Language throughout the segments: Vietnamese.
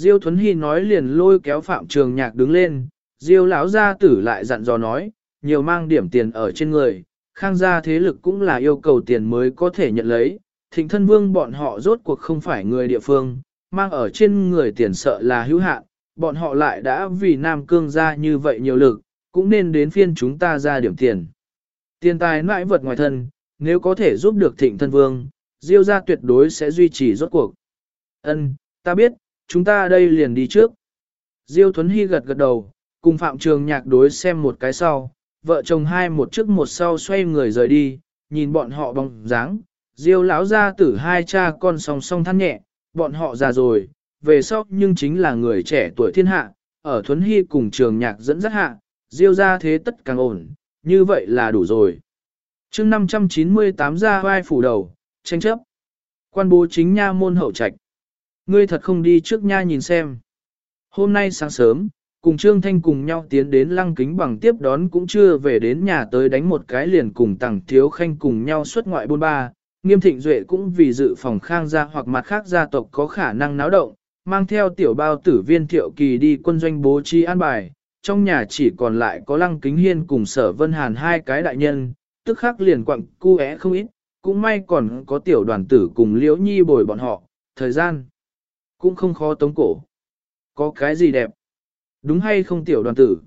Diêu Thuấn Hy nói liền lôi kéo Phạm Trường Nhạc đứng lên, Diêu lão gia tử lại dặn dò nói, nhiều mang điểm tiền ở trên người, khang gia thế lực cũng là yêu cầu tiền mới có thể nhận lấy, thịnh thân vương bọn họ rốt cuộc không phải người địa phương, mang ở trên người tiền sợ là hữu hạn, bọn họ lại đã vì Nam Cương ra như vậy nhiều lực, cũng nên đến phiên chúng ta ra điểm tiền. Tiền tài nãi vật ngoài thân, nếu có thể giúp được thịnh thân vương, Diêu gia tuyệt đối sẽ duy trì rốt cuộc. Ân, ta biết, chúng ta đây liền đi trước. Diêu Thuấn Hy gật gật đầu, cùng Phạm Trường Nhạc đối xem một cái sau, vợ chồng hai một trước một sau xoay người rời đi, nhìn bọn họ bóng dáng, Diêu lão gia tử hai cha con song song than nhẹ, bọn họ già rồi, về sau nhưng chính là người trẻ tuổi thiên hạ, ở Thuấn Hy cùng Trường Nhạc dẫn dắt hạ, Diêu gia thế tất càng ổn, như vậy là đủ rồi. chương 598 ra vai phủ đầu, tranh chấp. Quan bố chính nha môn hậu trạch. Ngươi thật không đi trước nha nhìn xem. Hôm nay sáng sớm, cùng Trương Thanh cùng nhau tiến đến lăng kính bằng tiếp đón cũng chưa về đến nhà tới đánh một cái liền cùng tàng thiếu khanh cùng nhau xuất ngoại bôn ba. Nghiêm thịnh duệ cũng vì dự phòng khang gia hoặc mặt khác gia tộc có khả năng náo động, mang theo tiểu bao tử viên thiệu kỳ đi quân doanh bố trí an bài, trong nhà chỉ còn lại có lăng kính hiên cùng sở vân hàn hai cái đại nhân, tức khắc liền quặng cu é không ít, cũng may còn có tiểu đoàn tử cùng liễu nhi bồi bọn họ, thời gian cũng không khó tống cổ. Có cái gì đẹp? Đúng hay không tiểu đoàn tử?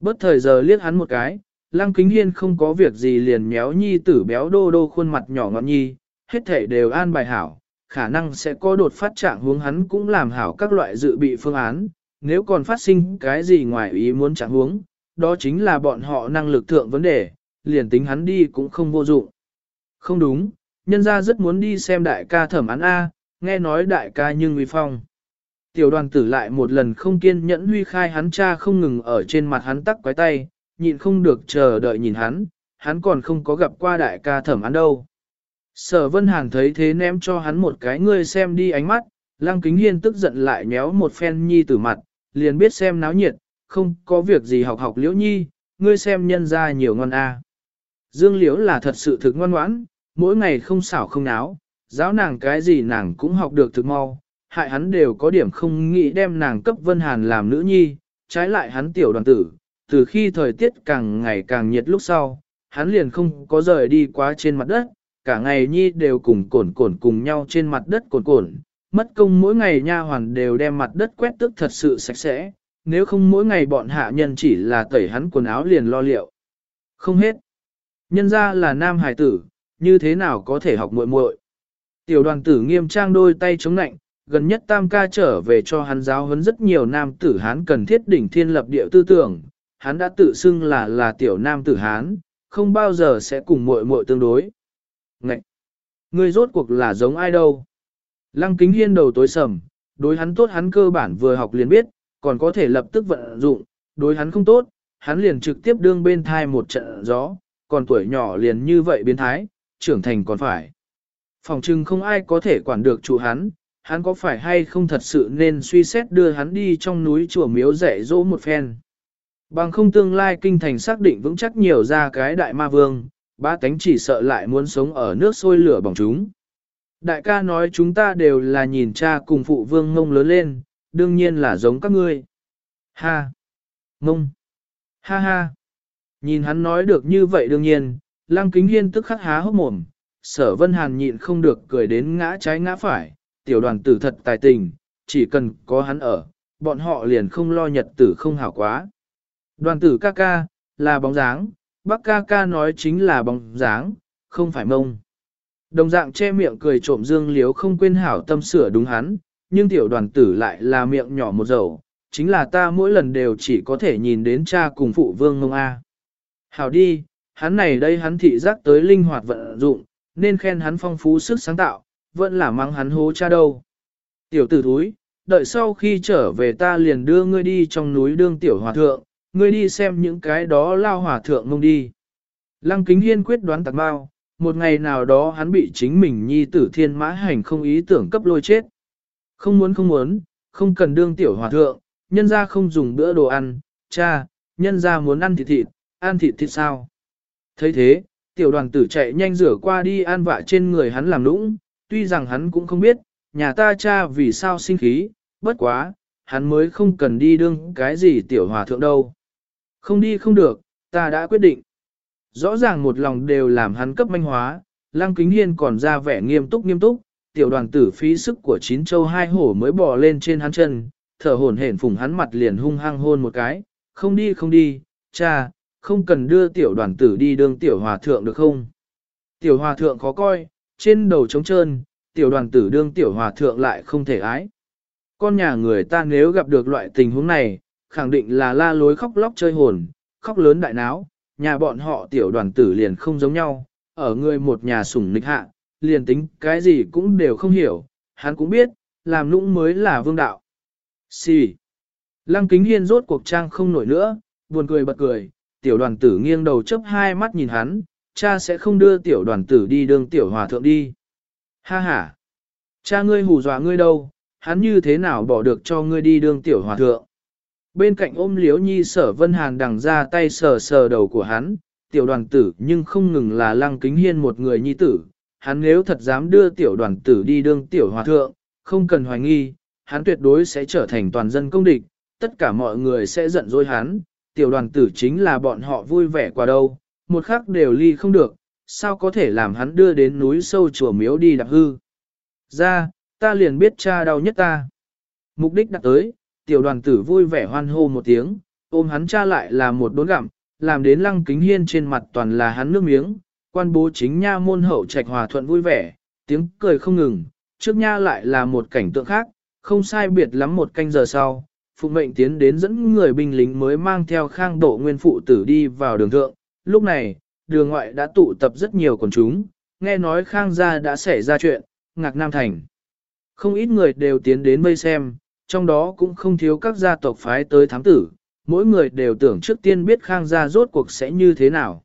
Bất thời giờ liếc hắn một cái, lăng kính hiên không có việc gì liền méo nhi tử béo đô đô khuôn mặt nhỏ ngọn nhi, hết thể đều an bài hảo, khả năng sẽ có đột phát trạng hướng hắn cũng làm hảo các loại dự bị phương án, nếu còn phát sinh cái gì ngoài ý muốn trạng hướng, đó chính là bọn họ năng lực thượng vấn đề, liền tính hắn đi cũng không vô dụng. Không đúng, nhân ra rất muốn đi xem đại ca thẩm án A, nghe nói đại ca nhưng uy phong. Tiểu đoàn tử lại một lần không kiên nhẫn huy khai hắn cha không ngừng ở trên mặt hắn tắc quái tay, nhịn không được chờ đợi nhìn hắn, hắn còn không có gặp qua đại ca thẩm hắn đâu. Sở Vân Hàn thấy thế ném cho hắn một cái ngươi xem đi ánh mắt, Lăng Kính Hiên tức giận lại nhéo một phen nhi tử mặt, liền biết xem náo nhiệt, không có việc gì học học liễu nhi, ngươi xem nhân ra nhiều ngon a. Dương liễu là thật sự thực ngoan ngoãn, mỗi ngày không xảo không náo, giáo nàng cái gì nàng cũng học được thực mau, hại hắn đều có điểm không nghĩ đem nàng cấp Vân Hàn làm nữ nhi, trái lại hắn tiểu đoàn tử, từ khi thời tiết càng ngày càng nhiệt lúc sau, hắn liền không có rời đi quá trên mặt đất, cả ngày nhi đều cùng cồn cồn cùng nhau trên mặt đất cồn cồn, mất công mỗi ngày nha hoàn đều đem mặt đất quét tức thật sự sạch sẽ, nếu không mỗi ngày bọn hạ nhân chỉ là tẩy hắn quần áo liền lo liệu. Không hết. Nhân ra là nam hải tử, như thế nào có thể học muội muội? Tiểu đoàn tử nghiêm trang đôi tay chống nạnh, gần nhất tam ca trở về cho hắn giáo huấn rất nhiều nam tử hán cần thiết đỉnh thiên lập địa tư tưởng, hắn đã tự xưng là là tiểu nam tử hán, không bao giờ sẽ cùng muội muội tương đối. Ngậy! Ngươi rốt cuộc là giống ai đâu? Lăng kính hiên đầu tối sầm, đối hắn tốt hắn cơ bản vừa học liền biết, còn có thể lập tức vận dụng, đối hắn không tốt, hắn liền trực tiếp đương bên thai một trận gió, còn tuổi nhỏ liền như vậy biến thái, trưởng thành còn phải. Phòng chừng không ai có thể quản được chủ hắn, hắn có phải hay không thật sự nên suy xét đưa hắn đi trong núi chùa miếu dạy dỗ một phen. Bằng không tương lai kinh thành xác định vững chắc nhiều ra cái đại ma vương, ba tánh chỉ sợ lại muốn sống ở nước sôi lửa bỏng chúng. Đại ca nói chúng ta đều là nhìn cha cùng phụ vương ngông lớn lên, đương nhiên là giống các ngươi. Ha! Ngông! Ha ha! Nhìn hắn nói được như vậy đương nhiên, lăng kính hiên tức khắc há hốc mồm, sở vân hàn nhịn không được cười đến ngã trái ngã phải, tiểu đoàn tử thật tài tình, chỉ cần có hắn ở, bọn họ liền không lo nhật tử không hảo quá. Đoàn tử ca ca, là bóng dáng, bác ca ca nói chính là bóng dáng, không phải mông. Đồng dạng che miệng cười trộm dương liếu không quên hảo tâm sửa đúng hắn, nhưng tiểu đoàn tử lại là miệng nhỏ một dầu, chính là ta mỗi lần đều chỉ có thể nhìn đến cha cùng phụ vương mông A. Hảo đi, hắn này đây hắn thị giác tới linh hoạt vận dụng, nên khen hắn phong phú sức sáng tạo, vẫn là mắng hắn hố cha đâu. Tiểu tử thúi, đợi sau khi trở về ta liền đưa ngươi đi trong núi đương tiểu hòa thượng, ngươi đi xem những cái đó lao hòa thượng mông đi. Lăng kính hiên quyết đoán tạc bao, một ngày nào đó hắn bị chính mình nhi tử thiên mã hành không ý tưởng cấp lôi chết. Không muốn không muốn, không cần đương tiểu hòa thượng, nhân ra không dùng bữa đồ ăn, cha, nhân ra muốn ăn thịt thịt, ăn thịt thịt sao. thấy thế, tiểu đoàn tử chạy nhanh rửa qua đi an vạ trên người hắn làm nũng, tuy rằng hắn cũng không biết, nhà ta cha vì sao sinh khí, bất quá, hắn mới không cần đi đương cái gì tiểu hòa thượng đâu. Không đi không được, ta đã quyết định. Rõ ràng một lòng đều làm hắn cấp manh hóa, Lăng Kính Hiên còn ra vẻ nghiêm túc nghiêm túc, tiểu đoàn tử phí sức của chín châu hai hổ mới bò lên trên hắn chân, thở hổn hển phùng hắn mặt liền hung hăng hôn một cái, không đi không đi, cha, không cần đưa tiểu đoàn tử đi đương tiểu hòa thượng được không? Tiểu hòa thượng khó coi, trên đầu trống trơn, tiểu đoàn tử đương tiểu hòa thượng lại không thể ái. Con nhà người ta nếu gặp được loại tình huống này, khẳng định là la lối khóc lóc chơi hồn, khóc lớn đại náo, nhà bọn họ tiểu đoàn tử liền không giống nhau, ở người một nhà sủng nịch hạ, liền tính cái gì cũng đều không hiểu, hắn cũng biết, làm nũng mới là vương đạo. Xì. Lăng kính hiên rốt cuộc trang không nổi nữa, buồn cười bật cười, tiểu đoàn tử nghiêng đầu chấp hai mắt nhìn hắn, cha sẽ không đưa tiểu đoàn tử đi đường tiểu hòa thượng đi. Ha ha. Cha ngươi hù dọa ngươi đâu, hắn như thế nào bỏ được cho ngươi đi đường tiểu hòa thượng. Bên cạnh ôm liếu nhi sở vân hàn đằng ra tay sờ sờ đầu của hắn, tiểu đoàn tử nhưng không ngừng là lăng kính hiên một người nhi tử. Hắn nếu thật dám đưa tiểu đoàn tử đi đương tiểu hòa thượng, không cần hoài nghi, hắn tuyệt đối sẽ trở thành toàn dân công địch, tất cả mọi người sẽ giận dỗi hắn, tiểu đoàn tử chính là bọn họ vui vẻ qua đâu, một khắc đều ly không được, sao có thể làm hắn đưa đến núi sâu chùa miếu đi đạp hư. Ra, ta liền biết cha đau nhất ta. Mục đích đặt tới, tiểu đoàn tử vui vẻ hoan hô một tiếng, ôm hắn cha lại là một đốn gặm, làm đến lăng kính hiên trên mặt toàn là hắn nước miếng, quan bố chính nha môn hậu trạch hòa thuận vui vẻ, tiếng cười không ngừng, trước nha lại là một cảnh tượng khác, không sai biệt lắm một canh giờ sau, phụ mệnh tiến đến dẫn người binh lính mới mang theo khang độ nguyên phụ tử đi vào đường thượng, lúc này, đường ngoại đã tụ tập rất nhiều quần chúng, nghe nói khang gia đã xảy ra chuyện, ngạc nam thành. Không ít người đều tiến đến vây xem, trong đó cũng không thiếu các gia tộc phái tới thám tử, mỗi người đều tưởng trước tiên biết khang gia rốt cuộc sẽ như thế nào.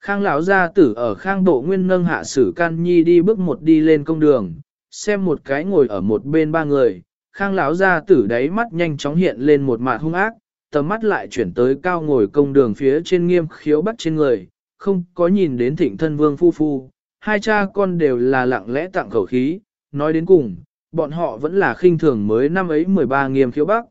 Khang lão gia tử ở khang độ nguyên nâng hạ sử can nhi đi bước một đi lên công đường, xem một cái ngồi ở một bên ba người, khang lão gia tử đáy mắt nhanh chóng hiện lên một mạt hung ác, tầm mắt lại chuyển tới cao ngồi công đường phía trên nghiêm khiếu bắt trên người, không có nhìn đến thịnh thân vương phu phu, hai cha con đều là lặng lẽ tặng khẩu khí, nói đến cùng, bọn họ vẫn là khinh thường mới năm ấy 13 nghiêm khiếu bắc.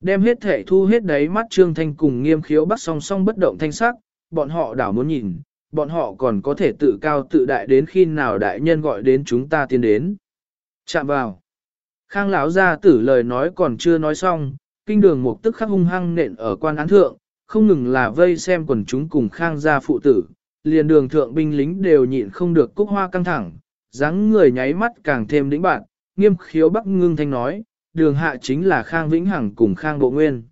Đem hết thể thu hết đáy mắt trương thanh cùng nghiêm khiếu bắc song song bất động thanh sắc, bọn họ đảo muốn nhìn, bọn họ còn có thể tự cao tự đại đến khi nào đại nhân gọi đến chúng ta tiến đến. Chạm vào. Khang lão gia tử lời nói còn chưa nói xong, kinh đường một tức khắc hung hăng nện ở quan án thượng, không ngừng là vây xem quần chúng cùng khang gia phụ tử, liền đường thượng binh lính đều nhịn không được cúc hoa căng thẳng, dáng người nháy mắt càng thêm đĩnh bạn, nghiêm khiếu bắc ngưng thanh nói, đường hạ chính là khang vĩnh hằng cùng khang bộ nguyên.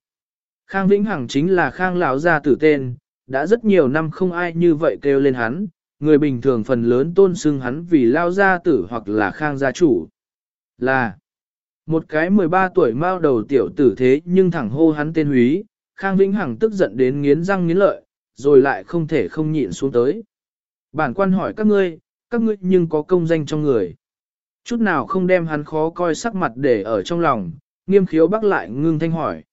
Khang vĩnh hằng chính là khang lão gia tử tên, đã rất nhiều năm không ai như vậy kêu lên hắn, người bình thường phần lớn tôn xưng hắn vì lao gia tử hoặc là khang gia chủ. Là một cái 13 tuổi mao đầu tiểu tử thế nhưng thẳng hô hắn tên húy, Khang Vĩnh Hằng tức giận đến nghiến răng nghiến lợi, rồi lại không thể không nhịn xuống tới. Bản quan hỏi các ngươi, các ngươi nhưng có công danh trong người. Chút nào không đem hắn khó coi sắc mặt để ở trong lòng, nghiêm khiếu bác lại ngưng thanh hỏi.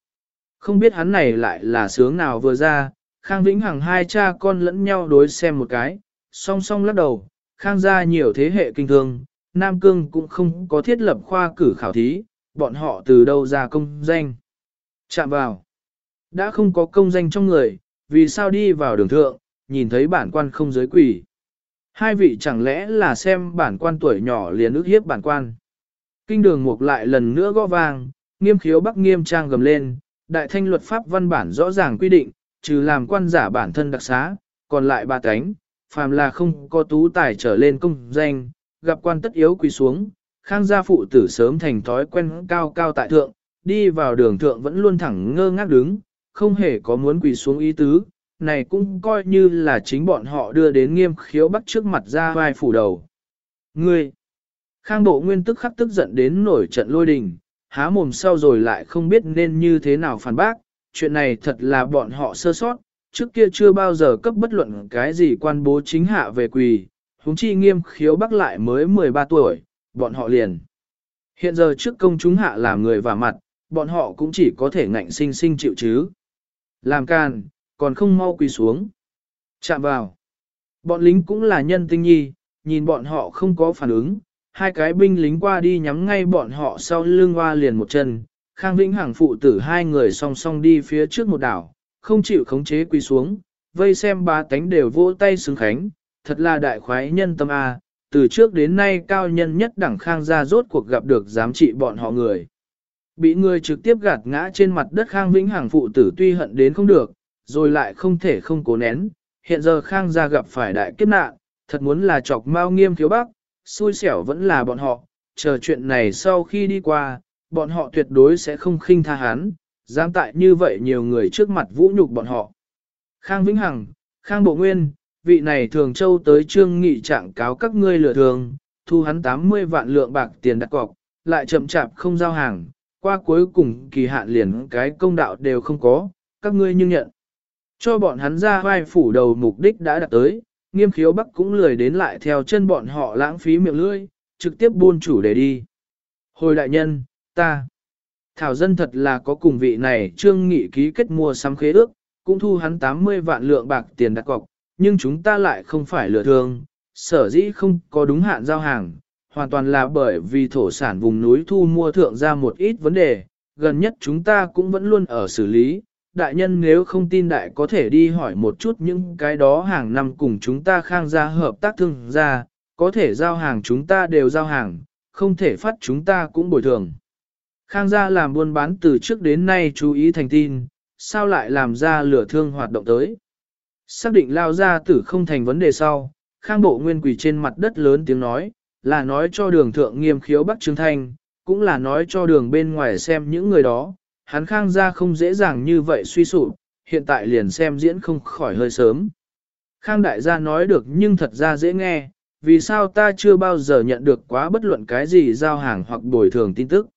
Không biết hắn này lại là sướng nào vừa ra, Khang Vĩnh Hằng hai cha con lẫn nhau đối xem một cái, song song lắc đầu, Khang gia nhiều thế hệ kinh thương, Nam Cương cũng không có thiết lập khoa cử khảo thí, bọn họ từ đâu ra công danh. Chạm vào. Đã không có công danh trong người, vì sao đi vào đường thượng, nhìn thấy bản quan không giới quỷ. Hai vị chẳng lẽ là xem bản quan tuổi nhỏ liền ức hiếp bản quan. Kinh đường mục lại lần nữa gõ vang, nghiêm khiếu bắc nghiêm trang gầm lên, đại thanh luật pháp văn bản rõ ràng quy định, trừ làm quan giả bản thân đặc xá, còn lại ba cánh, phàm là không có tú tài trở lên công danh, gặp quan tất yếu quỳ xuống, khang gia phụ tử sớm thành thói quen cao cao tại thượng, đi vào đường thượng vẫn luôn thẳng ngơ ngác đứng, không hề có muốn quỳ xuống ý tứ, này cũng coi như là chính bọn họ đưa đến nghiêm khiếu bắt trước mặt ra vai phủ đầu. Ngươi! Khang bộ nguyên tức khắc tức giận đến nổi trận lôi đình, há mồm sau rồi lại không biết nên như thế nào phản bác, chuyện này thật là bọn họ sơ sót, trước kia chưa bao giờ cấp bất luận cái gì quan bố chính hạ về quỳ, huống chi nghiêm khiếu bắc lại mới 13 tuổi, bọn họ liền. Hiện giờ trước công chúng hạ làm người và mặt, bọn họ cũng chỉ có thể ngạnh sinh sinh chịu chứ. Làm can, còn không mau quỳ xuống. Chạm vào. Bọn lính cũng là nhân tinh nhi, nhìn bọn họ không có phản ứng, hai cái binh lính qua đi nhắm ngay bọn họ sau lưng hoa liền một chân, Khang Vĩnh Hằng phụ tử hai người song song đi phía trước một đảo, không chịu khống chế quỳ xuống, vây xem ba tánh đều vỗ tay xứng khánh, thật là đại khoái nhân tâm A, từ trước đến nay cao nhân nhất đẳng Khang gia rốt cuộc gặp được giám trị bọn họ người. Bị người trực tiếp gạt ngã trên mặt đất Khang Vĩnh Hằng phụ tử tuy hận đến không được, rồi lại không thể không cố nén, hiện giờ Khang gia gặp phải đại kiếp nạn, thật muốn là chọc mau nghiêm thiếu bắc, xui xẻo vẫn là bọn họ, chờ chuyện này sau khi đi qua, bọn họ tuyệt đối sẽ không khinh tha hắn, dám tại như vậy nhiều người trước mặt vũ nhục bọn họ. Khang Vĩnh Hằng, Khang Bộ Nguyên, vị này thường châu tới trương nghị trạng cáo các ngươi lừa thường, thu hắn 80 vạn lượng bạc tiền đặt cọc, lại chậm chạp không giao hàng, qua cuối cùng kỳ hạn liền cái công đạo đều không có, các ngươi nhưng nhận. Cho bọn hắn ra vai phủ đầu mục đích đã đạt tới, nghiêm khiếu bắc cũng lười đến lại theo chân bọn họ lãng phí miệng lưỡi, trực tiếp buôn chủ để đi. Hồi đại nhân, ta. Thảo dân thật là có cùng vị này trương nghị ký kết mua sắm khế ước, cũng thu hắn 80 vạn lượng bạc tiền đặt cọc, nhưng chúng ta lại không phải lừa thương, sở dĩ không có đúng hạn giao hàng, hoàn toàn là bởi vì thổ sản vùng núi thu mua thượng ra một ít vấn đề, gần nhất chúng ta cũng vẫn luôn ở xử lý. Đại nhân nếu không tin đại có thể đi hỏi một chút những cái đó hàng năm cùng chúng ta khang gia hợp tác thương gia có thể giao hàng chúng ta đều giao hàng, không thể phát chúng ta cũng bồi thường. Khang gia làm buôn bán từ trước đến nay chú ý thành tin, sao lại làm ra lửa thương hoạt động tới. Xác định lao ra tử không thành vấn đề sau, khang bộ nguyên quỷ trên mặt đất lớn tiếng nói, là nói cho đường thượng nghiêm khiếu Bắc Trương Thanh, cũng là nói cho đường bên ngoài xem những người đó, hắn khang gia không dễ dàng như vậy suy sụp, hiện tại liền xem diễn không khỏi hơi sớm. Khang đại gia nói được nhưng thật ra dễ nghe, vì sao ta chưa bao giờ nhận được quá bất luận cái gì giao hàng hoặc bồi thường tin tức.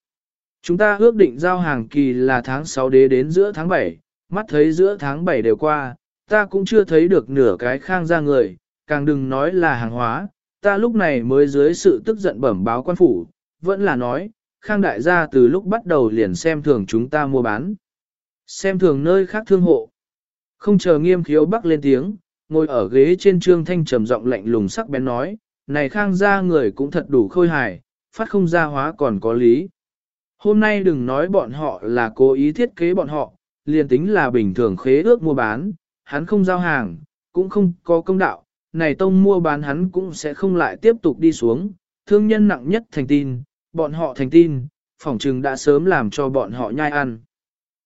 Chúng ta ước định giao hàng kỳ là tháng 6 đế đến giữa tháng 7, mắt thấy giữa tháng 7 đều qua, ta cũng chưa thấy được nửa cái khang ra người, càng đừng nói là hàng hóa, ta lúc này mới dưới sự tức giận bẩm báo quan phủ, vẫn là nói, khang đại gia từ lúc bắt đầu liền xem thường chúng ta mua bán. Xem thường nơi khác thương hộ. Không chờ nghiêm khiếu bắc lên tiếng, ngồi ở ghế trên trương thanh trầm giọng lạnh lùng sắc bén nói, này khang gia người cũng thật đủ khôi hài, phát không ra hóa còn có lý. Hôm nay đừng nói bọn họ là cố ý thiết kế bọn họ, liền tính là bình thường khế ước mua bán, hắn không giao hàng, cũng không có công đạo, này tông mua bán hắn cũng sẽ không lại tiếp tục đi xuống, thương nhân nặng nhất thành tin, bọn họ thành tin, phỏng trừng đã sớm làm cho bọn họ nhai ăn.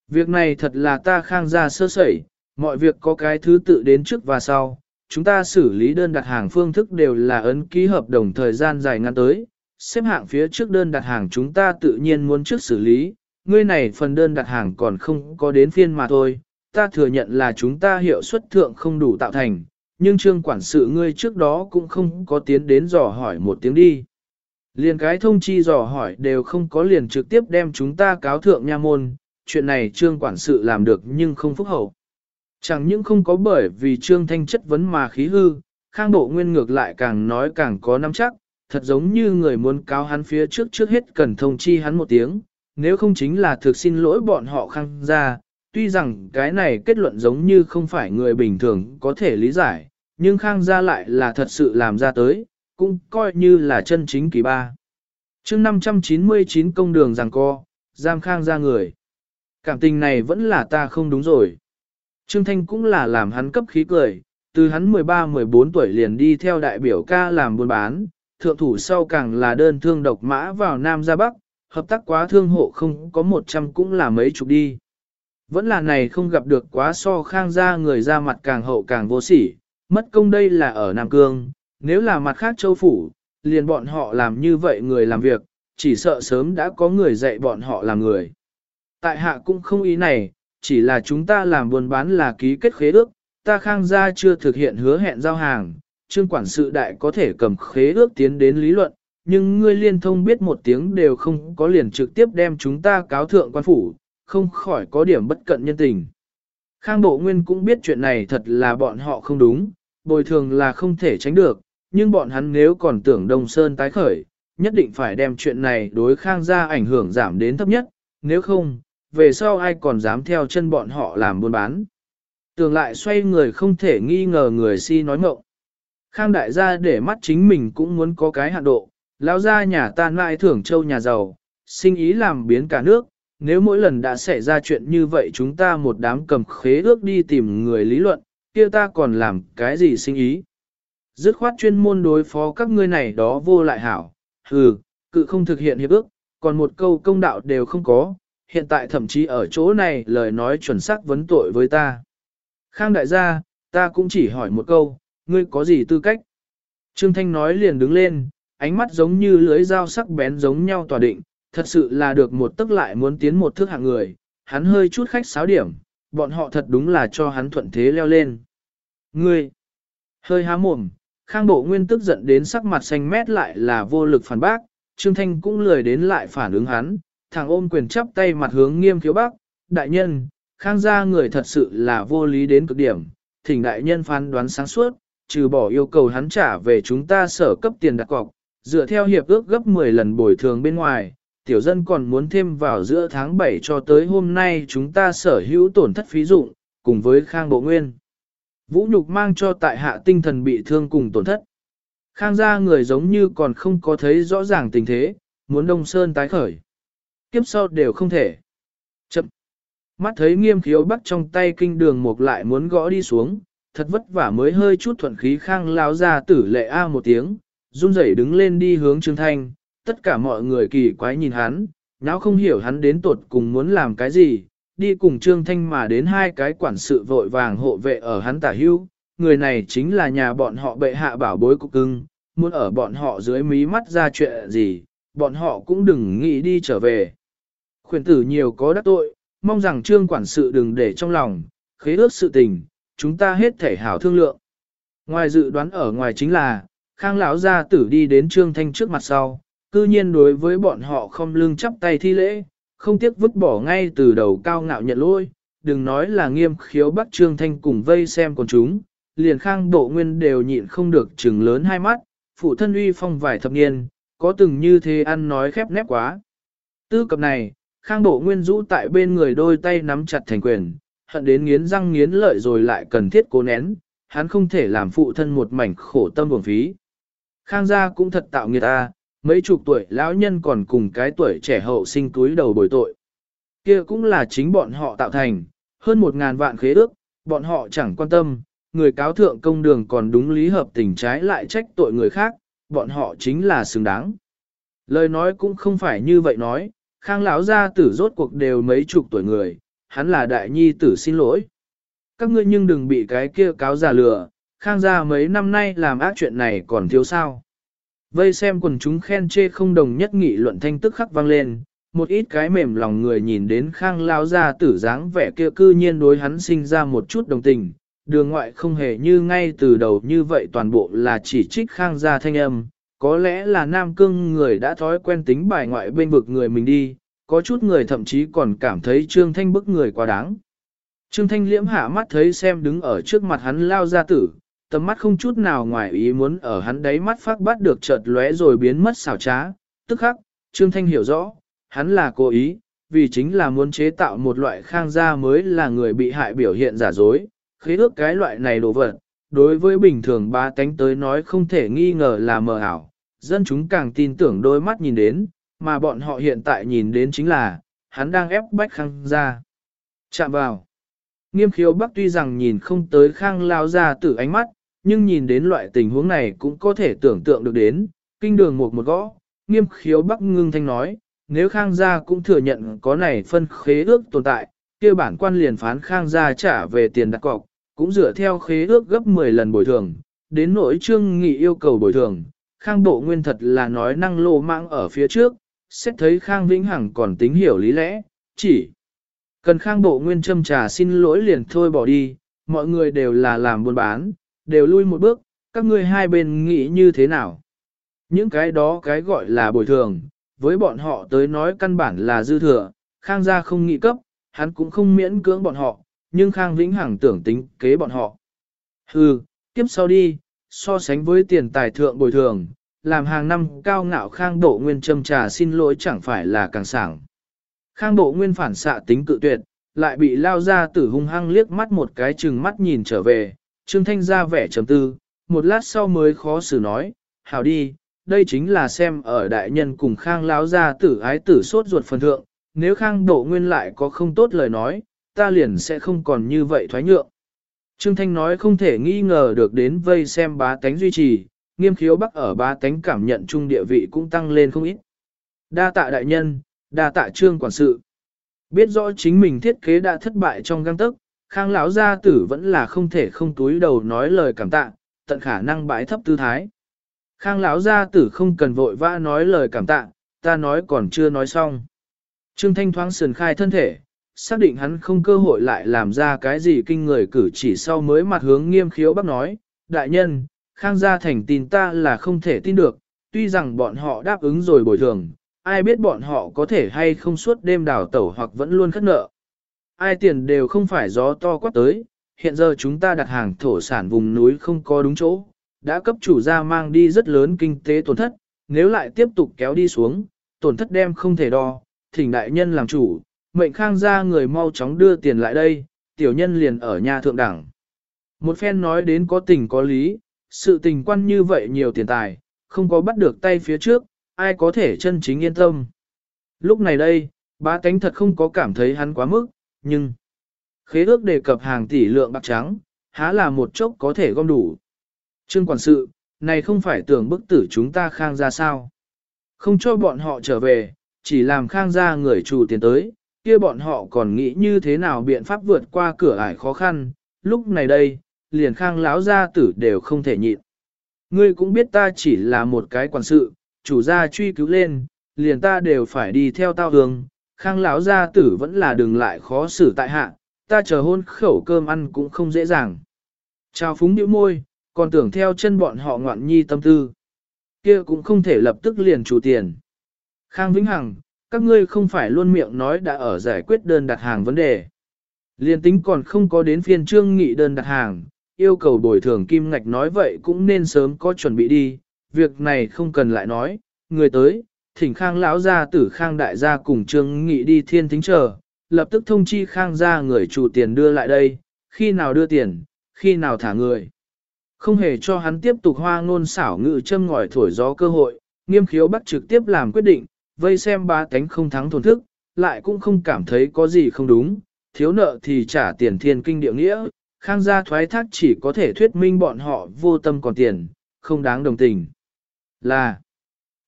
Việc này thật là ta khang ra sơ sẩy, mọi việc có cái thứ tự đến trước và sau, chúng ta xử lý đơn đặt hàng phương thức đều là ấn ký hợp đồng thời gian dài ngắn tới, xếp hạng phía trước đơn đặt hàng chúng ta tự nhiên muốn trước xử lý, ngươi này phần đơn đặt hàng còn không có đến phiên mà thôi, ta thừa nhận là chúng ta hiệu suất thượng không đủ tạo thành, nhưng trương quản sự ngươi trước đó cũng không có tiến đến dò hỏi một tiếng đi. Liền cái thông chi dò hỏi đều không có liền trực tiếp đem chúng ta cáo thượng nha môn, chuyện này trương quản sự làm được nhưng không phúc hậu. Chẳng những không có bởi vì trương thanh chất vấn mà khí hư, khang bộ nguyên ngược lại càng nói càng có nắm chắc, thật giống như người muốn cáo hắn phía trước trước hết cần thông chi hắn một tiếng, nếu không chính là thực xin lỗi bọn họ khang ra, tuy rằng cái này kết luận giống như không phải người bình thường có thể lý giải, nhưng khang gia lại là thật sự làm ra tới, cũng coi như là chân chính kỳ ba. chương 599 công đường rằng co, giam khang ra người. Cảm tình này vẫn là ta không đúng rồi. Trương Thanh cũng là làm hắn cấp khí cười, từ hắn 13-14 tuổi liền đi theo đại biểu ca làm buôn bán, thượng thủ sau càng là đơn thương độc mã vào Nam ra Bắc, hợp tác quá thương hộ không có 100 cũng là mấy chục đi. Vẫn là này không gặp được quá so khang ra người ra mặt càng hậu càng vô sỉ, mất công đây là ở Nam Cương, nếu là mặt khác châu phủ, liền bọn họ làm như vậy người làm việc, chỉ sợ sớm đã có người dạy bọn họ làm người. Tại hạ cũng không ý này, chỉ là chúng ta làm buôn bán là ký kết khế ước, ta khang gia chưa thực hiện hứa hẹn giao hàng, trương quản sự đại có thể cầm khế ước tiến đến lý luận, nhưng ngươi liên thông biết một tiếng đều không có liền trực tiếp đem chúng ta cáo thượng quan phủ, không khỏi có điểm bất cận nhân tình. Khang Bộ Nguyên cũng biết chuyện này thật là bọn họ không đúng, bồi thường là không thể tránh được, nhưng bọn hắn nếu còn tưởng Đông Sơn tái khởi, nhất định phải đem chuyện này đối Khang gia ảnh hưởng giảm đến thấp nhất, nếu không, về sau ai còn dám theo chân bọn họ làm buôn bán. Tưởng lại xoay người không thể nghi ngờ người si nói mộng. Khang đại gia để mắt chính mình cũng muốn có cái hạn độ, lão gia nhà ta lại thưởng châu nhà giàu, sinh ý làm biến cả nước, nếu mỗi lần đã xảy ra chuyện như vậy chúng ta một đám cầm khế ước đi tìm người lý luận, kia ta còn làm cái gì sinh ý. Dứt khoát chuyên môn đối phó các ngươi này đó vô lại hảo, hừ, cự không thực hiện hiệp ước, còn một câu công đạo đều không có, hiện tại thậm chí ở chỗ này lời nói chuẩn xác vấn tội với ta. Khang đại gia, ta cũng chỉ hỏi một câu, ngươi có gì tư cách? Trương Thanh nói liền đứng lên, ánh mắt giống như lưới dao sắc bén giống nhau tỏa định, thật sự là được một tức lại muốn tiến một thước hạng người, hắn hơi chút khách sáo điểm, bọn họ thật đúng là cho hắn thuận thế leo lên. Ngươi, hơi há mồm, Khang Bộ Nguyên tức giận đến sắc mặt xanh mét lại là vô lực phản bác, Trương Thanh cũng lười đến lại phản ứng hắn, thằng ôm quyền chắp tay mặt hướng nghiêm khiếu bác, đại nhân, Khang gia người thật sự là vô lý đến cực điểm, thỉnh đại nhân phán đoán sáng suốt, trừ bỏ yêu cầu hắn trả về chúng ta sở cấp tiền đặt cọc, dựa theo hiệp ước gấp 10 lần bồi thường bên ngoài, tiểu dân còn muốn thêm vào giữa tháng 7 cho tới hôm nay chúng ta sở hữu tổn thất phí dụng, cùng với Khang Bộ Nguyên. Vũ nhục mang cho tại hạ tinh thần bị thương cùng tổn thất. Khang gia người giống như còn không có thấy rõ ràng tình thế, muốn Đông Sơn tái khởi. Kiếp sau đều không thể. Chậm. Mắt thấy nghiêm khiếu bắt trong tay kinh đường một lại muốn gõ đi xuống, thật vất vả mới hơi chút thuận khí khang lao ra tử lệ A một tiếng, run rẩy đứng lên đi hướng Trương Thanh, tất cả mọi người kỳ quái nhìn hắn, nháo không hiểu hắn đến tột cùng muốn làm cái gì, đi cùng Trương Thanh mà đến hai cái quản sự vội vàng hộ vệ ở hắn tả hưu, người này chính là nhà bọn họ bệ hạ bảo bối cục cưng, muốn ở bọn họ dưới mí mắt ra chuyện gì, bọn họ cũng đừng nghĩ đi trở về. Khuyển tử nhiều có đắc tội, mong rằng trương quản sự đừng để trong lòng, khế ước sự tình, chúng ta hết thể hảo thương lượng. Ngoài dự đoán ở ngoài chính là, khang lão gia tử đi đến trương thanh trước mặt sau, cư nhiên đối với bọn họ không lưng chắp tay thi lễ, không tiếc vứt bỏ ngay từ đầu cao ngạo nhận lôi, đừng nói là nghiêm khiếu bắt trương thanh cùng vây xem con chúng, liền khang bộ nguyên đều nhịn không được chừng lớn hai mắt, phụ thân uy phong vài thập niên, có từng như thế ăn nói khép nép quá. Tư cập này, khang bộ nguyên rũ tại bên người đôi tay nắm chặt thành quyền, hận đến nghiến răng nghiến lợi rồi lại cần thiết cố nén, hắn không thể làm phụ thân một mảnh khổ tâm buồn phí. Khang gia cũng thật tạo nghiệt ta, mấy chục tuổi lão nhân còn cùng cái tuổi trẻ hậu sinh túi đầu bồi tội. kia cũng là chính bọn họ tạo thành, hơn một ngàn vạn khế ước, bọn họ chẳng quan tâm, người cáo thượng công đường còn đúng lý hợp tình trái lại trách tội người khác, bọn họ chính là xứng đáng. Lời nói cũng không phải như vậy nói, khang lão gia tử rốt cuộc đều mấy chục tuổi người, hắn là đại nhi tử xin lỗi. Các ngươi nhưng đừng bị cái kia cáo giả lừa, khang gia mấy năm nay làm ác chuyện này còn thiếu sao. Vây xem quần chúng khen chê không đồng nhất nghị luận thanh tức khắc vang lên, một ít cái mềm lòng người nhìn đến khang lao ra tử dáng vẻ kia cư nhiên đối hắn sinh ra một chút đồng tình, đường ngoại không hề như ngay từ đầu như vậy toàn bộ là chỉ trích khang gia thanh âm, có lẽ là nam cương người đã thói quen tính bài ngoại bên vực người mình đi, có chút người thậm chí còn cảm thấy Trương Thanh bức người quá đáng. Trương Thanh liễm hạ mắt thấy xem đứng ở trước mặt hắn lao ra tử, tầm mắt không chút nào ngoài ý muốn ở hắn đáy mắt phát bắt được chợt lóe rồi biến mất xảo trá, tức khắc, Trương Thanh hiểu rõ, hắn là cố ý, vì chính là muốn chế tạo một loại khang gia mới là người bị hại biểu hiện giả dối, khế ước cái loại này đồ vật, đối với bình thường ba tánh tới nói không thể nghi ngờ là mờ ảo, dân chúng càng tin tưởng đôi mắt nhìn đến, mà bọn họ hiện tại nhìn đến chính là, hắn đang ép bách khang ra. Chạm vào. Nghiêm khiếu bắc tuy rằng nhìn không tới khang lao ra từ ánh mắt, nhưng nhìn đến loại tình huống này cũng có thể tưởng tượng được đến, kinh đường một một gõ, nghiêm khiếu bắc ngưng thanh nói, nếu khang gia cũng thừa nhận có này phân khế ước tồn tại, kia bản quan liền phán khang gia trả về tiền đặt cọc, cũng dựa theo khế ước gấp 10 lần bồi thường, đến nỗi trương nghị yêu cầu bồi thường, khang bộ nguyên thật là nói năng lô mạng ở phía trước, xét thấy khang vĩnh hằng còn tính hiểu lý lẽ, chỉ cần khang bộ nguyên châm trà xin lỗi liền thôi bỏ đi, mọi người đều là làm buôn bán, đều lui một bước, các ngươi hai bên nghĩ như thế nào. Những cái đó cái gọi là bồi thường, với bọn họ tới nói căn bản là dư thừa, khang gia không nghĩ cấp, hắn cũng không miễn cưỡng bọn họ, nhưng Khang Vĩnh Hằng tưởng tính kế bọn họ. Hừ, tiếp sau đi, so sánh với tiền tài thượng bồi thường, làm hàng năm cao ngạo Khang Độ Nguyên châm trà xin lỗi chẳng phải là càng sảng. Khang Độ Nguyên phản xạ tính cự tuyệt, lại bị lao ra tử hung hăng liếc mắt một cái chừng mắt nhìn trở về, Trương Thanh ra vẻ trầm tư, một lát sau mới khó xử nói, hảo đi, đây chính là xem ở đại nhân cùng khang Lão ra tử ái tử sốt ruột phần thượng, nếu khang độ nguyên lại có không tốt lời nói, ta liền sẽ không còn như vậy thoái nhượng. Trương Thanh nói không thể nghi ngờ được đến vây xem bá tánh duy trì, nghiêm khiếu bắc ở bá tánh cảm nhận chung địa vị cũng tăng lên không ít. Đa tạ đại nhân, đa tạ trương quản sự. Biết rõ chính mình thiết kế đã thất bại trong găng tức, khang lão gia tử vẫn là không thể không túi đầu nói lời cảm tạ, tận khả năng bãi thấp tư thái. Khang lão gia tử không cần vội vã nói lời cảm tạ, ta nói còn chưa nói xong. Trương Thanh thoáng sườn khai thân thể, xác định hắn không cơ hội lại làm ra cái gì kinh người cử chỉ sau mới mặt hướng nghiêm khiếu bác nói, đại nhân, khang gia thành tin ta là không thể tin được, tuy rằng bọn họ đáp ứng rồi bồi thường, ai biết bọn họ có thể hay không suốt đêm đào tẩu hoặc vẫn luôn khất nợ. Ai tiền đều không phải gió to quát tới, hiện giờ chúng ta đặt hàng thổ sản vùng núi không có đúng chỗ, đã cấp chủ gia mang đi rất lớn kinh tế tổn thất, nếu lại tiếp tục kéo đi xuống, tổn thất đem không thể đo, thỉnh đại nhân làm chủ, mệnh khang ra người mau chóng đưa tiền lại đây, tiểu nhân liền ở nhà thượng đẳng. Một phen nói đến có tình có lý, sự tình quan như vậy nhiều tiền tài, không có bắt được tay phía trước, ai có thể chân chính yên tâm. Lúc này đây, bá tánh thật không có cảm thấy hắn quá mức, nhưng khế ước đề cập hàng tỷ lượng bạc trắng, há là một chốc có thể gom đủ. Trương quản sự, này không phải tưởng bức tử chúng ta khang ra sao. Không cho bọn họ trở về, chỉ làm khang ra người chủ tiền tới, kia bọn họ còn nghĩ như thế nào biện pháp vượt qua cửa ải khó khăn, lúc này đây, liền khang láo gia tử đều không thể nhịn. Ngươi cũng biết ta chỉ là một cái quản sự, chủ gia truy cứu lên, liền ta đều phải đi theo tao hương, khang lão gia tử vẫn là đừng lại khó xử tại hạ, ta chờ hôn khẩu cơm ăn cũng không dễ dàng. Chào phúng điệu môi, còn tưởng theo chân bọn họ ngoạn nhi tâm tư. kia cũng không thể lập tức liền chủ tiền. Khang Vĩnh Hằng, các ngươi không phải luôn miệng nói đã ở giải quyết đơn đặt hàng vấn đề. Liên tính còn không có đến phiên trương nghị đơn đặt hàng, yêu cầu bồi thường kim ngạch nói vậy cũng nên sớm có chuẩn bị đi, việc này không cần lại nói, người tới, thỉnh khang lão gia tử khang đại gia cùng trương nghị đi thiên thính chờ, lập tức thông chi khang gia người chủ tiền đưa lại đây, khi nào đưa tiền, khi nào thả người. Không hề cho hắn tiếp tục hoa ngôn xảo ngự châm ngòi thổi gió cơ hội, nghiêm khiếu bắt trực tiếp làm quyết định, vây xem ba cánh không thắng thổn thức, lại cũng không cảm thấy có gì không đúng, thiếu nợ thì trả tiền thiên kinh địa nghĩa, khang gia thoái thác chỉ có thể thuyết minh bọn họ vô tâm còn tiền, không đáng đồng tình. Là,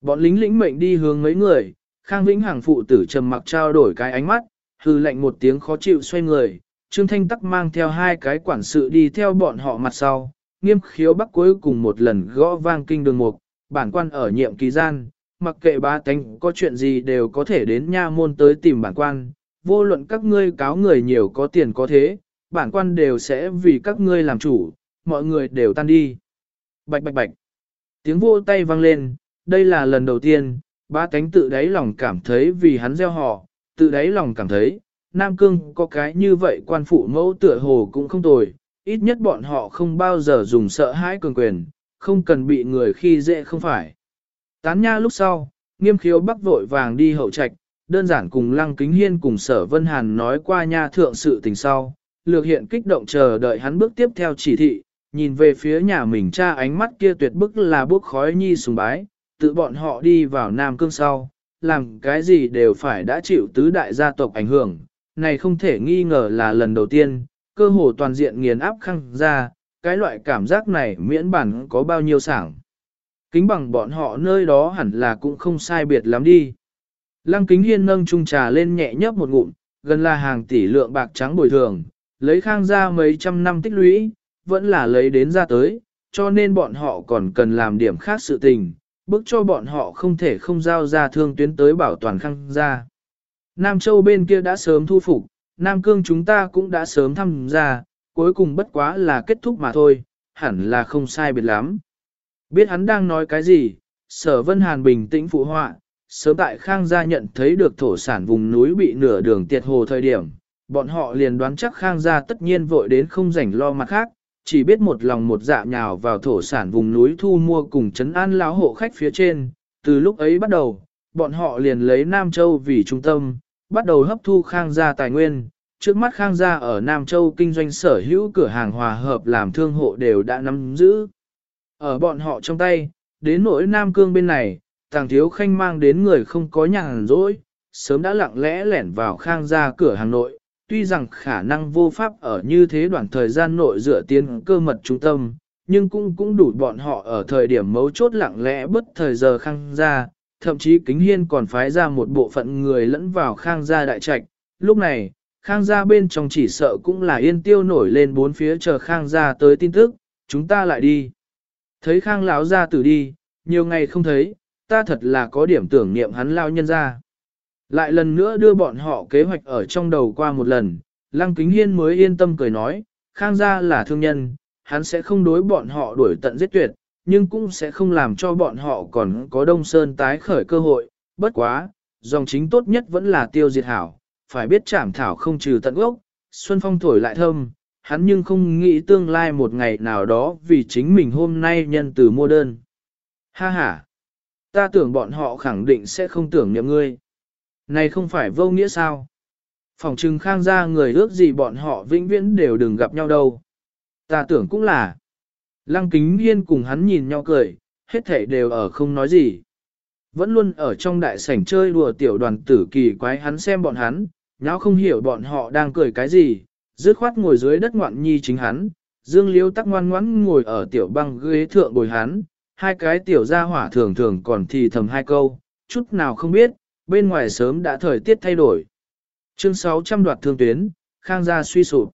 bọn lính lĩnh mệnh đi hướng mấy người, khang vĩnh hàng phụ tử trầm mặc trao đổi cái ánh mắt, hư lệnh một tiếng khó chịu xoay người, Trương Thanh Tắc mang theo hai cái quản sự đi theo bọn họ mặt sau, nghiêm khiếu bắc cuối cùng một lần gõ vang kinh đường mục, bản quan ở nhiệm kỳ gian, mặc kệ ba tánh có chuyện gì đều có thể đến nha môn tới tìm bản quan, vô luận các ngươi cáo người nhiều có tiền có thế, bản quan đều sẽ vì các ngươi làm chủ, mọi người đều tan đi. Bạch bạch bạch. Tiếng vô tay vang lên, đây là lần đầu tiên, ba cánh tự đáy lòng cảm thấy vì hắn gieo họ, tự đáy lòng cảm thấy, Nam Cương có cái như vậy quan phụ mẫu tựa hồ cũng không tồi, ít nhất bọn họ không bao giờ dùng sợ hãi cường quyền, không cần bị người khi dễ không phải. Tán nha lúc sau, nghiêm khiếu bắc vội vàng đi hậu trạch, đơn giản cùng lăng kính hiên cùng sở vân hàn nói qua nha thượng sự tình sau, lược hiện kích động chờ đợi hắn bước tiếp theo chỉ thị, nhìn về phía nhà mình cha ánh mắt kia tuyệt bức là bước khói nhi sùng bái, tự bọn họ đi vào Nam Cương sau, làm cái gì đều phải đã chịu tứ đại gia tộc ảnh hưởng, này không thể nghi ngờ là lần đầu tiên, cơ hồ toàn diện nghiền áp khăng ra, cái loại cảm giác này miễn bản có bao nhiêu sảng. Kính bằng bọn họ nơi đó hẳn là cũng không sai biệt lắm đi. Lăng kính hiên nâng chung trà lên nhẹ nhấp một ngụm, gần là hàng tỷ lượng bạc trắng bồi thường, lấy khang ra mấy trăm năm tích lũy, vẫn là lấy đến ra tới, cho nên bọn họ còn cần làm điểm khác sự tình, bức cho bọn họ không thể không giao ra thương tuyến tới bảo toàn khang ra. Nam Châu bên kia đã sớm thu phục, Nam Cương chúng ta cũng đã sớm tham gia, cuối cùng bất quá là kết thúc mà thôi, hẳn là không sai biệt lắm. Biết hắn đang nói cái gì, sở vân hàn bình tĩnh phụ họa, sớm tại Khang gia nhận thấy được thổ sản vùng núi bị nửa đường tiệt hồ thời điểm, bọn họ liền đoán chắc Khang gia tất nhiên vội đến không rảnh lo mặt khác, chỉ biết một lòng một dạ nhào vào thổ sản vùng núi thu mua cùng chấn an lão hộ khách phía trên, từ lúc ấy bắt đầu, bọn họ liền lấy Nam Châu vì trung tâm, bắt đầu hấp thu Khang gia tài nguyên. Trước mắt Khang gia ở Nam Châu kinh doanh sở hữu cửa hàng hòa hợp làm thương hộ đều đã nắm giữ. Ở bọn họ trong tay, đến nỗi Nam Cương bên này, Tàng Thiếu Khanh mang đến người không có nhàn rỗi, sớm đã lặng lẽ lẻn vào khang gia cửa hàng nội, tuy rằng khả năng vô pháp ở như thế đoạn thời gian nội dựa tiến cơ mật trung tâm, nhưng cũng cũng đủ bọn họ ở thời điểm mấu chốt lặng lẽ bất thời giờ khang gia, thậm chí kính hiên còn phái ra một bộ phận người lẫn vào khang gia đại trạch. Lúc này, khang gia bên trong chỉ sợ cũng là yên tiêu nổi lên bốn phía chờ khang gia tới tin tức, chúng ta lại đi. Thấy khang lão gia tử đi, nhiều ngày không thấy, ta thật là có điểm tưởng niệm hắn lao nhân ra. Lại lần nữa đưa bọn họ kế hoạch ở trong đầu qua một lần, Lăng Kính Hiên mới yên tâm cười nói, Khang gia là thương nhân, hắn sẽ không đối bọn họ đuổi tận giết tuyệt, nhưng cũng sẽ không làm cho bọn họ còn có Đông Sơn tái khởi cơ hội, bất quá, dòng chính tốt nhất vẫn là tiêu diệt hảo, phải biết trảm thảo không trừ tận gốc, Xuân Phong thổi lại thơm, hắn nhưng không nghĩ tương lai một ngày nào đó vì chính mình hôm nay nhân từ mua đơn. Ha ha! Ta tưởng bọn họ khẳng định sẽ không tưởng niệm ngươi. Này không phải vô nghĩa sao? Phòng trừng khang ra người ước gì bọn họ vĩnh viễn đều đừng gặp nhau đâu. Ta tưởng cũng là. Lăng kính hiên cùng hắn nhìn nhau cười, hết thảy đều ở không nói gì. Vẫn luôn ở trong đại sảnh chơi đùa tiểu đoàn tử kỳ quái hắn xem bọn hắn, nháo không hiểu bọn họ đang cười cái gì, dứt khoát ngồi dưới đất ngoạn nhi chính hắn, dương liêu tắc ngoan ngoãn ngồi ở tiểu băng ghế thượng bồi hắn, hai cái tiểu gia hỏa thường thường còn thì thầm hai câu, chút nào không biết, bên ngoài sớm đã thời tiết thay đổi. Chương 600 đoạt thương tuyến, khang gia suy sụp.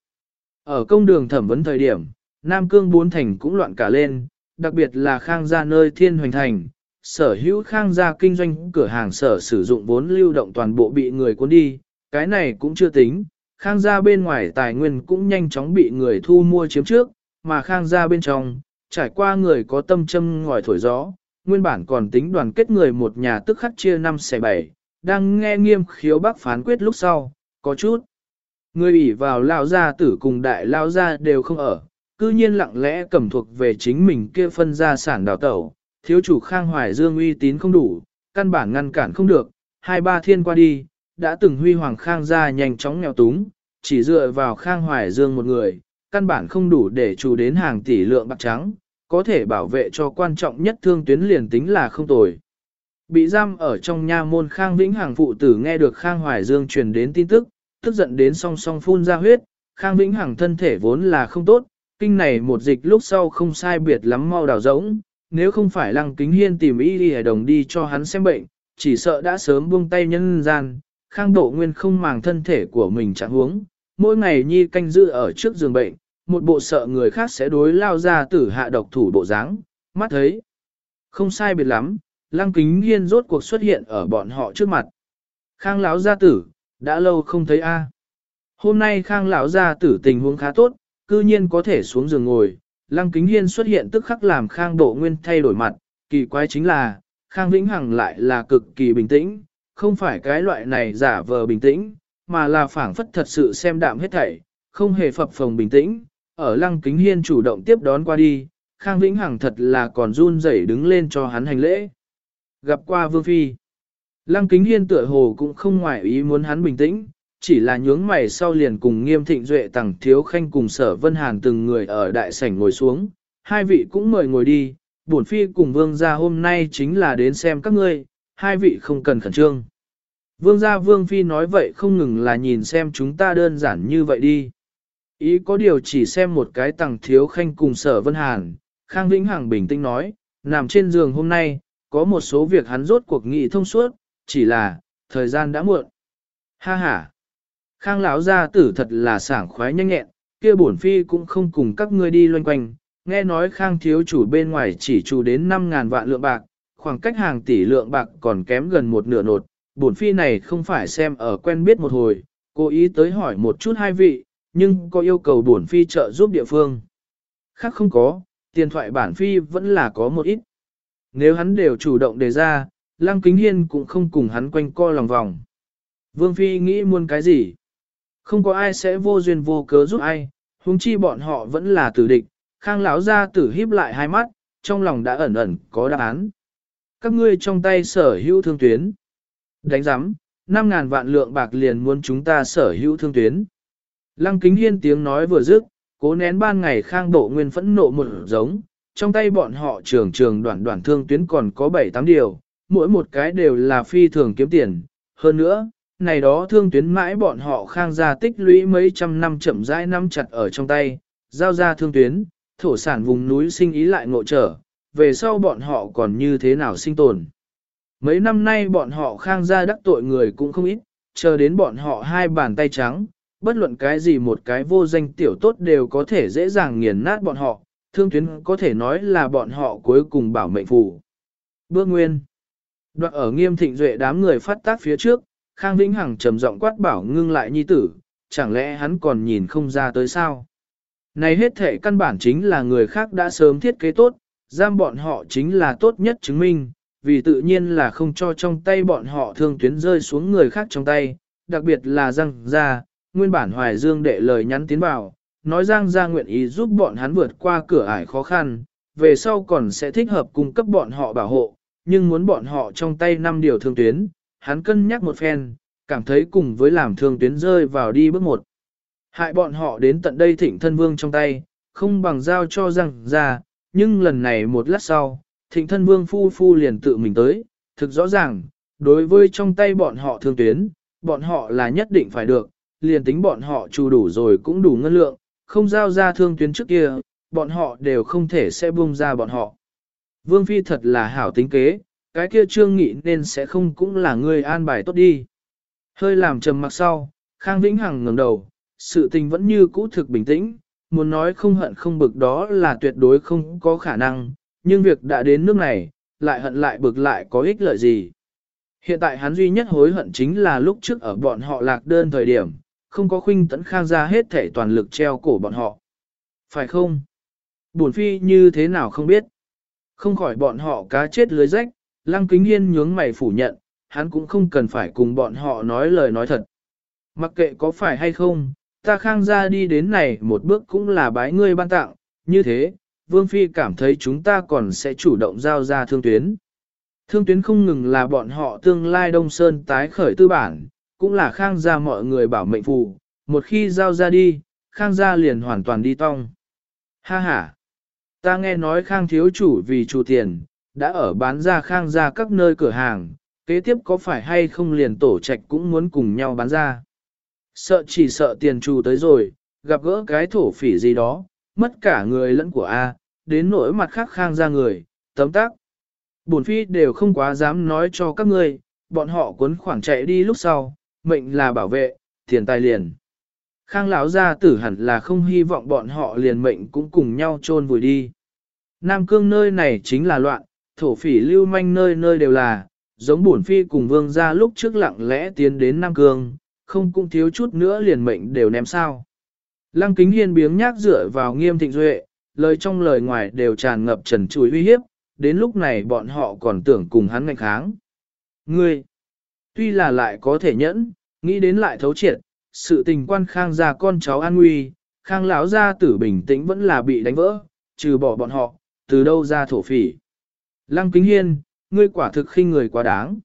Ở công đường thẩm vấn thời điểm, Nam Cương bốn thành cũng loạn cả lên, đặc biệt là khang gia nơi thiên hoành thành. Sở hữu khang gia kinh doanh cửa hàng sở sử dụng vốn lưu động toàn bộ bị người cuốn đi, cái này cũng chưa tính, khang gia bên ngoài tài nguyên cũng nhanh chóng bị người thu mua chiếm trước, mà khang gia bên trong, trải qua người có tâm châm ngòi thổi gió, nguyên bản còn tính đoàn kết người một nhà tức khắc chia năm xẻ bảy, đang nghe nghiêm khiếu bác phán quyết lúc sau, có chút. Người ủy vào lao gia tử cùng đại lao gia đều không ở, cư nhiên lặng lẽ cầm thuộc về chính mình kia phân gia sản đào tẩu, thiếu chủ khang hoài dương uy tín không đủ, căn bản ngăn cản không được, hai ba thiên qua đi, đã từng huy hoàng khang gia nhanh chóng nghèo túng, chỉ dựa vào khang hoài dương một người, căn bản không đủ để chủ đến hàng tỷ lượng bạc trắng, có thể bảo vệ cho quan trọng nhất thương tuyến liền tính là không tồi. Bị giam ở trong nha môn Khang Vĩnh Hằng phụ tử nghe được Khang Hoài Dương truyền đến tin tức, tức giận đến song song phun ra huyết, Khang Vĩnh Hằng thân thể vốn là không tốt, kinh này một dịch lúc sau không sai biệt lắm mau đào rỗng, nếu không phải Lăng Kính Hiên tìm y đi đồng đi cho hắn xem bệnh, chỉ sợ đã sớm buông tay nhân gian, Khang Độ Nguyên không màng thân thể của mình trạng huống, mỗi ngày nhi canh giữ ở trước giường bệnh, một bộ sợ người khác sẽ đối lao ra tử hạ độc thủ bộ dáng, mắt thấy. Không sai biệt lắm, Lăng kính hiên rốt cuộc xuất hiện ở bọn họ trước mặt. Khang lão gia tử, đã lâu không thấy a. Hôm nay khang lão gia tử tình huống khá tốt, cư nhiên có thể xuống giường ngồi. Lăng kính hiên xuất hiện tức khắc làm khang độ nguyên thay đổi mặt, kỳ quái chính là, khang vĩnh hằng lại là cực kỳ bình tĩnh, không phải cái loại này giả vờ bình tĩnh, mà là phảng phất thật sự xem đạm hết thảy, không hề phập phồng bình tĩnh. Ở lăng kính hiên chủ động tiếp đón qua đi, khang vĩnh hằng thật là còn run rẩy đứng lên cho hắn hành lễ gặp qua Vương Phi. Lăng kính hiên tựa hồ cũng không ngoại ý muốn hắn bình tĩnh, chỉ là nhướng mày sau liền cùng nghiêm thịnh duệ tặng thiếu khanh cùng sở vân hàn từng người ở đại sảnh ngồi xuống, hai vị cũng mời ngồi đi, bổn phi cùng vương gia hôm nay chính là đến xem các ngươi, hai vị không cần khẩn trương. Vương gia vương phi nói vậy không ngừng là nhìn xem chúng ta đơn giản như vậy đi. Ý có điều chỉ xem một cái tặng thiếu khanh cùng sở vân hàn, Khang Vĩnh Hằng bình tĩnh nói, nằm trên giường hôm nay, có một số việc hắn rốt cuộc nghị thông suốt, chỉ là, thời gian đã muộn. Ha ha! Khang lão gia tử thật là sảng khoái nhanh nhẹn, kia bổn phi cũng không cùng các ngươi đi loanh quanh, nghe nói khang thiếu chủ bên ngoài chỉ chủ đến 5.000 vạn lượng bạc, khoảng cách hàng tỷ lượng bạc còn kém gần một nửa nột, bổn phi này không phải xem ở quen biết một hồi, cố ý tới hỏi một chút hai vị, nhưng có yêu cầu bổn phi trợ giúp địa phương. Khác không có, tiền thoại bản phi vẫn là có một ít. Nếu hắn đều chủ động đề ra, Lăng Kính Hiên cũng không cùng hắn quanh co lòng vòng. Vương Phi nghĩ muốn cái gì? Không có ai sẽ vô duyên vô cớ giúp ai, huống chi bọn họ vẫn là tử địch. Khang lão ra tử híp lại hai mắt, trong lòng đã ẩn ẩn có đáp án. Các ngươi trong tay sở hữu thương tuyến. Đánh giám, 5.000 vạn lượng bạc liền muốn chúng ta sở hữu thương tuyến. Lăng kính hiên tiếng nói vừa dứt, cố nén ban ngày khang độ nguyên phẫn nộ một giống, trong tay bọn họ trường trường đoạn đoạn thương tuyến còn có 7-8 điều, mỗi một cái đều là phi thường kiếm tiền. Hơn nữa, này đó thương tuyến mãi bọn họ khang gia tích lũy mấy trăm năm chậm rãi năm chặt ở trong tay, giao ra thương tuyến, thổ sản vùng núi sinh ý lại ngộ trở, về sau bọn họ còn như thế nào sinh tồn. Mấy năm nay bọn họ khang gia đắc tội người cũng không ít, chờ đến bọn họ hai bàn tay trắng, bất luận cái gì một cái vô danh tiểu tốt đều có thể dễ dàng nghiền nát bọn họ, thương tuyến có thể nói là bọn họ cuối cùng bảo mệnh phù. Bước nguyên Đoạn ở nghiêm thịnh duệ đám người phát tác phía trước, Khang Vĩnh Hằng trầm giọng quát bảo ngưng lại nhi tử, chẳng lẽ hắn còn nhìn không ra tới sao? Này hết thể căn bản chính là người khác đã sớm thiết kế tốt, giam bọn họ chính là tốt nhất chứng minh, vì tự nhiên là không cho trong tay bọn họ thương tuyến rơi xuống người khác trong tay, đặc biệt là răng ra nguyên bản Hoài Dương đệ lời nhắn tiến vào, nói Giang Gia nguyện ý giúp bọn hắn vượt qua cửa ải khó khăn, về sau còn sẽ thích hợp cung cấp bọn họ bảo hộ, nhưng muốn bọn họ trong tay năm điều thương tuyến, hắn cân nhắc một phen, cảm thấy cùng với làm thương tuyến rơi vào đi bước một. Hại bọn họ đến tận đây thịnh thân vương trong tay, không bằng giao cho Giang Gia, nhưng lần này một lát sau, thịnh thân vương phu phu liền tự mình tới, thực rõ ràng, đối với trong tay bọn họ thương tuyến, bọn họ là nhất định phải được, liền tính bọn họ trù đủ rồi cũng đủ ngân lượng, không giao ra thương tuyến trước kia, bọn họ đều không thể sẽ buông ra bọn họ. Vương Phi thật là hảo tính kế, cái kia trương nghị nên sẽ không cũng là người an bài tốt đi. Hơi làm trầm mặc sau, Khang Vĩnh Hằng ngẩng đầu, sự tình vẫn như cũ thực bình tĩnh, muốn nói không hận không bực đó là tuyệt đối không có khả năng, nhưng việc đã đến nước này, lại hận lại bực lại có ích lợi gì. Hiện tại hắn duy nhất hối hận chính là lúc trước ở bọn họ lạc đơn thời điểm, không có khuynh tấn khang ra hết thể toàn lực treo cổ bọn họ. Phải không? Bổn phi như thế nào không biết. Không khỏi bọn họ cá chết lưới rách, lăng kính hiên nhướng mày phủ nhận, hắn cũng không cần phải cùng bọn họ nói lời nói thật. Mặc kệ có phải hay không, ta khang ra đi đến này một bước cũng là bái ngươi ban tặng, như thế, Vương Phi cảm thấy chúng ta còn sẽ chủ động giao ra thương tuyến. Thương tuyến không ngừng là bọn họ tương lai Đông Sơn tái khởi tư bản, cũng là khang gia mọi người bảo mệnh phù, một khi giao ra đi, khang gia liền hoàn toàn đi tong. Ha ha! Ta nghe nói khang thiếu chủ vì chủ tiền, đã ở bán ra khang gia các nơi cửa hàng, kế tiếp có phải hay không liền tổ trạch cũng muốn cùng nhau bán ra. Sợ chỉ sợ tiền trù tới rồi, gặp gỡ cái thổ phỉ gì đó, mất cả người lẫn của A, đến nỗi mặt khác khang ra người, tấm tắc Bổn phi đều không quá dám nói cho các ngươi, bọn họ cuốn khoảng chạy đi lúc sau, mệnh là bảo vệ, tiền tài liền. Khang lão gia tử hẳn là không hy vọng bọn họ liền mệnh cũng cùng nhau chôn vùi đi. Nam cương nơi này chính là loạn, thổ phỉ lưu manh nơi nơi đều là, giống bổn phi cùng vương gia lúc trước lặng lẽ tiến đến Nam cương, không cũng thiếu chút nữa liền mệnh đều ném sao. Lăng kính hiên biếng nhác dựa vào nghiêm thịnh duệ, lời trong lời ngoài đều tràn ngập trần chùi uy hiếp, đến lúc này bọn họ còn tưởng cùng hắn ngạch kháng. Ngươi, tuy là lại có thể nhẫn, nghĩ đến lại thấu triệt, sự tình quan khang gia con cháu an nguy, khang lão gia tử bình tĩnh vẫn là bị đánh vỡ, trừ bỏ bọn họ, từ đâu ra thổ phỉ. Lăng kính hiên, ngươi quả thực khinh người quá đáng.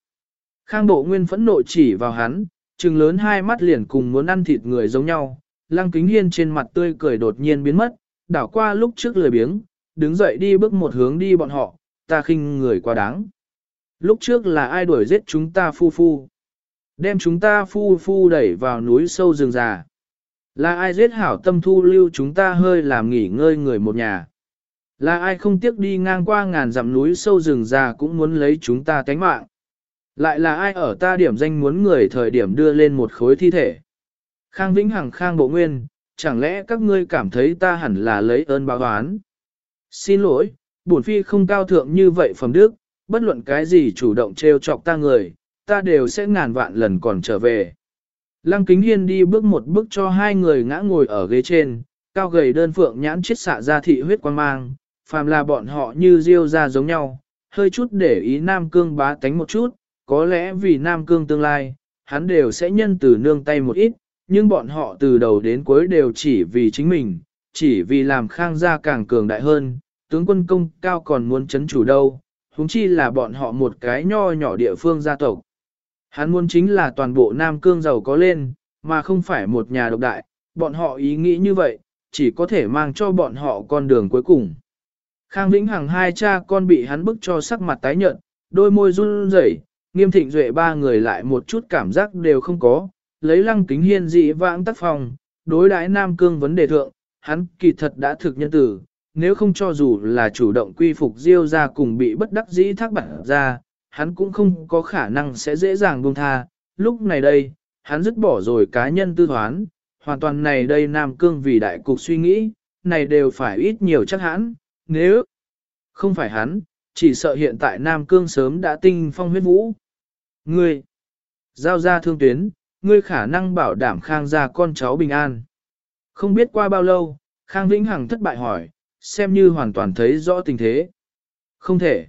Khang bộ nguyên phẫn nộ chỉ vào hắn, trừng lớn hai mắt liền cùng muốn ăn thịt người giống nhau, lăng kính hiên trên mặt tươi cười đột nhiên biến mất, đảo qua lúc trước lười biếng, đứng dậy đi bước một hướng đi bọn họ, ta khinh người quá đáng. Lúc trước là ai đuổi giết chúng ta phu phu? Đem chúng ta phu phu đẩy vào núi sâu rừng già. Là ai giết hảo tâm thu lưu chúng ta hơi làm nghỉ ngơi người một nhà? Là ai không tiếc đi ngang qua ngàn dặm núi sâu rừng già cũng muốn lấy chúng ta tánh mạng? Lại là ai ở ta điểm danh muốn người thời điểm đưa lên một khối thi thể? Khang Vĩnh Hằng Khang Bộ Nguyên, chẳng lẽ các ngươi cảm thấy ta hẳn là lấy ơn báo oán? Xin lỗi, bổn phi không cao thượng như vậy phẩm đức, bất luận cái gì chủ động trêu chọc ta người, ta đều sẽ ngàn vạn lần còn trở về. Lăng Kính Hiên đi bước một bước cho hai người ngã ngồi ở ghế trên, cao gầy đơn phượng nhãn chiết xạ ra thị huyết quan mang, phàm là bọn họ như diêu ra giống nhau, hơi chút để ý Nam Cương bá tánh một chút, có lẽ vì Nam Cương tương lai, hắn đều sẽ nhân từ nương tay một ít, nhưng bọn họ từ đầu đến cuối đều chỉ vì chính mình, chỉ vì làm khang gia càng cường đại hơn, tướng quân công cao còn muốn chấn chủ đâu, huống chi là bọn họ một cái nho nhỏ địa phương gia tộc. Hắn muốn chính là toàn bộ Nam Cương giàu có lên, mà không phải một nhà độc đại, bọn họ ý nghĩ như vậy, chỉ có thể mang cho bọn họ con đường cuối cùng. Khang Vĩnh Hằng hai cha con bị hắn bức cho sắc mặt tái nhợt, đôi môi run rẩy, nghiêm thịnh duệ ba người lại một chút cảm giác đều không có, lấy lăng kính hiên dị vãng tác phòng, đối đãi Nam Cương vấn đề thượng, hắn kỳ thật đã thực nhân tử, nếu không cho dù là chủ động quy phục diêu ra cùng bị bất đắc dĩ thác bản ra, hắn cũng không có khả năng sẽ dễ dàng buông tha, lúc này đây, hắn dứt bỏ rồi cá nhân tư thoán, hoàn toàn này đây Nam Cương vì đại cục suy nghĩ, này đều phải ít nhiều chắc hãn, nếu không phải hắn, chỉ sợ hiện tại Nam Cương sớm đã tinh phong huyết vũ. Ngươi, giao ra thương tuyến, ngươi khả năng bảo đảm khang gia con cháu bình an. Không biết qua bao lâu, Khang Vĩnh Hằng thất bại hỏi, xem như hoàn toàn thấy rõ tình thế. Không thể.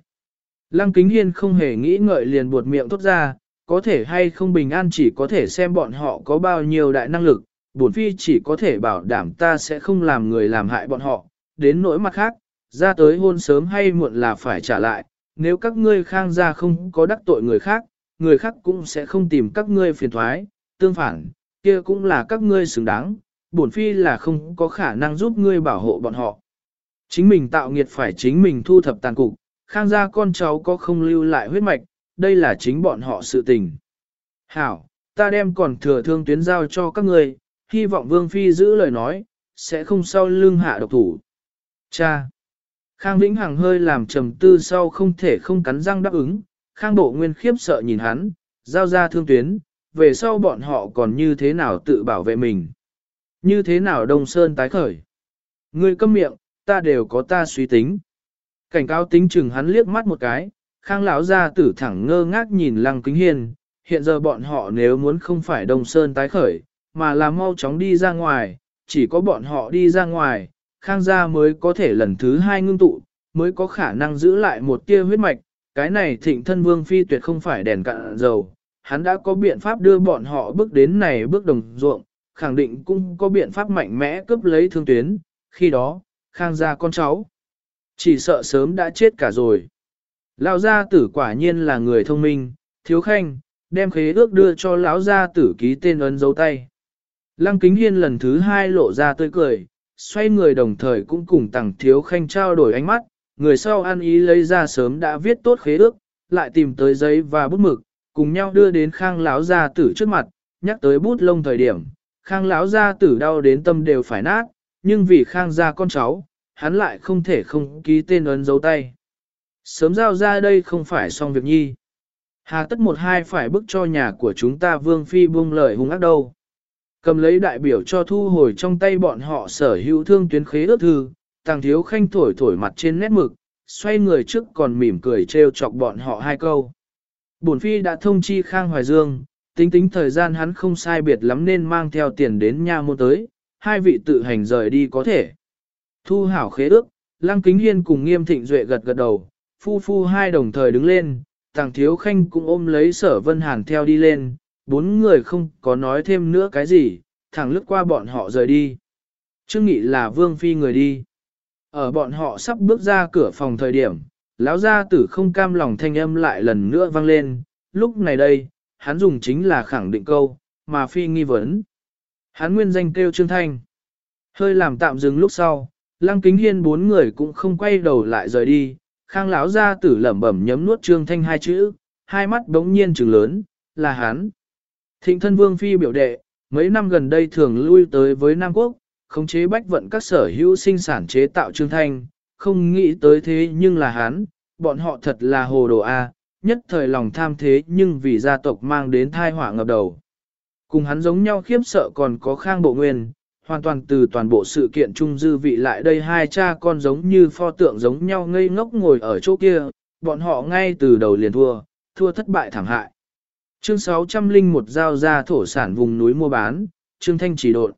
Lăng Kính Hiên không hề nghĩ ngợi liền buột miệng thốt ra, có thể hay không bình an chỉ có thể xem bọn họ có bao nhiêu đại năng lực, bổn phi chỉ có thể bảo đảm ta sẽ không làm người làm hại bọn họ, đến nỗi mặt khác, ra tới hôn sớm hay muộn là phải trả lại, nếu các ngươi khang gia không có đắc tội người khác, người khác cũng sẽ không tìm các ngươi phiền thoái, tương phản, kia cũng là các ngươi xứng đáng, bổn phi là không có khả năng giúp ngươi bảo hộ bọn họ. Chính mình tạo nghiệt phải chính mình thu thập tàn cục, khang gia con cháu có không lưu lại huyết mạch, đây là chính bọn họ sự tình. Hảo, ta đem còn thừa thương tuyến giao cho các người, hy vọng vương phi giữ lời nói, sẽ không sau lưng hạ độc thủ. Cha! Khang Vĩnh Hằng hơi làm trầm tư sau không thể không cắn răng đáp ứng, Khang Bộ Nguyên khiếp sợ nhìn hắn, giao ra thương tuyến, về sau bọn họ còn như thế nào tự bảo vệ mình. Như thế nào Đông Sơn tái khởi. Ngươi câm miệng, ta đều có ta suy tính. Cảnh cáo tính chừng hắn liếc mắt một cái, Khang lão ra tử thẳng ngơ ngác nhìn Lăng Kính Hiên, hiện giờ bọn họ nếu muốn không phải Đông Sơn tái khởi, mà là mau chóng đi ra ngoài, chỉ có bọn họ đi ra ngoài, Khang gia mới có thể lần thứ hai ngưng tụ, mới có khả năng giữ lại một tia huyết mạch, cái này thịnh thân vương phi tuyệt không phải đèn cạn dầu, hắn đã có biện pháp đưa bọn họ bước đến này bước đồng ruộng, khẳng định cũng có biện pháp mạnh mẽ cướp lấy thương tuyến, khi đó, khang gia con cháu, chỉ sợ sớm đã chết cả rồi. Lão gia tử quả nhiên là người thông minh, thiếu khanh, đem khế ước đưa cho lão gia tử ký tên ấn dấu tay. Lăng kính hiên lần thứ hai lộ ra tươi cười, xoay người đồng thời cũng cùng tặng thiếu khanh trao đổi ánh mắt, người sau ăn ý lấy ra sớm đã viết tốt khế ước, lại tìm tới giấy và bút mực, cùng nhau đưa đến khang lão gia tử trước mặt, nhắc tới bút lông thời điểm, khang lão gia tử đau đến tâm đều phải nát, nhưng vì khang gia con cháu, hắn lại không thể không ký tên ấn dấu tay. Sớm giao ra đây không phải xong việc nhi. Hà tất một hai phải bức cho nhà của chúng ta vương phi buông lời hung ác đâu. Cầm lấy đại biểu cho thu hồi trong tay bọn họ sở hữu thương tuyến khế ước thư, tàng thiếu khanh thổi thổi mặt trên nét mực, xoay người trước còn mỉm cười trêu chọc bọn họ hai câu. Bổn phi đã thông chi Khang Hoài Dương, tính tính thời gian hắn không sai biệt lắm nên mang theo tiền đến nha môn tới, hai vị tự hành rời đi có thể. Thu hảo khế ước, Lăng Kính Hiên cùng Nghiêm Thịnh Duệ gật gật đầu, phu phu hai đồng thời đứng lên, Tàng Thiếu Khanh cũng ôm lấy Sở Vân Hàn theo đi lên, bốn người không có nói thêm nữa cái gì, thẳng lướt qua bọn họ rời đi. Trương Nghị là Vương Phi người đi. Ở bọn họ sắp bước ra cửa phòng thời điểm, lão gia tử không cam lòng thanh âm lại lần nữa vang lên, lúc này đây, hắn dùng chính là khẳng định câu, mà Phi nghi vấn. Hán nguyên danh kêu Trương Thanh. Hơi làm tạm dừng lúc sau, Lăng Kính Hiên bốn người cũng không quay đầu lại rời đi, Khang lão gia tử lẩm bẩm nhấm nuốt Trương Thanh hai chữ, hai mắt đống nhiên trừng lớn, là hắn. Thịnh thân vương phi biểu đệ, mấy năm gần đây thường lui tới với Nam Quốc, khống chế bách vận các sở hữu sinh sản chế tạo trương thanh, không nghĩ tới thế nhưng là hắn, bọn họ thật là hồ đồ A, nhất thời lòng tham thế nhưng vì gia tộc mang đến thai họa ngập đầu. Cùng hắn giống nhau khiếp sợ còn có khang bộ nguyên, hoàn toàn từ toàn bộ sự kiện trung dư vị lại đây hai cha con giống như pho tượng giống nhau ngây ngốc ngồi ở chỗ kia, bọn họ ngay từ đầu liền thua, thua thất bại thảm hại. Chương 601 giao ra thổ sản vùng núi mua bán, Trương Thanh chỉ độn.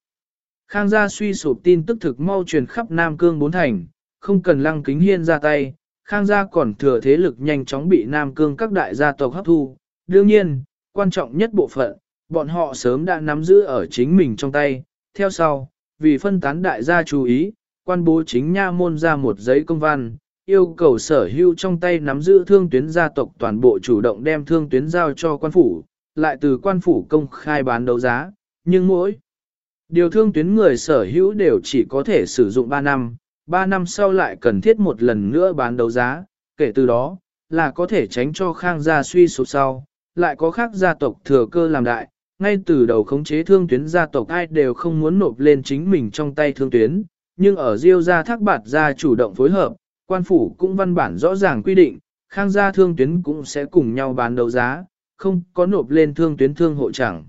Khang gia suy sụp tin tức thực mau truyền khắp Nam Cương bốn thành, không cần lăng kính hiên ra tay, Khang gia còn thừa thế lực nhanh chóng bị Nam Cương các đại gia tộc hấp thu. Đương nhiên, quan trọng nhất bộ phận, bọn họ sớm đã nắm giữ ở chính mình trong tay. Theo sau, vì phân tán đại gia chú ý, quan bố chính nha môn ra một giấy công văn, yêu cầu sở hữu trong tay nắm giữ thương tuyến gia tộc toàn bộ chủ động đem thương tuyến giao cho quan phủ, lại từ quan phủ công khai bán đấu giá, nhưng mỗi điều thương tuyến người sở hữu đều chỉ có thể sử dụng 3 năm, 3 năm sau lại cần thiết một lần nữa bán đấu giá, kể từ đó, là có thể tránh cho khang gia suy sụp sau, lại có khác gia tộc thừa cơ làm đại, ngay từ đầu khống chế thương tuyến gia tộc ai đều không muốn nộp lên chính mình trong tay thương tuyến, nhưng ở Diêu gia thác bạt gia chủ động phối hợp, quan phủ cũng văn bản rõ ràng quy định, khang gia thương tuyến cũng sẽ cùng nhau bán đấu giá, không có nộp lên thương tuyến thương hộ chẳng.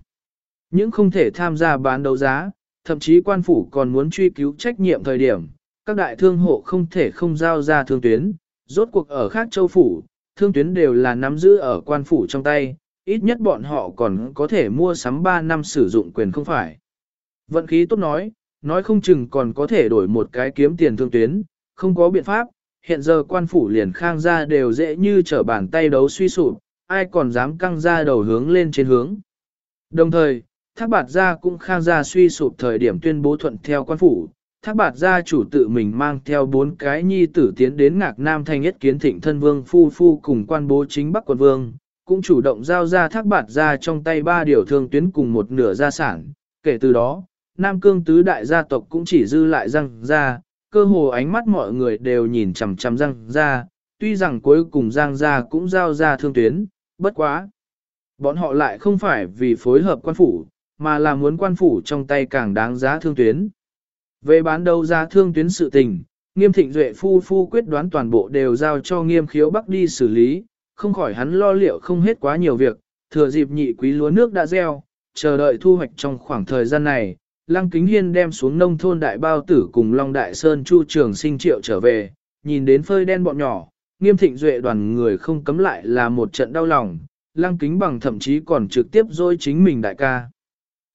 Những không thể tham gia bán đấu giá, thậm chí quan phủ còn muốn truy cứu trách nhiệm thời điểm, các đại thương hộ không thể không giao ra thương tuyến, rốt cuộc ở khác châu phủ, thương tuyến đều là nắm giữ ở quan phủ trong tay, ít nhất bọn họ còn có thể mua sắm 3 năm sử dụng quyền không phải. Vận khí tốt nói, nói không chừng còn có thể đổi một cái kiếm tiền thương tuyến, không có biện pháp, hiện giờ quan phủ liền khang ra đều dễ như trở bàn tay đấu suy sụp, ai còn dám căng ra đầu hướng lên trên hướng. Đồng thời, thác bạt gia cũng khang ra suy sụp thời điểm tuyên bố thuận theo quan phủ, thác bạt gia chủ tự mình mang theo bốn cái nhi tử tiến đến ngạc nam thành nhất kiến thịnh thân vương phu phu cùng quan bố chính bắc quận vương, cũng chủ động giao ra thác bạt ra trong tay ba điều thương tuyến cùng một nửa gia sản, kể từ đó, Nam Cương tứ đại gia tộc cũng chỉ dư lại răng ra, cơ hồ ánh mắt mọi người đều nhìn chằm chằm răng ra, tuy rằng cuối cùng răng ra cũng giao ra thương tuyến, bất quá. Bọn họ lại không phải vì phối hợp quan phủ, mà là muốn quan phủ trong tay càng đáng giá thương tuyến. Về bán đấu giá thương tuyến sự tình, nghiêm thịnh duệ phu phu quyết đoán toàn bộ đều giao cho nghiêm khiếu bắc đi xử lý, không khỏi hắn lo liệu không hết quá nhiều việc, thừa dịp nhị quý lúa nước đã gieo, chờ đợi thu hoạch trong khoảng thời gian này, Lăng Kính Hiên đem xuống nông thôn đại bao tử cùng Long Đại Sơn Chu Trường sinh triệu trở về, nhìn đến phơi đen bọn nhỏ, nghiêm thịnh duệ đoàn người không cấm lại là một trận đau lòng, Lăng Kính bằng thậm chí còn trực tiếp dối chính mình đại ca.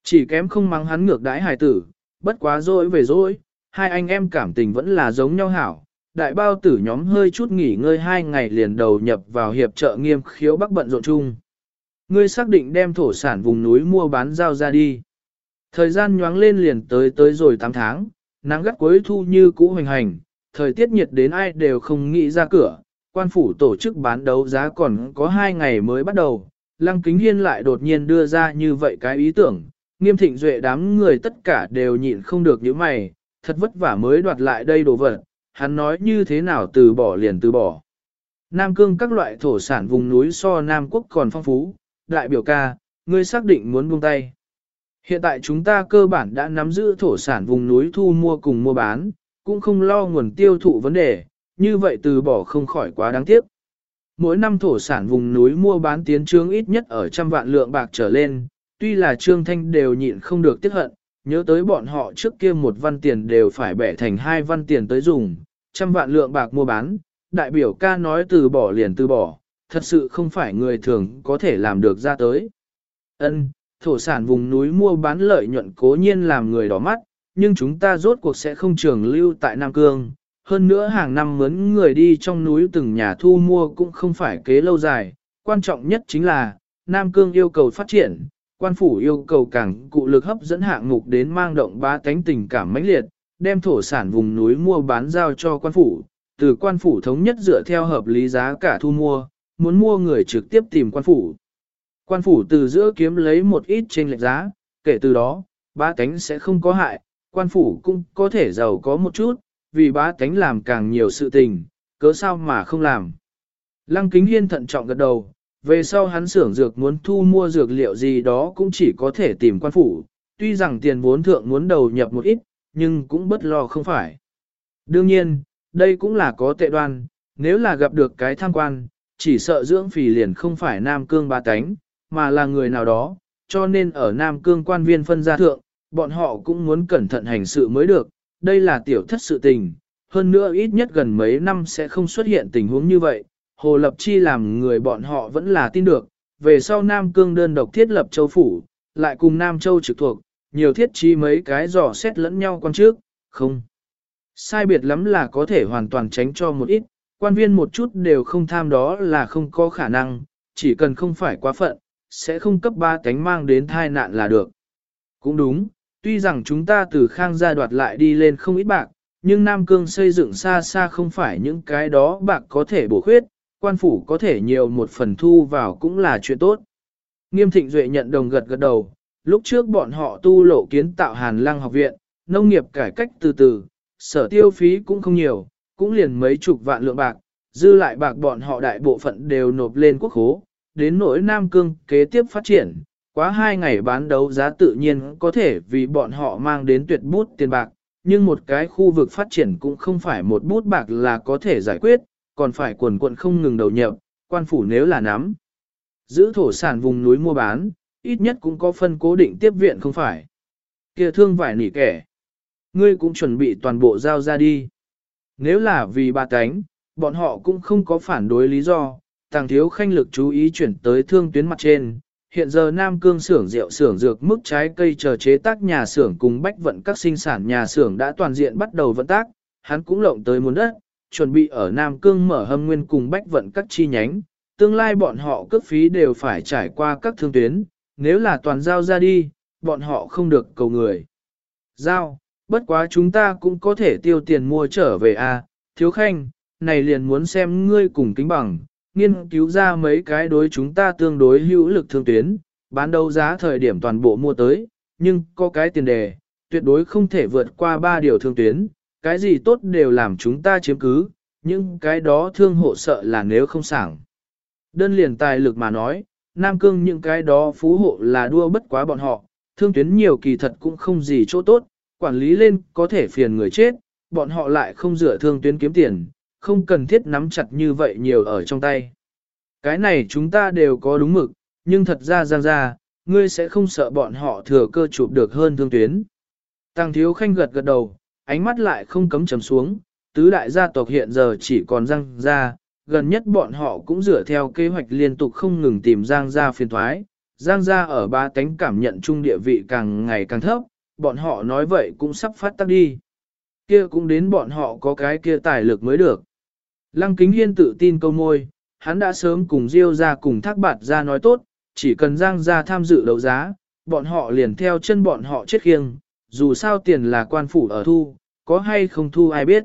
Chỉ kém không mắng hắn ngược đãi hài tử, bất quá dối về dối, hai anh em cảm tình vẫn là giống nhau hảo. Đại bao tử nhóm hơi chút nghỉ ngơi hai ngày liền đầu nhập vào hiệp trợ nghiêm khiếu bắc bận rộn chung. Ngươi xác định đem thổ sản vùng núi mua bán giao ra đi. Thời gian nhoáng lên liền tới tới rồi 8 tháng, nắng gắt cuối thu như cũ hoành hành, thời tiết nhiệt đến ai đều không nghĩ ra cửa, quan phủ tổ chức bán đấu giá còn có 2 ngày mới bắt đầu, Lăng Kính Hiên lại đột nhiên đưa ra như vậy cái ý tưởng, nghiêm thịnh duệ đám người tất cả đều nhịn không được những mày, thật vất vả mới đoạt lại đây đồ vật, hắn nói như thế nào từ bỏ liền từ bỏ. Nam cương các loại thổ sản vùng núi so Nam quốc còn phong phú, đại biểu ca, ngươi xác định muốn buông tay. Hiện tại chúng ta cơ bản đã nắm giữ thổ sản vùng núi thu mua cùng mua bán, cũng không lo nguồn tiêu thụ vấn đề, như vậy từ bỏ không khỏi quá đáng tiếc. Mỗi năm thổ sản vùng núi mua bán tiến trướng ít nhất ở trăm vạn lượng bạc trở lên, tuy là Trương Thanh đều nhịn không được tiếc hận, nhớ tới bọn họ trước kia một văn tiền đều phải bẻ thành hai văn tiền tới dùng, trăm vạn lượng bạc mua bán, đại biểu ca nói từ bỏ liền từ bỏ, thật sự không phải người thường có thể làm được ra tới. Ân, thổ sản vùng núi mua bán lợi nhuận cố nhiên làm người đỏ mắt, nhưng chúng ta rốt cuộc sẽ không trường lưu tại Nam Cương. Hơn nữa hàng năm mướn người đi trong núi từng nhà thu mua cũng không phải kế lâu dài, quan trọng nhất chính là Nam Cương yêu cầu phát triển, quan phủ yêu cầu càng cụ lực hấp dẫn hạng mục đến mang động ba cánh tình cảm mãnh liệt, đem thổ sản vùng núi mua bán giao cho quan phủ, từ quan phủ thống nhất dựa theo hợp lý giá cả thu mua, muốn mua người trực tiếp tìm quan phủ. Quan phủ từ giữa kiếm lấy một ít trên lệch giá, kể từ đó, ba cánh sẽ không có hại, quan phủ cũng có thể giàu có một chút, vì ba cánh làm càng nhiều sự tình, cớ sao mà không làm. Lăng kính hiên thận trọng gật đầu, về sau hắn xưởng dược muốn thu mua dược liệu gì đó cũng chỉ có thể tìm quan phủ, tuy rằng tiền vốn thượng muốn đầu nhập một ít, nhưng cũng bất lo không phải. Đương nhiên, đây cũng là có tệ đoan, nếu là gặp được cái tham quan, chỉ sợ dưỡng phì liền không phải nam cương ba tánh, mà là người nào đó, cho nên ở nam cương quan viên phân gia thượng, bọn họ cũng muốn cẩn thận hành sự mới được, đây là tiểu thất sự tình, hơn nữa ít nhất gần mấy năm sẽ không xuất hiện tình huống như vậy, Hồ Lập Chi làm người bọn họ vẫn là tin được, về sau Nam Cương đơn độc thiết lập châu phủ, lại cùng Nam Châu trực thuộc, nhiều thiết chi mấy cái dò xét lẫn nhau quan trước, không. Sai biệt lắm là có thể hoàn toàn tránh cho một ít, quan viên một chút đều không tham đó là không có khả năng, chỉ cần không phải quá phận, sẽ không cấp ba cánh mang đến thai nạn là được. Cũng đúng, tuy rằng chúng ta từ khang gia đoạt lại đi lên không ít bạc, nhưng Nam Cương xây dựng xa xa không phải những cái đó bạc có thể bổ khuyết, quan phủ có thể nhiều một phần thu vào cũng là chuyện tốt. Nghiêm thịnh duệ nhận đồng gật gật đầu, lúc trước bọn họ tu lộ kiến tạo hàn lăng học viện, nông nghiệp cải cách từ từ, sở tiêu phí cũng không nhiều, cũng liền mấy chục vạn lượng bạc, dư lại bạc bọn họ đại bộ phận đều nộp lên quốc khố, đến nỗi Nam Cương kế tiếp phát triển, quá hai ngày bán đấu giá tự nhiên có thể vì bọn họ mang đến tuyệt bút tiền bạc, nhưng một cái khu vực phát triển cũng không phải một bút bạc là có thể giải quyết, còn phải quần quận không ngừng đầu nhập, quan phủ nếu là nắm. Giữ thổ sản vùng núi mua bán, ít nhất cũng có phân cố định tiếp viện không phải. kia thương vải nỉ kẻ. Ngươi cũng chuẩn bị toàn bộ giao ra đi. Nếu là vì ba cánh, bọn họ cũng không có phản đối lý do, tàng thiếu khanh lực chú ý chuyển tới thương tuyến mặt trên. Hiện giờ Nam Cương xưởng rượu xưởng dược mức trái cây chờ chế tác nhà xưởng cùng bách vận các sinh sản nhà xưởng đã toàn diện bắt đầu vận tác, hắn cũng lộng tới muốn đất, chuẩn bị ở Nam Cương mở hâm nguyên cùng bách vận các chi nhánh, tương lai bọn họ cước phí đều phải trải qua các thương tuyến, nếu là toàn giao ra đi, bọn họ không được cầu người. Giao, bất quá chúng ta cũng có thể tiêu tiền mua trở về a à, thiếu khanh, này liền muốn xem ngươi cùng kính bằng, nghiên cứu ra mấy cái đối chúng ta tương đối hữu lực thương tuyến, bán đấu giá thời điểm toàn bộ mua tới, nhưng có cái tiền đề, tuyệt đối không thể vượt qua ba điều thương tuyến, cái gì tốt đều làm chúng ta chiếm cứ, nhưng cái đó thương hộ sợ là nếu không sảng. Đơn liền tài lực mà nói, Nam Cương những cái đó phú hộ là đua bất quá bọn họ, thương tuyến nhiều kỳ thật cũng không gì chỗ tốt, quản lý lên có thể phiền người chết, bọn họ lại không dựa thương tuyến kiếm tiền, không cần thiết nắm chặt như vậy nhiều ở trong tay. Cái này chúng ta đều có đúng mực, nhưng thật ra giang ra, ngươi sẽ không sợ bọn họ thừa cơ chụp được hơn thương tuyến. Tăng thiếu khanh gật gật đầu, ánh mắt lại không cấm chấm xuống, tứ đại gia tộc hiện giờ chỉ còn răng ra, gần nhất bọn họ cũng dựa theo kế hoạch liên tục không ngừng tìm giang Gia phiền thoái. Giang gia ở ba tánh cảm nhận chung địa vị càng ngày càng thấp, bọn họ nói vậy cũng sắp phát tác đi. Kia cũng đến bọn họ có cái kia tài lực mới được. Lăng Kính Hiên tự tin câu môi, hắn đã sớm cùng Diêu ra cùng thác bạt ra nói tốt, chỉ cần Giang ra tham dự đấu giá, bọn họ liền theo chân bọn họ chết khiêng, dù sao tiền là quan phủ ở thu, có hay không thu ai biết.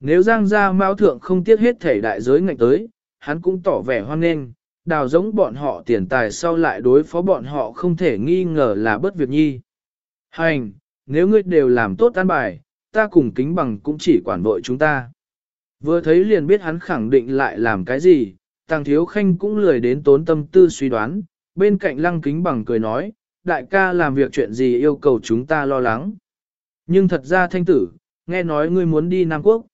Nếu Giang gia mao thượng không tiếc hết thể đại giới ngạnh tới, hắn cũng tỏ vẻ hoan nghênh, đào giống bọn họ tiền tài sau lại đối phó bọn họ không thể nghi ngờ là bất việc nhi. Hành, nếu ngươi đều làm tốt an bài, ta cùng kính bằng cũng chỉ quản vội chúng ta. Vừa thấy liền biết hắn khẳng định lại làm cái gì, Tàng Thiếu Khanh cũng lười đến tốn tâm tư suy đoán, bên cạnh lăng kính bằng cười nói, đại ca làm việc chuyện gì yêu cầu chúng ta lo lắng. Nhưng thật ra thanh tử, nghe nói ngươi muốn đi Nam Quốc.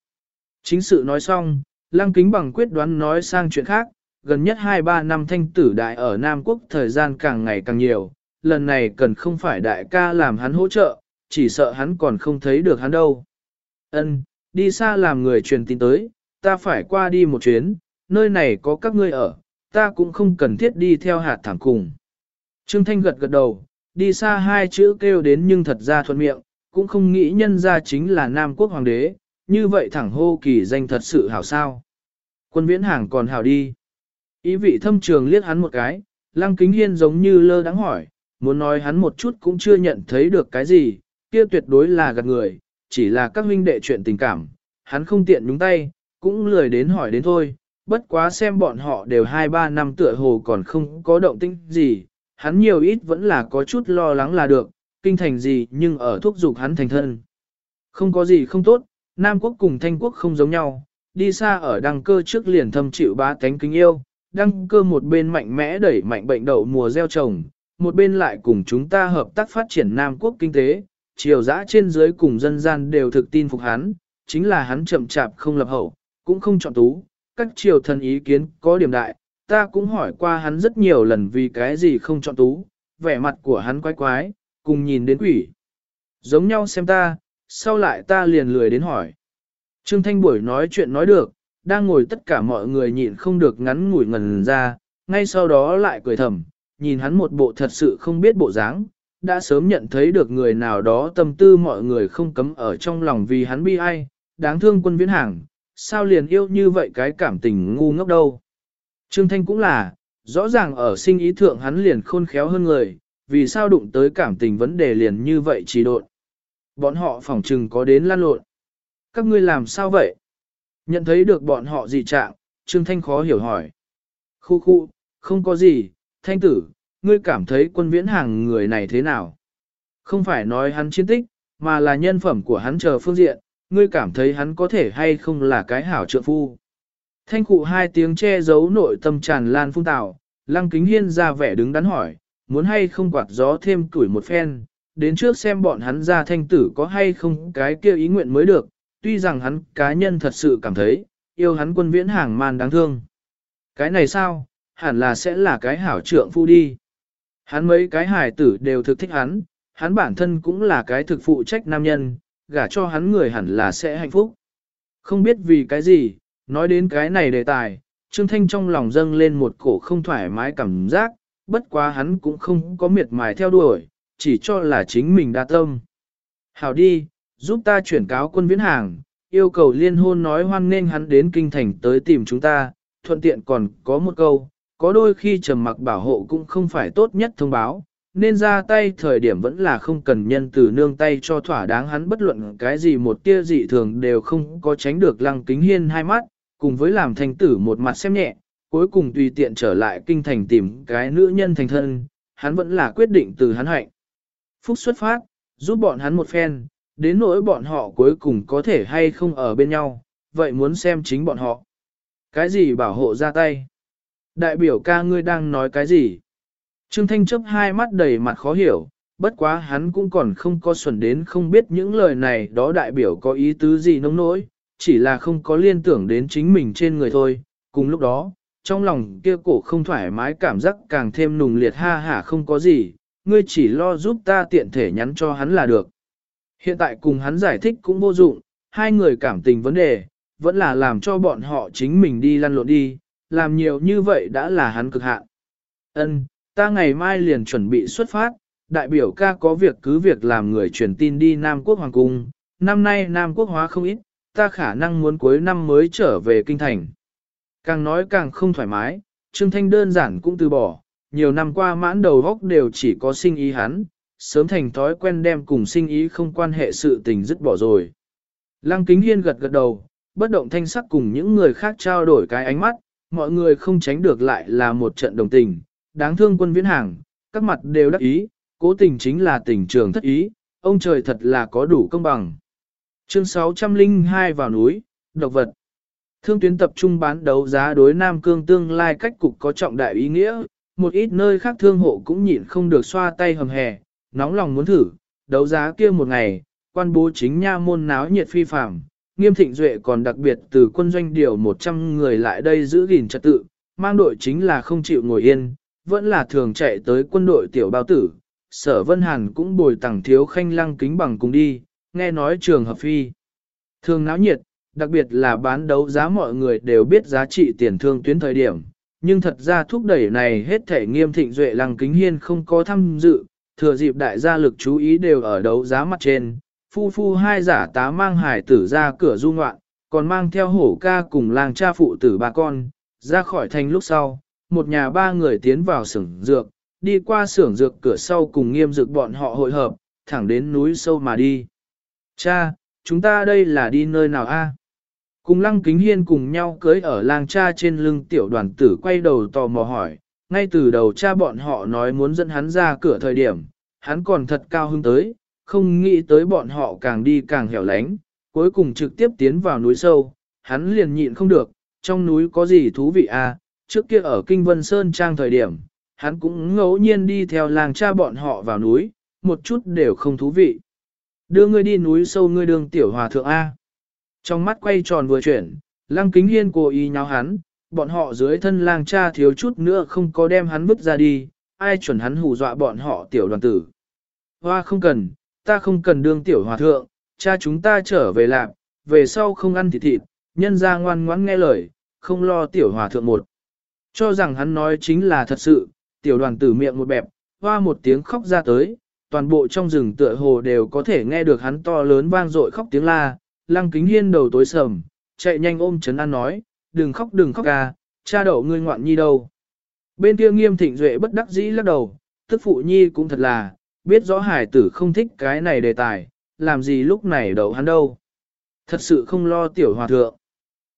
Chính sự nói xong, lăng kính bằng quyết đoán nói sang chuyện khác, gần nhất 2-3 năm thanh tử đại ở Nam Quốc thời gian càng ngày càng nhiều, lần này cần không phải đại ca làm hắn hỗ trợ, chỉ sợ hắn còn không thấy được hắn đâu. Ân, đi xa làm người truyền tin tới, ta phải qua đi một chuyến, nơi này có các ngươi ở, ta cũng không cần thiết đi theo hạt thẳng cùng. Trương Thanh gật gật đầu, đi xa hai chữ kêu đến nhưng thật ra thuận miệng, cũng không nghĩ nhân ra chính là Nam Quốc Hoàng đế, như vậy thẳng hô kỳ danh thật sự hảo sao. Quân viễn hàng còn hảo đi. Ý vị thâm trường liếc hắn một cái, lăng kính hiên giống như lơ đáng hỏi, muốn nói hắn một chút cũng chưa nhận thấy được cái gì, kia tuyệt đối là gạt người, chỉ là các huynh đệ chuyện tình cảm, hắn không tiện nhúng tay, cũng lười đến hỏi đến thôi, bất quá xem bọn họ đều 2-3 năm tựa hồ còn không có động tĩnh gì, hắn nhiều ít vẫn là có chút lo lắng là được, kinh thành gì nhưng ở thuốc dục hắn thành thân. Không có gì không tốt, Nam quốc cùng Thanh quốc không giống nhau, đi xa ở đăng cơ trước liền thâm chịu bá tánh kính yêu, đăng cơ một bên mạnh mẽ đẩy mạnh bệnh đậu mùa gieo trồng, một bên lại cùng chúng ta hợp tác phát triển Nam quốc kinh tế, triều dã trên dưới cùng dân gian đều thực tin phục hắn, chính là hắn chậm chạp không lập hậu, cũng không chọn tú, các triều thần ý kiến có điểm đại, ta cũng hỏi qua hắn rất nhiều lần vì cái gì không chọn tú, vẻ mặt của hắn quái quái, cùng nhìn đến quỷ. Giống nhau xem ta, sau lại ta liền lười đến hỏi. Trương Thanh buổi nói chuyện nói được, đang ngồi tất cả mọi người nhịn không được ngắn ngủi ngần ra, ngay sau đó lại cười thầm, nhìn hắn một bộ thật sự không biết bộ dáng, đã sớm nhận thấy được người nào đó tâm tư mọi người không cấm ở trong lòng vì hắn bi ai, đáng thương quân viễn hàng, sao liền yêu như vậy cái cảm tình ngu ngốc đâu. Trương Thanh cũng là, rõ ràng ở sinh ý thượng hắn liền khôn khéo hơn người, vì sao đụng tới cảm tình vấn đề liền như vậy trì độn. Bọn họ phỏng trừng có đến lan lộn. Các ngươi làm sao vậy? Nhận thấy được bọn họ dị trạng, Trương Thanh khó hiểu hỏi. Khu khu, không có gì, Thanh tử, ngươi cảm thấy quân viễn hàng người này thế nào? Không phải nói hắn chiến tích, mà là nhân phẩm của hắn chờ phương diện, ngươi cảm thấy hắn có thể hay không là cái hảo trượng phu. Thanh cụ hai tiếng che giấu nội tâm tràn lan phung tạo, lăng kính hiên ra vẻ đứng đắn hỏi, muốn hay không quạt gió thêm tuổi một phen, đến trước xem bọn hắn ra thanh tử có hay không cái kia ý nguyện mới được, tuy rằng hắn cá nhân thật sự cảm thấy, yêu hắn quân viễn hàng man đáng thương. Cái này sao, hẳn là sẽ là cái hảo trượng phu đi. Hắn mấy cái hài tử đều thực thích hắn, hắn bản thân cũng là cái thực phụ trách nam nhân, gả cho hắn người hẳn là sẽ hạnh phúc. Không biết vì cái gì, nói đến cái này đề tài, Trương Thanh trong lòng dâng lên một cổ không thoải mái cảm giác, bất quá hắn cũng không có miệt mài theo đuổi, chỉ cho là chính mình đa tâm. Hảo đi, giúp ta chuyển cáo quân viễn hàng, yêu cầu liên hôn nói hoan nghênh hắn đến kinh thành tới tìm chúng ta, thuận tiện còn có một câu, có đôi khi trầm mặc bảo hộ cũng không phải tốt nhất thông báo, nên ra tay thời điểm vẫn là không cần nhân từ nương tay cho thỏa đáng hắn bất luận cái gì một tia dị thường đều không có tránh được lăng kính hiên hai mắt, cùng với làm thành tử một mặt xem nhẹ, cuối cùng tùy tiện trở lại kinh thành tìm cái nữ nhân thành thân, hắn vẫn là quyết định từ hắn hạnh. Phúc xuất phát, giúp bọn hắn một phen, đến nỗi bọn họ cuối cùng có thể hay không ở bên nhau, vậy muốn xem chính bọn họ. Cái gì bảo hộ ra tay? Đại biểu ca ngươi đang nói cái gì? Trương Thanh chấp hai mắt đầy mặt khó hiểu, bất quá hắn cũng còn không có xuẩn đến không biết những lời này đó đại biểu có ý tứ gì nông nỗi, chỉ là không có liên tưởng đến chính mình trên người thôi. Cùng lúc đó, trong lòng kia cổ không thoải mái cảm giác càng thêm nùng liệt ha hả không có gì, ngươi chỉ lo giúp ta tiện thể nhắn cho hắn là được. Hiện tại cùng hắn giải thích cũng vô dụng, hai người cảm tình vấn đề, vẫn là làm cho bọn họ chính mình đi lăn lộn đi, làm nhiều như vậy đã là hắn cực hạn. Ân, ta ngày mai liền chuẩn bị xuất phát, đại biểu ca có việc cứ việc làm người truyền tin đi Nam Quốc Hoàng Cung, năm nay Nam Quốc hóa không ít, ta khả năng muốn cuối năm mới trở về kinh thành. Càng nói càng không thoải mái, Trương Thanh đơn giản cũng từ bỏ, nhiều năm qua mãn đầu góc đều chỉ có sinh ý hắn, sớm thành thói quen đem cùng sinh ý không quan hệ sự tình dứt bỏ rồi. Lăng Kính Hiên gật gật đầu, bất động thanh sắc cùng những người khác trao đổi cái ánh mắt, mọi người không tránh được lại là một trận đồng tình, đáng thương quân viễn hàng, các mặt đều đắc ý, cố tình chính là tình trường thất ý, ông trời thật là có đủ công bằng. Chương 602 vào núi, độc vật. Thương tuyến tập trung bán đấu giá đối Nam Cương tương lai cách cục có trọng đại ý nghĩa, một ít nơi khác thương hộ cũng nhịn không được xoa tay hầm hè, nóng lòng muốn thử, đấu giá kia một ngày, quan bố chính nha môn náo nhiệt phi phạm, nghiêm thịnh duệ còn đặc biệt từ quân doanh điều 100 người lại đây giữ gìn trật tự, mang đội chính là không chịu ngồi yên, vẫn là thường chạy tới quân đội tiểu bao tử. Sở Vân Hàn cũng bồi tặng thiếu khanh lăng kính bằng cùng đi, nghe nói trường hợp phi. Thường náo nhiệt, đặc biệt là bán đấu giá mọi người đều biết giá trị tiền thương tuyến thời điểm, nhưng thật ra thúc đẩy này hết thể nghiêm thịnh duệ lăng kính hiên không có tham dự, thừa dịp đại gia lực chú ý đều ở đấu giá mặt trên, phu phu hai giả tá mang hải tử ra cửa du ngoạn, còn mang theo hổ ca cùng làng cha phụ tử bà con, ra khỏi thành lúc sau, một nhà ba người tiến vào xưởng dược, đi qua xưởng dược cửa sau cùng nghiêm dược bọn họ hội hợp, thẳng đến núi sâu mà đi. Cha, chúng ta đây là đi nơi nào a? Cùng lăng kính hiên cùng nhau cưới ở làng cha trên lưng tiểu đoàn tử quay đầu tò mò hỏi, ngay từ đầu cha bọn họ nói muốn dẫn hắn ra cửa thời điểm, hắn còn thật cao hứng tới, không nghĩ tới bọn họ càng đi càng hẻo lánh, cuối cùng trực tiếp tiến vào núi sâu, hắn liền nhịn không được, trong núi có gì thú vị à, trước kia ở Kinh Vân Sơn Trang thời điểm, hắn cũng ngẫu nhiên đi theo làng cha bọn họ vào núi, một chút đều không thú vị. Đưa ngươi đi núi sâu ngươi đường tiểu hòa thượng A. Trong mắt quay tròn vừa chuyển, lăng kính hiên cố ý nháo hắn, bọn họ dưới thân lang cha thiếu chút nữa không có đem hắn vứt ra đi, ai chuẩn hắn hù dọa bọn họ tiểu đoàn tử. Hoa không cần, ta không cần đương tiểu hòa thượng, cha chúng ta trở về làm, về sau không ăn thịt thịt, nhân ra ngoan ngoãn nghe lời, không lo tiểu hòa thượng một. Cho rằng hắn nói chính là thật sự, tiểu đoàn tử miệng một bẹp, hoa một tiếng khóc ra tới, toàn bộ trong rừng tựa hồ đều có thể nghe được hắn to lớn vang dội khóc tiếng la, lăng kính hiên đầu tối sầm, chạy nhanh ôm chấn an nói, đừng khóc đừng khóc ca, cha đậu ngươi ngoạn nhi đâu. Bên kia nghiêm thịnh duệ bất đắc dĩ lắc đầu, tức phụ nhi cũng thật là, biết rõ hải tử không thích cái này đề tài, làm gì lúc này đậu hắn đâu. Thật sự không lo tiểu hòa thượng.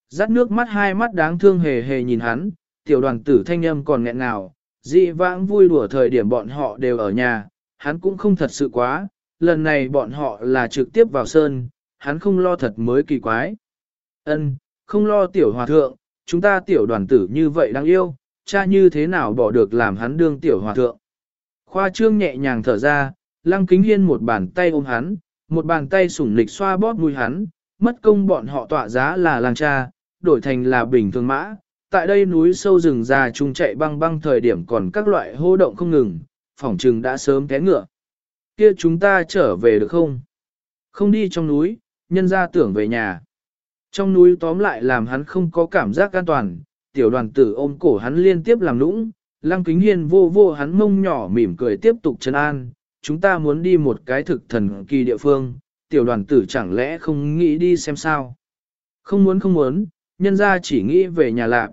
Dắt nước mắt hai mắt đáng thương hề hề nhìn hắn, tiểu đoàn tử thanh âm còn nghẹn ngào, dị vãng vui đùa thời điểm bọn họ đều ở nhà, hắn cũng không thật sự quá, lần này bọn họ là trực tiếp vào sơn, hắn không lo thật mới kỳ quái. Ân, không lo tiểu hòa thượng, chúng ta tiểu đoàn tử như vậy đáng yêu, cha như thế nào bỏ được làm hắn đương tiểu hòa thượng. Khoa trương nhẹ nhàng thở ra, lăng kính hiên một bàn tay ôm hắn, một bàn tay sủng lịch xoa bóp mũi hắn, mất công bọn họ tọa giá là làng cha, đổi thành là bình thường mã. Tại đây núi sâu rừng già trung chạy băng băng thời điểm còn các loại hô động không ngừng, phòng trừng đã sớm té ngựa. Kia chúng ta trở về được không? Không đi trong núi, nhân ra tưởng về nhà. Trong núi tóm lại làm hắn không có cảm giác an toàn, tiểu đoàn tử ôm cổ hắn liên tiếp làm nũng, lăng kính hiên vô vô hắn mông nhỏ mỉm cười tiếp tục chân an, chúng ta muốn đi một cái thực thần kỳ địa phương, tiểu đoàn tử chẳng lẽ không nghĩ đi xem sao. Không muốn không muốn, nhân ra chỉ nghĩ về nhà lạc.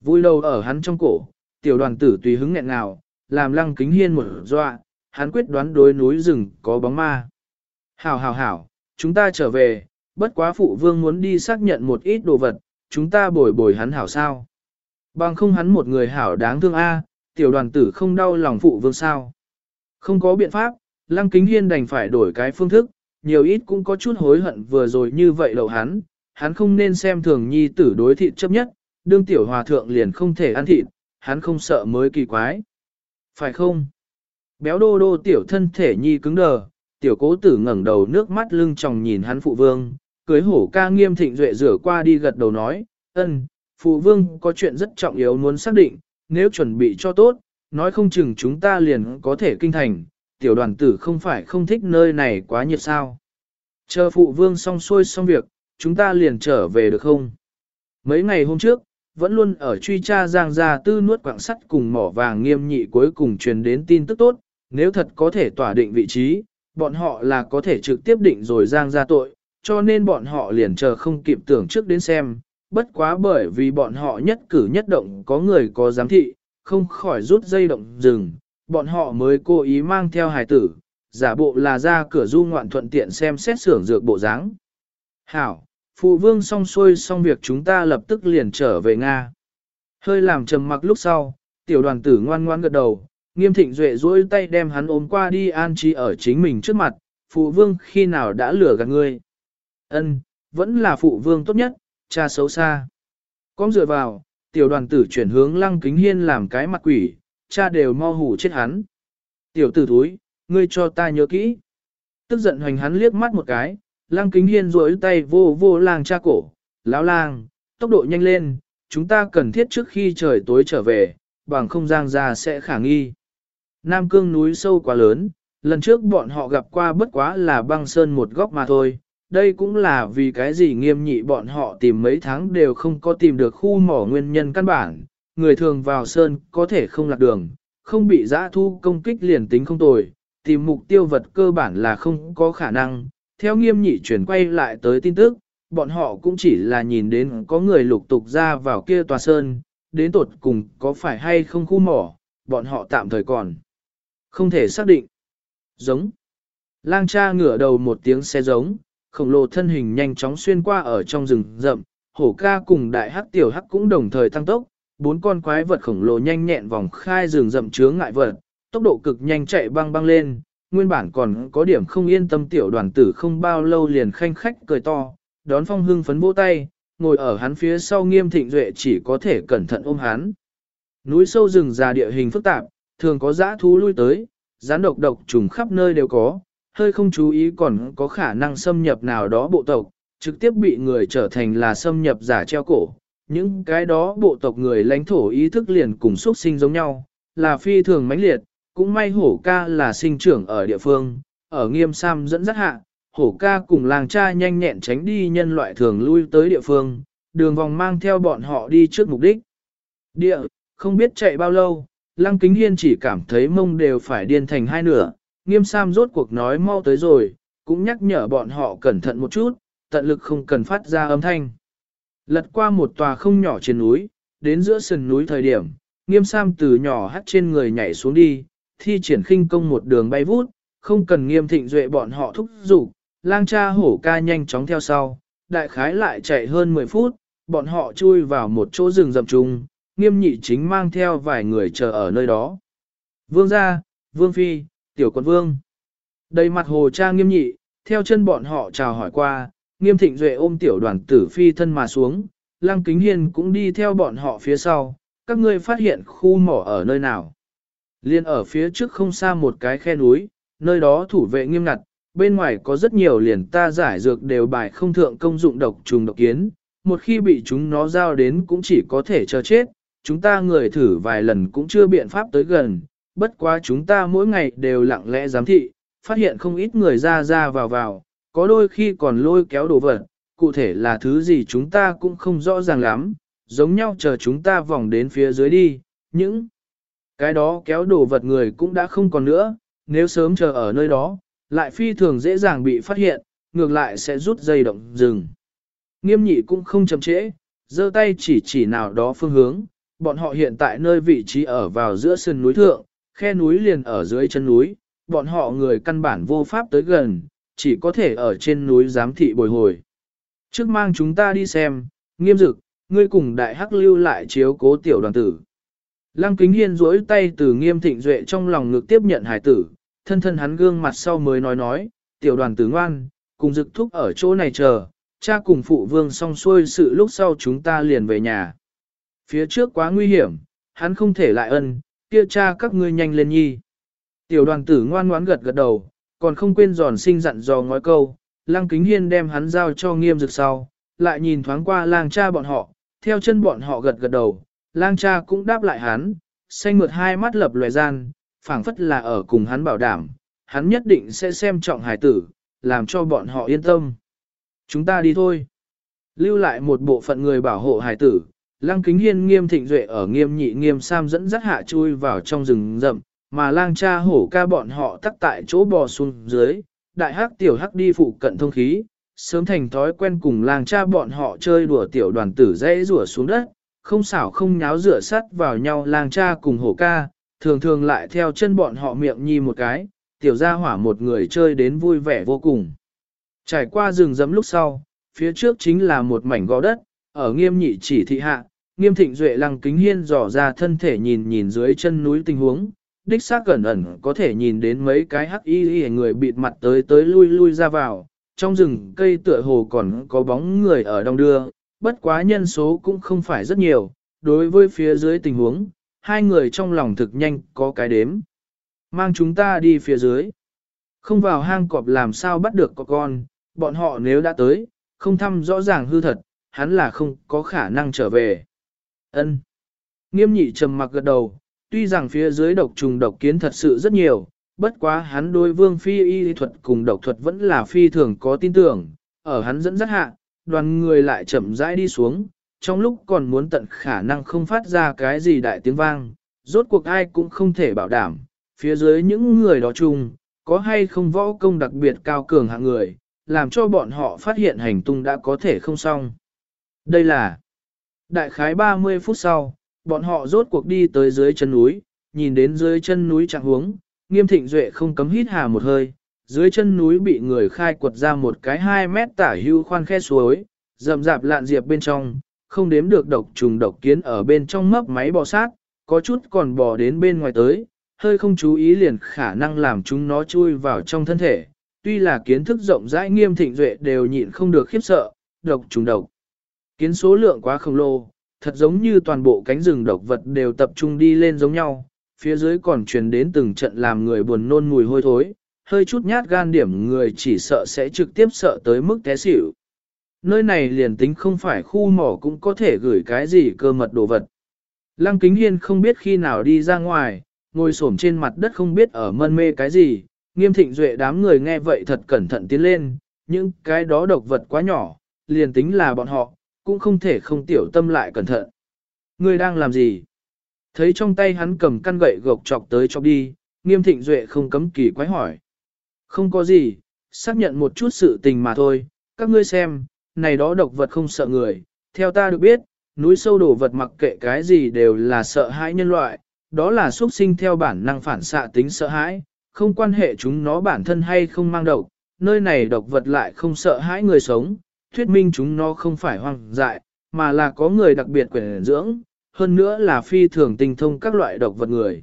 Vui lâu ở hắn trong cổ, tiểu đoàn tử tùy hứng nghẹn nào làm lăng kính hiên một dọa, hắn quyết đoán đối núi rừng có bóng ma. Hảo hảo hảo, chúng ta trở về, bất quá phụ vương muốn đi xác nhận một ít đồ vật, chúng ta bồi bồi hắn hảo sao. Bằng không hắn một người hảo đáng thương a, tiểu đoàn tử không đau lòng phụ vương sao. Không có biện pháp, lăng kính hiên đành phải đổi cái phương thức, nhiều ít cũng có chút hối hận vừa rồi như vậy lậu hắn, hắn không nên xem thường nhi tử đối thịt chấp nhất, đương tiểu hòa thượng liền không thể ăn thịt, hắn không sợ mới kỳ quái. Phải không? Béo đô đô tiểu thân thể nhi cứng đờ, tiểu cố tử ngẩng đầu nước mắt lưng tròng nhìn hắn phụ vương, cưới hổ ca nghiêm thịnh duệ rửa qua đi gật đầu nói, ân, phụ vương có chuyện rất trọng yếu muốn xác định, nếu chuẩn bị cho tốt, nói không chừng chúng ta liền có thể kinh thành, tiểu đoàn tử không phải không thích nơi này quá nhiệt sao. Chờ phụ vương xong xuôi xong việc, chúng ta liền trở về được không? Mấy ngày hôm trước, vẫn luôn ở truy tra giang gia tư nuốt quạng sắt cùng mỏ vàng nghiêm nhị cuối cùng truyền đến tin tức tốt, nếu thật có thể tỏa định vị trí, bọn họ là có thể trực tiếp định rồi giang ra tội, cho nên bọn họ liền chờ không kịp tưởng trước đến xem, bất quá bởi vì bọn họ nhất cử nhất động có người có giám thị, không khỏi rút dây động rừng, bọn họ mới cố ý mang theo hài tử, giả bộ là ra cửa du ngoạn thuận tiện xem xét xưởng dược bộ dáng. Hảo, phụ vương xong xuôi xong việc chúng ta lập tức liền trở về Nga. Hơi làm trầm mặc lúc sau, tiểu đoàn tử ngoan ngoan gật đầu, nghiêm thịnh duệ duỗi tay đem hắn ôm qua đi an trí ở chính mình trước mặt, phụ vương khi nào đã lừa gạt ngươi. Ân, vẫn là phụ vương tốt nhất, cha xấu xa. Con dựa vào, tiểu đoàn tử chuyển hướng lăng kính hiên làm cái mặt quỷ, cha đều mo hủ chết hắn. Tiểu tử thúi, ngươi cho ta nhớ kỹ. Tức giận hoành hắn liếc mắt một cái, lăng kính hiên duỗi tay vô vô làng cha cổ, lão lang, tốc độ nhanh lên, chúng ta cần thiết trước khi trời tối trở về, bằng không giang ra sẽ khả nghi. Nam cương núi sâu quá lớn, lần trước bọn họ gặp qua bất quá là băng sơn một góc mà thôi, đây cũng là vì cái gì nghiêm nhị bọn họ tìm mấy tháng đều không có tìm được khu mỏ nguyên nhân căn bản, người thường vào sơn có thể không lạc đường, không bị giã thu công kích liền tính không tồi, tìm mục tiêu vật cơ bản là không có khả năng. Theo nghiêm nhị chuyển quay lại tới tin tức, bọn họ cũng chỉ là nhìn đến có người lục tục ra vào kia tòa sơn, đến tột cùng có phải hay không khu mỏ, bọn họ tạm thời còn không thể xác định. Giống. Lang cha ngửa đầu một tiếng xe giống, khổng lồ thân hình nhanh chóng xuyên qua ở trong rừng rậm, hổ ca cùng đại hắc tiểu hắc cũng đồng thời tăng tốc, bốn con quái vật khổng lồ nhanh nhẹn vòng khai rừng rậm chướng ngại vật, tốc độ cực nhanh chạy băng băng lên, nguyên bản còn có điểm không yên tâm tiểu đoàn tử không bao lâu liền khanh khách cười to, đón phong hưng phấn vỗ tay, ngồi ở hắn phía sau nghiêm thịnh duệ chỉ có thể cẩn thận ôm hắn. Núi sâu rừng già địa hình phức tạp, thường có dã thú lui tới, rắn độc độc trùng khắp nơi đều có, hơi không chú ý còn có khả năng xâm nhập nào đó bộ tộc, trực tiếp bị người trở thành là xâm nhập giả treo cổ. Những cái đó bộ tộc người lãnh thổ ý thức liền cùng xuất sinh giống nhau, là phi thường mãnh liệt, cũng may hổ ca là sinh trưởng ở địa phương, ở nghiêm sam dẫn dắt hạ, hổ ca cùng làng cha nhanh nhẹn tránh đi nhân loại thường lui tới địa phương, đường vòng mang theo bọn họ đi trước mục đích. Địa, không biết chạy bao lâu, Lăng Kính Hiên chỉ cảm thấy mông đều phải điên thành hai nửa, nghiêm sam rốt cuộc nói mau tới rồi, cũng nhắc nhở bọn họ cẩn thận một chút, tận lực không cần phát ra âm thanh. Lật qua một tòa không nhỏ trên núi, đến giữa sườn núi thời điểm, nghiêm sam từ nhỏ hắt trên người nhảy xuống đi, thi triển khinh công một đường bay vút, không cần nghiêm thịnh duệ bọn họ thúc giục, lang cha hổ ca nhanh chóng theo sau, đại khái lại chạy hơn 10 phút, bọn họ chui vào một chỗ rừng rậm trùng, nghiêm nhị chính mang theo vài người chờ ở nơi đó. Vương gia, vương phi, tiểu quân vương. Đầy mặt hồ cha nghiêm nhị, theo chân bọn họ chào hỏi qua, nghiêm thịnh duệ ôm tiểu đoàn tử phi thân mà xuống, lăng kính hiên cũng đi theo bọn họ phía sau, các ngươi phát hiện khu mỏ ở nơi nào. Liên ở phía trước không xa một cái khe núi, nơi đó thủ vệ nghiêm ngặt, bên ngoài có rất nhiều liền ta giải dược đều bài không thượng công dụng độc trùng độc kiến, một khi bị chúng nó giao đến cũng chỉ có thể chờ chết, chúng ta người thử vài lần cũng chưa biện pháp tới gần, bất quá chúng ta mỗi ngày đều lặng lẽ giám thị, phát hiện không ít người ra ra vào vào, có đôi khi còn lôi kéo đồ vật, cụ thể là thứ gì chúng ta cũng không rõ ràng lắm, giống nhau chờ chúng ta vòng đến phía dưới đi, những cái đó kéo đồ vật người cũng đã không còn nữa, nếu sớm chờ ở nơi đó, lại phi thường dễ dàng bị phát hiện, ngược lại sẽ rút dây động rừng. Nghiêm nhị cũng không chậm trễ, giơ tay chỉ chỉ nào đó phương hướng, bọn họ hiện tại nơi vị trí ở vào giữa sườn núi thượng, khe núi liền ở dưới chân núi, bọn họ người căn bản vô pháp tới gần, chỉ có thể ở trên núi giám thị bồi hồi. Trước mang chúng ta đi xem, nghiêm dực, ngươi cùng đại hắc lưu lại chiếu cố tiểu đoàn tử. Lăng kính hiên duỗi tay từ nghiêm thịnh duệ trong lòng ngực tiếp nhận hải tử, thân thân hắn gương mặt sau mới nói nói, tiểu đoàn tử ngoan, cùng dực thúc ở chỗ này chờ, cha cùng phụ vương xong xuôi sự lúc sau chúng ta liền về nhà. Phía trước quá nguy hiểm, hắn không thể lại ân, kia cha các ngươi nhanh lên nhi. Tiểu đoàn tử ngoan ngoãn gật gật đầu, còn không quên giòn sinh dặn dò ngói câu, lăng kính hiên đem hắn giao cho nghiêm dực sau, lại nhìn thoáng qua lang cha bọn họ, theo chân bọn họ gật gật đầu, lang cha cũng đáp lại hắn, xanh mượt hai mắt lập loè gian, phảng phất là ở cùng hắn bảo đảm, hắn nhất định sẽ xem trọng hải tử, làm cho bọn họ yên tâm. Chúng ta đi thôi. Lưu lại một bộ phận người bảo hộ hải tử, lăng kính hiên nghiêm thịnh duệ ở nghiêm nhị nghiêm sam dẫn dắt hạ chui vào trong rừng rậm, mà lang cha hổ ca bọn họ tắc tại chỗ bò xuống dưới, đại hắc tiểu hắc đi phụ cận thông khí, sớm thành thói quen cùng lang cha bọn họ chơi đùa tiểu đoàn tử dễ rùa xuống đất, không xảo không nháo rửa sắt vào nhau lang cha cùng hổ ca, thường thường lại theo chân bọn họ miệng nhi một cái, tiểu gia hỏa một người chơi đến vui vẻ vô cùng. Trải qua rừng rậm lúc sau, phía trước chính là một mảnh gò đất, ở nghiêm nhị chỉ thị hạ, nghiêm thịnh duệ lăng kính hiên dò ra thân thể nhìn nhìn dưới chân núi tình huống, đích xác gần ẩn có thể nhìn đến mấy cái hắc y y người bịt mặt tới tới lui lui ra vào, trong rừng cây tựa hồ còn có bóng người ở đông đưa, bất quá nhân số cũng không phải rất nhiều, đối với phía dưới tình huống, hai người trong lòng thực nhanh có cái đếm. Mang chúng ta đi phía dưới. Không vào hang cọp làm sao bắt được có con, bọn họ nếu đã tới, không thăm rõ ràng hư thật, hắn là không có khả năng trở về. Ân. Nghiêm nhị trầm mặc gật đầu, tuy rằng phía dưới độc trùng độc kiến thật sự rất nhiều, bất quá hắn đối vương phi y thuật cùng độc thuật vẫn là phi thường có tin tưởng, ở hắn dẫn dắt hạ, đoàn người lại chậm rãi đi xuống, trong lúc còn muốn tận khả năng không phát ra cái gì đại tiếng vang, rốt cuộc ai cũng không thể bảo đảm, phía dưới những người đó chung, có hay không võ công đặc biệt cao cường hạng người, làm cho bọn họ phát hiện hành tung đã có thể không xong. Đây là đại khái 30 phút sau, bọn họ rốt cuộc đi tới dưới chân núi, nhìn đến dưới chân núi trạng huống, nghiêm thịnh duệ không cấm hít hà một hơi, dưới chân núi bị người khai quật ra một cái 2 mét tả hưu khoan khe suối, rậm rạp lạn diệp bên trong, không đếm được độc trùng độc kiến ở bên trong mấp máy bò sát, có chút còn bò đến bên ngoài tới, hơi không chú ý liền khả năng làm chúng nó chui vào trong thân thể. Tuy là kiến thức rộng rãi nghiêm thịnh duệ đều nhịn không được khiếp sợ, độc trùng độc. Kiến số lượng quá khổng lồ, thật giống như toàn bộ cánh rừng độc vật đều tập trung đi lên giống nhau, phía dưới còn truyền đến từng trận làm người buồn nôn mùi hôi thối, hơi chút nhát gan điểm người chỉ sợ sẽ trực tiếp sợ tới mức té xỉu. Nơi này liền tính không phải khu mỏ cũng có thể gửi cái gì cơ mật đồ vật. Lăng Kính Hiên không biết khi nào đi ra ngoài, ngồi xổm trên mặt đất không biết ở mân mê cái gì, nghiêm thịnh duệ đám người nghe vậy thật cẩn thận tiến lên, những cái đó độc vật quá nhỏ, liền tính là bọn họ, cũng không thể không tiểu tâm lại cẩn thận. Người đang làm gì? Thấy trong tay hắn cầm căn gậy gộc chọc tới chọc đi, nghiêm thịnh duệ không cấm kỳ quái hỏi. Không có gì, xác nhận một chút sự tình mà thôi, các ngươi xem, này đó độc vật không sợ người, theo ta được biết, núi sâu đổ vật mặc kệ cái gì đều là sợ hãi nhân loại, đó là xuất sinh theo bản năng phản xạ tính sợ hãi, không quan hệ chúng nó bản thân hay không mang độc, nơi này độc vật lại không sợ hãi người sống, thuyết minh chúng nó không phải hoang dại, mà là có người đặc biệt quyền dưỡng, hơn nữa là phi thường tinh thông các loại độc vật người.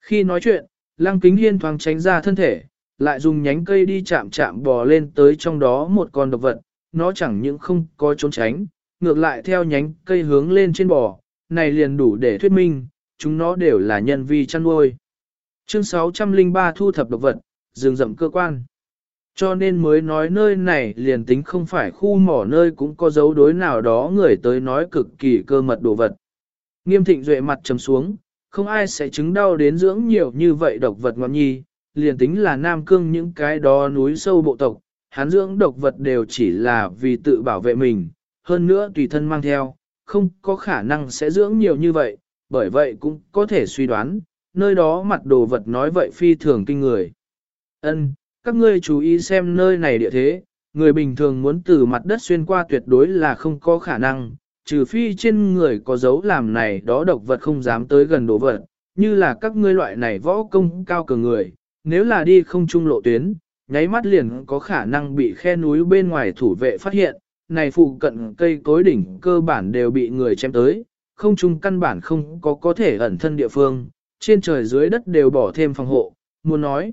Khi nói chuyện, Lăng Kính Hiên thoáng tránh ra thân thể, lại dùng nhánh cây đi chạm chạm bò lên tới trong đó một con độc vật, nó chẳng những không có trốn tránh, ngược lại theo nhánh cây hướng lên trên bò, này liền đủ để thuyết minh, chúng nó đều là nhân vi chăn nuôi. Chương 603 thu thập độc vật, rừng rậm cơ quan. Cho nên mới nói nơi này liền tính không phải khu mỏ nơi cũng có dấu đối nào đó người tới nói cực kỳ cơ mật đồ vật. Nghiêm thịnh duệ mặt trầm xuống, không ai sẽ chứng đau đến dưỡng nhiều như vậy độc vật ngọn nhi, liền tính là Nam Cương những cái đó núi sâu bộ tộc, hắn dưỡng độc vật đều chỉ là vì tự bảo vệ mình, hơn nữa tùy thân mang theo, không có khả năng sẽ dưỡng nhiều như vậy, bởi vậy cũng có thể suy đoán, nơi đó mặt đồ vật nói vậy phi thường kinh người. Ân, các ngươi chú ý xem nơi này địa thế, người bình thường muốn từ mặt đất xuyên qua tuyệt đối là không có khả năng, trừ phi trên người có dấu làm này đó độc vật không dám tới gần đồ vật, như là các ngươi loại này võ công cao cường người, nếu là đi không trung lộ tuyến, nháy mắt liền có khả năng bị khe núi bên ngoài thủ vệ phát hiện, này phụ cận cây cối đỉnh cơ bản đều bị người chém tới, không trung căn bản không có có thể ẩn thân địa phương, trên trời dưới đất đều bỏ thêm phòng hộ, muốn nói.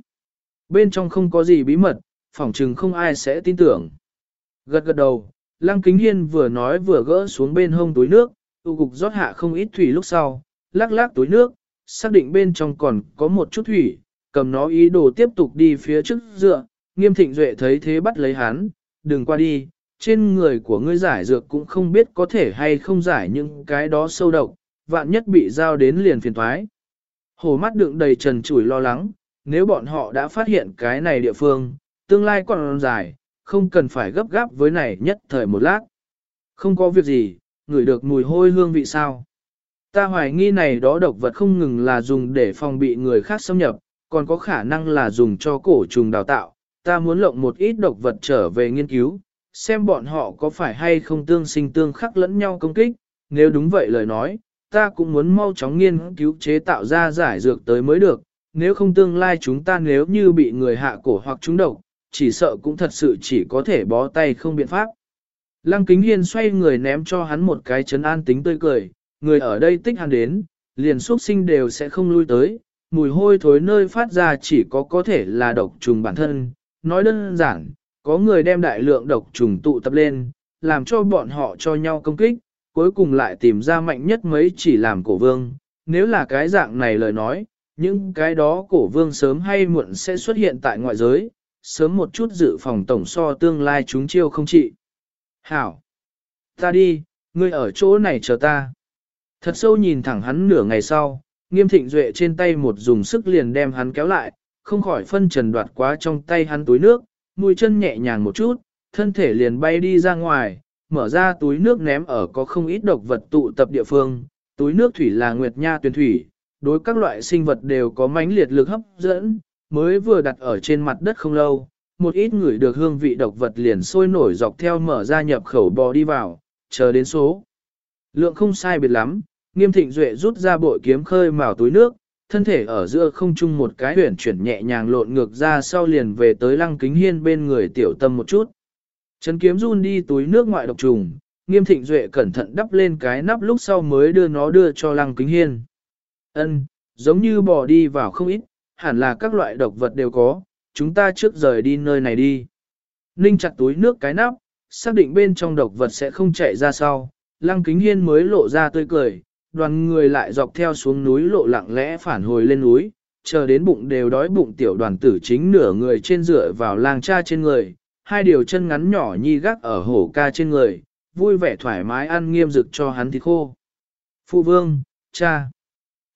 Bên trong không có gì bí mật, phỏng chừng không ai sẽ tin tưởng. Gật gật đầu, Lăng Kính Hiên vừa nói vừa gỡ xuống bên hông túi nước, tu cục rót hạ không ít thủy lúc sau, lắc lắc túi nước, xác định bên trong còn có một chút thủy, cầm nó ý đồ tiếp tục đi phía trước dựa, nghiêm thịnh duệ thấy thế bắt lấy hắn, đừng qua đi, trên người của ngươi giải dược cũng không biết có thể hay không giải những cái đó sâu độc, vạn nhất bị giao đến liền phiền thoái. Hồ mắt đựng đầy trần chủi lo lắng, nếu bọn họ đã phát hiện cái này địa phương, tương lai còn dài, không cần phải gấp gáp với này nhất thời một lát. Không có việc gì, ngửi được mùi hôi hương vị sao. Ta hoài nghi này đó độc vật không ngừng là dùng để phòng bị người khác xâm nhập, còn có khả năng là dùng cho cổ trùng đào tạo. Ta muốn lộng một ít độc vật trở về nghiên cứu, xem bọn họ có phải hay không tương sinh tương khắc lẫn nhau công kích. Nếu đúng vậy lời nói, ta cũng muốn mau chóng nghiên cứu chế tạo ra giải dược tới mới được, nếu không tương lai chúng ta nếu như bị người hạ cổ hoặc trúng độc, chỉ sợ cũng thật sự chỉ có thể bó tay không biện pháp. Lăng kính hiên xoay người ném cho hắn một cái chấn an tính tươi cười, người ở đây tích hắn đến, liền xuất sinh đều sẽ không lui tới, mùi hôi thối nơi phát ra chỉ có có thể là độc trùng bản thân. Nói đơn giản, có người đem đại lượng độc trùng tụ tập lên, làm cho bọn họ cho nhau công kích, cuối cùng lại tìm ra mạnh nhất mấy chỉ làm cổ vương. Nếu là cái dạng này lời nói, những cái đó cổ vương sớm hay muộn sẽ xuất hiện tại ngoại giới, sớm một chút dự phòng tổng so tương lai chúng chiêu không trị. Hảo! Ta đi, ngươi ở chỗ này chờ ta. Thật sâu nhìn thẳng hắn nửa ngày sau, nghiêm thịnh duệ trên tay một dùng sức liền đem hắn kéo lại, không khỏi phân trần đoạt quá trong tay hắn túi nước, mũi chân nhẹ nhàng một chút, thân thể liền bay đi ra ngoài, mở ra túi nước ném ở có không ít độc vật tụ tập địa phương, túi nước thủy là nguyệt nha tuyển thủy, đối các loại sinh vật đều có mãnh liệt lực hấp dẫn, mới vừa đặt ở trên mặt đất không lâu, một ít người được hương vị độc vật liền sôi nổi dọc theo mở ra nhập khẩu bò đi vào, chờ đến số. Lượng không sai biệt lắm, nghiêm thịnh duệ rút ra bội kiếm khơi mào túi nước, thân thể ở giữa không trung một cái huyển chuyển nhẹ nhàng lộn ngược ra sau liền về tới lăng kính hiên bên người tiểu tâm một chút. chân kiếm run đi túi nước ngoại độc trùng, nghiêm thịnh duệ cẩn thận đắp lên cái nắp lúc sau mới đưa nó đưa cho lăng kính hiên. Ân, giống như bò đi vào không ít, hẳn là các loại độc vật đều có, chúng ta trước rời đi nơi này đi. Ninh chặt túi nước cái nắp, xác định bên trong độc vật sẽ không chạy ra sau, lăng kính hiên mới lộ ra tươi cười, đoàn người lại dọc theo xuống núi lộ lặng lẽ phản hồi lên núi, chờ đến bụng đều đói bụng tiểu đoàn tử chính nửa người trên dựa vào lang cha trên người, hai điều chân ngắn nhỏ nhi gác ở hổ ca trên người, vui vẻ thoải mái ăn nghiêm dực cho hắn thịt khô. Phụ vương, cha,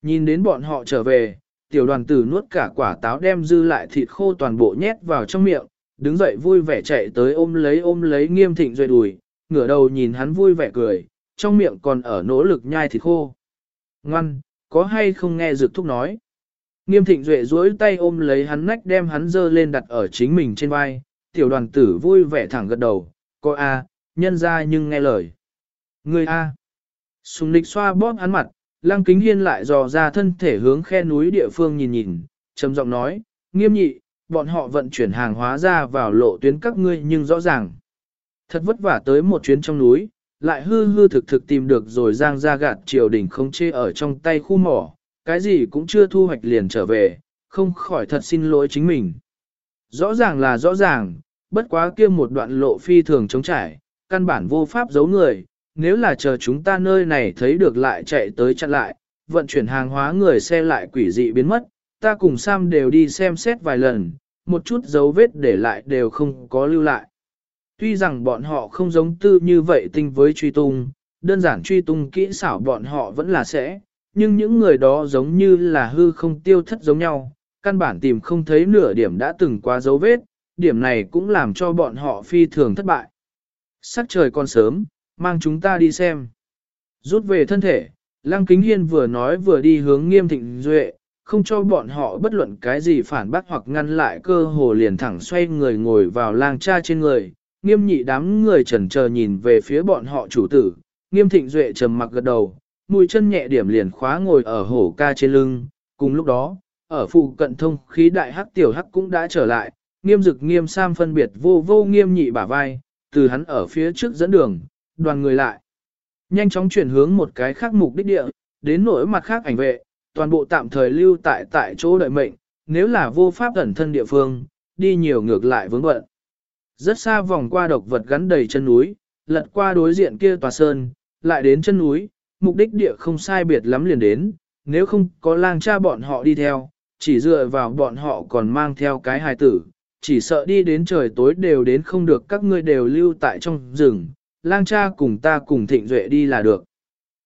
nhìn đến bọn họ trở về, tiểu đoàn tử nuốt cả quả táo đem dư lại thịt khô toàn bộ nhét vào trong miệng, đứng dậy vui vẻ chạy tới ôm lấy ôm lấy nghiêm thịnh duệ đùi, ngửa đầu nhìn hắn vui vẻ cười, trong miệng còn ở nỗ lực nhai thịt khô. Ngoan, có hay không nghe dược thúc nói. Nghiêm thịnh duệ duỗi tay ôm lấy hắn nách đem hắn dơ lên đặt ở chính mình trên vai, tiểu đoàn tử vui vẻ thẳng gật đầu, có a, nhân ra nhưng nghe lời. Người a. Sùng lịch xoa bóp hắn mặt, lăng kính hiên lại dò ra thân thể hướng khe núi địa phương nhìn nhìn, trầm giọng nói, nghiêm nhị, bọn họ vận chuyển hàng hóa ra vào lộ tuyến các ngươi nhưng rõ ràng. Thật vất vả tới một chuyến trong núi, lại hư hư thực thực tìm được rồi giang ra gạt triều đình không chê ở trong tay khu mỏ, cái gì cũng chưa thu hoạch liền trở về, không khỏi thật xin lỗi chính mình. Rõ ràng là rõ ràng, bất quá kia một đoạn lộ phi thường chống trải, căn bản vô pháp giấu người, nếu là chờ chúng ta nơi này thấy được lại chạy tới chặn lại, vận chuyển hàng hóa người xe lại quỷ dị biến mất, ta cùng Sam đều đi xem xét vài lần, một chút dấu vết để lại đều không có lưu lại. Tuy rằng bọn họ không giống tư như vậy tinh với truy tung, đơn giản truy tung kỹ xảo bọn họ vẫn là sẽ, nhưng những người đó giống như là hư không tiêu thất giống nhau, căn bản tìm không thấy nửa điểm đã từng qua dấu vết, điểm này cũng làm cho bọn họ phi thường thất bại. Sắc trời còn sớm, mang chúng ta đi xem. Rút về thân thể, Lăng Kính Hiên vừa nói vừa đi hướng nghiêm thịnh duệ, không cho bọn họ bất luận cái gì phản bác hoặc ngăn lại cơ hồ liền thẳng xoay người ngồi vào lang cha trên người, nghiêm nhị đám người chần chờ nhìn về phía bọn họ chủ tử, nghiêm thịnh duệ trầm mặc gật đầu, mũi chân nhẹ điểm liền khóa ngồi ở hổ ca trên lưng, cùng lúc đó, ở phụ cận thông khí đại hắc tiểu hắc cũng đã trở lại, nghiêm dực nghiêm sam phân biệt vô vô nghiêm nhị bả vai, từ hắn ở phía trước dẫn đường, đoàn người lại. Nhanh chóng chuyển hướng một cái khác mục đích địa, đến nỗi mặt khác ảnh vệ, toàn bộ tạm thời lưu tại tại chỗ đợi mệnh, nếu là vô pháp ẩn thân địa phương, đi nhiều ngược lại vướng bận. Rất xa vòng qua độc vật gắn đầy chân núi, lật qua đối diện kia tòa sơn, lại đến chân núi, mục đích địa không sai biệt lắm liền đến, nếu không có lang cha bọn họ đi theo, chỉ dựa vào bọn họ còn mang theo cái hài tử, chỉ sợ đi đến trời tối đều đến không được các ngươi đều lưu tại trong rừng, lang cha cùng ta cùng thịnh duệ đi là được.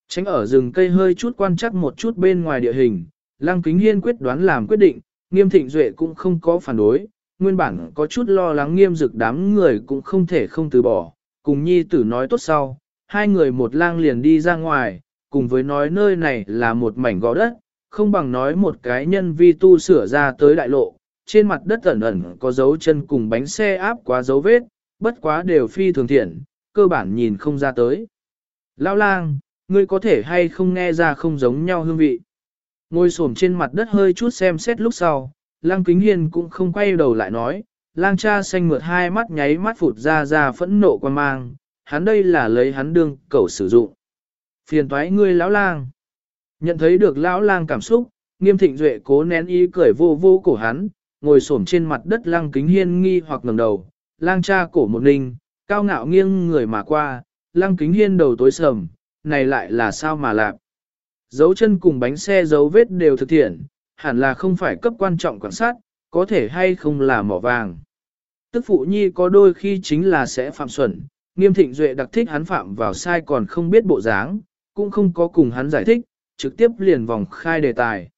Tránh ở rừng cây hơi chút quan chắc một chút bên ngoài địa hình, lang kính hiên quyết đoán làm quyết định, nghiêm thịnh duệ cũng không có phản đối, nguyên bản có chút lo lắng nghiêm dực đám người cũng không thể không từ bỏ, cùng nhi tử nói tốt sau, hai người một lang liền đi ra ngoài, cùng với nói nơi này là một mảnh gò đất, không bằng nói một cái nhân vi tu sửa ra tới đại lộ, trên mặt đất ẩn ẩn có dấu chân cùng bánh xe áp quá dấu vết, bất quá đều phi thường thiện, cơ bản nhìn không ra tới. Lão lang, ngươi có thể hay không nghe ra không giống nhau hương vị. Ngồi xổm trên mặt đất hơi chút xem xét lúc sau, lang kính hiền cũng không quay đầu lại nói, lang cha xanh mượt hai mắt nháy mắt phụt ra ra phẫn nộ quan mang, hắn đây là lấy hắn đương cầu sử dụng. Phiền toái ngươi lão lang. Nhận thấy được lão lang cảm xúc, nghiêm thịnh duệ cố nén ý cười vô vô cổ hắn, ngồi xổm trên mặt đất lang kính hiên nghi hoặc ngẩng đầu, lang cha cổ một ninh, cao ngạo nghiêng người mà qua, lăng kính hiên đầu tối sầm, này lại là sao mà lạc. Dấu chân cùng bánh xe dấu vết đều thực thiện, hẳn là không phải cấp quan trọng quan sát, có thể hay không là mỏ vàng. Tức phụ nhi có đôi khi chính là sẽ phạm xuẩn, nghiêm thịnh duệ đặc thích hắn phạm vào sai còn không biết bộ dáng, cũng không có cùng hắn giải thích, trực tiếp liền vòng khai đề tài.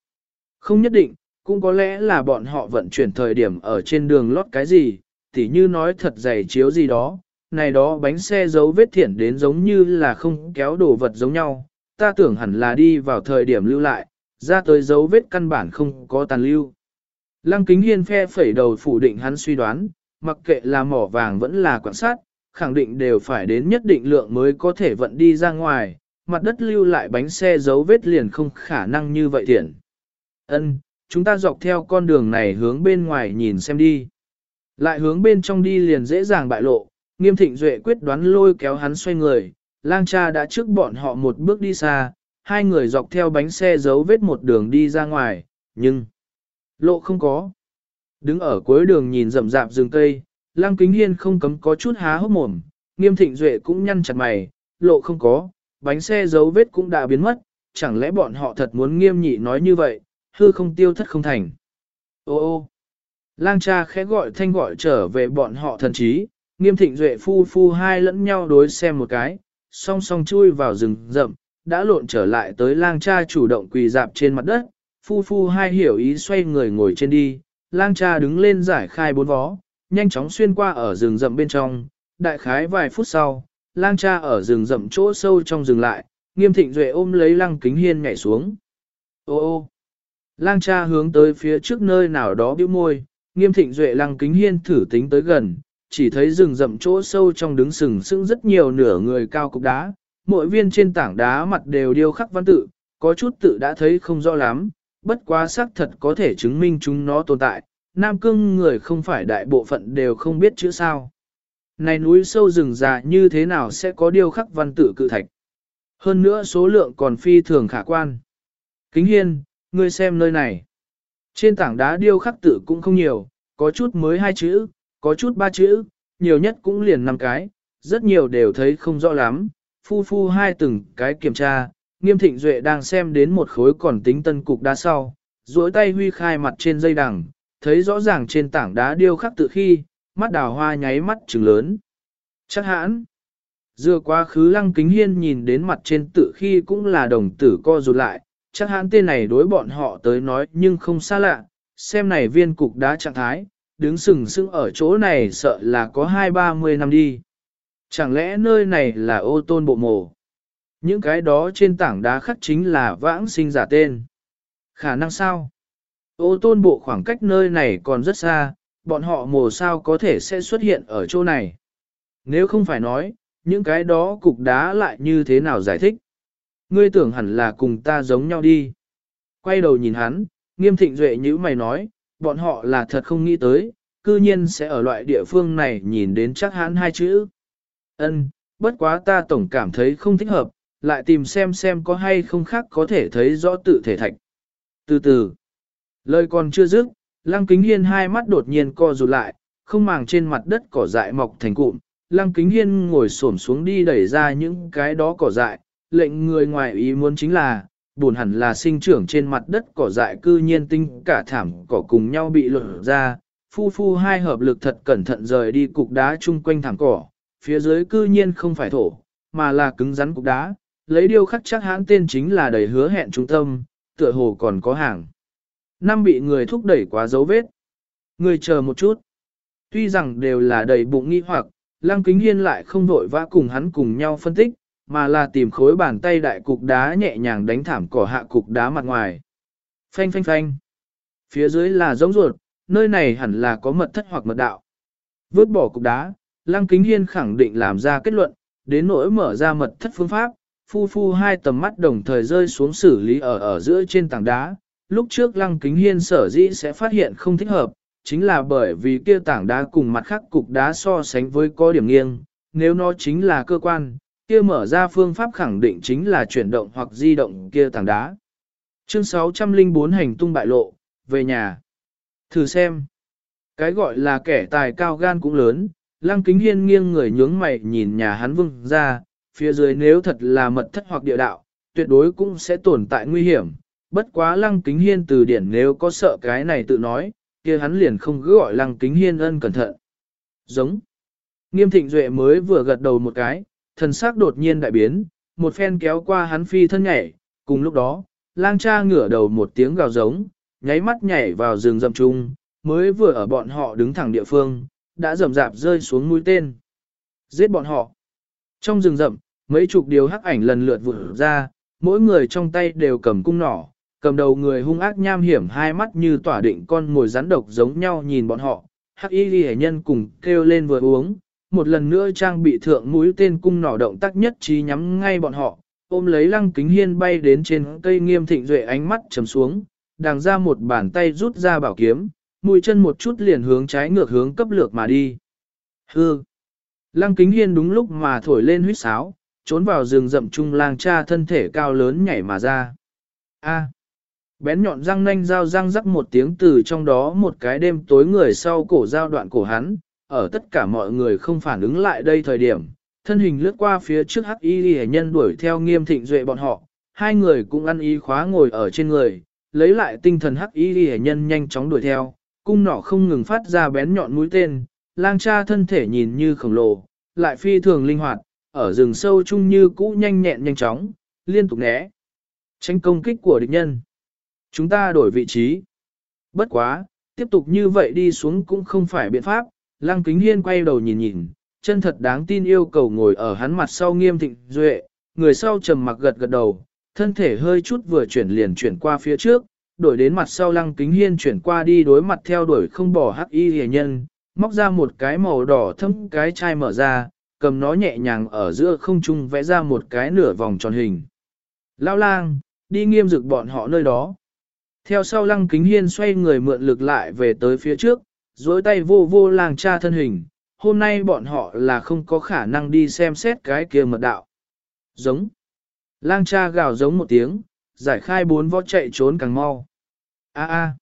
Không nhất định, cũng có lẽ là bọn họ vận chuyển thời điểm ở trên đường lót cái gì, tỉ như nói thật dày chiếu gì đó, này đó bánh xe dấu vết thiển đến giống như là không kéo đồ vật giống nhau, ta tưởng hẳn là đi vào thời điểm lưu lại, ra tới dấu vết căn bản không có tàn lưu. Lăng kính hiên phe phẩy đầu phủ định hắn suy đoán, mặc kệ là mỏ vàng vẫn là quan sát, khẳng định đều phải đến nhất định lượng mới có thể vận đi ra ngoài, mặt đất lưu lại bánh xe dấu vết liền không khả năng như vậy thiện. Ân, chúng ta dọc theo con đường này hướng bên ngoài nhìn xem đi. Lại hướng bên trong đi liền dễ dàng bại lộ, nghiêm thịnh duệ quyết đoán lôi kéo hắn xoay người, lang cha đã trước bọn họ một bước đi xa, hai người dọc theo bánh xe dấu vết một đường đi ra ngoài, nhưng lộ không có. Đứng ở cuối đường nhìn rậm rạp rừng cây, lang kính hiên không cấm có chút há hốc mồm, nghiêm thịnh duệ cũng nhăn chặt mày, lộ không có, bánh xe dấu vết cũng đã biến mất, chẳng lẽ bọn họ thật muốn nghiêm nhị nói như vậy, hư không tiêu thất không thành. Ô ô, lang cha khẽ gọi thanh gọi trở về bọn họ thần trí, nghiêm thịnh duệ phu phu hai lẫn nhau đối xem một cái, song song chui vào rừng rậm, đã lộn trở lại tới lang cha chủ động quỳ dạp trên mặt đất, phu phu hai hiểu ý xoay người ngồi trên đi, lang cha đứng lên giải khai bốn vó, nhanh chóng xuyên qua ở rừng rậm bên trong, đại khái vài phút sau, lang cha ở rừng rậm chỗ sâu trong rừng lại, nghiêm thịnh duệ ôm lấy lăng kính hiên nhảy xuống. Ô ô, lang cha hướng tới phía trước nơi nào đó bĩu môi, nghiêm thịnh duệ lăng kính hiên thử tính tới gần, chỉ thấy rừng rậm chỗ sâu trong đứng sừng sững rất nhiều nửa người cao cục đá, mỗi viên trên tảng đá mặt đều điêu khắc văn tự, có chút tự đã thấy không rõ lắm, bất quá xác thật có thể chứng minh chúng nó tồn tại, Nam Cương người không phải đại bộ phận đều không biết chữ sao. Này núi sâu rừng già như thế nào sẽ có điêu khắc văn tự cự thạch? Hơn nữa số lượng còn phi thường khả quan. Kính hiên, ngươi xem nơi này. Trên tảng đá điêu khắc tự cũng không nhiều, có chút mới hai chữ, có chút ba chữ, nhiều nhất cũng liền năm cái, rất nhiều đều thấy không rõ lắm, phu phu hai từng cái kiểm tra, nghiêm thịnh duệ đang xem đến một khối còn tính tân cục đá sau, duỗi tay huy khai mặt trên dây đằng, thấy rõ ràng trên tảng đá điêu khắc tự khi, mắt đào hoa nháy mắt trừng lớn. Chắc hãn, dựa quá khứ lăng kính hiên nhìn đến mặt trên tự khi cũng là đồng tử co rụt lại, chắc hãn tên này đối bọn họ tới nói nhưng không xa lạ, xem này viên cục đá trạng thái, đứng sừng sững ở chỗ này sợ là có hai ba mươi năm đi. Chẳng lẽ nơi này là ô tôn bộ Mộ? Những cái đó trên tảng đá khắc chính là vãng sinh giả tên. Khả năng sao? Ô tôn bộ khoảng cách nơi này còn rất xa, bọn họ mồ sao có thể sẽ xuất hiện ở chỗ này. Nếu không phải nói, những cái đó cục đá lại như thế nào giải thích? Ngươi tưởng hẳn là cùng ta giống nhau đi. Quay đầu nhìn hắn, nghiêm thịnh duệ như mày nói, bọn họ là thật không nghĩ tới, cư nhiên sẽ ở loại địa phương này nhìn đến chắc hẳn hai chữ. Ân, bất quá ta tổng cảm thấy không thích hợp, lại tìm xem xem có hay không khác có thể thấy rõ tự thể thạch. Từ từ, lời còn chưa dứt, lăng kính hiên hai mắt đột nhiên co rụt lại, không màng trên mặt đất cỏ dại mọc thành cụm. Lăng kính hiên ngồi xổm xuống đi đẩy ra những cái đó cỏ dại, lệnh người ngoài ý muốn chính là, buồn hẳn là sinh trưởng trên mặt đất cỏ dại cư nhiên tinh cả thảm cỏ cùng nhau bị lột ra, phu phu hai hợp lực thật cẩn thận rời đi cục đá chung quanh thảm cỏ, phía dưới cư nhiên không phải thổ, mà là cứng rắn cục đá, lấy điêu khắc chắc hãn tên chính là đầy hứa hẹn trung tâm, tựa hồ còn có hàng. Năm bị người thúc đẩy quá dấu vết. Người chờ một chút. Tuy rằng đều là đầy bụng nghi hoặc, Lăng Kính Hiên lại không vội vã cùng hắn cùng nhau phân tích, mà là tìm khối bàn tay đại cục đá nhẹ nhàng đánh thảm cỏ hạ cục đá mặt ngoài. Phanh phanh phanh. Phía dưới là giống ruột, nơi này hẳn là có mật thất hoặc mật đạo. Vớt bỏ cục đá, Lăng Kính Hiên khẳng định làm ra kết luận, đến nỗi mở ra mật thất phương pháp, phu phu hai tầm mắt đồng thời rơi xuống xử lý ở ở giữa trên tảng đá. Lúc trước Lăng Kính Hiên sở dĩ sẽ phát hiện không thích hợp, chính là bởi vì kia tảng đá cùng mặt khác cục đá so sánh với có điểm nghiêng, nếu nó chính là cơ quan, kia mở ra phương pháp khẳng định chính là chuyển động hoặc di động kia tảng đá. Chương 604 hành tung bại lộ, về nhà. Thử xem. Cái gọi là kẻ tài cao gan cũng lớn, lăng kính hiên nghiêng người nhướng mày nhìn nhà hắn vương ra, phía dưới nếu thật là mật thất hoặc địa đạo, tuyệt đối cũng sẽ tồn tại nguy hiểm. Bất quá lăng kính hiên từ điển nếu có sợ cái này tự nói, kia hắn liền không cứ gọi lăng kính hiên ân cẩn thận. Giống. Nghiêm thịnh duệ mới vừa gật đầu một cái, thần sắc đột nhiên đại biến, một phen kéo qua hắn phi thân nhảy, cùng lúc đó, lang cha ngửa đầu một tiếng gào giống, nháy mắt nhảy vào rừng rậm trung, mới vừa ở bọn họ đứng thẳng địa phương, đã rầm rạp rơi xuống mũi tên. Giết bọn họ. Trong rừng rậm, mấy chục điều hắc ảnh lần lượt vụt ra, mỗi người trong tay đều cầm cung nỏ, cầm đầu người hung ác nham hiểm hai mắt như tỏa định con ngồi rắn độc giống nhau nhìn bọn họ. Hắc y ghi nhân cùng kêu lên vừa uống, một lần nữa trang bị thượng mũi tên cung nỏ động tác nhất trí nhắm ngay bọn họ, ôm lấy lăng kính hiên bay đến trên cây nghiêm thịnh duệ ánh mắt trầm xuống, đàng ra một bàn tay rút ra bảo kiếm, mũi chân một chút liền hướng trái ngược hướng cấp lược mà đi. Hư! Lăng kính hiên đúng lúc mà thổi lên huyết sáo, trốn vào rừng rậm trung lang cha thân thể cao lớn nhảy mà ra. A! Bén nhọn răng nanh dao răng rắc một tiếng từ trong đó một cái đêm tối người sau cổ dao đoạn cổ hắn, ở tất cả mọi người không phản ứng lại đây thời điểm, thân hình lướt qua phía trước hắc y hệ nhân đuổi theo nghiêm thịnh duệ bọn họ, hai người cũng ăn y khóa ngồi ở trên người, lấy lại tinh thần hắc y hệ nhân nhanh chóng đuổi theo, cung nỏ không ngừng phát ra bén nhọn mũi tên, lang cha thân thể nhìn như khổng lồ, lại phi thường linh hoạt, ở rừng sâu chung như cũ nhanh nhẹn nhanh chóng, liên tục né. Tránh công kích của địch nhân. Chúng ta đổi vị trí. Bất quá, tiếp tục như vậy đi xuống cũng không phải biện pháp, Lăng Kính Hiên quay đầu nhìn nhìn, chân thật đáng tin yêu cầu ngồi ở hắn mặt sau nghiêm thịnh duệ, người sau trầm mặc gật gật đầu, thân thể hơi chút vừa chuyển liền chuyển qua phía trước, đổi đến mặt sau Lăng Kính Hiên chuyển qua đi đối mặt theo đuổi không bỏ hắc y hề nhân, móc ra một cái màu đỏ thâm cái chai mở ra, cầm nó nhẹ nhàng ở giữa không trung vẽ ra một cái nửa vòng tròn hình. Lao lang, đi nghiêm dực bọn họ nơi đó. Theo sau lăng kính hiên xoay người mượn lực lại về tới phía trước, dối tay vô vô làng cha thân hình, hôm nay bọn họ là không có khả năng đi xem xét cái kia mật đạo. Giống. Lang cha gào giống một tiếng, giải khai bốn vó chạy trốn càng mau. A a.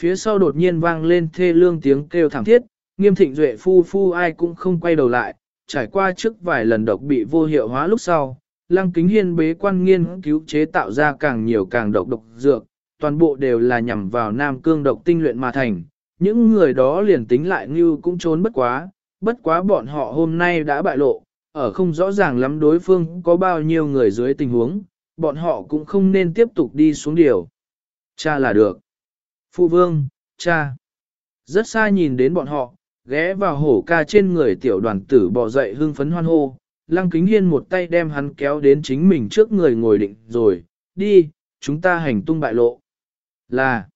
Phía sau đột nhiên vang lên thê lương tiếng kêu thảm thiết, nghiêm thịnh duệ phu phu ai cũng không quay đầu lại, trải qua trước vài lần độc bị vô hiệu hóa lúc sau, lăng kính hiên bế quan nghiên cứu chế tạo ra càng nhiều càng độc độc dược, toàn bộ đều là nhằm vào nam cương độc tinh luyện mà thành, những người đó liền tính lại như cũng trốn bất quá, bất quá bọn họ hôm nay đã bại lộ, ở không rõ ràng lắm đối phương có bao nhiêu người dưới tình huống, bọn họ cũng không nên tiếp tục đi xuống điều. Cha là được. Phụ vương, cha. Rất xa nhìn đến bọn họ, ghé vào hổ ca trên người tiểu đoàn tử bò dậy hưng phấn hoan hô. Lăng kính hiên một tay đem hắn kéo đến chính mình trước người ngồi định rồi, đi, chúng ta hành tung bại lộ. Là,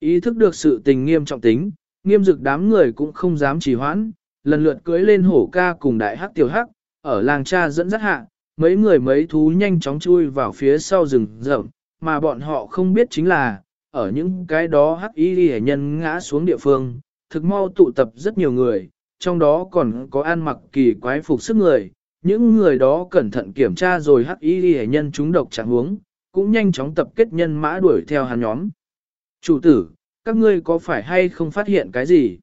ý thức được sự tình nghiêm trọng tính, nghiêm dực đám người cũng không dám trì hoãn, lần lượt cưới lên hổ ca cùng đại hắc tiểu hắc, ở làng cha dẫn dắt hạ, mấy người mấy thú nhanh chóng chui vào phía sau rừng rậm, mà bọn họ không biết chính là, ở những cái đó hắc y hệ nhân ngã xuống địa phương, thực mau tụ tập rất nhiều người, trong đó còn có ăn mặc kỳ quái phục sức người, những người đó cẩn thận kiểm tra rồi hắc y hệ nhân chúng độc trạng huống, cũng nhanh chóng tập kết nhân mã đuổi theo hắn nhóm. Chủ tử, các ngươi có phải hay không phát hiện cái gì?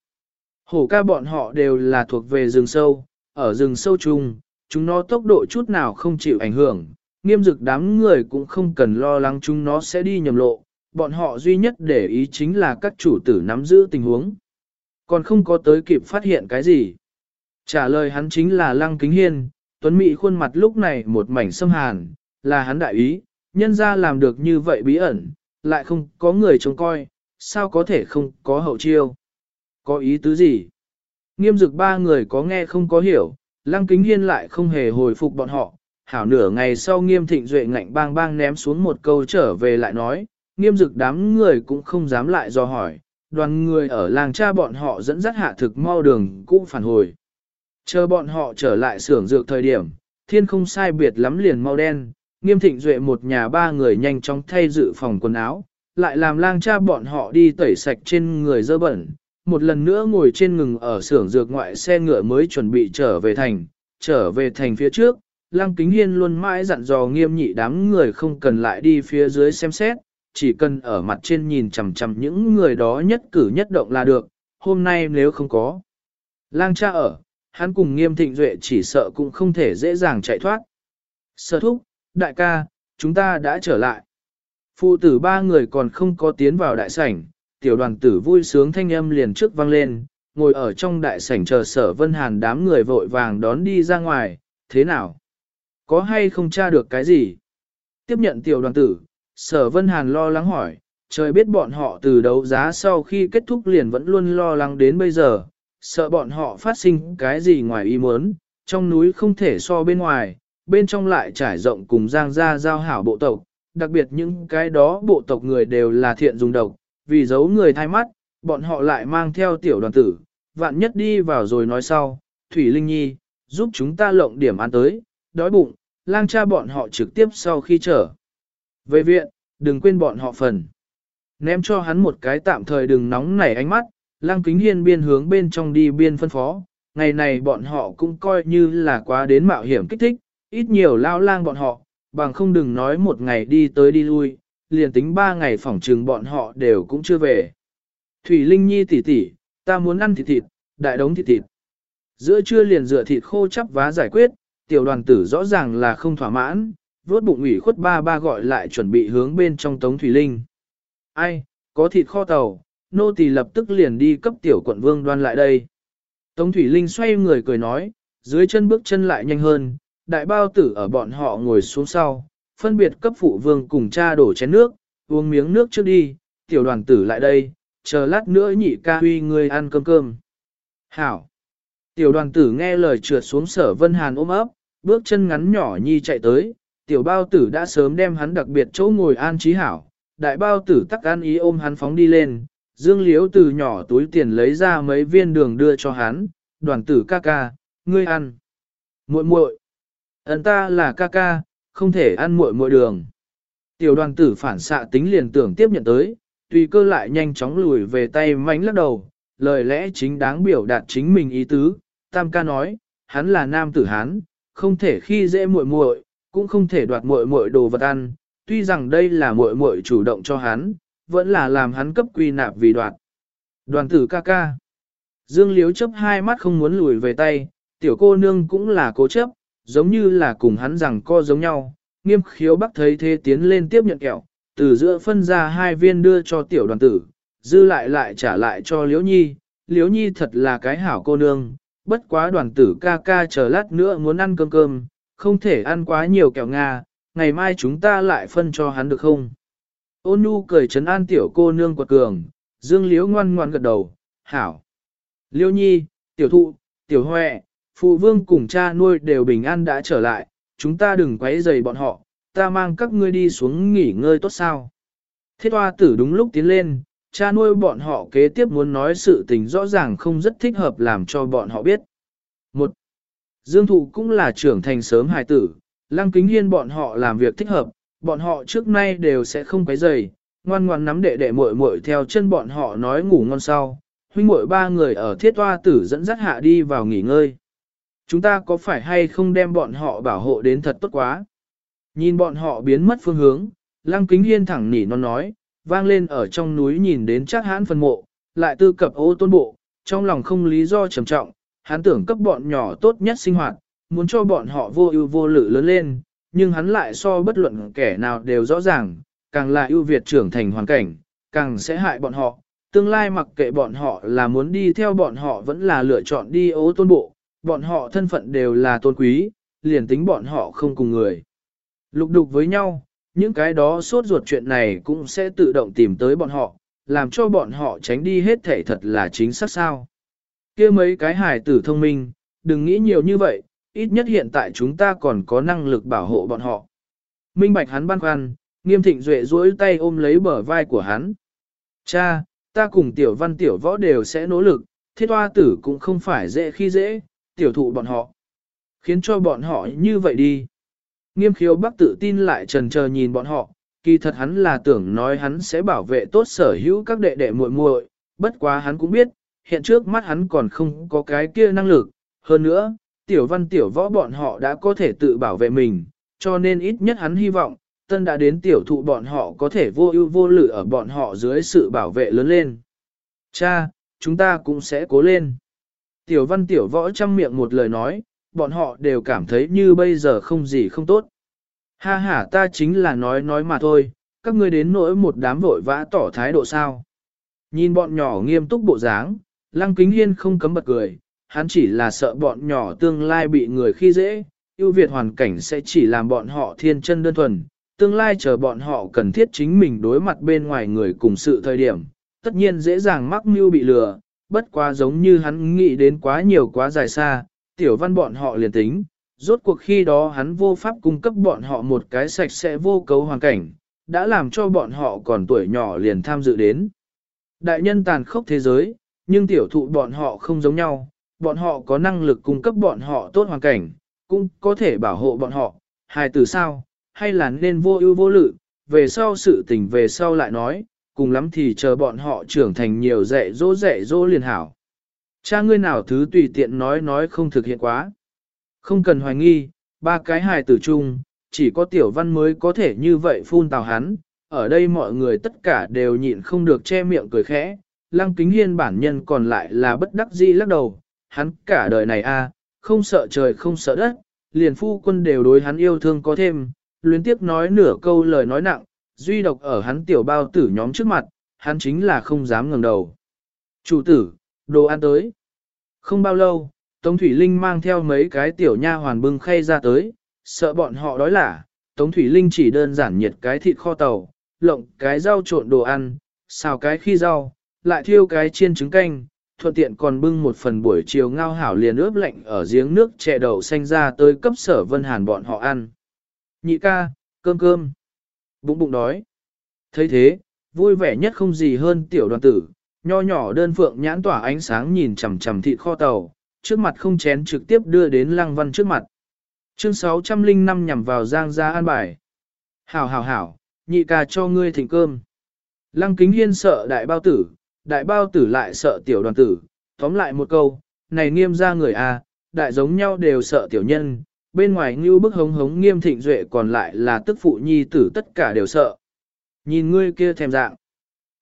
Hổ ca bọn họ đều là thuộc về rừng sâu, ở rừng sâu chung, chúng nó tốc độ chút nào không chịu ảnh hưởng, nghiêm dực đám người cũng không cần lo lắng chúng nó sẽ đi nhầm lộ, bọn họ duy nhất để ý chính là các chủ tử nắm giữ tình huống. Còn không có tới kịp phát hiện cái gì. Trả lời hắn chính là Lăng Kính Hiên, Tuấn Mỹ khuôn mặt lúc này một mảnh xâm hàn, là hắn đại ý, nhân ra làm được như vậy bí ẩn, lại không có người trông coi, sao có thể không có hậu chiêu. Có ý tứ gì? Nghiêm dực ba người có nghe không có hiểu, Lăng Kính Hiên lại không hề hồi phục bọn họ. Hảo nửa ngày sau nghiêm thịnh duệ ngạnh bang bang ném xuống một câu trở về lại nói, nghiêm dực đám người cũng không dám lại do hỏi, đoàn người ở làng cha bọn họ dẫn dắt hạ thực mau đường cũng phản hồi. Chờ bọn họ trở lại xưởng dược thời điểm, thiên không sai biệt lắm liền mau đen, nghiêm thịnh duệ một nhà ba người nhanh chóng thay dự phòng quần áo, lại làm lang cha bọn họ đi tẩy sạch trên người dơ bẩn, một lần nữa ngồi trên ngừng ở xưởng dược ngoại xe ngựa mới chuẩn bị trở về thành, trở về thành phía trước, Lăng Kính Hiên luôn mãi dặn dò nghiêm nhị đám người không cần lại đi phía dưới xem xét, chỉ cần ở mặt trên nhìn chằm chằm những người đó nhất cử nhất động là được, hôm nay nếu không có. Lang cha ở, hắn cùng nghiêm thịnh duệ chỉ sợ cũng không thể dễ dàng chạy thoát. Sở thúc, đại ca, chúng ta đã trở lại. Phụ tử ba người còn không có tiến vào đại sảnh, tiểu đoàn tử vui sướng thanh âm liền trước vang lên, ngồi ở trong đại sảnh chờ sở vân hàn đám người vội vàng đón đi ra ngoài, thế nào? Có hay không tra được cái gì? Tiếp nhận tiểu đoàn tử, sở vân hàn lo lắng hỏi, trời biết bọn họ từ đấu giá sau khi kết thúc liền vẫn luôn lo lắng đến bây giờ, sợ bọn họ phát sinh cái gì ngoài ý muốn, trong núi không thể so bên ngoài, bên trong lại trải rộng cùng giang gia giao hảo bộ tộc, đặc biệt những cái đó bộ tộc người đều là thiện dùng độc, vì giấu người thay mắt, bọn họ lại mang theo tiểu đoàn tử, vạn nhất đi vào rồi nói sau, Thủy Linh Nhi, giúp chúng ta lộng điểm ăn tới, đói bụng, lang cha bọn họ trực tiếp sau khi trở. Về viện, đừng quên bọn họ phần. Ném cho hắn một cái tạm thời đừng nóng nảy ánh mắt, lang kính hiên biên hướng bên trong đi biên phân phó. Ngày này bọn họ cũng coi như là quá đến mạo hiểm kích thích, ít nhiều lao lang bọn họ, bằng không đừng nói một ngày đi tới đi lui, liền tính ba ngày phỏng trừng bọn họ đều cũng chưa về. Thủy Linh Nhi tỷ tỷ, ta muốn ăn thịt thịt, đại đống thịt thịt. Giữa trưa liền dựa thịt khô chắp vá giải quyết, tiểu đoàn tử rõ ràng là không thỏa mãn, vốt bụng ủy khuất ba ba gọi lại chuẩn bị hướng bên trong tống Thủy Linh. Ai, có thịt kho tàu, nô tỳ lập tức liền đi cấp tiểu quận vương đoan lại đây. Tống Thủy Linh xoay người cười nói, dưới chân bước chân lại nhanh hơn, đại bao tử ở bọn họ ngồi xuống sau, phân biệt cấp phụ vương cùng cha đổ chén nước, uống miếng nước trước đi, tiểu đoàn tử lại đây, chờ lát nữa nhị ca huy người ăn cơm cơm. Hảo! Tiểu đoàn tử nghe lời trượt xuống sở vân hàn ôm ấp, bước chân ngắn nhỏ nhi chạy tới, tiểu bao tử đã sớm đem hắn đặc biệt chỗ ngồi an trí hảo, đại bao tử tắc an ý ôm hắn phóng đi lên, dương liếu từ nhỏ túi tiền lấy ra mấy viên đường đưa cho hắn, đoàn tử ca ca, ngươi ăn. muội muội, ấn ta là ca ca, không thể ăn muội muội đường. Tiểu đoàn tử phản xạ tính liền tưởng tiếp nhận tới, tùy cơ lại nhanh chóng lùi về tay mánh lắc đầu, lời lẽ chính đáng biểu đạt chính mình ý tứ, tam ca nói, hắn là nam tử hán, không thể khi dễ muội muội, cũng không thể đoạt muội muội đồ vật ăn, tuy rằng đây là muội muội chủ động cho hắn, vẫn là làm hắn cấp quy nạp vì đoạt. Đoàn tử ca ca. Dương Liếu chấp hai mắt không muốn lùi về tay, tiểu cô nương cũng là cố chấp, giống như là cùng hắn rằng co giống nhau. Nghiêm khiếu bắc thấy thế tiến lên tiếp nhận kẹo, từ giữa phân ra hai viên đưa cho tiểu đoàn tử, dư lại lại trả lại cho Liễu Nhi. Liễu Nhi thật là cái hảo cô nương, bất quá đoàn tử ca ca chờ lát nữa muốn ăn cơm cơm, không thể ăn quá nhiều kẹo Nga, ngày mai chúng ta lại phân cho hắn được không? Ôn nu cười trấn an tiểu cô nương quật cường, dương liễu ngoan ngoan gật đầu, hảo. Liêu nhi, tiểu thụ, tiểu huệ, phụ vương cùng cha nuôi đều bình an đã trở lại, chúng ta đừng quấy rầy bọn họ, ta mang các ngươi đi xuống nghỉ ngơi tốt sao. Thiết hoa tử đúng lúc tiến lên, cha nuôi bọn họ kế tiếp muốn nói sự tình rõ ràng không rất thích hợp làm cho bọn họ biết. Một, Dương thụ cũng là trưởng thành sớm hài tử, lăng kính hiên bọn họ làm việc thích hợp, bọn họ trước nay đều sẽ không quấy rầy, ngoan ngoan nắm đệ đệ muội muội theo chân bọn họ nói ngủ ngon sau, huynh muội ba người ở thiết toa tử dẫn dắt hạ đi vào nghỉ ngơi. Chúng ta có phải hay không đem bọn họ bảo hộ đến thật tốt quá? Nhìn bọn họ biến mất phương hướng, lăng kính hiên thẳng nỉ non nói, vang lên ở trong núi nhìn đến chắc hãn phân mộ, lại tư cập ô tôn bộ, trong lòng không lý do trầm trọng, hắn tưởng cấp bọn nhỏ tốt nhất sinh hoạt, muốn cho bọn họ vô ưu vô lự lớn lên, nhưng hắn lại so bất luận kẻ nào đều rõ ràng, càng là ưu việt trưởng thành hoàn cảnh, càng sẽ hại bọn họ. Tương lai mặc kệ bọn họ là muốn đi theo bọn họ vẫn là lựa chọn đi ố tôn bộ, bọn họ thân phận đều là tôn quý, liền tính bọn họ không cùng người. Lục đục với nhau, những cái đó suốt ruột chuyện này cũng sẽ tự động tìm tới bọn họ, làm cho bọn họ tránh đi hết thể thật là chính xác sao. kia mấy cái hài tử thông minh, đừng nghĩ nhiều như vậy, ít nhất hiện tại chúng ta còn có năng lực bảo hộ bọn họ. Minh bạch hắn băn khoăn, nghiêm thịnh duệ duỗi tay ôm lấy bờ vai của hắn. Cha, ta cùng tiểu văn tiểu võ đều sẽ nỗ lực, thiết hoa tử cũng không phải dễ khi dễ, tiểu thụ bọn họ. Khiến cho bọn họ như vậy đi. Nghiêm khiếu bắc tự tin lại trần chờ nhìn bọn họ, kỳ thật hắn là tưởng nói hắn sẽ bảo vệ tốt sở hữu các đệ đệ muội muội, bất quá hắn cũng biết, hiện trước mắt hắn còn không có cái kia năng lực, hơn nữa, tiểu văn tiểu võ bọn họ đã có thể tự bảo vệ mình, cho nên ít nhất hắn hy vọng, tân đã đến tiểu thụ bọn họ có thể vô ưu vô lự ở bọn họ dưới sự bảo vệ lớn lên. Cha, chúng ta cũng sẽ cố lên. Tiểu văn tiểu võ trăm miệng một lời nói, bọn họ đều cảm thấy như bây giờ không gì không tốt. Ha ha ta chính là nói nói mà thôi, các ngươi đến nỗi một đám vội vã tỏ thái độ sao. Nhìn bọn nhỏ nghiêm túc bộ dáng, lăng kính hiên không cấm bật cười, hắn chỉ là sợ bọn nhỏ tương lai bị người khi dễ, ưu việt hoàn cảnh sẽ chỉ làm bọn họ thiên chân đơn thuần, tương lai chờ bọn họ cần thiết chính mình đối mặt bên ngoài người cùng sự thời điểm, tất nhiên dễ dàng mắc mưu bị lừa, bất quá giống như hắn nghĩ đến quá nhiều quá dài xa, tiểu văn bọn họ liền tính, rốt cuộc khi đó hắn vô pháp cung cấp bọn họ một cái sạch sẽ vô cấu hoàn cảnh, đã làm cho bọn họ còn tuổi nhỏ liền tham dự đến. Đại nhân tàn khốc thế giới, nhưng tiểu thụ bọn họ không giống nhau, bọn họ có năng lực cung cấp bọn họ tốt hoàn cảnh, cũng có thể bảo hộ bọn họ, hài từ sao, hay là nên vô ưu vô lự, về sau sự tình về sau lại nói, cùng lắm thì chờ bọn họ trưởng thành nhiều dạy dỗ dạy dỗ liền hảo. Cha ngươi nào thứ tùy tiện nói nói không thực hiện quá. Không cần hoài nghi, ba cái hài tử chung, chỉ có tiểu văn mới có thể như vậy phun tào hắn, ở đây mọi người tất cả đều nhịn không được che miệng cười khẽ, lăng kính hiên bản nhân còn lại là bất đắc dĩ lắc đầu, hắn cả đời này a, không sợ trời không sợ đất, liền phu quân đều đối hắn yêu thương có thêm, luyến tiếp nói nửa câu lời nói nặng, duy độc ở hắn tiểu bao tử nhóm trước mặt, hắn chính là không dám ngẩng đầu. Chủ tử, đồ ăn tới. Không bao lâu, Tống Thủy Linh mang theo mấy cái tiểu nha hoàn bưng khay ra tới, sợ bọn họ đói lả. Tống Thủy Linh chỉ đơn giản nhiệt cái thịt kho tàu, lộng cái rau trộn đồ ăn, xào cái khi rau, lại thiêu cái chiên trứng canh, thuận tiện còn bưng một phần buổi chiều ngao hảo liền ướp lạnh ở giếng nước chè đậu xanh ra tới cấp sở vân hàn bọn họ ăn. Nhị ca, cơm cơm. Bụng bụng đói. thấy thế, vui vẻ nhất không gì hơn tiểu đoàn tử, nho nhỏ đơn phượng nhãn tỏa ánh sáng nhìn chằm chằm thịt kho tàu, trước mặt không chén trực tiếp đưa đến lăng văn trước mặt. Chương 605 nhằm vào giang gia an bài. Hảo hảo hảo, nhị ca cho ngươi thỉnh cơm. Lăng kính hiên sợ đại bao tử, đại bao tử lại sợ tiểu đoàn tử, tóm lại một câu, này nghiêm ra người a, đại giống nhau đều sợ tiểu nhân, bên ngoài như bức hống hống nghiêm thịnh duệ còn lại là tức phụ nhi tử tất cả đều sợ. Nhìn ngươi kia thèm dạng.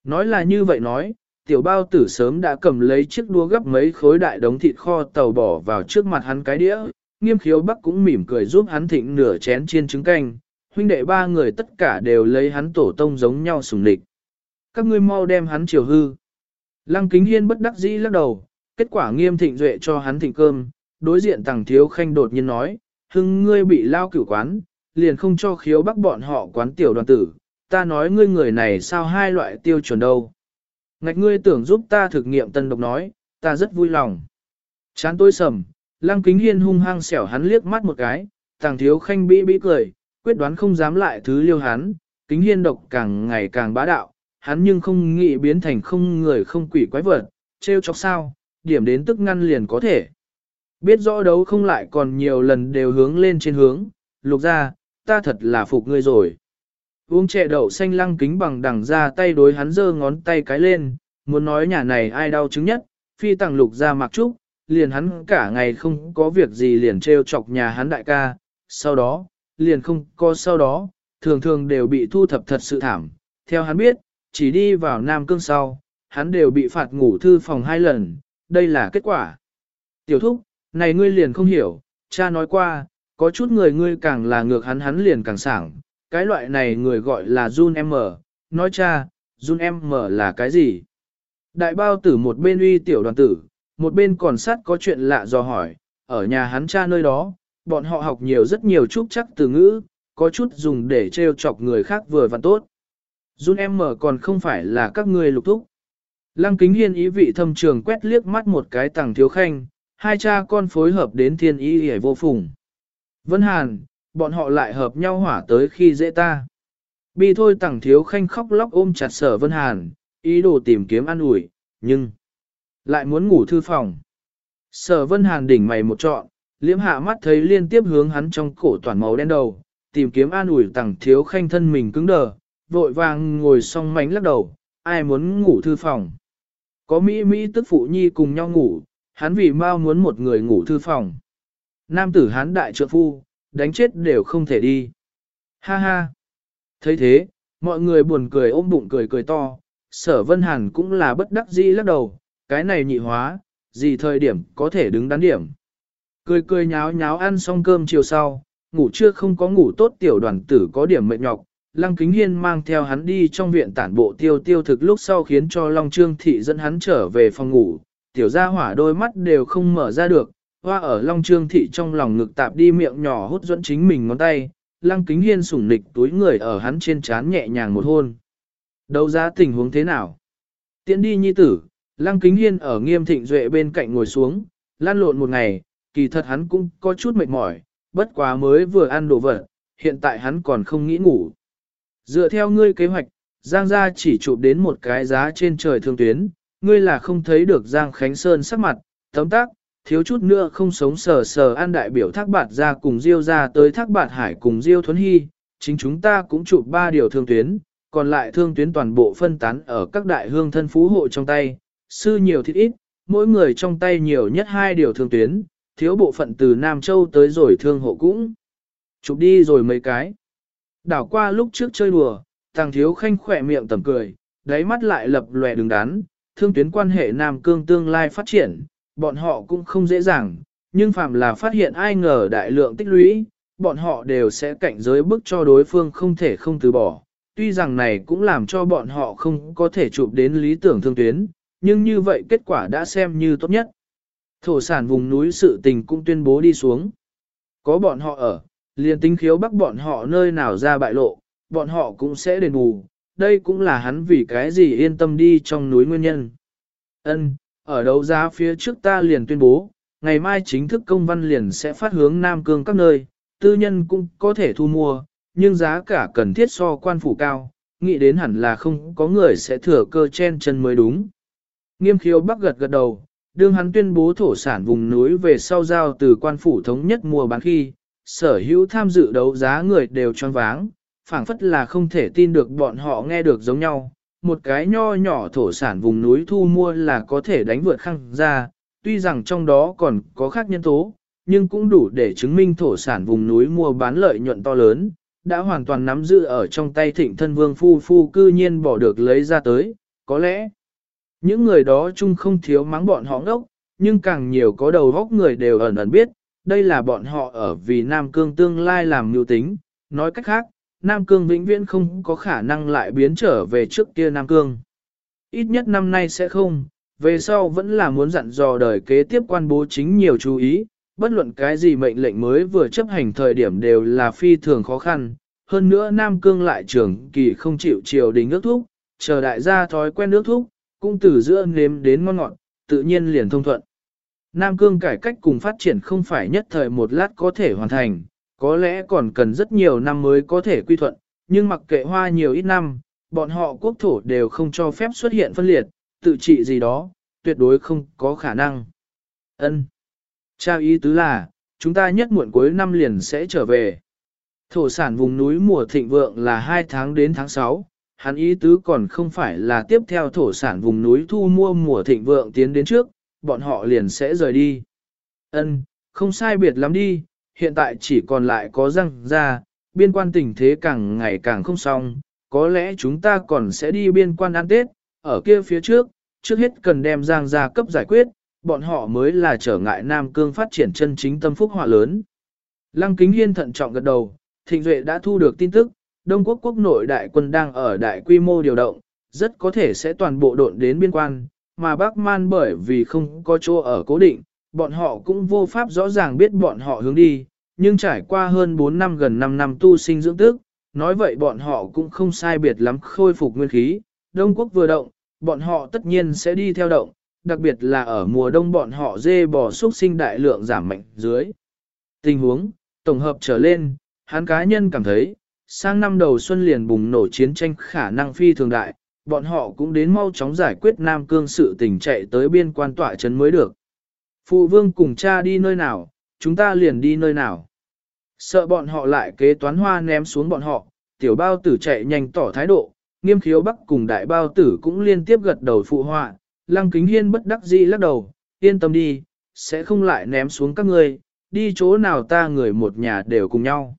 Nói là như vậy nói, tiểu bao tử sớm đã cầm lấy chiếc đũa gấp mấy khối đại đống thịt kho tàu bỏ vào trước mặt hắn cái đĩa, nghiêm khiếu bắc cũng mỉm cười giúp hắn thịnh nửa chén chiên trứng canh, huynh đệ ba người tất cả đều lấy hắn tổ tông giống nhau sùng địch. Các ngươi mau đem hắn chiều hư. Lăng kính hiên bất đắc dĩ lắc đầu, kết quả nghiêm thịnh duệ cho hắn thịnh cơm, đối diện tàng thiếu khanh đột nhiên nói, hưng ngươi bị lao cửu quán, liền không cho khiếu bắc bọn họ quán tiểu đoàn tử, ta nói ngươi người này sao hai loại tiêu chuẩn đâu. Ngạch ngươi tưởng giúp ta thực nghiệm tân độc nói, ta rất vui lòng. Chán tôi sầm, lăng kính hiên hung hăng xẻo hắn liếc mắt một cái, tàng thiếu khanh bĩ bĩ cười, quyết đoán không dám lại thứ liêu hắn, kính hiên độc càng ngày càng bá đạo, hắn nhưng không nghĩ biến thành không người không quỷ quái vật, trêu chọc sao, điểm đến tức ngăn liền có thể. Biết rõ đấu không lại còn nhiều lần đều hướng lên trên hướng, lục ra, ta thật là phục ngươi rồi. Uống chè đậu xanh lăng kính bằng đằng ra tay đối hắn giơ ngón tay cái lên, muốn nói nhà này ai đau chứng nhất, phi tàng lục ra mặc trúc, liền hắn cả ngày không có việc gì liền trêu chọc nhà hắn đại ca, sau đó, liền không có sau đó, thường thường đều bị thu thập thật sự thảm. Theo hắn biết, chỉ đi vào Nam Cương sau, hắn đều bị phạt ngủ thư phòng hai lần, đây là kết quả. Tiểu thúc, này ngươi liền không hiểu, cha nói qua, có chút người ngươi càng là ngược hắn hắn liền càng sảng, cái loại này người gọi là Jun M, nói cha, Jun M là cái gì? Đại bao tử một bên uy tiểu đoàn tử, một bên còn sát có chuyện lạ do hỏi, ở nhà hắn cha nơi đó, bọn họ học nhiều rất nhiều chút chắc từ ngữ, có chút dùng để trêu chọc người khác vừa và tốt. Jun M còn không phải là các ngươi lục thúc. Lăng kính hiên ý vị thâm trường quét liếc mắt một cái tàng thiếu khanh, hai cha con phối hợp đến thiên ý hề vô phùng. Vân Hàn, bọn họ lại hợp nhau hỏa tới khi dễ ta. Bi thôi tẳng thiếu khanh khóc lóc ôm chặt sở Vân Hàn, ý đồ tìm kiếm an ủi, nhưng lại muốn ngủ thư phòng. Sở Vân Hàn đỉnh mày một trọn, liễm hạ mắt thấy liên tiếp hướng hắn trong cổ toàn màu đen đầu, tìm kiếm an ủi tẳng thiếu khanh thân mình cứng đờ, vội vàng ngồi song mánh lắc đầu, ai muốn ngủ thư phòng. Có Mỹ Mỹ tức phụ nhi cùng nhau ngủ, hắn vì mau muốn một người ngủ thư phòng. Nam tử hắn đại trượng phu, đánh chết đều không thể đi. Ha ha. thấy thế, mọi người buồn cười ôm bụng cười cười to, sở vân hàn cũng là bất đắc dĩ lắc đầu, cái này nhị hóa, gì thời điểm có thể đứng đắn điểm. Cười cười nháo nháo ăn xong cơm chiều sau, ngủ chưa không có ngủ tốt tiểu đoàn tử có điểm mệt nhọc, Lăng Kính Hiên mang theo hắn đi trong viện tản bộ tiêu tiêu thực lúc sau khiến cho Long Trương Thị dẫn hắn trở về phòng ngủ, tiểu gia hỏa đôi mắt đều không mở ra được, hoa ở Long Trương Thị trong lòng ngực tạp đi miệng nhỏ hút dẫn chính mình ngón tay, Lăng Kính Hiên sủng nịch túi người ở hắn trên trán nhẹ nhàng một hôn. Đấu giá tình huống thế nào? Tiễn đi nhi tử, Lăng Kính Hiên ở nghiêm thịnh duệ bên cạnh ngồi xuống, lan lộn một ngày, kỳ thật hắn cũng có chút mệt mỏi, bất quá mới vừa ăn đồ vật, hiện tại hắn còn không nghĩ ngủ. Dựa theo ngươi kế hoạch, Giang gia chỉ chụp đến một cái giá trên trời thương tuyến, ngươi là không thấy được Giang Khánh Sơn sắc mặt, tấm tác, thiếu chút nữa không sống sờ sờ an đại biểu thác bạt ra cùng Diêu ra tới thác bạt hải cùng Diêu Thuấn Hy, chính chúng ta cũng chụp ba điều thương tuyến, còn lại thương tuyến toàn bộ phân tán ở các đại hương thân phú hộ trong tay, sư nhiều thịt ít, mỗi người trong tay nhiều nhất hai điều thương tuyến, thiếu bộ phận từ Nam Châu tới rồi thương hộ cũng chụp đi rồi mấy cái. Đảo qua lúc trước chơi đùa, thằng thiếu khanh khỏe miệng tầm cười, đáy mắt lại lập lòe đứng đắn, thương tuyến quan hệ Nam Cương tương lai phát triển, bọn họ cũng không dễ dàng, nhưng phàm là phát hiện ai ngờ đại lượng tích lũy, bọn họ đều sẽ cạnh giới bức cho đối phương không thể không từ bỏ. Tuy rằng này cũng làm cho bọn họ không có thể chụp đến lý tưởng thương tuyến, nhưng như vậy kết quả đã xem như tốt nhất. Thổ sản vùng núi sự tình cũng tuyên bố đi xuống. Có bọn họ ở, liền tính khiếu bắc bọn họ nơi nào ra bại lộ, bọn họ cũng sẽ đền bù, đây cũng là hắn vì cái gì yên tâm đi trong núi nguyên nhân. Ân, ở đấu giá phía trước ta liền tuyên bố, ngày mai chính thức công văn liền sẽ phát hướng Nam Cương các nơi, tư nhân cũng có thể thu mua, nhưng giá cả cần thiết so quan phủ cao, nghĩ đến hẳn là không có người sẽ thừa cơ chen chân mới đúng. Nghiêm khiếu bắc gật gật đầu, đương hắn tuyên bố thổ sản vùng núi về sau giao từ quan phủ thống nhất mua bán khi, sở hữu tham dự đấu giá người đều choáng váng, phảng phất là không thể tin được bọn họ nghe được giống nhau. Một cái nho nhỏ thổ sản vùng núi thu mua là có thể đánh vượt khăng ra, tuy rằng trong đó còn có khác nhân tố, nhưng cũng đủ để chứng minh thổ sản vùng núi mua bán lợi nhuận to lớn, đã hoàn toàn nắm giữ ở trong tay thịnh thân vương phu phu cư nhiên bỏ được lấy ra tới, có lẽ, những người đó chung không thiếu mắng bọn họ ngốc, nhưng càng nhiều có đầu góc người đều ẩn ẩn biết, đây là bọn họ ở vì Nam Cương tương lai làm mưu tính, nói cách khác, Nam Cương vĩnh viễn không có khả năng lại biến trở về trước kia Nam Cương. Ít nhất năm nay sẽ không, về sau vẫn là muốn dặn dò đời kế tiếp quan bố chính nhiều chú ý, bất luận cái gì mệnh lệnh mới vừa chấp hành thời điểm đều là phi thường khó khăn, hơn nữa Nam Cương lại trưởng kỳ không chịu chiều đình ước thúc, chờ đại gia thói quen nước thúc, cũng từ giữa nếm đến ngon ngọt, tự nhiên liền thông thuận. Nam Cương cải cách cùng phát triển không phải nhất thời một lát có thể hoàn thành, có lẽ còn cần rất nhiều năm mới có thể quy thuận, nhưng mặc kệ hoa nhiều ít năm, bọn họ quốc thổ đều không cho phép xuất hiện phân liệt, tự trị gì đó, tuyệt đối không có khả năng. Ân. Trao ý tứ là, chúng ta nhất muộn cuối năm liền sẽ trở về. Thổ sản vùng núi mùa thịnh vượng là 2 tháng đến tháng 6, hắn ý tứ còn không phải là tiếp theo thổ sản vùng núi thu mua mùa thịnh vượng tiến đến trước, bọn họ liền sẽ rời đi. Ân, không sai biệt lắm đi, hiện tại chỉ còn lại có răng ra, biên quan tình thế càng ngày càng không xong, có lẽ chúng ta còn sẽ đi biên quan ăn Tết, ở kia phía trước, trước hết cần đem giang ra cấp giải quyết, bọn họ mới là trở ngại Nam Cương phát triển chân chính tâm phúc họa lớn. Lăng Kính Hiên thận trọng gật đầu, Thịnh Duệ đã thu được tin tức, Đông Quốc quốc nội đại quân đang ở đại quy mô điều động, rất có thể sẽ toàn bộ độn đến biên quan, mà Bắc Man bởi vì không có chỗ ở cố định, bọn họ cũng vô pháp rõ ràng biết bọn họ hướng đi, nhưng trải qua hơn 4 năm gần 5 năm tu sinh dưỡng tức, nói vậy bọn họ cũng không sai biệt lắm khôi phục nguyên khí, Đông Quốc vừa động, bọn họ tất nhiên sẽ đi theo động, đặc biệt là ở mùa đông bọn họ dê bò xuất sinh đại lượng giảm mạnh dưới. Tình huống, tổng hợp trở lên, hắn cá nhân cảm thấy, sang năm đầu xuân liền bùng nổ chiến tranh khả năng phi thường đại, bọn họ cũng đến mau chóng giải quyết Nam Cương sự tình chạy tới biên quan tỏa trấn mới được. Phụ vương cùng cha đi nơi nào, chúng ta liền đi nơi nào. Sợ bọn họ lại kế toán hoa ném xuống bọn họ, tiểu bao tử chạy nhanh tỏ thái độ, nghiêm khiếu bắc cùng đại bao tử cũng liên tiếp gật đầu phụ họa, lăng kính hiên bất đắc dĩ lắc đầu, yên tâm đi, sẽ không lại ném xuống các ngươi, đi chỗ nào ta người một nhà đều cùng nhau.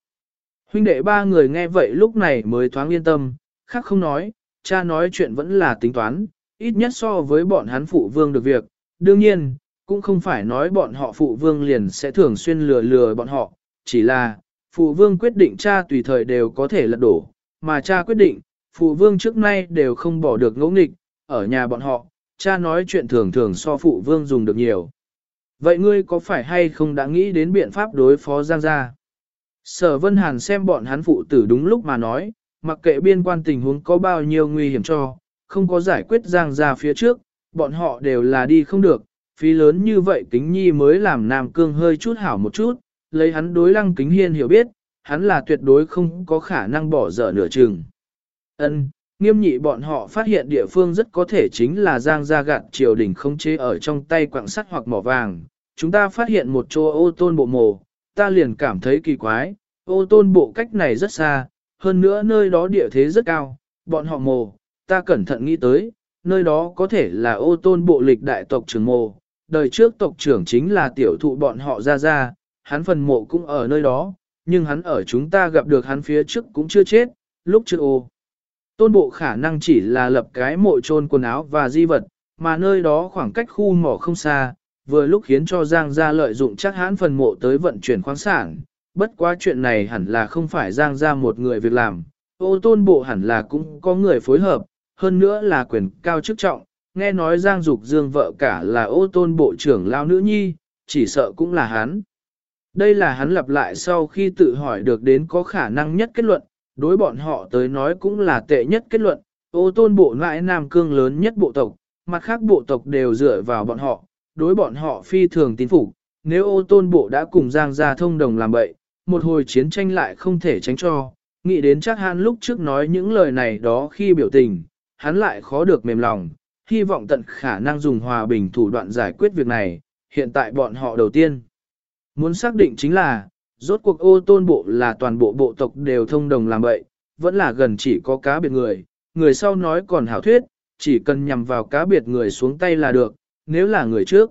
Huynh đệ ba người nghe vậy lúc này mới thoáng yên tâm, khác không nói, cha nói chuyện vẫn là tính toán, ít nhất so với bọn hắn phụ vương được việc, đương nhiên, cũng không phải nói bọn họ phụ vương liền sẽ thường xuyên lừa lừa bọn họ, chỉ là, phụ vương quyết định cha tùy thời đều có thể lật đổ, mà cha quyết định, phụ vương trước nay đều không bỏ được ngỗ nghịch, ở nhà bọn họ, cha nói chuyện thường thường so phụ vương dùng được nhiều. Vậy ngươi có phải hay không đã nghĩ đến biện pháp đối phó Giang gia? Sở Vân Hàn xem bọn hắn phụ tử đúng lúc mà nói, mặc kệ biên quan tình huống có bao nhiêu nguy hiểm cho, không có giải quyết Giang gia phía trước, bọn họ đều là đi không được, phí lớn như vậy kính nhi mới làm Nam Cương hơi chút hảo một chút, lấy hắn đối lăng kính hiên hiểu biết, hắn là tuyệt đối không có khả năng bỏ dở nửa chừng. Ân, nghiêm nhị bọn họ phát hiện địa phương rất có thể chính là Giang gia gạt triều đình không chế ở trong tay quạng sắt hoặc mỏ vàng. Chúng ta phát hiện một chỗ ô tôn bộ mồ, ta liền cảm thấy kỳ quái, ô tôn bộ cách này rất xa, hơn nữa nơi đó địa thế rất cao, bọn họ mồ, ta cẩn thận nghĩ tới, nơi đó có thể là ô tôn bộ lịch đại tộc trưởng mồ, đời trước tộc trưởng chính là tiểu thụ bọn họ ra ra, hắn phần mộ cũng ở nơi đó, nhưng hắn ở chúng ta gặp được hắn phía trước cũng chưa chết, lúc chưa ô. Tôn bộ khả năng chỉ là lập cái mộ trôn quần áo và di vật, mà nơi đó khoảng cách khu mỏ không xa, vừa lúc khiến cho Giang gia lợi dụng chắc hãn phần mộ tới vận chuyển khoáng sản. Bất quá chuyện này hẳn là không phải Giang gia một người việc làm, ô tôn bộ hẳn là cũng có người phối hợp, hơn nữa là quyền cao chức trọng, nghe nói Giang Dục Dương vợ cả là ô tôn bộ trưởng lao nữ nhi, chỉ sợ cũng là hắn. Đây là hắn lặp lại sau khi tự hỏi được đến có khả năng nhất kết luận, đối bọn họ tới nói cũng là tệ nhất kết luận, ô tôn bộ ngoại Nam Cương lớn nhất bộ tộc, mặt khác bộ tộc đều dựa vào bọn họ, đối bọn họ phi thường tín phục. Nếu ô tôn bộ đã cùng Giang gia thông đồng làm bậy, một hồi chiến tranh lại không thể tránh cho, nghĩ đến chắc hắn lúc trước nói những lời này đó khi biểu tình, hắn lại khó được mềm lòng, hy vọng tận khả năng dùng hòa bình thủ đoạn giải quyết việc này, hiện tại bọn họ đầu tiên. Muốn xác định chính là, rốt cuộc ô tôn bộ là toàn bộ bộ tộc đều thông đồng làm vậy, vẫn là gần chỉ có cá biệt người, người sau nói còn hảo thuyết, chỉ cần nhằm vào cá biệt người xuống tay là được, nếu là người trước.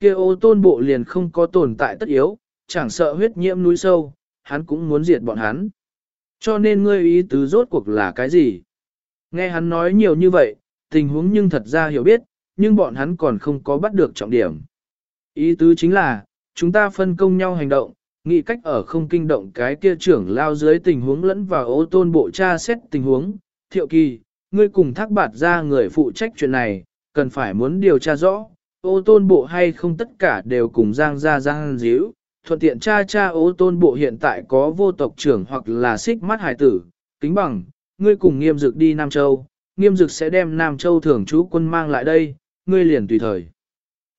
kia ô tôn bộ liền không có tồn tại tất yếu, chẳng sợ huyết nhiễm núi sâu, hắn cũng muốn diệt bọn hắn. Cho nên ngươi ý tứ rốt cuộc là cái gì? Nghe hắn nói nhiều như vậy, tình huống nhưng thật ra hiểu biết, nhưng bọn hắn còn không có bắt được trọng điểm. Ý tứ chính là, chúng ta phân công nhau hành động, nghĩ cách ở không kinh động cái kia trưởng lao dưới tình huống lẫn vào ô tôn bộ tra xét tình huống. Thiệu kỳ, ngươi cùng thác bạt ra người phụ trách chuyện này, cần phải muốn điều tra rõ, ô tôn bộ hay không tất cả đều cùng giang ra giang díu, thuận tiện cha cha ô tôn bộ hiện tại có vô tộc trưởng hoặc là xích mắt hải tử, kính bằng, ngươi cùng nghiêm dực đi Nam Châu, nghiêm dực sẽ đem Nam Châu thường trú quân mang lại đây, ngươi liền tùy thời.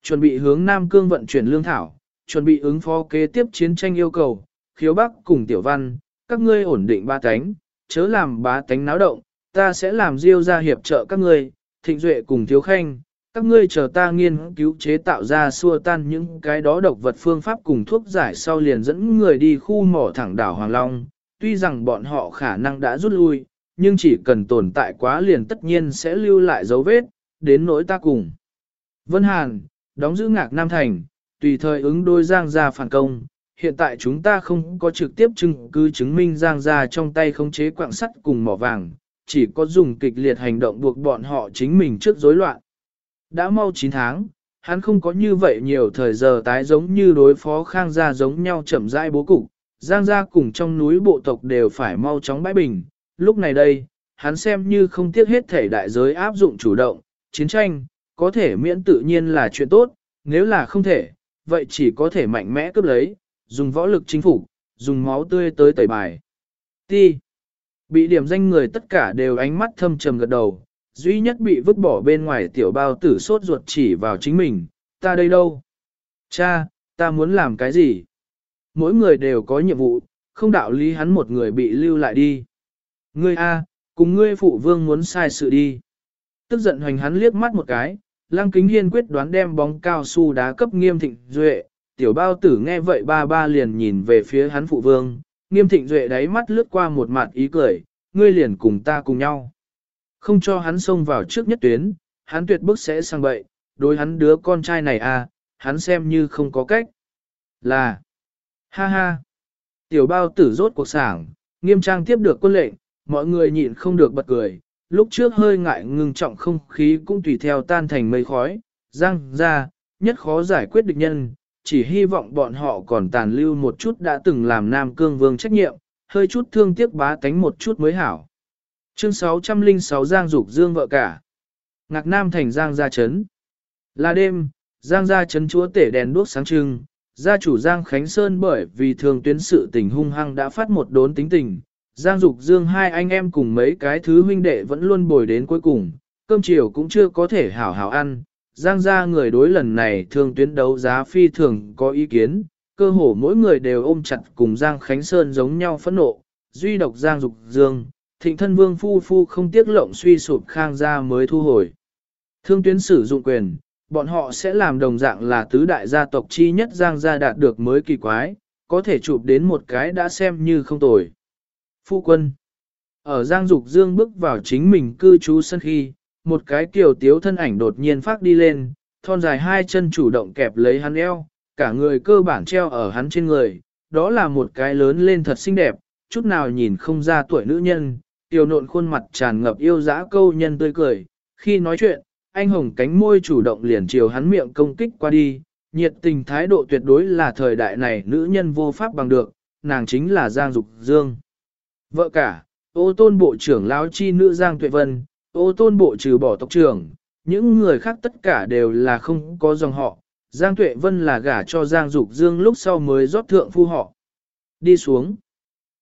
Chuẩn bị hướng Nam Cương vận chuyển lương thảo, chuẩn bị ứng phó kế tiếp chiến tranh yêu cầu, khiếu bắc cùng tiểu văn, các ngươi ổn định ba cánh, chớ làm bá tánh náo động, ta sẽ làm diêu ra hiệp trợ các ngươi, thịnh duệ cùng thiếu khanh, các ngươi chờ ta nghiên cứu chế tạo ra xua tan những cái đó độc vật phương pháp cùng thuốc giải sau liền dẫn người đi khu mỏ thẳng đảo Hoàng Long, tuy rằng bọn họ khả năng đã rút lui, nhưng chỉ cần tồn tại quá liền tất nhiên sẽ lưu lại dấu vết, đến nỗi ta cùng. Vân Hàn, đóng giữ ngạc Nam Thành, tùy thời ứng đôi Giang gia phản công. Hiện tại chúng ta không có trực tiếp chứng cứ chứng minh Giang gia trong tay khống chế quạng sắt cùng mỏ vàng, chỉ có dùng kịch liệt hành động buộc bọn họ chính mình trước rối loạn. Đã mau 9 tháng, hắn không có như vậy nhiều thời giờ tái giống như đối phó khang gia giống nhau chậm rãi bố cục, Giang gia cùng trong núi bộ tộc đều phải mau chóng bãi bình. Lúc này đây, hắn xem như không tiếc hết thể đại giới áp dụng chủ động, chiến tranh, có thể miễn tự nhiên là chuyện tốt, nếu là không thể, vậy chỉ có thể mạnh mẽ cướp lấy, dùng võ lực chính phủ, dùng máu tươi tới tẩy bài. Ti. Bị điểm danh người tất cả đều ánh mắt thâm trầm gật đầu, duy nhất bị vứt bỏ bên ngoài tiểu bao tử sốt ruột chỉ vào chính mình, ta đây đâu? Cha, ta muốn làm cái gì? Mỗi người đều có nhiệm vụ, không đạo lý hắn một người bị lưu lại đi. Ngươi A, cùng ngươi phụ vương muốn sai sự đi. Tức giận hoành hắn liếc mắt một cái, Lăng Kính Hiên quyết đoán đem bóng cao su đá cấp nghiêm thịnh duệ, tiểu bao tử nghe vậy ba ba liền nhìn về phía hắn phụ vương, nghiêm thịnh duệ đáy mắt lướt qua một mặt ý cười, ngươi liền cùng ta cùng nhau. Không cho hắn xông vào trước nhất tuyến, hắn tuyệt bức sẽ sang bậy, đối hắn đứa con trai này à, hắn xem như không có cách. Là, ha ha, tiểu bao tử rốt cuộc sảng, nghiêm trang tiếp được quân lệnh, mọi người nhịn không được bật cười, lúc trước hơi ngại ngưng trọng không khí cũng tùy theo tan thành mây khói, răng ra, nhất khó giải quyết địch nhân, chỉ hy vọng bọn họ còn tàn lưu một chút đã từng làm Nam Cương Vương trách nhiệm, hơi chút thương tiếc bá tánh một chút mới hảo. Chương 606 Giang Dục Dương vợ cả. Ngạc Nam thành Giang Gia Trấn. Là đêm, Giang Gia Trấn chúa tể đèn đuốc sáng trưng, gia chủ Giang Khánh Sơn bởi vì thường tuyến sự tình hung hăng đã phát một đốn tính tình, Giang Dục Dương hai anh em cùng mấy cái thứ huynh đệ vẫn luôn bồi đến cuối cùng, cơm chiều cũng chưa có thể hảo hảo ăn. Giang gia người đối lần này thường tuyến đấu giá phi thường có ý kiến, cơ hồ mỗi người đều ôm chặt cùng Giang Khánh Sơn giống nhau phẫn nộ, duy độc Giang Dục Dương, thịnh thân vương phu phu không tiếc lộng suy sụp khang gia mới thu hồi. Thương tuyến sử dụng quyền, bọn họ sẽ làm đồng dạng là tứ đại gia tộc chi nhất Giang gia đạt được mới kỳ quái, có thể chụp đến một cái đã xem như không tồi phu quân. Ở Giang Dục Dương bước vào chính mình cư trú sân khi, một cái kiều tiếu thân ảnh đột nhiên phát đi lên, thon dài hai chân chủ động kẹp lấy hắn eo, cả người cơ bản treo ở hắn trên người, đó là một cái lớn lên thật xinh đẹp, chút nào nhìn không ra tuổi nữ nhân, tiểu nộn khuôn mặt tràn ngập yêu dã câu nhân tươi cười, khi nói chuyện, anh hồng cánh môi chủ động liền chiều hắn miệng công kích qua đi, nhiệt tình thái độ tuyệt đối là thời đại này nữ nhân vô pháp bằng được, nàng chính là Giang Dục Dương. Vợ cả, ô tôn bộ trưởng lão chi nữ Giang Tuệ Vân, ô tôn bộ trừ bỏ tộc trưởng, những người khác tất cả đều là không có dòng họ. Giang Tuệ Vân là gả cho Giang Dục Dương lúc sau mới rót thượng phu họ. Đi xuống.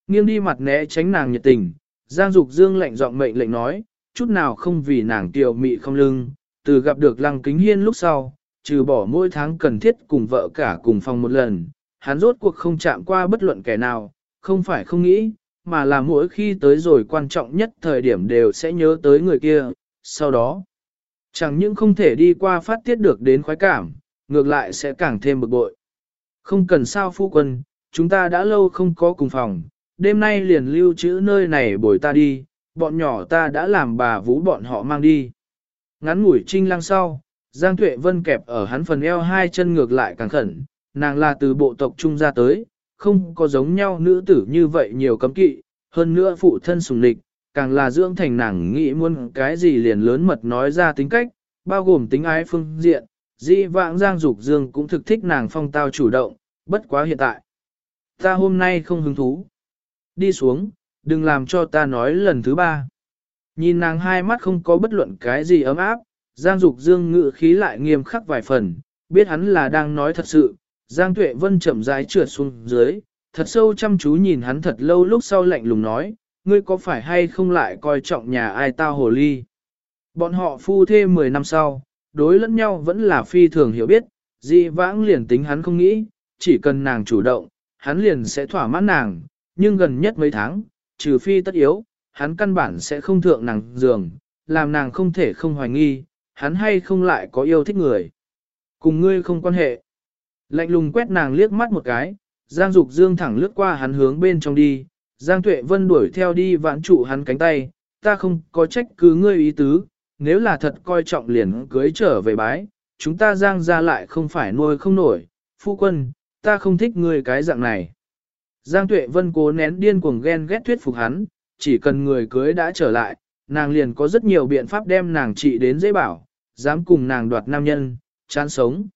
Nghiêng đi mặt né tránh nàng nhiệt tình, Giang Dục Dương lạnh giọng mệnh lệnh nói, chút nào không vì nàng tiểu mị không lưng, từ gặp được Lăng Kính Hiên lúc sau, trừ bỏ mỗi tháng cần thiết cùng vợ cả cùng phòng một lần, hắn rốt cuộc không chạm qua bất luận kẻ nào, không phải không nghĩ, mà là mỗi khi tới rồi quan trọng nhất thời điểm đều sẽ nhớ tới người kia, sau đó, chẳng những không thể đi qua phát tiết được đến khoái cảm, ngược lại sẽ càng thêm bực bội. Không cần sao phu quân, chúng ta đã lâu không có cùng phòng, đêm nay liền lưu trữ nơi này bồi ta đi, bọn nhỏ ta đã làm bà vũ bọn họ mang đi. Ngắn ngủi trinh lăng sau, Giang Tuệ Vân kẹp ở hắn phần eo hai chân ngược lại càng khẩn, nàng là từ bộ tộc trung ra tới, không có giống nhau nữ tử như vậy nhiều cấm kỵ, hơn nữa phụ thân sùng lịch, càng là dưỡng thành nàng nghĩ muốn cái gì liền lớn mật nói ra tính cách, bao gồm tính ái phương diện, Di vãng Giang Dục Dương cũng thực thích nàng phong tao chủ động, bất quá hiện tại. Ta hôm nay không hứng thú. Đi xuống, đừng làm cho ta nói lần thứ ba. Nhìn nàng hai mắt không có bất luận cái gì ấm áp, Giang Dục Dương ngự khí lại nghiêm khắc vài phần, biết hắn là đang nói thật sự. Giang Tuệ Vân chậm rãi trượt xuống dưới, thật sâu chăm chú nhìn hắn thật lâu lúc sau lạnh lùng nói, ngươi có phải hay không lại coi trọng nhà ai tao hồ ly. Bọn họ phu thê 10 năm sau, đối lẫn nhau vẫn là phi thường hiểu biết, dị vãng liền tính hắn không nghĩ, chỉ cần nàng chủ động, hắn liền sẽ thỏa mãn nàng, nhưng gần nhất mấy tháng, trừ phi tất yếu, hắn căn bản sẽ không thượng nàng giường, làm nàng không thể không hoài nghi, hắn hay không lại có yêu thích người. Cùng ngươi không quan hệ. Lạnh lùng quét nàng liếc mắt một cái, Giang Dục Dương thẳng lướt qua hắn hướng bên trong đi, Giang Tuệ Vân đuổi theo đi vãn trụ hắn cánh tay, ta không có trách cứ ngươi ý tứ, nếu là thật coi trọng liền cưới trở về bái, chúng ta Giang ra lại không phải nuôi không nổi, phu quân, ta không thích ngươi cái dạng này. Giang Tuệ Vân cố nén điên cuồng ghen ghét thuyết phục hắn, chỉ cần người cưới đã trở lại, nàng liền có rất nhiều biện pháp đem nàng trị đến dễ bảo, dám cùng nàng đoạt nam nhân, chán sống.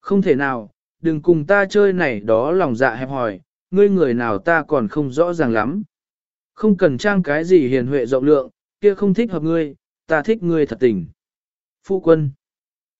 Không thể nào, đừng cùng ta chơi này đó lòng dạ hẹp hòi, ngươi người nào ta còn không rõ ràng lắm. Không cần trang cái gì hiền huệ rộng lượng, kia không thích hợp ngươi, ta thích ngươi thật tình. Phu quân.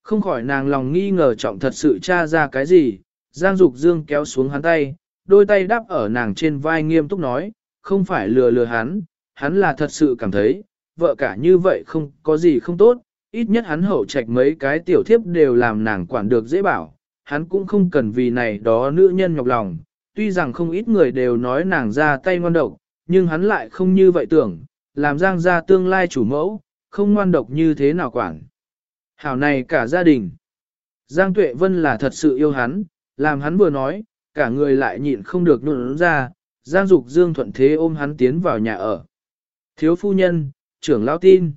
Không khỏi nàng lòng nghi ngờ trọng thật sự tra ra cái gì, Giang Dục Dương kéo xuống hắn tay, đôi tay đắp ở nàng trên vai nghiêm túc nói, không phải lừa lừa hắn, hắn là thật sự cảm thấy, vợ cả như vậy không có gì không tốt, ít nhất hắn hậu trạch mấy cái tiểu thiếp đều làm nàng quản được dễ bảo, hắn cũng không cần vì này đó nữ nhân nhọc lòng, tuy rằng không ít người đều nói nàng ra tay ngoan độc, nhưng hắn lại không như vậy tưởng, làm giang ra tương lai chủ mẫu, không ngoan độc như thế nào quản. Hảo này cả gia đình. Giang Tuệ Vân là thật sự yêu hắn, làm hắn vừa nói, cả người lại nhịn không được nụn ra, Giang Dục Dương thuận thế ôm hắn tiến vào nhà ở. Thiếu phu nhân, trưởng lão tin.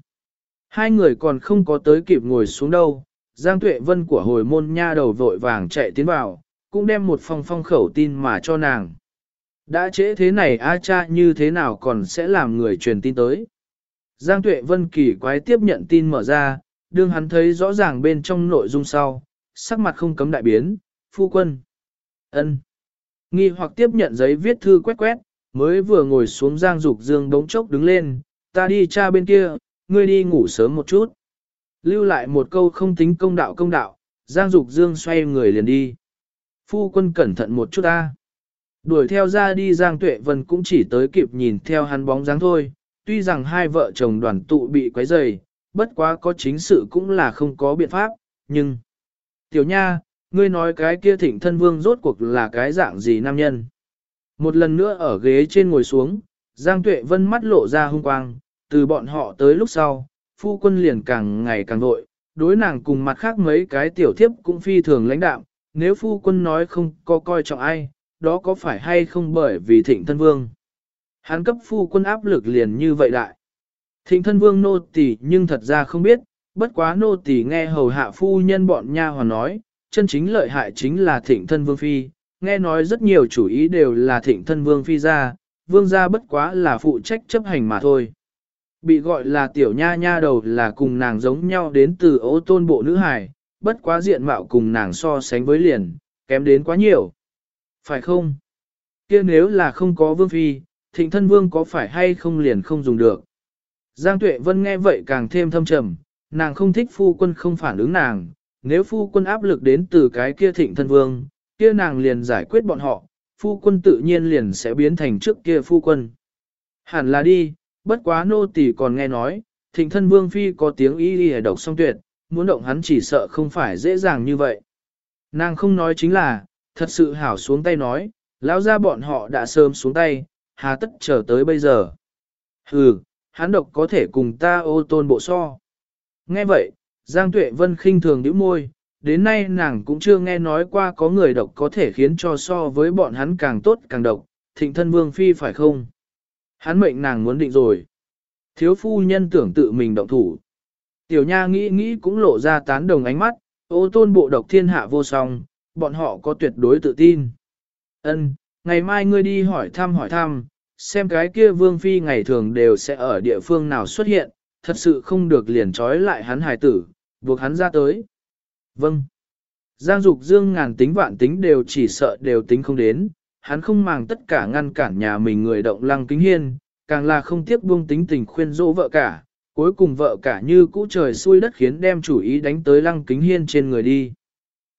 Hai người còn không có tới kịp ngồi xuống đâu, Giang Tuệ Vân của hồi môn nha đầu vội vàng chạy tiến vào, cũng đem một phong phong khẩu tin mà cho nàng. Đã trễ thế này A cha như thế nào còn sẽ làm người truyền tin tới. Giang Tuệ Vân kỳ quái tiếp nhận tin mở ra, đương hắn thấy rõ ràng bên trong nội dung sau, sắc mặt không cấm đại biến, phu quân. ân Nghi hoặc tiếp nhận giấy viết thư quét quét, mới vừa ngồi xuống Giang Dục Dương đống chốc đứng lên, ta đi cha bên kia, ngươi đi ngủ sớm một chút. Lưu lại một câu không tính công đạo công đạo, Giang Dục Dương xoay người liền đi. Phu quân cẩn thận một chút ta. Đuổi theo ra đi Giang Tuệ Vân cũng chỉ tới kịp nhìn theo hắn bóng dáng thôi, tuy rằng hai vợ chồng đoàn tụ bị quấy rầy, bất quá có chính sự cũng là không có biện pháp, nhưng... Tiểu nha, ngươi nói cái kia thịnh thân vương rốt cuộc là cái dạng gì nam nhân. Một lần nữa ở ghế trên ngồi xuống, Giang Tuệ Vân mắt lộ ra hung quang, từ bọn họ tới lúc sau, phu quân liền càng ngày càng vội, đối nàng cùng mặt khác mấy cái tiểu thiếp cũng phi thường lãnh đạm, nếu phu quân nói không có coi trọng ai, đó có phải hay không bởi vì thịnh thân vương. Hắn cấp phu quân áp lực liền như vậy đại. Thịnh thân vương nô tỳ nhưng thật ra không biết, bất quá nô tỳ nghe hầu hạ phu nhân bọn nha hoàn nói, chân chính lợi hại chính là thịnh thân vương phi, nghe nói rất nhiều chủ ý đều là thịnh thân vương phi ra, vương gia bất quá là phụ trách chấp hành mà thôi. Bị gọi là tiểu nha nha đầu là cùng nàng giống nhau đến từ ô tôn bộ nữ hài, bất quá diện mạo cùng nàng so sánh với liền, kém đến quá nhiều. Phải không? kia nếu là không có vương phi, thịnh thân vương có phải hay không liền không dùng được. Giang Tuệ Vân nghe vậy càng thêm thâm trầm, nàng không thích phu quân không phản ứng nàng, nếu phu quân áp lực đến từ cái kia thịnh thân vương, kia nàng liền giải quyết bọn họ, phu quân tự nhiên liền sẽ biến thành trước kia phu quân. Hẳn là đi, bất quá nô tỳ còn nghe nói, thịnh thân vương phi có tiếng y y độc song tuyệt, muốn động hắn chỉ sợ không phải dễ dàng như vậy. Nàng không nói chính là, thật sự hảo xuống tay nói, lão ra bọn họ đã sớm xuống tay, hà tất chờ tới bây giờ. Hừ, hắn độc có thể cùng ta ô tôn bộ so. Nghe vậy, Giang Tuệ Vân khinh thường nhíu môi, đến nay nàng cũng chưa nghe nói qua có người độc có thể khiến cho so với bọn hắn càng tốt càng độc, thịnh thân vương phi phải không? Hắn mệnh nàng muốn định rồi. Thiếu phu nhân tưởng tự mình động thủ. Tiểu nha nghĩ nghĩ cũng lộ ra tán đồng ánh mắt, ô tôn bộ độc thiên hạ vô song, bọn họ có tuyệt đối tự tin. Ân, ngày mai ngươi đi hỏi thăm hỏi thăm, xem cái kia vương phi ngày thường đều sẽ ở địa phương nào xuất hiện, thật sự không được liền trói lại hắn hài tử, buộc hắn ra tới. Vâng. Giang Dục Dương ngàn tính vạn tính đều chỉ sợ đều tính không đến, hắn không màng tất cả ngăn cản nhà mình người động lăng kính hiên, càng là không tiếc buông tính tình khuyên dỗ vợ cả, cuối cùng vợ cả như cũ trời xui đất khiến đem chủ ý đánh tới lăng kính hiên trên người đi.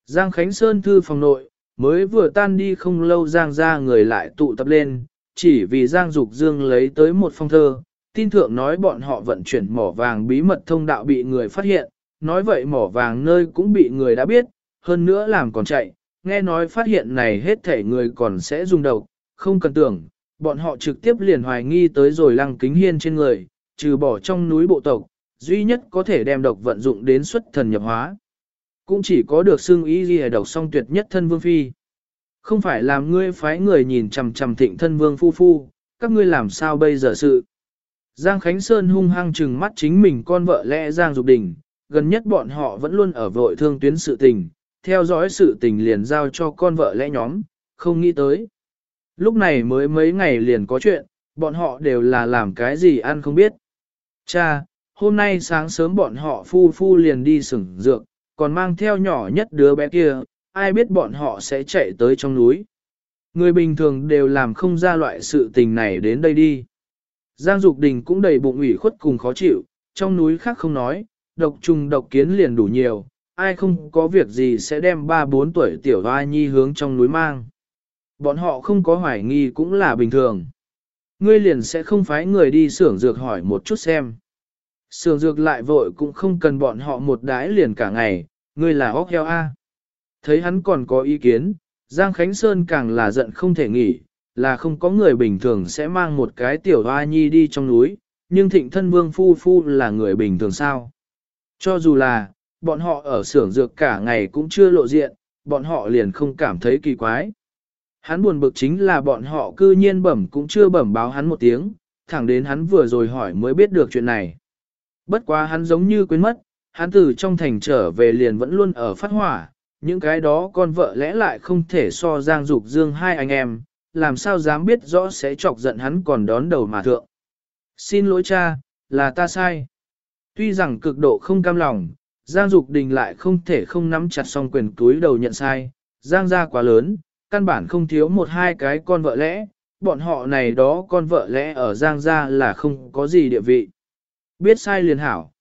Giang Khánh Sơn thư phòng nội, mới vừa tan đi không lâu Giang ra người lại tụ tập lên, chỉ vì Giang Dục Dương lấy tới một phong thơ, tin thượng nói bọn họ vận chuyển mỏ vàng bí mật thông đạo bị người phát hiện, nói vậy mỏ vàng nơi cũng bị người đã biết, hơn nữa làm còn chạy, nghe nói phát hiện này hết thể người còn sẽ dùng độc, không cần tưởng, bọn họ trực tiếp liền hoài nghi tới rồi lăng kính hiên trên người, trừ bỏ trong núi bộ tộc, duy nhất có thể đem độc vận dụng đến xuất thần nhập hóa. Cũng chỉ có được xương ý ghi độc song tuyệt nhất thân vương phi. Không phải làm ngươi phái người nhìn chằm chằm thịnh thân vương phu phu, các ngươi làm sao bây giờ sự. Giang Khánh Sơn hung hăng trừng mắt chính mình con vợ lẽ Giang Dục Đình, gần nhất bọn họ vẫn luôn ở vội thương tuyến sự tình, theo dõi sự tình liền giao cho con vợ lẽ nhóm, không nghĩ tới. Lúc này mới mấy ngày liền có chuyện, bọn họ đều là làm cái gì ăn không biết. Cha, hôm nay sáng sớm bọn họ phu phu liền đi sửng dược, còn mang theo nhỏ nhất đứa bé kia, ai biết bọn họ sẽ chạy tới trong núi. Người bình thường đều làm không ra loại sự tình này đến đây đi. Giang Dục Đình cũng đầy bụng ủy khuất cùng khó chịu, trong núi khác không nói, độc trùng độc kiến liền đủ nhiều, ai không có việc gì sẽ đem 3-4 tuổi tiểu hoa nhi hướng trong núi mang. Bọn họ không có hoài nghi cũng là bình thường. Ngươi liền sẽ không phái người đi xưởng dược hỏi một chút xem. Xưởng dược lại vội cũng không cần bọn họ một đái liền cả ngày, ngươi là óc heo A. Thấy hắn còn có ý kiến, Giang Khánh Sơn càng là giận không thể nghỉ, là không có người bình thường sẽ mang một cái tiểu hoa nhi đi trong núi, nhưng thịnh thân vương phu phu là người bình thường sao. Cho dù là, bọn họ ở xưởng dược cả ngày cũng chưa lộ diện, bọn họ liền không cảm thấy kỳ quái. Hắn buồn bực chính là bọn họ cư nhiên bẩm cũng chưa bẩm báo hắn một tiếng, thẳng đến hắn vừa rồi hỏi mới biết được chuyện này. Bất quá hắn giống như quên mất, hắn từ trong thành trở về liền vẫn luôn ở phát hỏa, những cái đó con vợ lẽ lại không thể so giang dục dương hai anh em, làm sao dám biết rõ sẽ chọc giận hắn còn đón đầu mà thượng. Xin lỗi cha, là ta sai. Tuy rằng cực độ không cam lòng, Giang Dục Đình lại không thể không nắm chặt song quyền túi đầu nhận sai, Giang gia quá lớn, căn bản không thiếu một hai cái con vợ lẽ, bọn họ này đó con vợ lẽ ở Giang gia là không có gì địa vị. Biết sai liền hảo.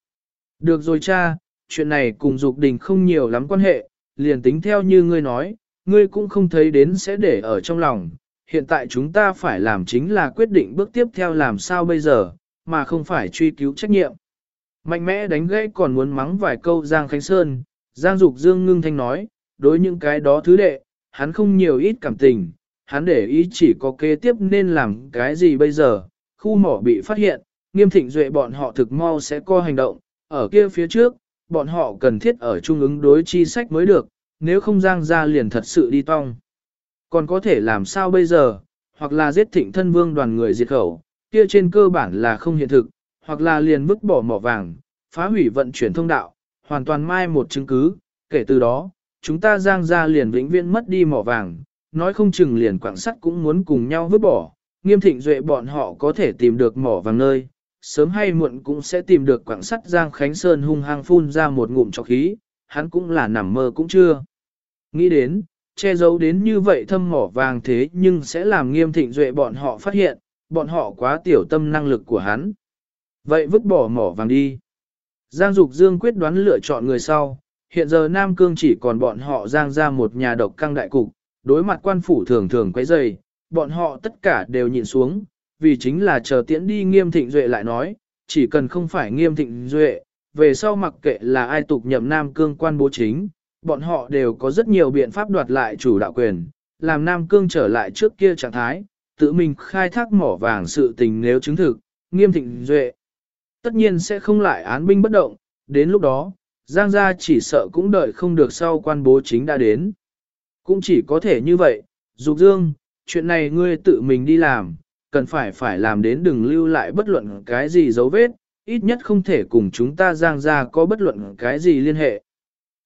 Được rồi cha, chuyện này cùng Dục Đình không nhiều lắm quan hệ, liền tính theo như ngươi nói, ngươi cũng không thấy đến sẽ để ở trong lòng. Hiện tại chúng ta phải làm chính là quyết định bước tiếp theo làm sao bây giờ, mà không phải truy cứu trách nhiệm. Mạnh mẽ đánh gãy còn muốn mắng vài câu Giang Khánh Sơn, Giang Dục Dương ngưng thanh nói, đối những cái đó thứ đệ, hắn không nhiều ít cảm tình, hắn để ý chỉ có kế tiếp nên làm cái gì bây giờ, khu mỏ bị phát hiện, nghiêm thịnh duệ bọn họ thực mau sẽ co hành động, ở kia phía trước, bọn họ cần thiết ở trung ứng đối chi sách mới được, nếu không Giang ra liền thật sự đi tong. Còn có thể làm sao bây giờ, hoặc là giết thịnh thân vương đoàn người diệt khẩu, kia trên cơ bản là không hiện thực, hoặc là liền vứt bỏ mỏ vàng, phá hủy vận chuyển thông đạo, hoàn toàn mai một chứng cứ, kể từ đó, chúng ta giang ra liền vĩnh viễn mất đi mỏ vàng, nói không chừng liền quảng sắt cũng muốn cùng nhau vứt bỏ, nghiêm thịnh duệ bọn họ có thể tìm được mỏ vàng nơi, sớm hay muộn cũng sẽ tìm được quảng sắt Giang Khánh Sơn hung hăng phun ra một ngụm cho khí, hắn cũng là nằm mơ cũng chưa. Nghĩ đến, che giấu đến như vậy thâm mỏ vàng thế nhưng sẽ làm nghiêm thịnh duệ bọn họ phát hiện, bọn họ quá tiểu tâm năng lực của hắn. Vậy vứt bỏ mỏ vàng đi. Giang Dục Dương quyết đoán lựa chọn người sau, hiện giờ Nam Cương chỉ còn bọn họ giang ra một nhà độc căng đại cục, đối mặt quan phủ thường thường quấy dày, bọn họ tất cả đều nhìn xuống, vì chính là chờ tiễn đi nghiêm thịnh duệ lại nói, chỉ cần không phải nghiêm thịnh duệ, về sau mặc kệ là ai tục nhậm Nam Cương quan bố chính, bọn họ đều có rất nhiều biện pháp đoạt lại chủ đạo quyền, làm Nam Cương trở lại trước kia trạng thái, tự mình khai thác mỏ vàng sự tình nếu chứng thực, nghiêm thịnh duệ, tất nhiên sẽ không lại án binh bất động, đến lúc đó, Giang gia chỉ sợ cũng đợi không được sau quan bố chính đã đến. Cũng chỉ có thể như vậy, Dục Dương, chuyện này ngươi tự mình đi làm, cần phải phải làm đến đừng lưu lại bất luận cái gì dấu vết, ít nhất không thể cùng chúng ta Giang gia có bất luận cái gì liên hệ.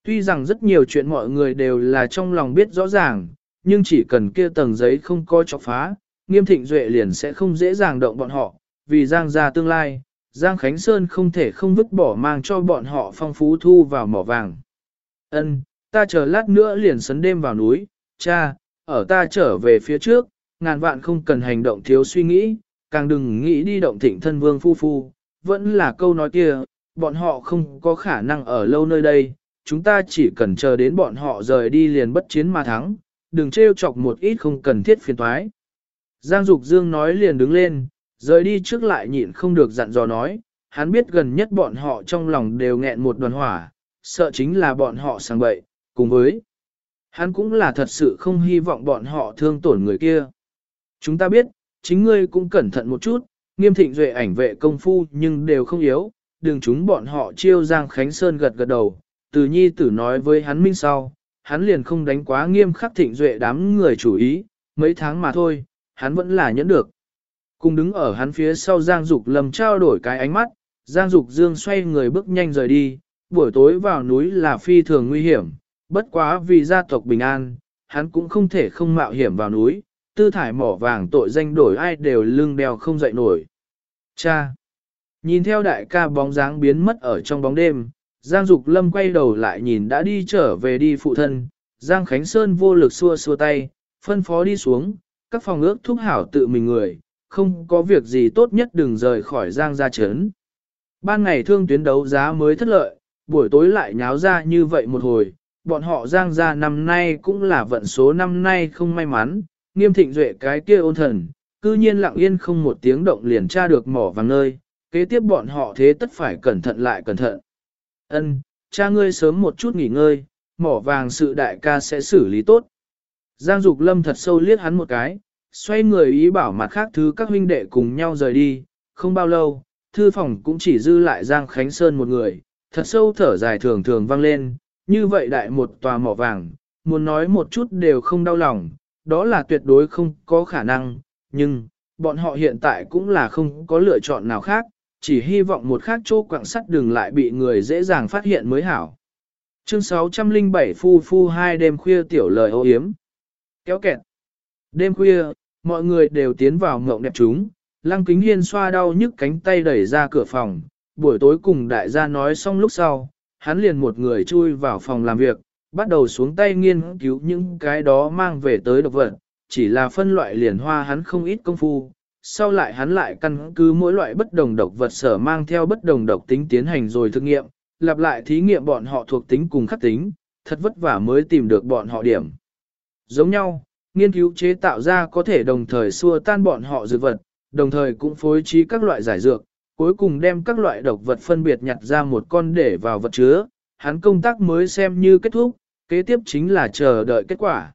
Tuy rằng rất nhiều chuyện mọi người đều là trong lòng biết rõ ràng, nhưng chỉ cần kia tầng giấy không coi chọc phá, nghiêm thịnh duệ liền sẽ không dễ dàng động bọn họ, vì Giang gia tương lai, Giang Khánh Sơn không thể không vứt bỏ mang cho bọn họ phong phú thu vào mỏ vàng. Ân, ta chờ lát nữa liền sấn đêm vào núi, cha, ở ta trở về phía trước, ngàn vạn không cần hành động thiếu suy nghĩ, càng đừng nghĩ đi động thịnh thân vương phu phu, vẫn là câu nói kia, bọn họ không có khả năng ở lâu nơi đây, chúng ta chỉ cần chờ đến bọn họ rời đi liền bất chiến mà thắng, đừng trêu chọc một ít không cần thiết phiền toái. Giang Dục Dương nói liền đứng lên, rời đi trước lại nhịn không được dặn dò nói, hắn biết gần nhất bọn họ trong lòng đều nghẹn một đoàn hỏa, sợ chính là bọn họ sang bậy, cùng với hắn cũng là thật sự không hy vọng bọn họ thương tổn người kia. Chúng ta biết, chính ngươi cũng cẩn thận một chút, nghiêm thịnh duệ ảnh vệ công phu nhưng đều không yếu, đừng chúng bọn họ chiêu Giang Khánh Sơn gật gật đầu, từ nhi tử nói với hắn minh sau, hắn liền không đánh quá nghiêm khắc thịnh duệ đám người chủ ý, mấy tháng mà thôi, hắn vẫn là nhẫn được. Cùng đứng ở hắn phía sau Giang Dục Lâm trao đổi cái ánh mắt, Giang Dục Dương xoay người bước nhanh rời đi, buổi tối vào núi là phi thường nguy hiểm, bất quá vì gia tộc bình an, hắn cũng không thể không mạo hiểm vào núi, tư thải mỏ vàng tội danh đổi ai đều lưng đeo không dậy nổi. Cha! Nhìn theo đại ca bóng dáng biến mất ở trong bóng đêm, Giang Dục Lâm quay đầu lại nhìn đã đi trở về đi phụ thân, Giang Khánh Sơn vô lực xua xua tay, phân phó đi xuống, các phòng ước thúc hảo tự mình người, không có việc gì tốt nhất đừng rời khỏi Giang gia chấn. Ban ngày thương tuyến đấu giá mới thất lợi, buổi tối lại nháo ra như vậy một hồi, bọn họ Giang gia năm nay cũng là vận số năm nay không may mắn, nghiêm thịnh duệ cái kia ôn thần, cư nhiên lặng yên không một tiếng động liền tra được mỏ vàng nơi, kế tiếp bọn họ thế tất phải cẩn thận lại cẩn thận. Ân, cha ngươi sớm một chút nghỉ ngơi, mỏ vàng sự đại ca sẽ xử lý tốt. Giang Dục Lâm thật sâu liếc hắn một cái, xoay người ý bảo mặt khác thứ các huynh đệ cùng nhau rời đi, không bao lâu, thư phòng cũng chỉ dư lại Giang Khánh Sơn một người, thật sâu thở dài thường thường vang lên, như vậy đại một tòa mỏ vàng, muốn nói một chút đều không đau lòng, đó là tuyệt đối không có khả năng, nhưng, bọn họ hiện tại cũng là không có lựa chọn nào khác, chỉ hy vọng một khác chỗ quạng sắt đừng lại bị người dễ dàng phát hiện mới hảo. Chương 607 Phu Phu hai đêm khuya tiểu lời ô hiếm. Kéo kẹt. Đêm khuya, mọi người đều tiến vào ngộng đẹp chúng, Lăng Kính Hiên xoa đau nhức cánh tay đẩy ra cửa phòng, buổi tối cùng đại gia nói xong lúc sau, hắn liền một người chui vào phòng làm việc, bắt đầu xuống tay nghiên cứu những cái đó mang về tới độc vật, chỉ là phân loại liền hoa hắn không ít công phu, sau lại hắn lại căn cứ mỗi loại bất đồng độc vật sở mang theo bất đồng độc tính tiến hành rồi thực nghiệm, lặp lại thí nghiệm bọn họ thuộc tính cùng khắc tính, thật vất vả mới tìm được bọn họ điểm. Giống nhau, nghiên cứu chế tạo ra có thể đồng thời xua tan bọn họ dược vật, đồng thời cũng phối trí các loại giải dược, cuối cùng đem các loại độc vật phân biệt nhặt ra một con để vào vật chứa, hắn công tác mới xem như kết thúc, kế tiếp chính là chờ đợi kết quả.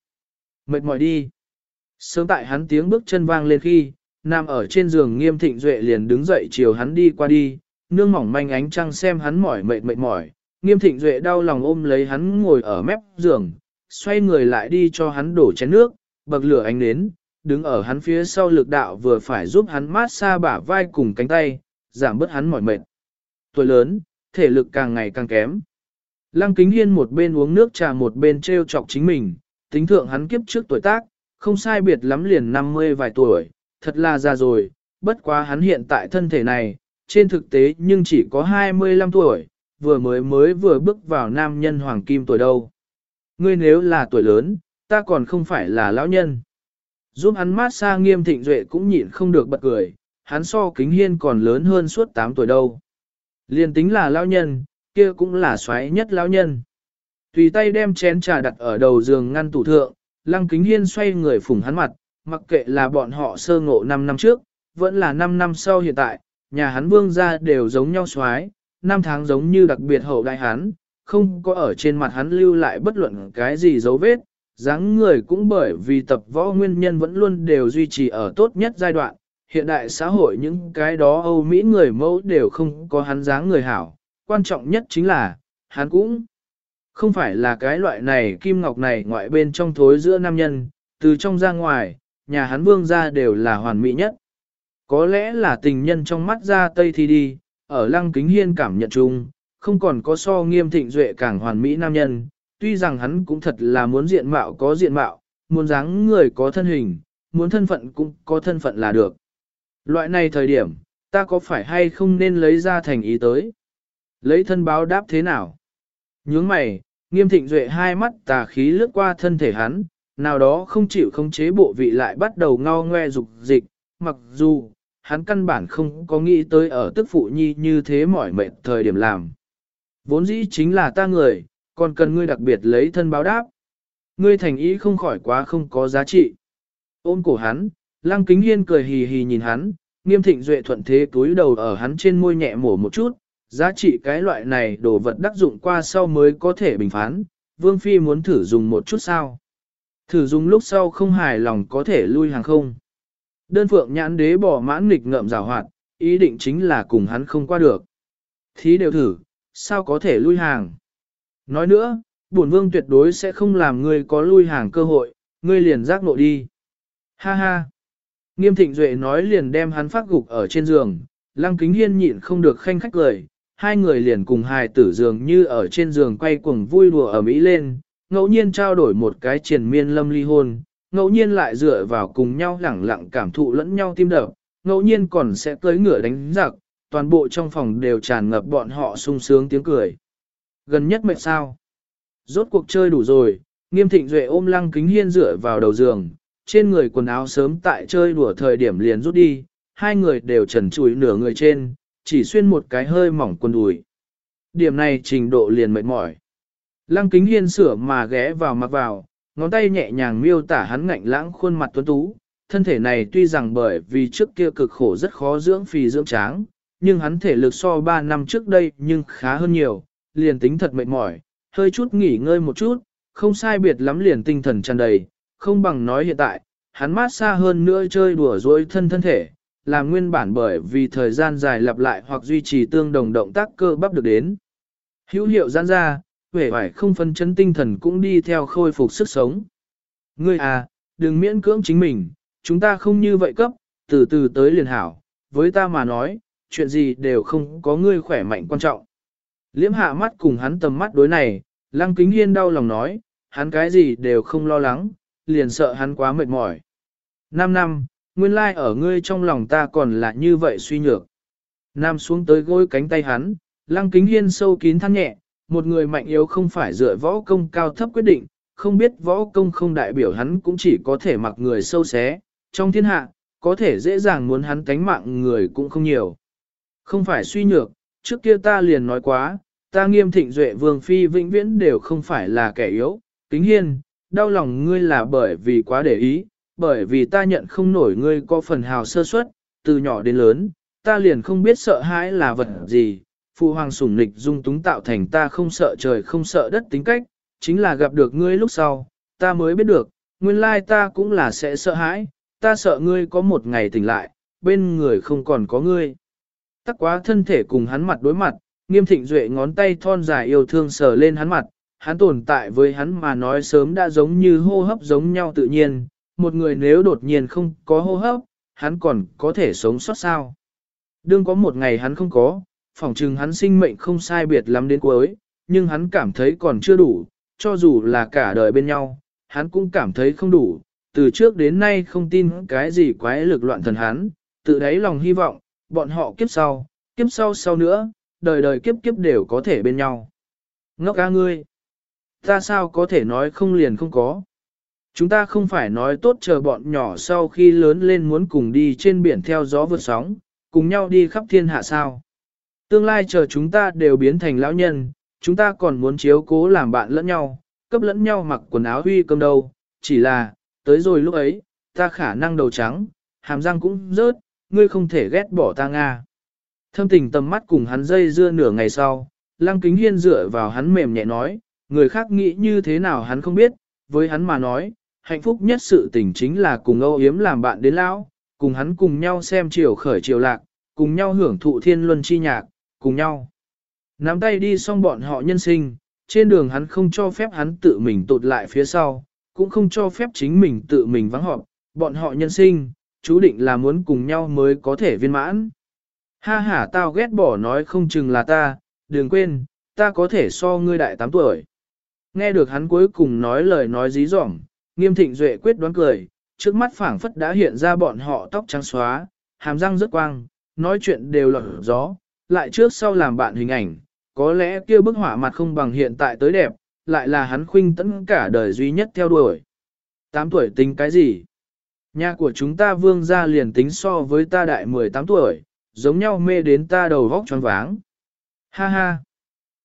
Mệt mỏi đi. Sớm tại hắn tiếng bước chân vang lên khi, nằm ở trên giường nghiêm thịnh duệ liền đứng dậy chiều hắn đi qua đi, nương mỏng manh ánh trăng xem hắn mỏi mệt mệt mỏi, nghiêm thịnh duệ đau lòng ôm lấy hắn ngồi ở mép giường, xoay người lại đi cho hắn đổ chén nước, bậc lửa ánh nến, đứng ở hắn phía sau lực đạo vừa phải giúp hắn mát xa bả vai cùng cánh tay, giảm bớt hắn mỏi mệt. Tuổi lớn, thể lực càng ngày càng kém. Lăng kính hiên một bên uống nước trà một bên treo chọc chính mình, tính thượng hắn kiếp trước tuổi tác, không sai biệt lắm liền 50 vài tuổi, thật là già rồi, bất quá hắn hiện tại thân thể này, trên thực tế nhưng chỉ có 25 tuổi, vừa mới mới vừa bước vào nam nhân hoàng kim tuổi đâu. Ngươi nếu là tuổi lớn, ta còn không phải là lão nhân. Giúp hắn mát xa nghiêm thịnh duệ cũng nhịn không được bật cười, hắn so kính hiên còn lớn hơn suốt 8 tuổi đâu. Liên tính là lão nhân, kia cũng là xoáy nhất lão nhân. Tùy tay đem chén trà đặt ở đầu giường ngăn tủ thượng, lăng kính hiên xoay người phủng hắn mặt, mặc kệ là bọn họ sơ ngộ 5 năm trước, vẫn là 5 năm sau hiện tại, nhà hắn vương gia đều giống nhau xoáy. năm tháng giống như đặc biệt hậu đại hắn, không có ở trên mặt hắn lưu lại bất luận cái gì dấu vết, dáng người cũng bởi vì tập võ nguyên nhân vẫn luôn đều duy trì ở tốt nhất giai đoạn. Hiện đại xã hội những cái đó Âu Mỹ người mẫu đều không có hắn dáng người hảo, quan trọng nhất chính là, hắn cũng không phải là cái loại này kim ngọc này ngoại bên trong thối giữa nam nhân, từ trong ra ngoài, nhà hắn vương gia đều là hoàn mỹ nhất. Có lẽ là tình nhân trong mắt ra tây thì đi, ở lăng kính hiên cảm nhận chung, không còn có so nghiêm thịnh duệ càng hoàn mỹ nam nhân, tuy rằng hắn cũng thật là muốn diện mạo có diện mạo, muốn dáng người có thân hình, muốn thân phận cũng có thân phận là được. Loại này thời điểm, ta có phải hay không nên lấy ra thành ý tới? Lấy thân báo đáp thế nào? Nhướng mày, nghiêm thịnh duệ hai mắt tà khí lướt qua thân thể hắn, nào đó không chịu khống chế bộ vị lại bắt đầu ngao ngoe dục dịch, mặc dù, hắn căn bản không có nghĩ tới ở tức phụ nhi như thế mỏi mệt thời điểm làm. Vốn dĩ chính là ta người, còn cần ngươi đặc biệt lấy thân báo đáp. Ngươi thành ý không khỏi quá không có giá trị. Ôm cổ hắn, lăng kính hiên cười hì hì nhìn hắn, nghiêm thịnh duệ thuận thế túi đầu ở hắn trên môi nhẹ mổ một chút, giá trị cái loại này đồ vật đắc dụng qua sau mới có thể bình phán, vương phi muốn thử dùng một chút sao. Thử dùng lúc sau không hài lòng có thể lui hàng không. Đơn phượng nhãn đế bỏ mãn nghịch ngợm rào hoạt, ý định chính là cùng hắn không qua được. Thí đều thử, sao có thể lui hàng. Nói nữa, bổn vương tuyệt đối sẽ không làm ngươi có lui hàng cơ hội, ngươi liền giác nộ đi. Ha ha. Nghiêm thịnh duệ nói liền đem hắn phát gục ở trên giường, lăng kính hiên nhịn không được khanh khách cười, hai người liền cùng hài tử giường như ở trên giường quay cuồng vui đùa ở Mỹ lên, ngẫu nhiên trao đổi một cái triền miên lâm ly hôn, ngẫu nhiên lại dựa vào cùng nhau lẳng lặng cảm thụ lẫn nhau tim đập, ngẫu nhiên còn sẽ tới ngựa đánh giặc, toàn bộ trong phòng đều tràn ngập bọn họ sung sướng tiếng cười. Gần nhất mệt sao? Rốt cuộc chơi đủ rồi, nghiêm thịnh duệ ôm lăng kính hiên dựa vào đầu giường, trên người quần áo sớm tại chơi đùa thời điểm liền rút đi, hai người đều trần trụi nửa người trên, chỉ xuyên một cái hơi mỏng quần đùi. Điểm này trình độ liền mệt mỏi. Lăng kính hiên sửa mà ghé vào mặc vào, ngón tay nhẹ nhàng miêu tả hắn ngạnh lãng khuôn mặt tuấn tú. Thân thể này tuy rằng bởi vì trước kia cực khổ rất khó dưỡng phì dưỡng tráng, nhưng hắn thể lực so 3 năm trước đây nhưng khá hơn nhiều, liền tính thật mệt mỏi, hơi chút nghỉ ngơi một chút, không sai biệt lắm liền tinh thần tràn đầy, không bằng nói hiện tại, hắn mát xa hơn nữa chơi đùa dối thân thân thể, là nguyên bản bởi vì thời gian dài lặp lại hoặc duy trì tương đồng động tác cơ bắp được đến. Hữu hiệu giãn ra, vẻ vải không phân chấn tinh thần cũng đi theo khôi phục sức sống. Ngươi à, đừng miễn cưỡng chính mình, chúng ta không như vậy cấp, từ từ tới liền hảo, với ta mà nói, chuyện gì đều không có ngươi khỏe mạnh quan trọng. Liễm hạ mắt cùng hắn tầm mắt đối này, lăng kính hiên đau lòng nói, hắn cái gì đều không lo lắng, liền sợ hắn quá mệt mỏi. Năm năm, nguyên lai ở ngươi trong lòng ta còn là như vậy suy nhược. Nam xuống tới gối cánh tay hắn, lăng kính hiên sâu kín than nhẹ, một người mạnh yếu không phải dựa võ công cao thấp quyết định, không biết võ công không đại biểu hắn cũng chỉ có thể mặc người sâu xé, trong thiên hạ, có thể dễ dàng muốn hắn tánh mạng người cũng không nhiều. Không phải suy nhược, trước kia ta liền nói quá, ta nghiêm thịnh duệ vương phi vĩnh viễn đều không phải là kẻ yếu, kính hiên, đau lòng ngươi là bởi vì quá để ý, bởi vì ta nhận không nổi ngươi có phần hào sơ suất, từ nhỏ đến lớn, ta liền không biết sợ hãi là vật gì, phụ hoàng sủng nịch dung túng tạo thành ta không sợ trời không sợ đất tính cách, chính là gặp được ngươi lúc sau, ta mới biết được, nguyên lai ta cũng là sẽ sợ hãi, ta sợ ngươi có một ngày tỉnh lại, bên người không còn có ngươi. Tắc quá thân thể cùng hắn mặt đối mặt, nghiêm thịnh duệ ngón tay thon dài yêu thương sờ lên hắn mặt, hắn tồn tại với hắn mà nói sớm đã giống như hô hấp giống nhau tự nhiên, một người nếu đột nhiên không có hô hấp, hắn còn có thể sống sót sao. Đương có một ngày hắn không có, phỏng chừng hắn sinh mệnh không sai biệt lắm đến cuối, nhưng hắn cảm thấy còn chưa đủ, cho dù là cả đời bên nhau, hắn cũng cảm thấy không đủ, từ trước đến nay không tin cái gì quái lực loạn thần hắn, tự đáy lòng hy vọng, bọn họ kiếp sau, kiếp sau sau nữa, đời đời kiếp kiếp đều có thể bên nhau. Ngốc ca ngươi, ta sao có thể nói không liền không có. Chúng ta không phải nói tốt chờ bọn nhỏ sau khi lớn lên muốn cùng đi trên biển theo gió vượt sóng, cùng nhau đi khắp thiên hạ sao. Tương lai chờ chúng ta đều biến thành lão nhân, chúng ta còn muốn chiếu cố làm bạn lẫn nhau, cấp lẫn nhau mặc quần áo huy cơm đâu, chỉ là, tới rồi lúc ấy, ta khả năng đầu trắng, hàm răng cũng rớt, ngươi không thể ghét bỏ ta Nga. Thâm tình tầm mắt cùng hắn dây dưa nửa ngày sau, lăng kính hiên dựa vào hắn mềm nhẹ nói, người khác nghĩ như thế nào hắn không biết, với hắn mà nói, hạnh phúc nhất sự tình chính là cùng âu yếm làm bạn đến lão, cùng hắn cùng nhau xem chiều khởi chiều lạc, cùng nhau hưởng thụ thiên luân chi nhạc, cùng nhau. Nắm tay đi xong bọn họ nhân sinh, trên đường hắn không cho phép hắn tự mình tụt lại phía sau, cũng không cho phép chính mình tự mình vắng họp, bọn họ nhân sinh, chú định là muốn cùng nhau mới có thể viên mãn. Ha ha tao ghét bỏ nói không chừng là ta, đừng quên, ta có thể so ngươi đại 8 tuổi. Nghe được hắn cuối cùng nói lời nói dí dỏm, nghiêm thịnh duệ quyết đoán cười, trước mắt phảng phất đã hiện ra bọn họ tóc trắng xóa, hàm răng rất quang, nói chuyện đều lọt gió, lại trước sau làm bạn hình ảnh, có lẽ kia bức họa mặt không bằng hiện tại tới đẹp, lại là hắn khuynh tấn cả đời duy nhất theo đuổi. Tám tuổi tính cái gì? Nhà của chúng ta vương gia liền tính so với ta đại 18 tuổi, giống nhau mê đến ta đầu vóc tròn váng. Ha ha!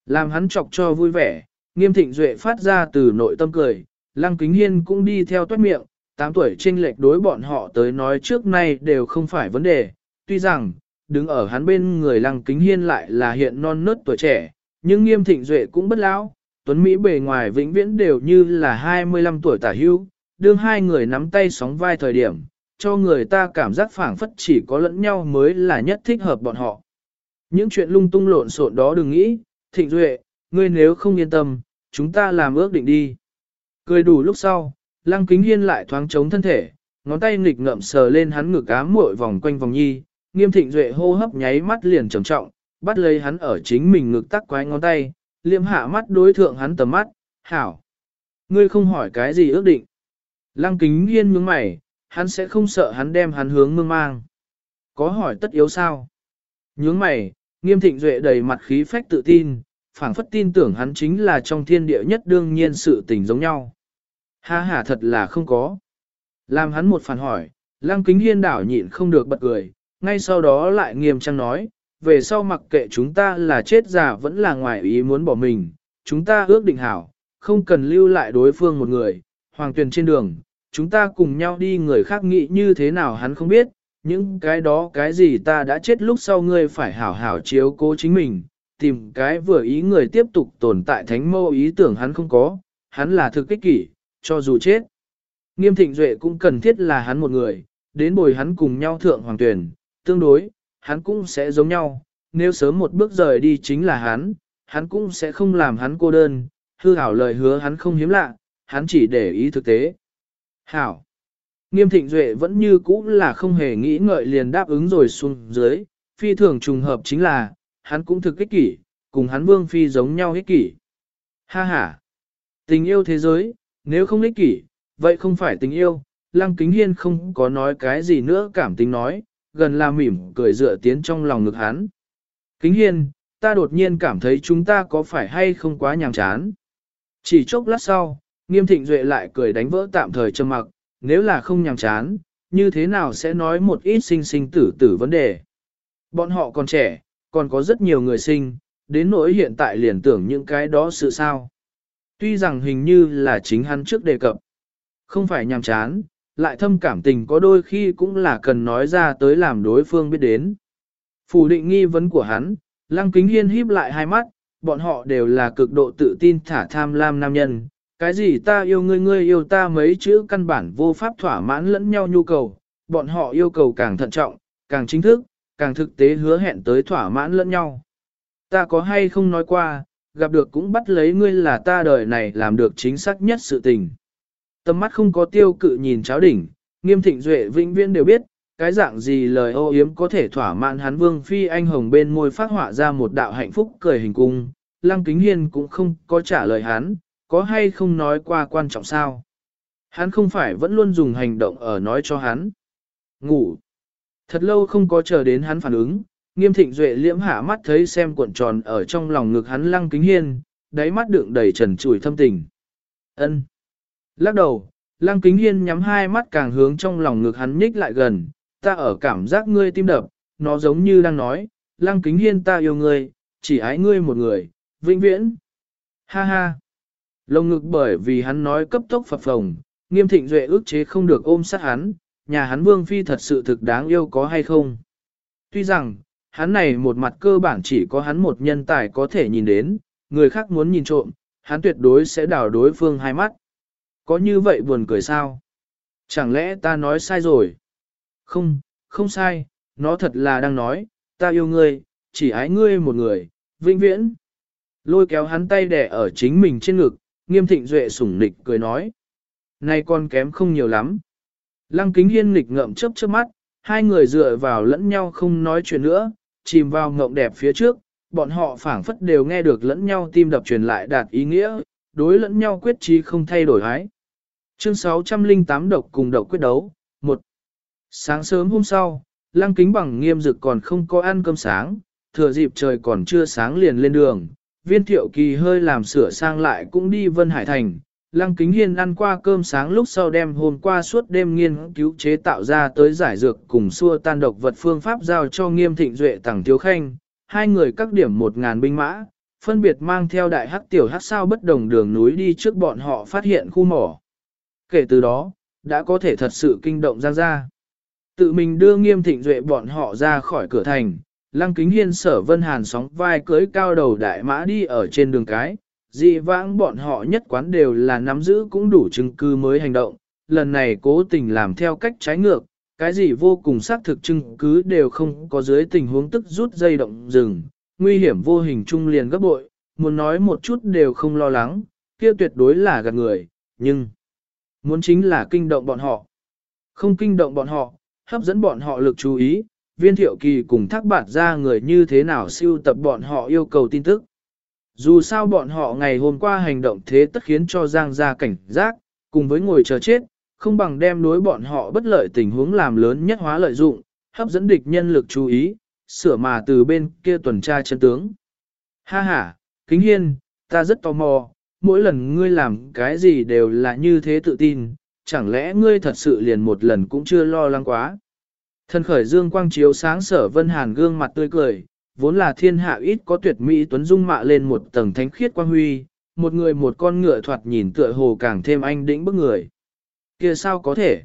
Làm hắn chọc cho vui vẻ, nghiêm thịnh duệ phát ra từ nội tâm cười, lăng kính hiên cũng đi theo toát miệng, 8 tuổi chênh lệch đối bọn họ tới nói trước nay đều không phải vấn đề, tuy rằng, đứng ở hắn bên người lăng kính hiên lại là hiện non nớt tuổi trẻ, nhưng nghiêm thịnh duệ cũng bất lão, tuấn Mỹ bề ngoài vĩnh viễn đều như là 25 tuổi tả hưu, đương hai người nắm tay sóng vai thời điểm, cho người ta cảm giác phảng phất chỉ có lẫn nhau mới là nhất thích hợp bọn họ. Những chuyện lung tung lộn xộn đó đừng nghĩ, thịnh duệ, ngươi nếu không yên tâm, chúng ta làm ước định đi. Cười đủ lúc sau, lăng kính hiên lại thoáng chống thân thể, ngón tay nghịch ngậm sờ lên hắn ngực ám muội vòng quanh vòng nhi, nghiêm thịnh duệ hô hấp nháy mắt liền trầm trọng, bắt lấy hắn ở chính mình ngực tắc quái ngón tay, liêm hạ mắt đối thượng hắn tầm mắt, hảo. Ngươi không hỏi cái gì ước định. Lăng kính hiên nhướng mày, hắn sẽ không sợ hắn đem hắn hướng mương mang. Có hỏi tất yếu sao? Nhướng mày, nghiêm thịnh duệ đầy mặt khí phách tự tin, phảng phất tin tưởng hắn chính là trong thiên địa nhất đương nhiên sự tình giống nhau. Ha ha thật là không có. Làm hắn một phản hỏi, lăng kính hiên đảo nhịn không được bật cười, ngay sau đó lại nghiêm trang nói, về sau mặc kệ chúng ta là chết già vẫn là ngoài ý muốn bỏ mình, chúng ta ước định hảo, không cần lưu lại đối phương một người, hoàng tuyền trên đường, chúng ta cùng nhau đi người khác nghĩ như thế nào hắn không biết, những cái đó cái gì ta đã chết lúc sau ngươi phải hảo hảo chiếu cố chính mình, tìm cái vừa ý người tiếp tục tồn tại thánh mâu ý tưởng hắn không có, hắn là thực kích kỷ, cho dù chết. Nghiêm thịnh duệ cũng cần thiết là hắn một người, đến bồi hắn cùng nhau thượng hoàng tuyển, tương đối, hắn cũng sẽ giống nhau, nếu sớm một bước rời đi chính là hắn, hắn cũng sẽ không làm hắn cô đơn, hư hảo lời hứa hắn không hiếm lạ, hắn chỉ để ý thực tế. Hảo. Nghiêm thịnh duệ vẫn như cũ là không hề nghĩ ngợi liền đáp ứng rồi xuống dưới, phi thường trùng hợp chính là, hắn cũng thực ích kỷ, cùng hắn vương phi giống nhau ích kỷ. Ha ha. Tình yêu thế giới, nếu không ích kỷ, vậy không phải tình yêu, lăng kính hiên không có nói cái gì nữa cảm tính nói, gần là mỉm cười dựa tiến trong lòng ngực hắn. Kính hiên, ta đột nhiên cảm thấy chúng ta có phải hay không quá nhàm chán. Chỉ chốc lát sau, nghiêm thịnh duệ lại cười đánh vỡ tạm thời trầm mặc, nếu là không nhàm chán, như thế nào sẽ nói một ít sinh sinh tử tử vấn đề. Bọn họ còn trẻ, còn có rất nhiều người sinh, đến nỗi hiện tại liền tưởng những cái đó sự sao. Tuy rằng hình như là chính hắn trước đề cập, không phải nhàm chán, lại thâm cảm tình có đôi khi cũng là cần nói ra tới làm đối phương biết đến. Phủ định nghi vấn của hắn, Lăng Kính Hiên híp lại hai mắt, bọn họ đều là cực độ tự tin thả tham lam nam nhân. Cái gì ta yêu ngươi ngươi yêu ta mấy chữ căn bản vô pháp thỏa mãn lẫn nhau nhu cầu, bọn họ yêu cầu càng thận trọng, càng chính thức, càng thực tế hứa hẹn tới thỏa mãn lẫn nhau. Ta có hay không nói qua, gặp được cũng bắt lấy ngươi là ta đời này làm được chính xác nhất sự tình. Tầm mắt không có tiêu cự nhìn cháo đỉnh, nghiêm thịnh duệ vĩnh viễn đều biết, cái dạng gì lời ô yếm có thể thỏa mãn hắn vương phi anh hồng bên môi phát họa ra một đạo hạnh phúc cười hình cung, lăng kính hiên cũng không có trả lời hắn, có hay không nói qua quan trọng sao. Hắn không phải vẫn luôn dùng hành động ở nói cho hắn. Ngủ. Thật lâu không có chờ đến hắn phản ứng, nghiêm thịnh duệ liễm hạ mắt thấy xem cuộn tròn ở trong lòng ngực hắn lăng kính hiên, đáy mắt đựng đầy trần trùi thâm tình. ân Lắc đầu, lăng kính hiên nhắm hai mắt càng hướng trong lòng ngực hắn nhích lại gần, ta ở cảm giác ngươi tim đập, nó giống như đang nói, lăng kính hiên ta yêu ngươi, chỉ ái ngươi một người, vĩnh viễn. Ha ha. Lồng ngực bởi vì hắn nói cấp tốc phập phồng, nghiêm thịnh duệ ước chế không được ôm sát hắn, nhà hắn vương phi thật sự thực đáng yêu có hay không. Tuy rằng, hắn này một mặt cơ bản chỉ có hắn một nhân tài có thể nhìn đến, người khác muốn nhìn trộm, hắn tuyệt đối sẽ đảo đối phương hai mắt. Có như vậy buồn cười sao? Chẳng lẽ ta nói sai rồi? Không, không sai, nó thật là đang nói, ta yêu ngươi, chỉ ái ngươi một người, vĩnh viễn. Lôi kéo hắn tay đẻ ở chính mình trên ngực, nghiêm thịnh duệ sủng nịch cười nói. nay con kém không nhiều lắm. Lăng kính hiên nghịch ngậm chớp chớp mắt, hai người dựa vào lẫn nhau không nói chuyện nữa, chìm vào ngộng đẹp phía trước, bọn họ phảng phất đều nghe được lẫn nhau tim đập truyền lại đạt ý nghĩa, đối lẫn nhau quyết trí không thay đổi hái. Chương 608 độc cùng độc quyết đấu, 1. Sáng sớm hôm sau, lăng kính bằng nghiêm dực còn không có ăn cơm sáng, thừa dịp trời còn chưa sáng liền lên đường. Viên thiệu kỳ hơi làm sửa sang lại cũng đi Vân Hải Thành. Lăng kính hiên ăn qua cơm sáng lúc sau đem hôm qua suốt đêm nghiên cứu chế tạo ra tới giải dược cùng xua tan độc vật phương pháp giao cho nghiêm thịnh duệ tàng thiếu khanh. Hai người các điểm một ngàn binh mã, phân biệt mang theo đại hắc tiểu hắc sao bất đồng đường núi đi trước bọn họ phát hiện khu mỏ. Kể từ đó, đã có thể thật sự kinh động Giang ra, Tự mình đưa nghiêm thịnh duệ bọn họ ra khỏi cửa thành, lăng kính hiên sở vân hàn sóng vai cưới cao đầu đại mã đi ở trên đường cái, dị vãng bọn họ nhất quán đều là nắm giữ cũng đủ chứng cứ mới hành động, lần này cố tình làm theo cách trái ngược, cái gì vô cùng xác thực chứng cứ đều không có dưới tình huống tức rút dây động rừng, nguy hiểm vô hình trung liền gấp bội, muốn nói một chút đều không lo lắng, kia tuyệt đối là gạt người, nhưng muốn chính là kinh động bọn họ. Không kinh động bọn họ, hấp dẫn bọn họ lực chú ý, viên thiệu kỳ cùng thác bạt ra người như thế nào siêu tập bọn họ yêu cầu tin tức. Dù sao bọn họ ngày hôm qua hành động thế tất khiến cho Giang gia cảnh giác, cùng với ngồi chờ chết, không bằng đem đối bọn họ bất lợi tình huống làm lớn nhất hóa lợi dụng, hấp dẫn địch nhân lực chú ý, sửa mà từ bên kia tuần tra chân tướng. Ha ha, kính hiên, ta rất tò mò, mỗi lần ngươi làm cái gì đều là như thế tự tin, chẳng lẽ ngươi thật sự liền một lần cũng chưa lo lắng quá. Thân khởi dương quang chiếu sáng sở vân hàn gương mặt tươi cười, vốn là thiên hạ ít có tuyệt mỹ tuấn dung mạ lên một tầng thánh khiết quang huy, một người một con ngựa thoạt nhìn tựa hồ càng thêm anh đĩnh bức người. kia sao có thể?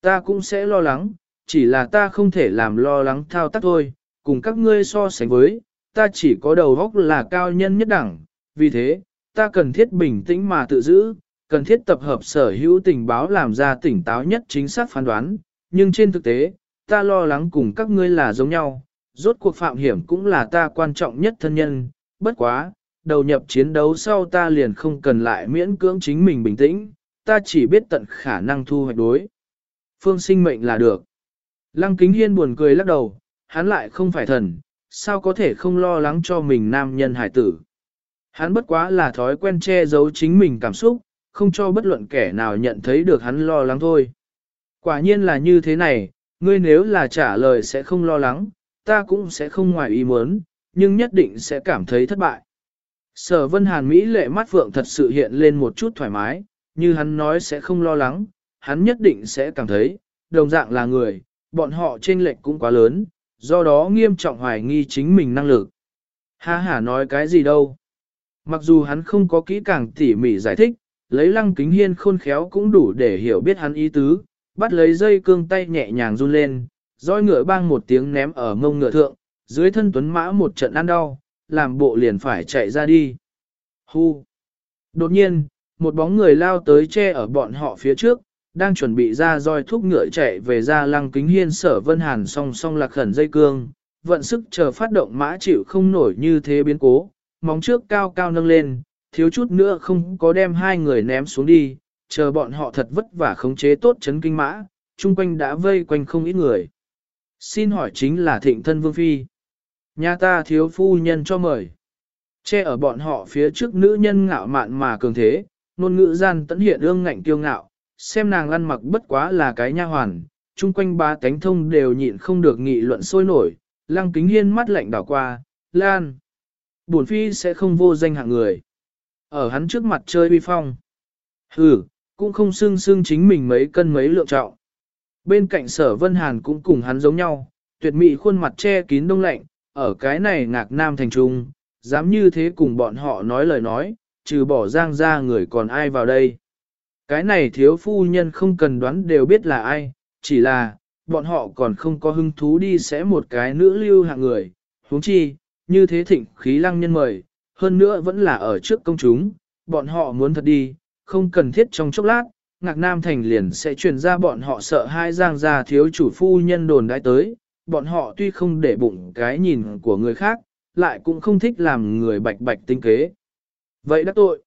Ta cũng sẽ lo lắng, chỉ là ta không thể làm lo lắng thao tác thôi, cùng các ngươi so sánh với, ta chỉ có đầu óc là cao nhân nhất đẳng, vì thế, ta cần thiết bình tĩnh mà tự giữ, cần thiết tập hợp sở hữu tình báo làm ra tỉnh táo nhất chính xác phán đoán, nhưng trên thực tế, ta lo lắng cùng các ngươi là giống nhau, rốt cuộc phạm hiểm cũng là ta quan trọng nhất thân nhân, bất quá, đầu nhập chiến đấu sau ta liền không cần lại miễn cưỡng chính mình bình tĩnh, ta chỉ biết tận khả năng thu hoạch đối. Phương sinh mệnh là được. Lăng kính hiên buồn cười lắc đầu, hắn lại không phải thần, sao có thể không lo lắng cho mình nam nhân hải tử. Hắn bất quá là thói quen che giấu chính mình cảm xúc, không cho bất luận kẻ nào nhận thấy được hắn lo lắng thôi. Quả nhiên là như thế này, ngươi nếu là trả lời sẽ không lo lắng, ta cũng sẽ không ngoài ý muốn, nhưng nhất định sẽ cảm thấy thất bại. Sở vân hàn Mỹ lệ mắt phượng thật sự hiện lên một chút thoải mái, như hắn nói sẽ không lo lắng, hắn nhất định sẽ cảm thấy, đồng dạng là người, bọn họ chênh lệch cũng quá lớn, do đó nghiêm trọng hoài nghi chính mình năng lực. Ha ha nói cái gì đâu. Mặc dù hắn không có kỹ càng tỉ mỉ giải thích, lấy lăng kính hiên khôn khéo cũng đủ để hiểu biết hắn ý tứ, bắt lấy dây cương tay nhẹ nhàng run lên, roi ngựa bang một tiếng ném ở ngông ngựa thượng, dưới thân tuấn mã một trận ăn đau, làm bộ liền phải chạy ra đi. Hu! Đột nhiên, một bóng người lao tới che ở bọn họ phía trước, đang chuẩn bị ra roi thúc ngựa chạy về ra lăng kính hiên sở vân hàn song song lạc khẩn dây cương, vận sức chờ phát động mã chịu không nổi như thế biến cố, móng trước cao cao nâng lên, thiếu chút nữa không có đem hai người ném xuống đi, chờ bọn họ thật vất vả khống chế tốt chấn kinh mã, chung quanh đã vây quanh không ít người. Xin hỏi chính là thịnh thân vương phi. Nhà ta thiếu phu nhân cho mời. Che ở bọn họ phía trước nữ nhân ngạo mạn mà cường thế, nôn ngữ gian tẫn hiện ương ngạnh kiêu ngạo, xem nàng ăn mặc bất quá là cái nha hoàn, chung quanh ba cánh thông đều nhịn không được nghị luận sôi nổi, lăng kính hiên mắt lạnh đảo qua, lan. Bổn phi sẽ không vô danh hạng người. Ở hắn trước mặt chơi uy phong. Hừ, cũng không xưng xưng chính mình mấy cân mấy lượng trọng. Bên cạnh sở vân hàn cũng cùng hắn giống nhau, tuyệt mỹ khuôn mặt che kín đông lạnh, ở cái này ngạc nam thành trung, dám như thế cùng bọn họ nói lời nói, trừ bỏ giang ra người còn ai vào đây. Cái này thiếu phu nhân không cần đoán đều biết là ai, chỉ là, bọn họ còn không có hứng thú đi sẽ một cái nữ lưu hạng người, huống chi, như thế thịnh khí lăng nhân mời, hơn nữa vẫn là ở trước công chúng, bọn họ muốn thật đi, không cần thiết trong chốc lát, Ngạc Nam Thành liền sẽ truyền ra bọn họ sợ hai giang gia thiếu chủ phu nhân đồn đãi tới, bọn họ tuy không để bụng cái nhìn của người khác, lại cũng không thích làm người bạch bạch tinh kế. Vậy đã tội.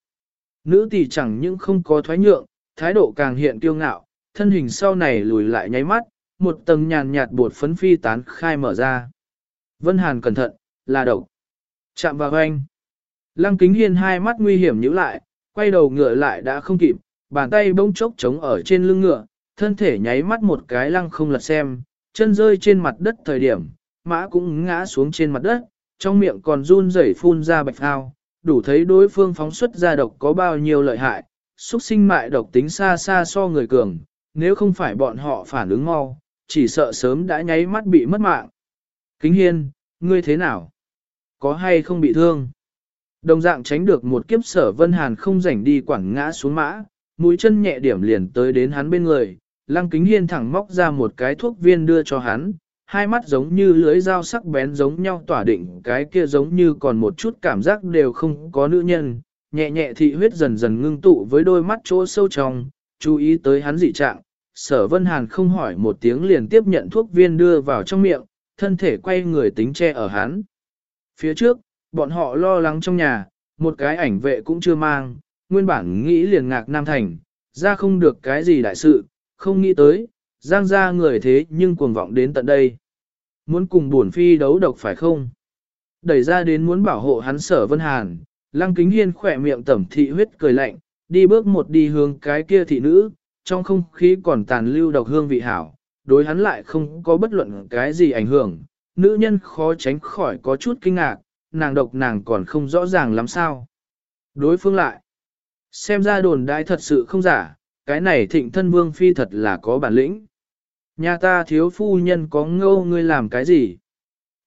Nữ tỷ chẳng những không có thoái nhượng, thái độ càng hiện kiêu ngạo, thân hình sau này lùi lại nháy mắt, một tầng nhàn nhạt bột phấn phi tán khai mở ra. Vân Hàn cẩn thận, là độc. Chạm vào anh. Lăng kính hiên hai mắt nguy hiểm nhíu lại, quay đầu ngựa lại đã không kịp, bàn tay bỗng chốc trống ở trên lưng ngựa, thân thể nháy mắt một cái lăng không lật xem, chân rơi trên mặt đất thời điểm, mã cũng ngã xuống trên mặt đất, trong miệng còn run rẩy phun ra bạch ao, đủ thấy đối phương phóng xuất ra độc có bao nhiêu lợi hại, xuất sinh mại độc tính xa xa so người cường, nếu không phải bọn họ phản ứng mau, chỉ sợ sớm đã nháy mắt bị mất mạng. Kính hiên, ngươi thế nào? Có hay không bị thương? Đồng dạng tránh được một kiếp sở vân hàn không rảnh đi quảng ngã xuống mã, mũi chân nhẹ điểm liền tới đến hắn bên người, lăng kính hiên thẳng móc ra một cái thuốc viên đưa cho hắn, hai mắt giống như lưới dao sắc bén giống nhau tỏa định cái kia giống như còn một chút cảm giác đều không có nữ nhân, nhẹ nhẹ thị huyết dần dần ngưng tụ với đôi mắt chỗ sâu trong, chú ý tới hắn dị trạng, sở vân hàn không hỏi một tiếng liền tiếp nhận thuốc viên đưa vào trong miệng, thân thể quay người tính che ở hắn. Phía trước, bọn họ lo lắng trong nhà, một cái ảnh vệ cũng chưa mang, nguyên bản nghĩ liền ngạc Nam Thành, ra không được cái gì đại sự, không nghĩ tới, giang ra người thế nhưng cuồng vọng đến tận đây. Muốn cùng buồn phi đấu độc phải không? Đẩy ra đến muốn bảo hộ hắn sở vân hàn, lăng kính hiên khỏe miệng tẩm thị huyết cười lạnh, đi bước một đi hướng cái kia thị nữ, trong không khí còn tàn lưu độc hương vị hảo, đối hắn lại không có bất luận cái gì ảnh hưởng, nữ nhân khó tránh khỏi có chút kinh ngạc, nàng độc nàng còn không rõ ràng lắm sao. Đối phương lại, xem ra đồn đại thật sự không giả, cái này thịnh thân vương phi thật là có bản lĩnh. Nhà ta thiếu phu nhân có ngâu ngươi làm cái gì?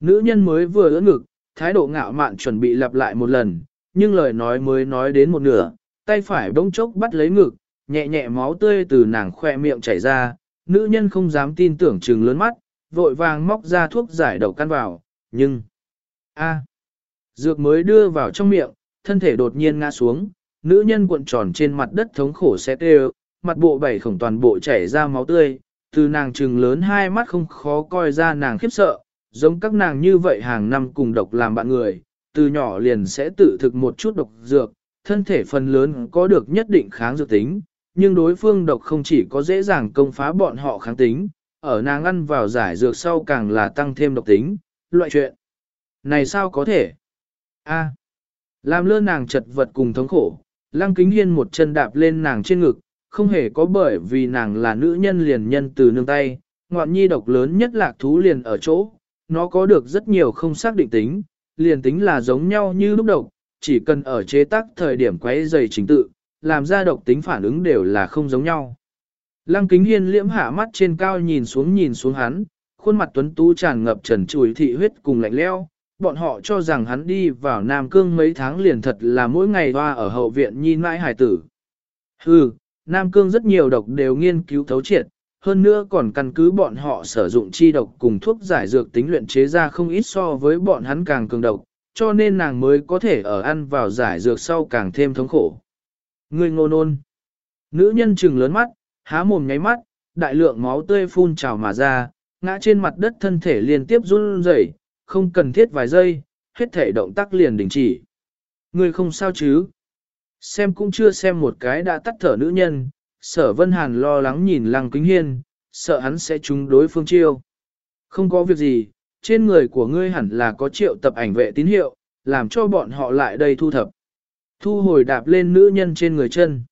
Nữ nhân mới vừa ưỡn ngực, thái độ ngạo mạn chuẩn bị lặp lại một lần, nhưng lời nói mới nói đến một nửa, tay phải bỗng chốc bắt lấy ngực, nhẹ nhẹ máu tươi từ nàng khoe miệng chảy ra, nữ nhân không dám tin tưởng trừng lớn mắt, vội vàng móc ra thuốc giải độc căn vào, nhưng... a Dược mới đưa vào trong miệng, thân thể đột nhiên ngã xuống, nữ nhân cuộn tròn trên mặt đất thống khổ xé tê mặt bộ bảy khổng toàn bộ chảy ra máu tươi, từ nàng trừng lớn hai mắt không khó coi ra nàng khiếp sợ, giống các nàng như vậy hàng năm cùng độc làm bạn người, từ nhỏ liền sẽ tự thực một chút độc dược, thân thể phần lớn có được nhất định kháng dược tính, nhưng đối phương độc không chỉ có dễ dàng công phá bọn họ kháng tính, ở nàng ăn vào giải dược sau càng là tăng thêm độc tính, loại chuyện. Này sao có thể? A. làm lơ nàng chật vật cùng thống khổ, lăng kính hiên một chân đạp lên nàng trên ngực, không hề có bởi vì nàng là nữ nhân liền nhân từ nương tay, ngoạn nhi độc lớn nhất lạc thú liền ở chỗ, nó có được rất nhiều không xác định tính, liền tính là giống nhau như lúc độc, chỉ cần ở chế tác thời điểm quấy dày chính tự, làm ra độc tính phản ứng đều là không giống nhau. Lăng kính hiên liễm hạ mắt trên cao nhìn xuống nhìn xuống hắn, khuôn mặt tuấn tú tràn ngập trần chùi thị huyết cùng lạnh leo. Bọn họ cho rằng hắn đi vào Nam Cương mấy tháng liền thật là mỗi ngày hoa ở hậu viện nhìn mãi hải tử. Hừ, Nam Cương rất nhiều độc đều nghiên cứu thấu triệt, hơn nữa còn căn cứ bọn họ sử dụng chi độc cùng thuốc giải dược tính luyện chế ra không ít so với bọn hắn càng cường độc, cho nên nàng mới có thể ở ăn vào giải dược sau càng thêm thống khổ. Người ngô nôn. Nữ nhân trừng lớn mắt, há mồm nháy mắt, đại lượng máu tươi phun trào mà ra, ngã trên mặt đất thân thể liên tiếp run rẩy, không cần thiết vài giây, hết thể động tác liền đình chỉ. Người không sao chứ? Xem cũng chưa xem một cái đã tắt thở nữ nhân, sở vân hàn lo lắng nhìn lăng kính hiên, sợ hắn sẽ trúng đối phương chiêu. Không có việc gì, trên người của ngươi hẳn là có triệu tập ảnh vệ tín hiệu, làm cho bọn họ lại đây thu thập. Thu hồi đạp lên nữ nhân trên người chân.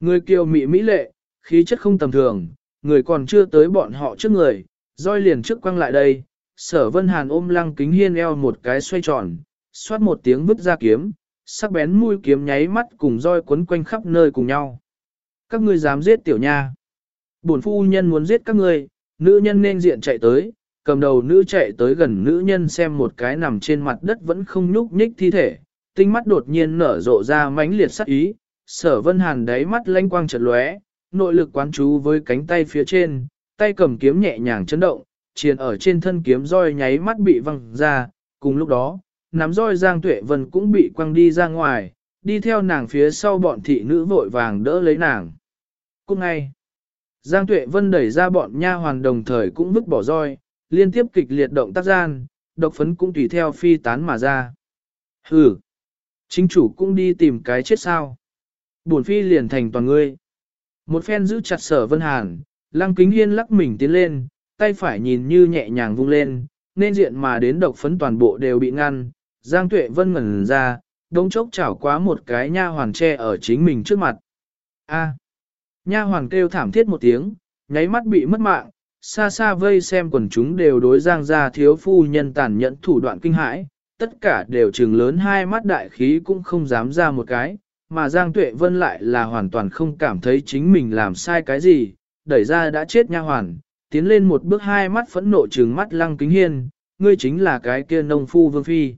Người kiều mị mỹ lệ, khí chất không tầm thường, người còn chưa tới bọn họ trước người, roi liền trước quăng lại đây. Sở vân hàn ôm lăng kính hiên eo một cái xoay tròn, xoát một tiếng vứt ra kiếm, sắc bén mũi kiếm nháy mắt cùng roi quấn quanh khắp nơi cùng nhau. Các ngươi dám giết tiểu nha. Bổn phu nhân muốn giết các ngươi, nữ nhân nên diện chạy tới, cầm đầu nữ chạy tới gần nữ nhân xem một cái nằm trên mặt đất vẫn không nhúc nhích thi thể, tinh mắt đột nhiên nở rộ ra mãnh liệt sắc ý, sở vân hàn đáy mắt lanh quang chợt lóe, nội lực quán chú với cánh tay phía trên, tay cầm kiếm nhẹ nhàng chấn động, triền ở trên thân kiếm roi nháy mắt bị văng ra, cùng lúc đó, nắm roi Giang Tuệ Vân cũng bị quăng đi ra ngoài, đi theo nàng phía sau bọn thị nữ vội vàng đỡ lấy nàng. Cũng ngay, Giang Tuệ Vân đẩy ra bọn nha hoàn đồng thời cũng vứt bỏ roi, liên tiếp kịch liệt động tác gian, độc phấn cũng tùy theo phi tán mà ra. Hừ, chính chủ cũng đi tìm cái chết sao. Buồn phi liền thành toàn ngươi. Một phen giữ chặt sở vân hàn, lăng kính hiên lắc mình tiến lên, tay phải nhìn như nhẹ nhàng vung lên, nên diện mà đến độc phấn toàn bộ đều bị ngăn, Giang Tuệ Vân ngẩn ra, đống chốc chảo quá một cái nha hoàn tre ở chính mình trước mặt. A. Nha hoàn kêu thảm thiết một tiếng, nháy mắt bị mất mạng, xa xa vây xem quần chúng đều đối giang gia thiếu phu nhân tàn nhẫn thủ đoạn kinh hãi, tất cả đều trừng lớn hai mắt đại khí cũng không dám ra một cái, mà Giang Tuệ Vân lại là hoàn toàn không cảm thấy chính mình làm sai cái gì, đẩy ra đã chết nha hoàn, tiến lên một bước hai mắt phẫn nộ trừng mắt lăng kính hiên, ngươi chính là cái kia nông phu vương phi.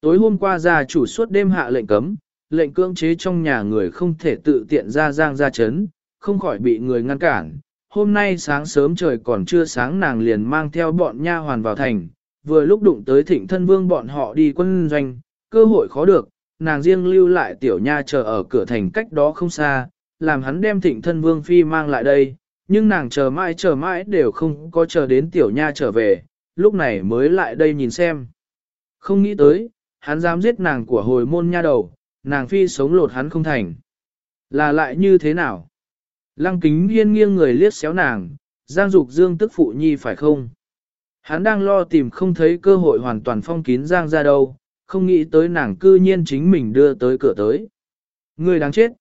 Tối hôm qua gia chủ suốt đêm hạ lệnh cấm, lệnh cưỡng chế trong nhà người không thể tự tiện ra giang ra chấn, không khỏi bị người ngăn cản. Hôm nay sáng sớm trời còn chưa sáng nàng liền mang theo bọn nha hoàn vào thành, vừa lúc đụng tới thịnh thân vương bọn họ đi quân doanh, cơ hội khó được, nàng riêng lưu lại tiểu nha chờ ở cửa thành cách đó không xa, làm hắn đem thịnh thân vương phi mang lại đây, nhưng nàng chờ mãi chờ mãi đều không có chờ đến tiểu nha trở về, lúc này mới lại đây nhìn xem. Không nghĩ tới, hắn dám giết nàng của hồi môn nha đầu, nàng phi sống lột hắn không thành. Là lại như thế nào? Lăng kính hiên nghiêng người liếc xéo nàng, Giang Dục Dương tức phụ nhi phải không? Hắn đang lo tìm không thấy cơ hội hoàn toàn phong kín Giang ra đâu, không nghĩ tới nàng cư nhiên chính mình đưa tới cửa tới. Người đáng chết.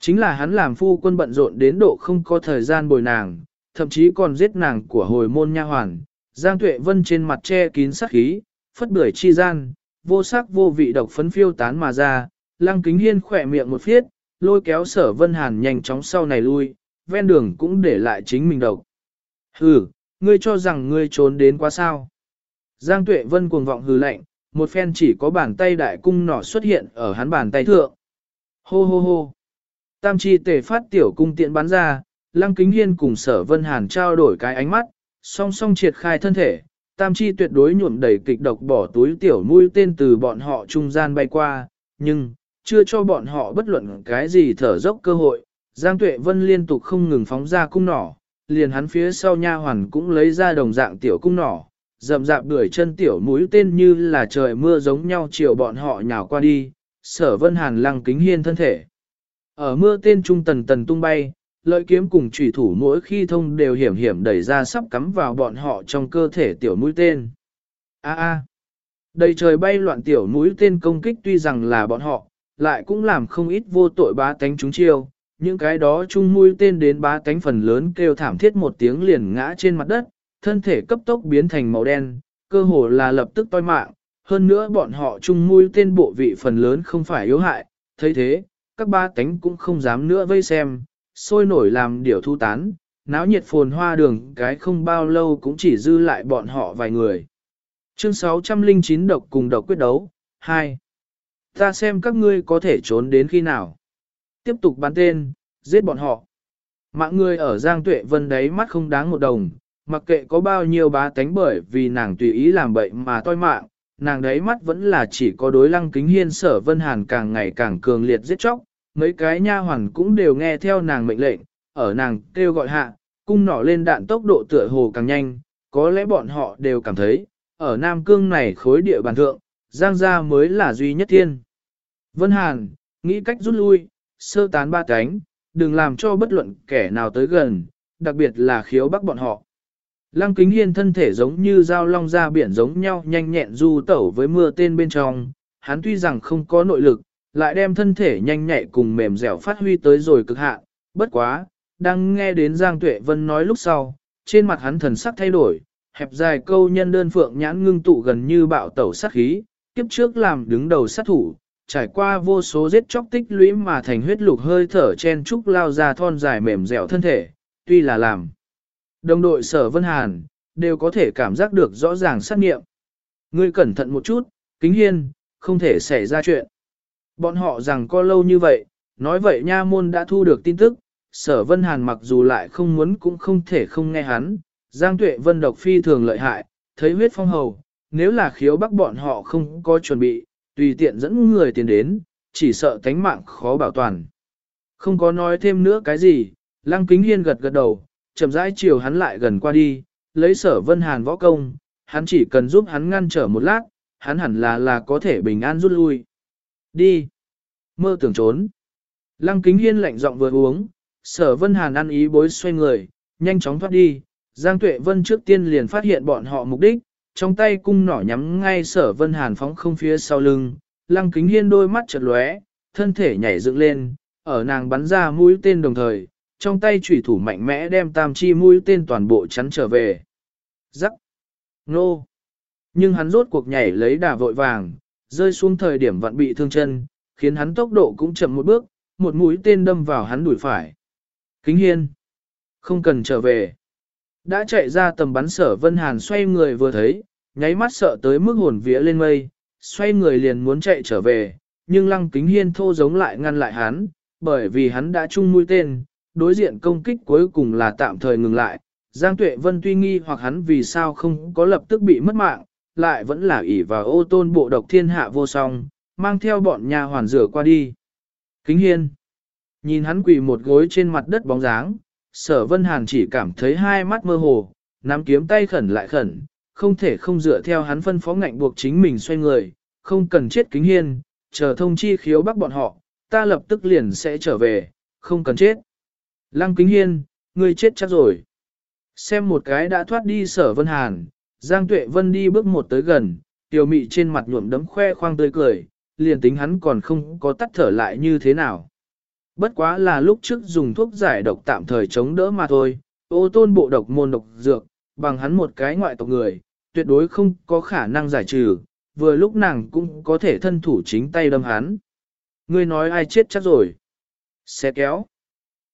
Chính là hắn làm phu quân bận rộn đến độ không có thời gian bồi nàng, thậm chí còn giết nàng của hồi môn nha hoàn. Giang Tuệ Vân trên mặt che kín sắc khí, phất bưởi chi gian, vô sắc vô vị độc phấn phiêu tán mà ra, lăng kính hiên khỏe miệng một phiết, lôi kéo sở vân hàn nhanh chóng sau này lui, ven đường cũng để lại chính mình độc. Hừ, ngươi cho rằng ngươi trốn đến quá sao. Giang Tuệ Vân cuồng vọng hừ lạnh, một phen chỉ có bàn tay đại cung nỏ xuất hiện ở hắn bàn tay thượng. Hô hô hô. Tam chi tề phát tiểu cung tiện bắn ra, Lăng Kính Hiên cùng sở vân hàn trao đổi cái ánh mắt, song song triệt khai thân thể. Tam chi tuyệt đối nhuộm đầy kịch độc bỏ túi tiểu mũi tên từ bọn họ trung gian bay qua, nhưng, chưa cho bọn họ bất luận cái gì thở dốc cơ hội. Giang Tuệ Vân liên tục không ngừng phóng ra cung nỏ, liền hắn phía sau nha hoàn cũng lấy ra đồng dạng tiểu cung nỏ, rậm rạp đuổi chân tiểu mũi tên như là trời mưa giống nhau chiều bọn họ nhào qua đi, sở vân hàn lăng kính hiên thân thể. Ở mưa tên trung tần tần tung bay, lợi kiếm cùng chủy thủ mỗi khi thông đều hiểm hiểm đẩy ra sắp cắm vào bọn họ trong cơ thể tiểu mũi tên. A a, đầy trời bay loạn tiểu mũi tên công kích tuy rằng là bọn họ, lại cũng làm không ít vô tội bá tánh chúng chiêu. Những cái đó chung mũi tên đến bá tánh phần lớn kêu thảm thiết một tiếng liền ngã trên mặt đất, thân thể cấp tốc biến thành màu đen, cơ hồ là lập tức toi mạng, hơn nữa bọn họ chung mũi tên bộ vị phần lớn không phải yếu hại, thấy thế, các ba tánh cũng không dám nữa vây xem, sôi nổi làm điều thu tán, náo nhiệt phồn hoa đường cái không bao lâu cũng chỉ dư lại bọn họ vài người. Chương 609 độc cùng độc quyết đấu, 2. Ta xem các ngươi có thể trốn đến khi nào. Tiếp tục bắn tên, giết bọn họ. Mạng người ở Giang Tuệ Vân đấy mắt không đáng một đồng, mặc kệ có bao nhiêu bá tánh bởi vì nàng tùy ý làm bậy mà toi mạng, nàng đấy mắt vẫn là chỉ có đối lăng kính hiên sở vân hàn càng ngày càng cường liệt giết chóc, mấy cái nha hoàn cũng đều nghe theo nàng mệnh lệnh, ở nàng kêu gọi hạ, cung nỏ lên đạn tốc độ tựa hồ càng nhanh, có lẽ bọn họ đều cảm thấy, ở Nam Cương này khối địa bàn thượng, Giang gia mới là duy nhất thiên. Vân Hàn, nghĩ cách rút lui, sơ tán ba cánh, đừng làm cho bất luận kẻ nào tới gần, đặc biệt là khiếu bắc bọn họ. Lăng kính hiên thân thể giống như dao long ra biển giống nhau nhanh nhẹn du tẩu với mưa tên bên trong, hắn tuy rằng không có nội lực, lại đem thân thể nhanh nhẹ cùng mềm dẻo phát huy tới rồi cực hạn. bất quá, đang nghe đến Giang Tuệ Vân nói lúc sau, trên mặt hắn thần sắc thay đổi, hẹp dài câu nhân đơn phượng nhãn ngưng tụ gần như bạo tẩu sát khí, kiếp trước làm đứng đầu sát thủ, trải qua vô số giết chóc tích lũy mà thành huyết lục hơi thở chen trúc lao ra thon dài mềm dẻo thân thể, tuy là làm Đồng đội sở Vân Hàn, đều có thể cảm giác được rõ ràng sát nghiệm. Ngươi cẩn thận một chút, kính hiên, không thể xảy ra chuyện. Bọn họ rằng có lâu như vậy, nói vậy nha môn đã thu được tin tức, sở Vân Hàn mặc dù lại không muốn cũng không thể không nghe hắn, Giang Tuệ Vân độc phi thường lợi hại, thấy huyết phong hầu, nếu là khiếu bắc bọn họ không có chuẩn bị, tùy tiện dẫn người tiền đến, chỉ sợ tánh mạng khó bảo toàn. Không có nói thêm nữa cái gì, Lăng Kính Hiên gật gật đầu, chậm rãi chiều hắn lại gần qua đi, lấy sở vân hàn võ công, hắn chỉ cần giúp hắn ngăn trở một lát, hắn hẳn là là có thể bình an rút lui. Đi. Mơ tưởng trốn. Lăng kính hiên lạnh giọng vừa uống, sở vân hàn ăn ý bối xoay người, nhanh chóng thoát đi. Giang Tuệ Vân trước tiên liền phát hiện bọn họ mục đích, trong tay cung nỏ nhắm ngay sở vân hàn phóng không phía sau lưng. Lăng kính hiên đôi mắt chợt lóe, thân thể nhảy dựng lên, ở nàng bắn ra mũi tên đồng thời, trong tay chủy thủ mạnh mẽ đem tam chi mũi tên toàn bộ chắn trở về. Rắc! Nô! Nhưng hắn rốt cuộc nhảy lấy đà vội vàng, rơi xuống thời điểm vặn bị thương chân, khiến hắn tốc độ cũng chậm một bước, một mũi tên đâm vào hắn đuổi phải. Kính hiên! Không cần trở về. Đã chạy ra tầm bắn sở Vân Hàn xoay người vừa thấy, nháy mắt sợ tới mức hồn vía lên mây, xoay người liền muốn chạy trở về, nhưng lăng kính hiên thô giống lại ngăn lại hắn, bởi vì hắn đã chung mũi tên, đối diện công kích cuối cùng là tạm thời ngừng lại. Giang Tuệ Vân tuy nghi hoặc hắn vì sao không có lập tức bị mất mạng, lại vẫn là ỷ vào ô tôn bộ độc thiên hạ vô song, mang theo bọn nhà hoàn rửa qua đi. Kính hiên, nhìn hắn quỳ một gối trên mặt đất bóng dáng, sở vân hàn chỉ cảm thấy hai mắt mơ hồ, nắm kiếm tay khẩn lại khẩn, không thể không dựa theo hắn phân phó ngạnh buộc chính mình xoay người, không cần chết kính hiên, chờ thông chi khiếu bắt bọn họ, ta lập tức liền sẽ trở về, không cần chết. Lăng kính hiên, ngươi chết chắc rồi. Xem một cái đã thoát đi sở vân hàn, Giang Tuệ Vân đi bước một tới gần, tiểu mị trên mặt nhuộm đấm khoe khoang tươi cười, liền tính hắn còn không có tắt thở lại như thế nào. Bất quá là lúc trước dùng thuốc giải độc tạm thời chống đỡ mà thôi, ô tôn bộ độc môn độc dược, bằng hắn một cái ngoại tộc người, tuyệt đối không có khả năng giải trừ, vừa lúc nàng cũng có thể thân thủ chính tay đâm hắn. Ngươi nói ai chết chắc rồi. Xe kéo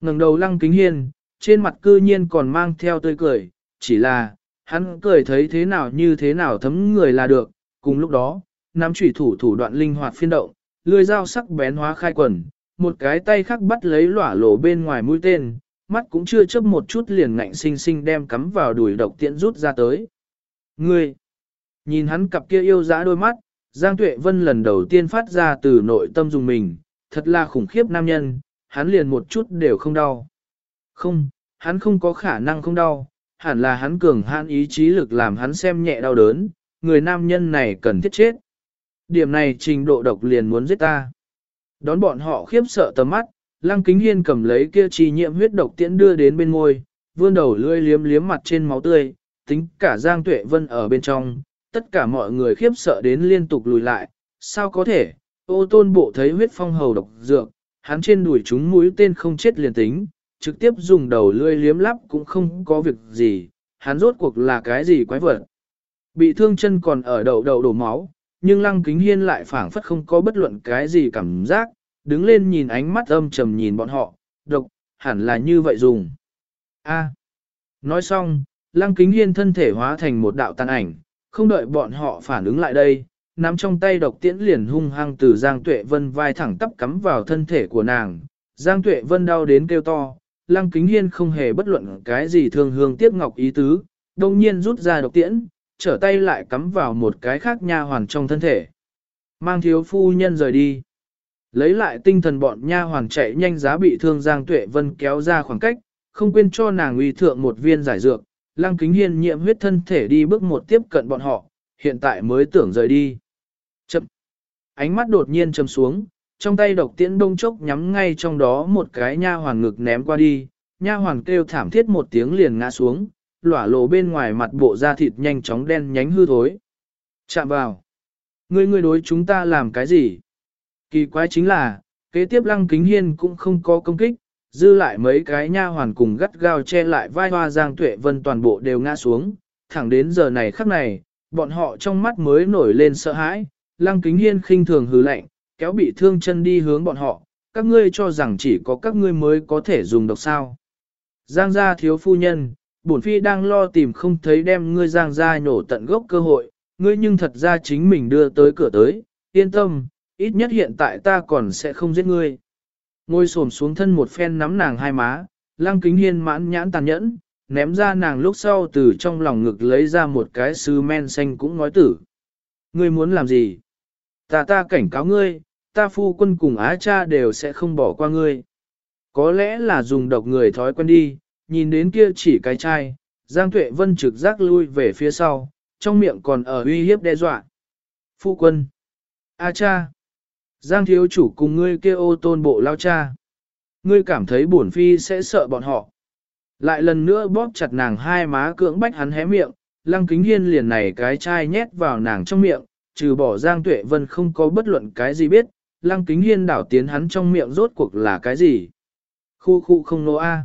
ngẩng đầu lăng kính hiên, trên mặt cư nhiên còn mang theo tươi cười, chỉ là, hắn cười thấy thế nào như thế nào thấm người là được, cùng lúc đó, nắm chủy thủ thủ đoạn linh hoạt phiên động, lưỡi dao sắc bén hóa khai quần, một cái tay khác bắt lấy lỏa lộ bên ngoài mũi tên, mắt cũng chưa chấp một chút liền ngạnh sinh sinh đem cắm vào đùi độc tiễn rút ra tới. Ngươi! Nhìn hắn cặp kia yêu dã đôi mắt, Giang Tuệ Vân lần đầu tiên phát ra từ nội tâm dùng mình, thật là khủng khiếp nam nhân, hắn liền một chút đều không đau. Không, hắn không có khả năng không đau, hẳn là hắn cường hãn ý chí lực làm hắn xem nhẹ đau đớn, người nam nhân này cần thiết chết. Điểm này trình độ độc liền muốn giết ta. Đón bọn họ khiếp sợ tầm mắt, Lăng Kính Hiên cầm lấy kia trì nhiễm huyết độc tiễn đưa đến bên môi, vươn đầu lưỡi liếm liếm mặt trên máu tươi, tính cả Giang Tuệ Vân ở bên trong, tất cả mọi người khiếp sợ đến liên tục lùi lại, sao có thể, ô tôn bộ thấy huyết phong hầu độc dược, hắn trên đuổi chúng mũi tên không chết liền tính, trực tiếp dùng đầu lưỡi liếm lắp cũng không có việc gì, hắn rốt cuộc là cái gì quái vật. Bị thương chân còn ở đầu đầu đổ máu, nhưng lăng kính hiên lại phảng phất không có bất luận cái gì cảm giác, đứng lên nhìn ánh mắt âm trầm nhìn bọn họ, độc, hẳn là như vậy dùng. A. Nói xong, lăng kính hiên thân thể hóa thành một đạo tàn ảnh, không đợi bọn họ phản ứng lại đây, nắm trong tay độc tiễn liền hung hăng từ Giang Tuệ Vân vai thẳng tắp cắm vào thân thể của nàng. Giang Tuệ Vân đau đến kêu to, lăng kính hiên không hề bất luận cái gì thương hương tiếc ngọc ý tứ, đồng nhiên rút ra độc tiễn, trở tay lại cắm vào một cái khác nha hoàn trong thân thể. Mang thiếu phu nhân rời đi. Lấy lại tinh thần bọn nha hoàn chạy nhanh giá bị thương Giang Tuệ Vân kéo ra khoảng cách, không quên cho nàng uy thượng một viên giải dược. Lăng kính hiên nhiễm huyết thân thể đi bước một tiếp cận bọn họ, hiện tại mới tưởng rời đi. Chậm. Ánh mắt đột nhiên châm xuống, trong tay độc tiễn đông chốc nhắm ngay trong đó một cái nha hoàn ngực ném qua đi, nha hoàn kêu thảm thiết một tiếng liền ngã xuống, lỏa lộ bên ngoài mặt bộ da thịt nhanh chóng đen nhánh hư thối. Chạm vào. Ngươi ngươi đối chúng ta làm cái gì? Kỳ quái chính là, kế tiếp lăng kính hiên cũng không có công kích, dư lại mấy cái nha hoàn cùng gắt gao che lại vai hoa giang tuệ vân toàn bộ đều ngã xuống, thẳng đến giờ này khắc này, bọn họ trong mắt mới nổi lên sợ hãi, lăng kính hiên khinh thường hứ lạnh, kéo bị thương chân đi hướng bọn họ, các ngươi cho rằng chỉ có các ngươi mới có thể dùng độc sao. Giang gia thiếu phu nhân, bổn phi đang lo tìm không thấy đem ngươi giang gia nhổ tận gốc cơ hội, ngươi nhưng thật ra chính mình đưa tới cửa tới, yên tâm, ít nhất hiện tại ta còn sẽ không giết ngươi. Ngồi xổm xuống thân một phen nắm nàng hai má, lăng kính hiên mãn nhãn tàn nhẫn, ném ra nàng lúc sau từ trong lòng ngực lấy ra một cái sứ men xanh cũng nói tử. Ngươi muốn làm gì? Ta ta cảnh cáo ngươi, ta phu quân cùng á cha đều sẽ không bỏ qua ngươi. Có lẽ là dùng độc người thói quen đi, nhìn đến kia chỉ cái chai, Giang Tuệ Vân trực giác lui về phía sau, trong miệng còn ở uy hiếp đe dọa. Phu quân! A cha! Giang thiếu chủ cùng ngươi kia ô tôn bộ lao cha. Ngươi cảm thấy bổn phi sẽ sợ bọn họ. Lại lần nữa bóp chặt nàng hai má cưỡng bách hắn hé miệng, lăng kính hiên liền này cái chai nhét vào nàng trong miệng, trừ bỏ Giang Tuệ Vân không có bất luận cái gì biết, lăng kính hiên đảo tiến hắn trong miệng rốt cuộc là cái gì. Khu khu không nô a.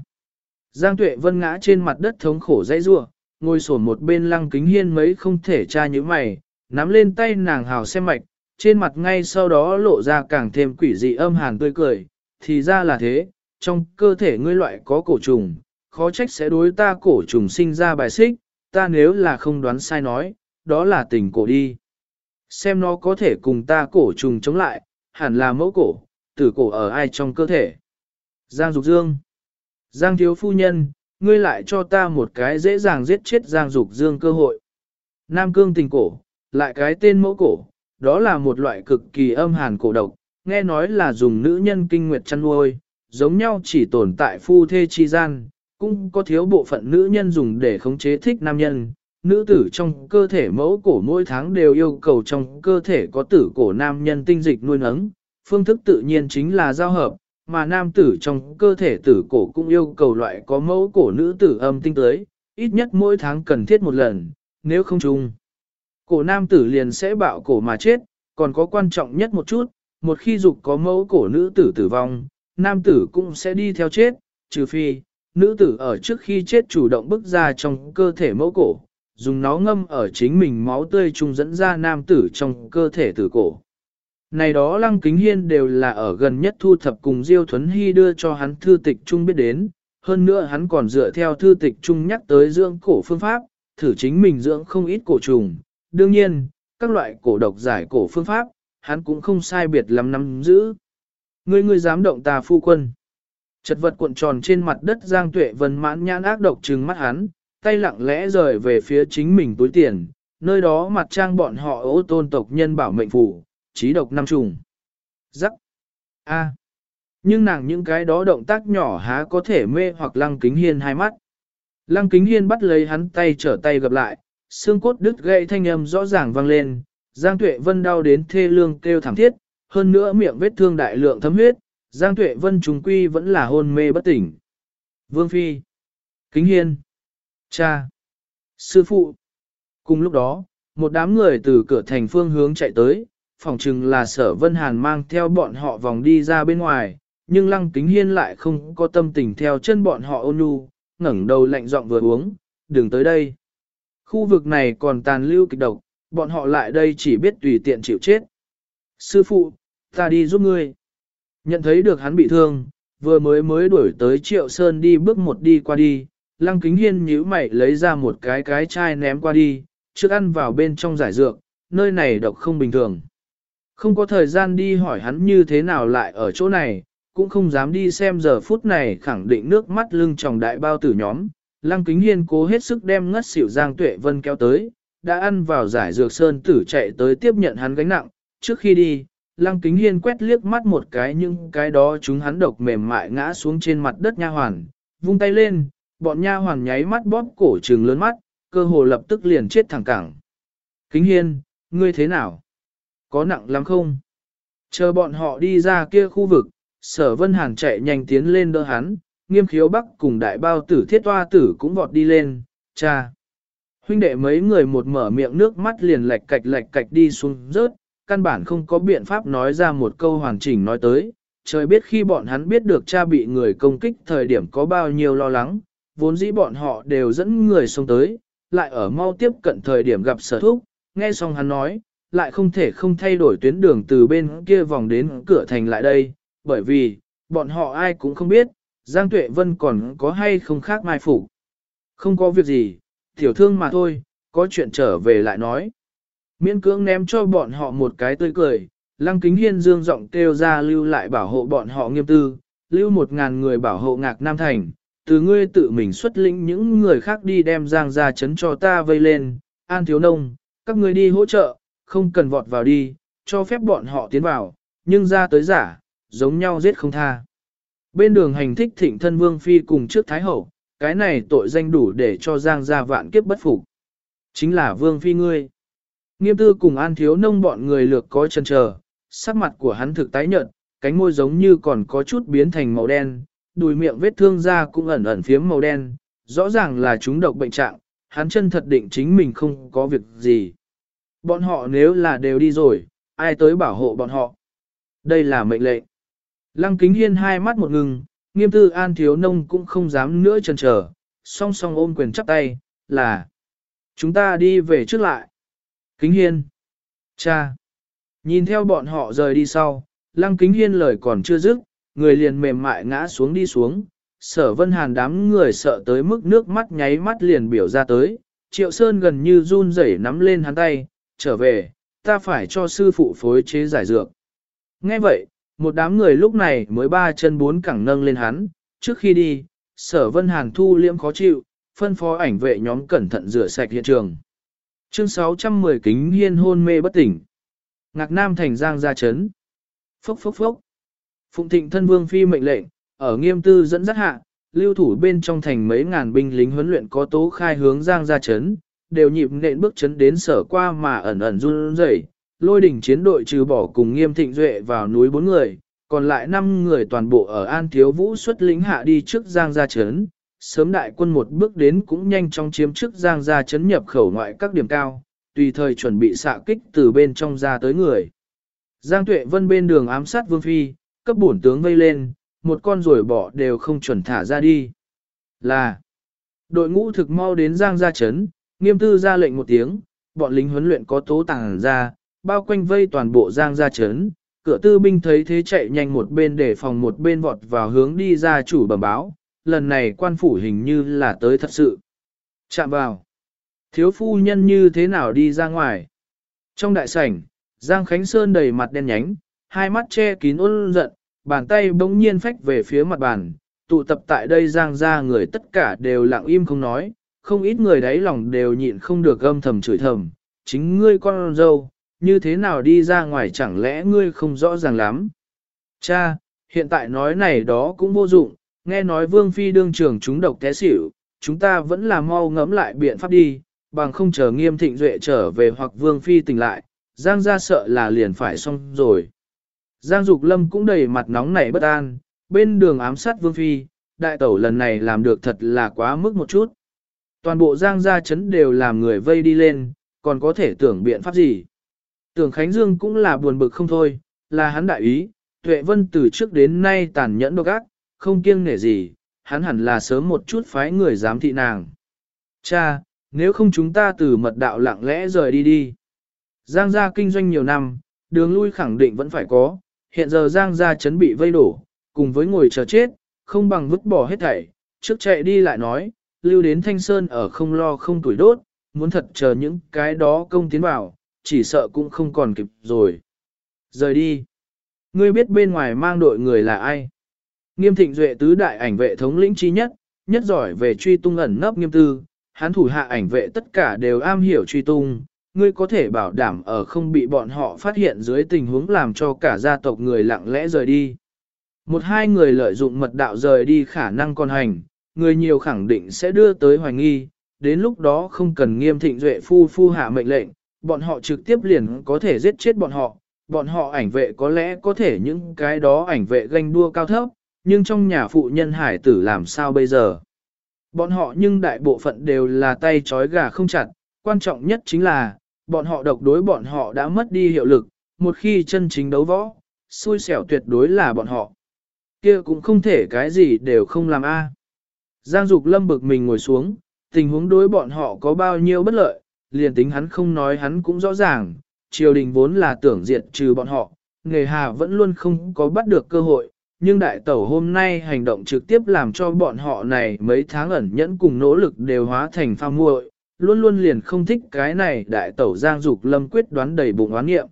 Giang Tuệ Vân ngã trên mặt đất thống khổ dãy rua, ngồi sổn một bên lăng kính hiên mấy không thể tra như mày, nắm lên tay nàng hào xem mạch, trên mặt ngay sau đó lộ ra càng thêm quỷ dị âm hàn tươi cười, thì ra là thế, trong cơ thể ngươi loại có cổ trùng, khó trách sẽ đối ta cổ trùng sinh ra bài xích, ta nếu là không đoán sai nói, đó là tình cổ đi. Xem nó có thể cùng ta cổ trùng chống lại, hẳn là mẫu cổ, tử cổ ở ai trong cơ thể. Giang Dục Dương Giang Thiếu Phu Nhân, ngươi lại cho ta một cái dễ dàng giết chết Giang Dục Dương cơ hội. Nam Cương tình cổ, lại cái tên mẫu cổ, đó là một loại cực kỳ âm hàn cổ độc, nghe nói là dùng nữ nhân kinh nguyệt chăn nuôi, giống nhau chỉ tồn tại phu thê chi gian, cũng có thiếu bộ phận nữ nhân dùng để khống chế thích nam nhân. Nữ tử trong cơ thể mẫu cổ mỗi tháng đều yêu cầu trong cơ thể có tử cổ nam nhân tinh dịch nuôi nấng, phương thức tự nhiên chính là giao hợp, mà nam tử trong cơ thể tử cổ cũng yêu cầu loại có mẫu cổ nữ tử âm tinh tới, ít nhất mỗi tháng cần thiết một lần, nếu không chung. Cổ nam tử liền sẽ bạo cổ mà chết, còn có quan trọng nhất một chút, một khi dục có mẫu cổ nữ tử tử vong, nam tử cũng sẽ đi theo chết, trừ phi, nữ tử ở trước khi chết chủ động bức ra trong cơ thể mẫu cổ, dùng nó ngâm ở chính mình máu tươi trung dẫn ra nam tử trong cơ thể tử cổ. Này đó lăng kính hiên đều là ở gần nhất thu thập cùng Diêu Thuấn Hy đưa cho hắn thư tịch trung biết đến, hơn nữa hắn còn dựa theo thư tịch trung nhắc tới dưỡng cổ phương pháp, thử chính mình dưỡng không ít cổ trùng. Đương nhiên, các loại cổ độc giải cổ phương pháp, hắn cũng không sai biệt lắm nắm giữ. Ngươi ngươi dám động ta phu quân. Chật vật cuộn tròn trên mặt đất Giang Tuệ Vân mãn nhãn ác độc trừng mắt hắn, tay lặng lẽ rời về phía chính mình túi tiền, nơi đó mặt trang bọn họ ô tôn tộc nhân bảo mệnh phủ, trí độc năm trùng. Giắc! A. Nhưng nàng những cái đó động tác nhỏ há có thể mê hoặc lăng kính hiên hai mắt. Lăng kính hiên bắt lấy hắn tay trở tay gặp lại, xương cốt đứt gãy thanh âm rõ ràng vang lên, Giang Tuệ Vân đau đến thê lương kêu thảm thiết, hơn nữa miệng vết thương đại lượng thấm huyết, Giang Tuệ Vân trùng quy vẫn là hôn mê bất tỉnh. Vương Phi, Kính Hiên, Cha, Sư Phụ. Cùng lúc đó, một đám người từ cửa thành phương hướng chạy tới, phòng chừng là sở Vân Hàn mang theo bọn họ vòng đi ra bên ngoài, nhưng Lăng Kính Hiên lại không có tâm tình theo chân bọn họ ôn nhu, ngẩng đầu lạnh giọng vừa uống, đừng tới đây. Khu vực này còn tàn lưu kịch độc, bọn họ lại đây chỉ biết tùy tiện chịu chết. Sư phụ, ta đi giúp ngươi. Nhận thấy được hắn bị thương, vừa mới mới đuổi tới Triệu Sơn đi bước một đi qua đi, Lăng Kính Hiên nhíu mày lấy ra một cái cái chai ném qua đi, trước ăn vào bên trong giải dược, nơi này độc không bình thường. Không có thời gian đi hỏi hắn như thế nào lại ở chỗ này, cũng không dám đi xem giờ phút này khẳng định nước mắt lưng tròng đại bao tử nhóm. Lăng Kính Hiên cố hết sức đem ngất xỉu Giang Tuệ Vân kéo tới, đã ăn vào giải dược sơn tử chạy tới tiếp nhận hắn gánh nặng, trước khi đi, Lăng Kính Hiên quét liếc mắt một cái nhưng cái đó chúng hắn độc mềm mại ngã xuống trên mặt đất nha hoàn, vung tay lên, bọn nha hoàn nháy mắt bóp cổ trừng lớn mắt, cơ hồ lập tức liền chết thẳng cẳng. Kính Hiên, ngươi thế nào? Có nặng lắm không? Chờ bọn họ đi ra kia khu vực, sở vân hàn chạy nhanh tiến lên đỡ hắn, nghiêm khiếu bắc cùng đại bao tử thiết toa tử cũng vọt đi lên, cha. Huynh đệ mấy người một mở miệng nước mắt liền lệch cạch lệch cạch đi xuống rớt, căn bản không có biện pháp nói ra một câu hoàn chỉnh nói tới. Trời biết khi bọn hắn biết được cha bị người công kích thời điểm có bao nhiêu lo lắng, vốn dĩ bọn họ đều dẫn người xông tới, lại ở mau tiếp cận thời điểm gặp sở thúc, nghe xong hắn nói, lại không thể không thay đổi tuyến đường từ bên kia vòng đến cửa thành lại đây, bởi vì, bọn họ ai cũng không biết, Giang Tuệ Vân còn có hay không khác mai phục. Không có việc gì, tiểu thương mà thôi, có chuyện trở về lại nói. Miễn cưỡng ném cho bọn họ một cái tươi cười, lăng kính hiên dương giọng kêu ra lưu lại bảo hộ bọn họ nghiêm tư, lưu một ngàn người bảo hộ ngạc Nam Thành, từ ngươi tự mình xuất lĩnh những người khác đi đem giang ra chấn cho ta vây lên, an thiếu nông, các ngươi đi hỗ trợ, không cần vọt vào đi, cho phép bọn họ tiến vào, nhưng ra tới giả, giống nhau giết không tha. Bên đường hành thích thịnh thân vương phi cùng trước thái hậu, cái này tội danh đủ để cho giang ra vạn kiếp bất phục. Chính là vương phi ngươi. Nghiêm tư cùng an thiếu nông bọn người lược có chân chờ, sắc mặt của hắn thực tái nhợt, cánh môi giống như còn có chút biến thành màu đen, đùi miệng vết thương ra cũng ẩn ẩn phiếm màu đen, rõ ràng là chúng độc bệnh trạng, hắn chân thật định chính mình không có việc gì. Bọn họ nếu là đều đi rồi, ai tới bảo hộ bọn họ? Đây là mệnh lệnh. Lăng kính hiên hai mắt một ngừng, Nghiêm tư an thiếu nông cũng không dám nữa chần chờ, song song ôm quyền chắp tay, là chúng ta đi về trước lại. Kính hiên. Cha. Nhìn theo bọn họ rời đi sau, lăng kính hiên lời còn chưa dứt, người liền mềm mại ngã xuống đi xuống. Sở vân hàn đám người sợ tới mức nước mắt nháy mắt liền biểu ra tới. Triệu Sơn gần như run rẩy nắm lên hắn tay, trở về, ta phải cho sư phụ phối chế giải dược. Nghe vậy, một đám người lúc này mới ba chân bốn cẳng nâng lên hắn, trước khi đi, sở vân hàn thu liễm khó chịu, phân phó ảnh vệ nhóm cẩn thận rửa sạch hiện trường. Chương 610 kính hiên hôn mê bất tỉnh. Ngạc Nam thành giang ra chấn. Phốc phốc phốc. Phụng thịnh thân vương phi mệnh lệnh, ở nghiêm tư dẫn dắt hạ, lưu thủ bên trong thành mấy ngàn binh lính huấn luyện có tố khai hướng giang ra chấn, đều nhịp nện bước chấn đến sở qua mà ẩn ẩn run rẩy. Lôi đỉnh chiến đội trừ bỏ cùng nghiêm thịnh duệ vào núi bốn người, còn lại năm người toàn bộ ở An Thiếu Vũ xuất lính hạ đi trước Giang Gia Trấn. Sớm đại quân một bước đến cũng nhanh chóng chiếm trước Giang Gia Trấn nhập khẩu ngoại các điểm cao, tùy thời chuẩn bị xạ kích từ bên trong ra tới người. Giang Tuệ Vân bên đường ám sát Vương Phi, cấp bổn tướng vây lên, một con rồi bỏ đều không chuẩn thả ra đi. Là, đội ngũ thực mau đến Giang Gia Trấn, nghiêm tư ra lệnh một tiếng, bọn lính huấn luyện có tố tàng ra, bao quanh vây toàn bộ Giang Gia Trấn, cửa tư binh thấy thế chạy nhanh một bên để phòng một bên vọt vào hướng đi ra chủ bẩm báo, lần này quan phủ hình như là tới thật sự. Chạm vào. Thiếu phu nhân như thế nào đi ra ngoài. Trong đại sảnh, Giang Khánh Sơn đầy mặt đen nhánh, hai mắt che kín ôn giận, bàn tay bỗng nhiên phách về phía mặt bàn, tụ tập tại đây Giang ra người tất cả đều lặng im không nói, không ít người đáy lòng đều nhịn không được âm thầm chửi thầm, chính ngươi con dâu, như thế nào đi ra ngoài chẳng lẽ ngươi không rõ ràng lắm. Cha, hiện tại nói này đó cũng vô dụng, nghe nói vương phi đương trưởng chúng độc té xỉu, chúng ta vẫn là mau ngẫm lại biện pháp đi, bằng không chờ nghiêm thịnh duệ trở về hoặc vương phi tỉnh lại, Giang ra sợ là liền phải xong rồi. Giang Dục Lâm cũng đầy mặt nóng nảy bất an, bên đường ám sát vương phi, đại tẩu lần này làm được thật là quá mức một chút. Toàn bộ Giang gia chấn đều làm người vây đi lên, còn có thể tưởng biện pháp gì. Tưởng Khánh Dương cũng là buồn bực không thôi, là hắn đại ý, Tuệ Vân từ trước đến nay tàn nhẫn độc ác, không kiêng nể gì, hắn hẳn là sớm một chút phái người giám thị nàng. Cha, nếu không chúng ta từ mật đạo lặng lẽ rời đi đi. Giang gia kinh doanh nhiều năm, đường lui khẳng định vẫn phải có, hiện giờ Giang gia chấn bị vây đổ, cùng với ngồi chờ chết, không bằng vứt bỏ hết thảy, trước chạy đi lại nói, lưu đến Thanh Sơn ở không lo không tuổi đốt, muốn thật chờ những cái đó công tiến vào, chỉ sợ cũng không còn kịp rồi. Rời đi. Ngươi biết bên ngoài mang đội người là ai? Nghiêm thịnh duệ tứ đại ảnh vệ thống lĩnh chi nhất, nhất giỏi về truy tung ẩn nấp nghiêm tư, hắn thủ hạ ảnh vệ tất cả đều am hiểu truy tung, ngươi có thể bảo đảm ở không bị bọn họ phát hiện dưới tình huống làm cho cả gia tộc người lặng lẽ rời đi. Một hai người lợi dụng mật đạo rời đi khả năng còn hành, người nhiều khẳng định sẽ đưa tới hoài nghi, đến lúc đó không cần nghiêm thịnh duệ phu phu hạ mệnh lệnh, bọn họ trực tiếp liền có thể giết chết bọn họ, bọn họ ảnh vệ có lẽ có thể những cái đó ảnh vệ ganh đua cao thấp, nhưng trong nhà phụ nhân hải tử làm sao bây giờ? Bọn họ nhưng đại bộ phận đều là tay trói gà không chặt, quan trọng nhất chính là, bọn họ độc đối bọn họ đã mất đi hiệu lực, một khi chân chính đấu võ, xui xẻo tuyệt đối là bọn họ. kia cũng không thể cái gì đều không làm a. À. Giang Dục Lâm bực mình ngồi xuống, tình huống đối bọn họ có bao nhiêu bất lợi, liền tính hắn không nói hắn cũng rõ ràng, triều đình vốn là tưởng diệt trừ bọn họ, nghề hà vẫn luôn không có bắt được cơ hội, nhưng đại tẩu hôm nay hành động trực tiếp làm cho bọn họ này mấy tháng ẩn nhẫn cùng nỗ lực đều hóa thành pha muội, luôn luôn liền không thích cái này đại tẩu giang dục lâm quyết đoán đầy bụng oán nghiệm.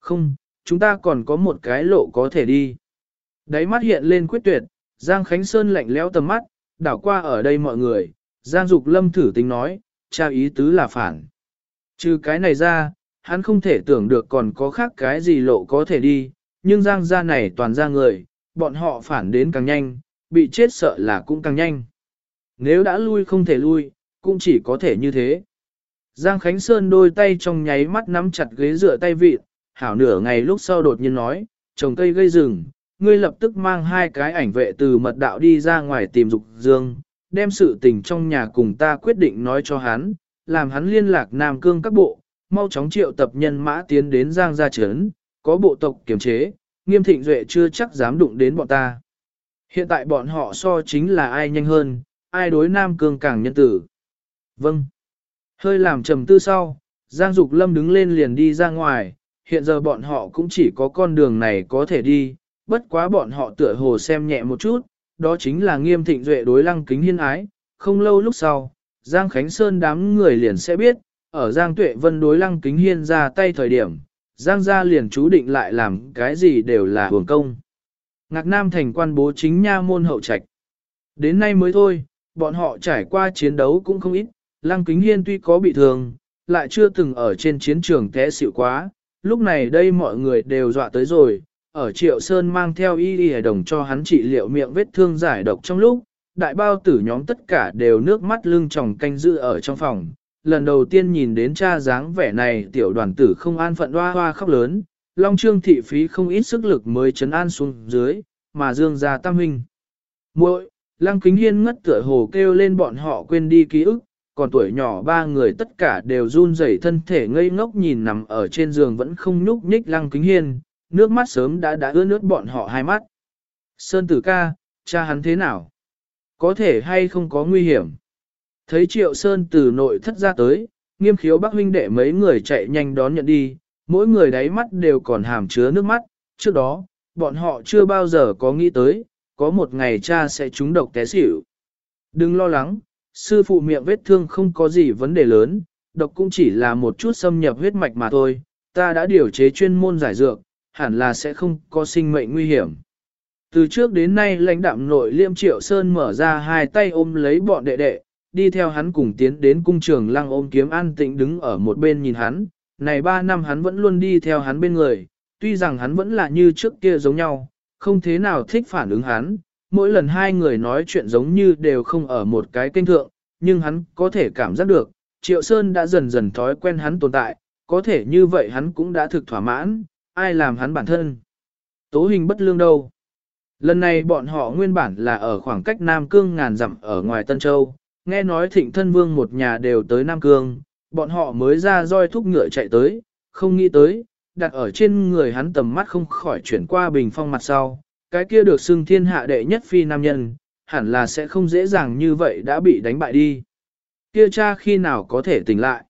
Không, chúng ta còn có một cái lộ có thể đi. Đáy mắt hiện lên quyết tuyệt, Giang Khánh Sơn lạnh lẽo tầm mắt, đảo qua ở đây mọi người, Giang Dục Lâm thử tính nói, cha ý tứ là phản. Trừ cái này ra, hắn không thể tưởng được còn có khác cái gì lộ có thể đi, nhưng giang gia này toàn ra người, bọn họ phản đến càng nhanh, bị chết sợ là cũng càng nhanh. Nếu đã lui không thể lui, cũng chỉ có thể như thế. Giang Khánh Sơn đôi tay trong nháy mắt nắm chặt ghế dựa tay vịt, hảo nửa ngày lúc sau đột nhiên nói, trồng cây gây rừng, ngươi lập tức mang hai cái ảnh vệ từ mật đạo đi ra ngoài tìm dục dương, đem sự tình trong nhà cùng ta quyết định nói cho hắn, làm hắn liên lạc Nam Cương các bộ, mau chóng triệu tập nhân mã tiến đến Giang Gia Trấn, có bộ tộc kiềm chế, nghiêm thịnh duệ chưa chắc dám đụng đến bọn ta. Hiện tại bọn họ so chính là ai nhanh hơn, ai đối Nam Cương càng nhân tử. Vâng. Hơi làm trầm tư sau, Giang Dục Lâm đứng lên liền đi ra ngoài, hiện giờ bọn họ cũng chỉ có con đường này có thể đi, bất quá bọn họ tựa hồ xem nhẹ một chút, đó chính là nghiêm thịnh duệ đối lăng kính hiên ái, không lâu lúc sau, Giang Khánh Sơn đám người liền sẽ biết, ở Giang Tuệ Vân đối lăng kính hiên ra tay thời điểm, Giang gia liền chú định lại làm cái gì đều là hưởng công. Ngạc Nam thành quan bố chính nha môn hậu trạch. Đến nay mới thôi, bọn họ trải qua chiến đấu cũng không ít, lăng kính hiên tuy có bị thương, lại chưa từng ở trên chiến trường té xịu quá, lúc này đây mọi người đều dọa tới rồi, ở Triệu Sơn mang theo y y đồng cho hắn trị liệu miệng vết thương giải độc trong lúc, đại bao tử nhóm tất cả đều nước mắt lưng tròng canh giữ ở trong phòng. Lần đầu tiên nhìn đến cha dáng vẻ này tiểu đoàn tử không an phận hoa hoa khóc lớn, Long Trương thị phí không ít sức lực mới chấn an xuống dưới, mà dương ra tam huynh. muội Lăng Kính Hiên ngất tựa hồ kêu lên bọn họ quên đi ký ức, còn tuổi nhỏ ba người tất cả đều run rẩy thân thể ngây ngốc nhìn nằm ở trên giường vẫn không nhúc nhích Lăng Kính Hiên, nước mắt sớm đã đã ướt nước bọn họ hai mắt. Sơn tử ca, cha hắn thế nào? Có thể hay không có nguy hiểm? Thấy triệu Sơn từ nội thất ra tới, nghiêm khiếu bác huynh đệ mấy người chạy nhanh đón nhận đi, mỗi người đáy mắt đều còn hàm chứa nước mắt. Trước đó, bọn họ chưa bao giờ có nghĩ tới, có một ngày cha sẽ trúng độc té xỉu. Đừng lo lắng, sư phụ miệng vết thương không có gì vấn đề lớn, độc cũng chỉ là một chút xâm nhập huyết mạch mà thôi, ta đã điều chế chuyên môn giải dược, hẳn là sẽ không có sinh mệnh nguy hiểm. Từ trước đến nay lãnh đạm nội liêm triệu sơn mở ra hai tay ôm lấy bọn đệ đệ, đi theo hắn cùng tiến đến cung trường lăng ôm kiếm an tĩnh đứng ở một bên nhìn hắn, này ba năm hắn vẫn luôn đi theo hắn bên người, tuy rằng hắn vẫn là như trước kia giống nhau, không thế nào thích phản ứng hắn, mỗi lần hai người nói chuyện giống như đều không ở một cái kênh thượng, nhưng hắn có thể cảm giác được, Triệu Sơn đã dần dần thói quen hắn tồn tại, có thể như vậy hắn cũng đã thực thỏa mãn, ai làm hắn bản thân. Tố hình bất lương đâu. Lần này bọn họ nguyên bản là ở khoảng cách Nam Cương ngàn dặm ở ngoài Tân Châu, nghe nói thịnh thân vương một nhà đều tới Nam Cương, bọn họ mới ra roi thúc ngựa chạy tới, không nghĩ tới, đặt ở trên người hắn tầm mắt không khỏi chuyển qua bình phong mặt sau, cái kia được xưng thiên hạ đệ nhất phi nam nhân, hẳn là sẽ không dễ dàng như vậy đã bị đánh bại đi. Kia cha khi nào có thể tỉnh lại?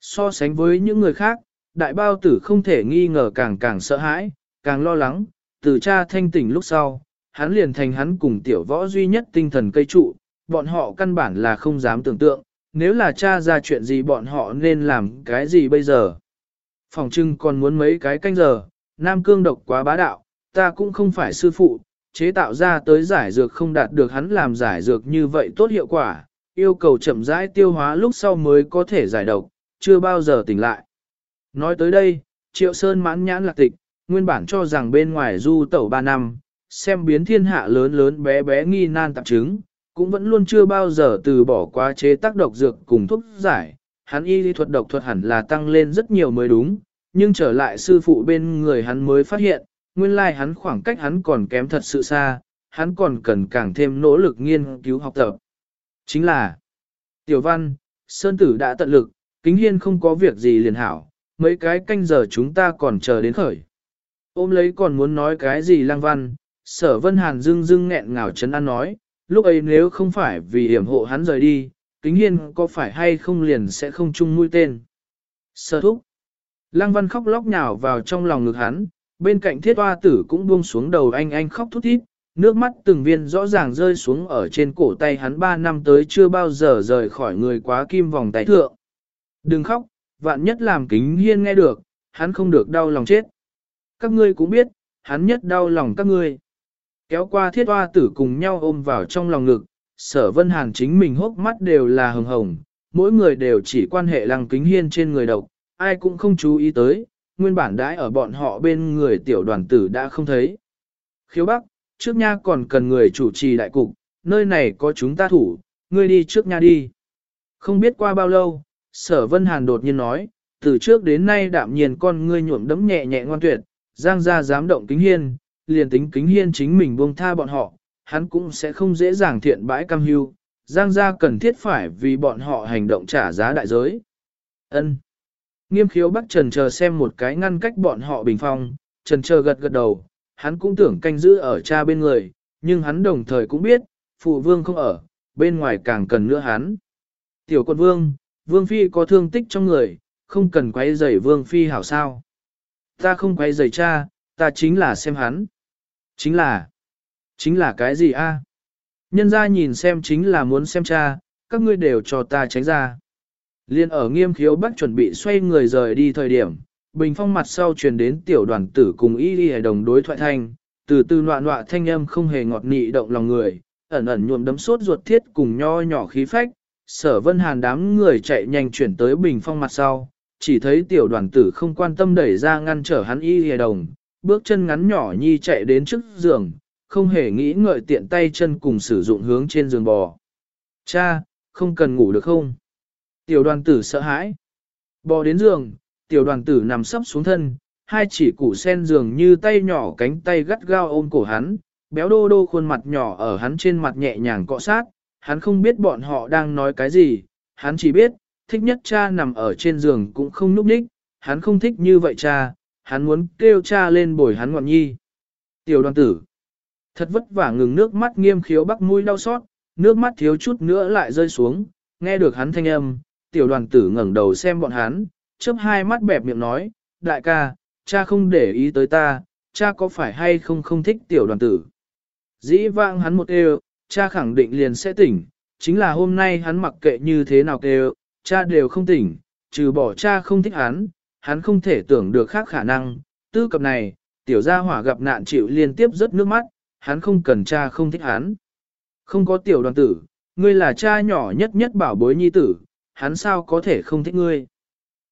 So sánh với những người khác, đại bao tử không thể nghi ngờ càng càng sợ hãi, càng lo lắng, từ cha thanh tỉnh lúc sau, hắn liền thành hắn cùng tiểu võ duy nhất tinh thần cây trụ, bọn họ căn bản là không dám tưởng tượng, nếu là cha ra chuyện gì bọn họ nên làm cái gì bây giờ. Phòng trưng còn muốn mấy cái canh giờ, Nam Cương độc quá bá đạo, ta cũng không phải sư phụ, chế tạo ra tới giải dược không đạt được hắn làm giải dược như vậy tốt hiệu quả, yêu cầu chậm rãi tiêu hóa lúc sau mới có thể giải độc, chưa bao giờ tỉnh lại. Nói tới đây, Triệu Sơn mãn nhãn lạc tịch, nguyên bản cho rằng bên ngoài du tẩu 3 năm, xem biến thiên hạ lớn lớn bé bé nghi nan tạp chứng, cũng vẫn luôn chưa bao giờ từ bỏ quá chế tác độc dược cùng thuốc giải. Hắn y lý thuật độc thuật hẳn là tăng lên rất nhiều mới đúng, nhưng trở lại sư phụ bên người hắn mới phát hiện, nguyên lai hắn khoảng cách hắn còn kém thật sự xa, hắn còn cần càng thêm nỗ lực nghiên cứu học tập. Chính là, Tiểu Văn, Sơn Tử đã tận lực, kính hiên không có việc gì liền hảo, mấy cái canh giờ chúng ta còn chờ đến khởi. Ôm lấy còn muốn nói cái gì lang văn, sở vân hàn dưng dưng nghẹn ngào chấn an nói, lúc ấy nếu không phải vì hiểm hộ hắn rời đi, kính hiên có phải hay không liền sẽ không chung mũi tên. Sở thúc. Lăng văn khóc lóc nhào vào trong lòng ngực hắn, bên cạnh thiết hoa tử cũng buông xuống đầu anh anh khóc thút thít, nước mắt từng viên rõ ràng rơi xuống ở trên cổ tay hắn ba năm tới chưa bao giờ rời khỏi người quá kim vòng tay thượng. Đừng khóc, vạn nhất làm kính hiên nghe được, hắn không được đau lòng chết. Các ngươi cũng biết, hắn nhất đau lòng các ngươi. Kéo qua thiết hoa tử cùng nhau ôm vào trong lòng ngực, sở vân hàn chính mình hốc mắt đều là hồng hồng, mỗi người đều chỉ quan hệ lăng kính hiên trên người độc, ai cũng không chú ý tới, nguyên bản đãi ở bọn họ bên người tiểu đoàn tử đã không thấy. Khiếu Bắc, trước nha còn cần người chủ trì đại cục, nơi này có chúng ta thủ, ngươi đi trước nha đi. Không biết qua bao lâu, sở vân hàn đột nhiên nói, từ trước đến nay đạm nhiên con ngươi nhuộm đấm nhẹ nhẹ ngoan tuyệt, giang ra dám động kính hiên, liền tính kính hiên chính mình buông tha bọn họ, hắn cũng sẽ không dễ dàng thiện bãi cam hưu, giang gia cần thiết phải vì bọn họ hành động trả giá đại giới. ân Nghiêm khiếu bắt trần chờ xem một cái ngăn cách bọn họ bình phong, trần chờ gật gật đầu, hắn cũng tưởng canh giữ ở cha bên người, Nhưng hắn đồng thời cũng biết, phụ vương không ở, bên ngoài càng cần nữa hắn. Tiểu quân vương, vương phi có thương tích trong người, không cần quay rầy vương phi hảo sao. Ta không quay rầy cha, ta chính là xem hắn. Chính là, chính là cái gì a? Nhân ra nhìn xem chính là muốn xem cha, các ngươi đều cho ta tránh ra. Liên ở nghiêm khiếu bắt chuẩn bị xoay người rời đi thời điểm, bình phong mặt sau truyền đến tiểu đoàn tử cùng y đi đồng đối thoại thanh, từ từ nọa nọa thanh âm không hề ngọt nị động lòng người, ẩn ẩn nhuộm đấm sốt ruột thiết cùng nho nhỏ khí phách, sở vân hàn đám người chạy nhanh chuyển tới bình phong mặt sau, chỉ thấy tiểu đoàn tử không quan tâm đẩy ra ngăn trở hắn y hề đồng, bước chân ngắn nhỏ nhi chạy đến trước giường, không hề nghĩ ngợi tiện tay chân cùng sử dụng hướng trên giường bò. Cha, không cần ngủ được không? Tiểu đoàn tử sợ hãi. Bò đến giường, tiểu đoàn tử nằm sấp xuống thân, hai chỉ củ sen giường như tay nhỏ cánh tay gắt gao ôm cổ hắn, béo đô đô khuôn mặt nhỏ ở hắn trên mặt nhẹ nhàng cọ sát, hắn không biết bọn họ đang nói cái gì, hắn chỉ biết, thích nhất cha nằm ở trên giường cũng không núp đích, hắn không thích như vậy cha, hắn muốn kêu cha lên bồi hắn ngọn nhi. Tiểu đoàn tử, thật vất vả ngừng nước mắt nghiêm khiếu bắc mũi đau xót, nước mắt thiếu chút nữa lại rơi xuống, nghe được hắn thanh âm, tiểu đoàn tử ngẩng đầu xem bọn hắn, chớp hai mắt bẹp miệng nói, đại ca, cha không để ý tới ta, cha có phải hay không không thích tiểu đoàn tử. Dĩ vãng hắn một kêu, cha khẳng định liền sẽ tỉnh, chính là hôm nay hắn mặc kệ như thế nào kêu, cha đều không tỉnh, trừ bỏ cha không thích hắn, hắn không thể tưởng được khác khả năng, tư cập này, tiểu gia hỏa gặp nạn chịu liên tiếp rớt nước mắt, hắn không cần cha không thích hắn. Không có tiểu đoàn tử, ngươi là cha nhỏ nhất nhất bảo bối nhi tử, hắn sao có thể không thích ngươi.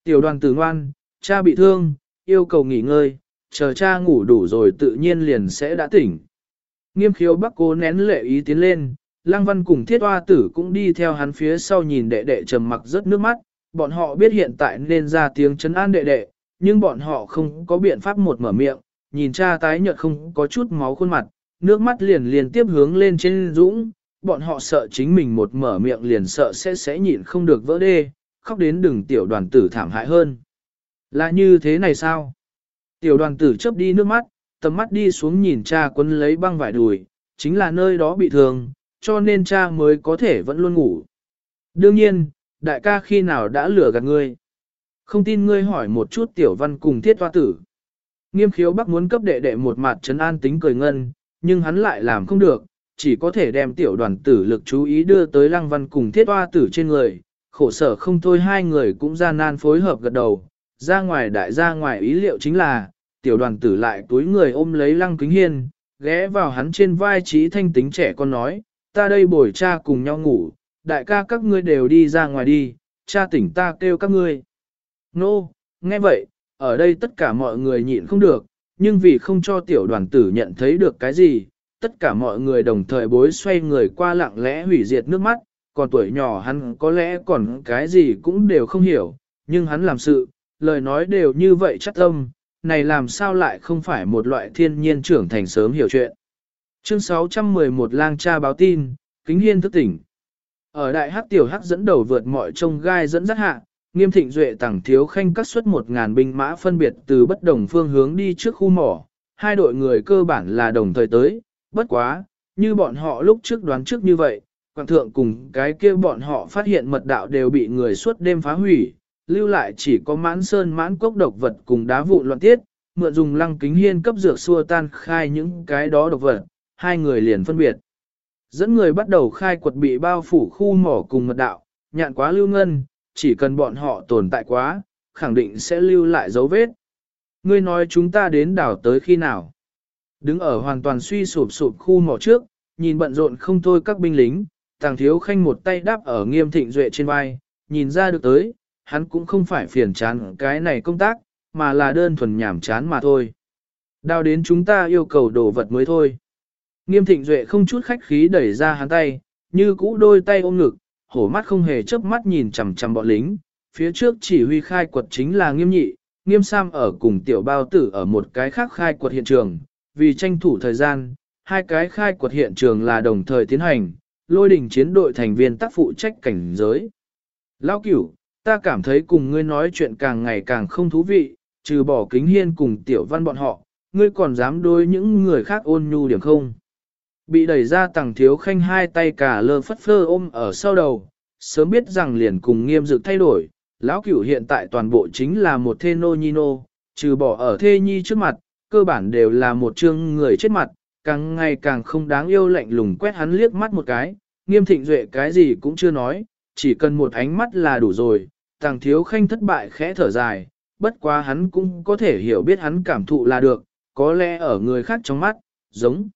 Tiểu đoàn tử ngoan, cha bị thương, yêu cầu nghỉ ngơi, chờ cha ngủ đủ rồi tự nhiên liền sẽ đã tỉnh. Nghiêm khiếu bắc cố nén lệ ý tiến lên, Lăng Văn cùng thiết hoa tử cũng đi theo hắn phía sau nhìn đệ đệ trầm mặc rất nước mắt, bọn họ biết hiện tại nên ra tiếng chấn an đệ đệ, nhưng bọn họ không có biện pháp một mở miệng, nhìn cha tái nhợt không có chút máu khuôn mặt, nước mắt liền liền tiếp hướng lên trên dũng, bọn họ sợ chính mình một mở miệng liền sợ sẽ sẽ nhịn không được vỡ đê, khóc đến đừng tiểu đoàn tử thảm hại hơn. Là như thế này sao? Tiểu đoàn tử chớp đi nước mắt, tầm mắt đi xuống nhìn cha quấn lấy băng vải đùi, chính là nơi đó bị thương, cho nên cha mới có thể vẫn luôn ngủ. Đương nhiên, đại ca khi nào đã lừa gạt ngươi? Không tin ngươi hỏi một chút tiểu văn cùng thiết hoa tử. Nghiêm khiếu bắc muốn cấp đệ đệ một mặt trấn an tính cười ngân, nhưng hắn lại làm không được, chỉ có thể đem tiểu đoàn tử lực chú ý đưa tới lăng văn cùng thiết hoa tử trên người. Khổ sở không thôi hai người cũng ra nan phối hợp gật đầu, ra ngoài đại ra ngoài ý liệu chính là, tiểu đoàn tử lại túi người ôm lấy lăng kính hiên, ghé vào hắn trên vai trí thanh tính trẻ con nói, ta đây bồi cha cùng nhau ngủ, đại ca các ngươi đều đi ra ngoài đi, cha tỉnh ta kêu các ngươi. Nô, no, nghe vậy, ở đây tất cả mọi người nhịn không được, nhưng vì không cho tiểu đoàn tử nhận thấy được cái gì, tất cả mọi người đồng thời bối xoay người qua lặng lẽ hủy diệt nước mắt, còn tuổi nhỏ hắn có lẽ còn cái gì cũng đều không hiểu, nhưng hắn làm sự, lời nói đều như vậy chắc tâm, này làm sao lại không phải một loại thiên nhiên trưởng thành sớm hiểu chuyện. Chương 611 lang cha báo tin, kính hiên thức tỉnh. Ở đại hắc tiểu hắc dẫn đầu vượt mọi trông gai dẫn dắt hạ, nghiêm thịnh duệ tẳng thiếu khanh cắt xuất một ngàn binh mã phân biệt từ bất đồng phương hướng đi trước khu mỏ. Hai đội người cơ bản là đồng thời tới, bất quá, như bọn họ lúc trước đoán trước như vậy, quảng thượng cùng cái kia bọn họ phát hiện mật đạo đều bị người suốt đêm phá hủy, lưu lại chỉ có mãn sơn mãn cốc độc vật cùng đá vụ loạn tiết, mượn dùng lăng kính hiên cấp dược xua tan khai những cái đó độc vật, hai người liền phân biệt. Dẫn người bắt đầu khai quật bị bao phủ khu mỏ cùng mật đạo, nhạn quá lưu ngân, chỉ cần bọn họ tồn tại quá, khẳng định sẽ lưu lại dấu vết. Ngươi nói chúng ta đến đảo tới khi nào? Đứng ở hoàn toàn suy sụp sụp khu mỏ trước, nhìn bận rộn không thôi các binh lính, tàng thiếu khanh một tay đáp ở nghiêm thịnh duệ trên vai, nhìn ra được tới, hắn cũng không phải phiền chán cái này công tác, mà là đơn thuần nhảm chán mà thôi. Đào đến chúng ta yêu cầu đồ vật mới thôi. Nghiêm thịnh duệ không chút khách khí đẩy ra hắn tay, như cũ đôi tay ôm ngực, hổ mắt không hề chớp mắt nhìn chằm chằm bọn lính. Phía trước chỉ huy khai quật chính là nghiêm nhị, nghiêm sam ở cùng tiểu bao tử ở một cái khác khai quật hiện trường. Vì tranh thủ thời gian, hai cái khai quật hiện trường là đồng thời tiến hành, lôi đình chiến đội thành viên tác phụ trách cảnh giới. Lao cửu, ta cảm thấy cùng ngươi nói chuyện càng ngày càng không thú vị, trừ bỏ kính hiên cùng tiểu văn bọn họ, ngươi còn dám đối những người khác ôn nhu điểm không? Bị đẩy ra tàng thiếu khanh hai tay cả lơ phất phơ ôm ở sau đầu, sớm biết rằng liền cùng nghiêm dực thay đổi, lão cửu hiện tại toàn bộ chính là một thê nô nhi nô, trừ bỏ ở thê nhi trước mặt, cơ bản đều là một chương người chết mặt, càng ngày càng không đáng yêu lạnh lùng quét hắn liếc mắt một cái, nghiêm thịnh duệ cái gì cũng chưa nói, chỉ cần một ánh mắt là đủ rồi, tàng thiếu khanh thất bại khẽ thở dài, bất quá hắn cũng có thể hiểu biết hắn cảm thụ là được, có lẽ ở người khác trong mắt, giống.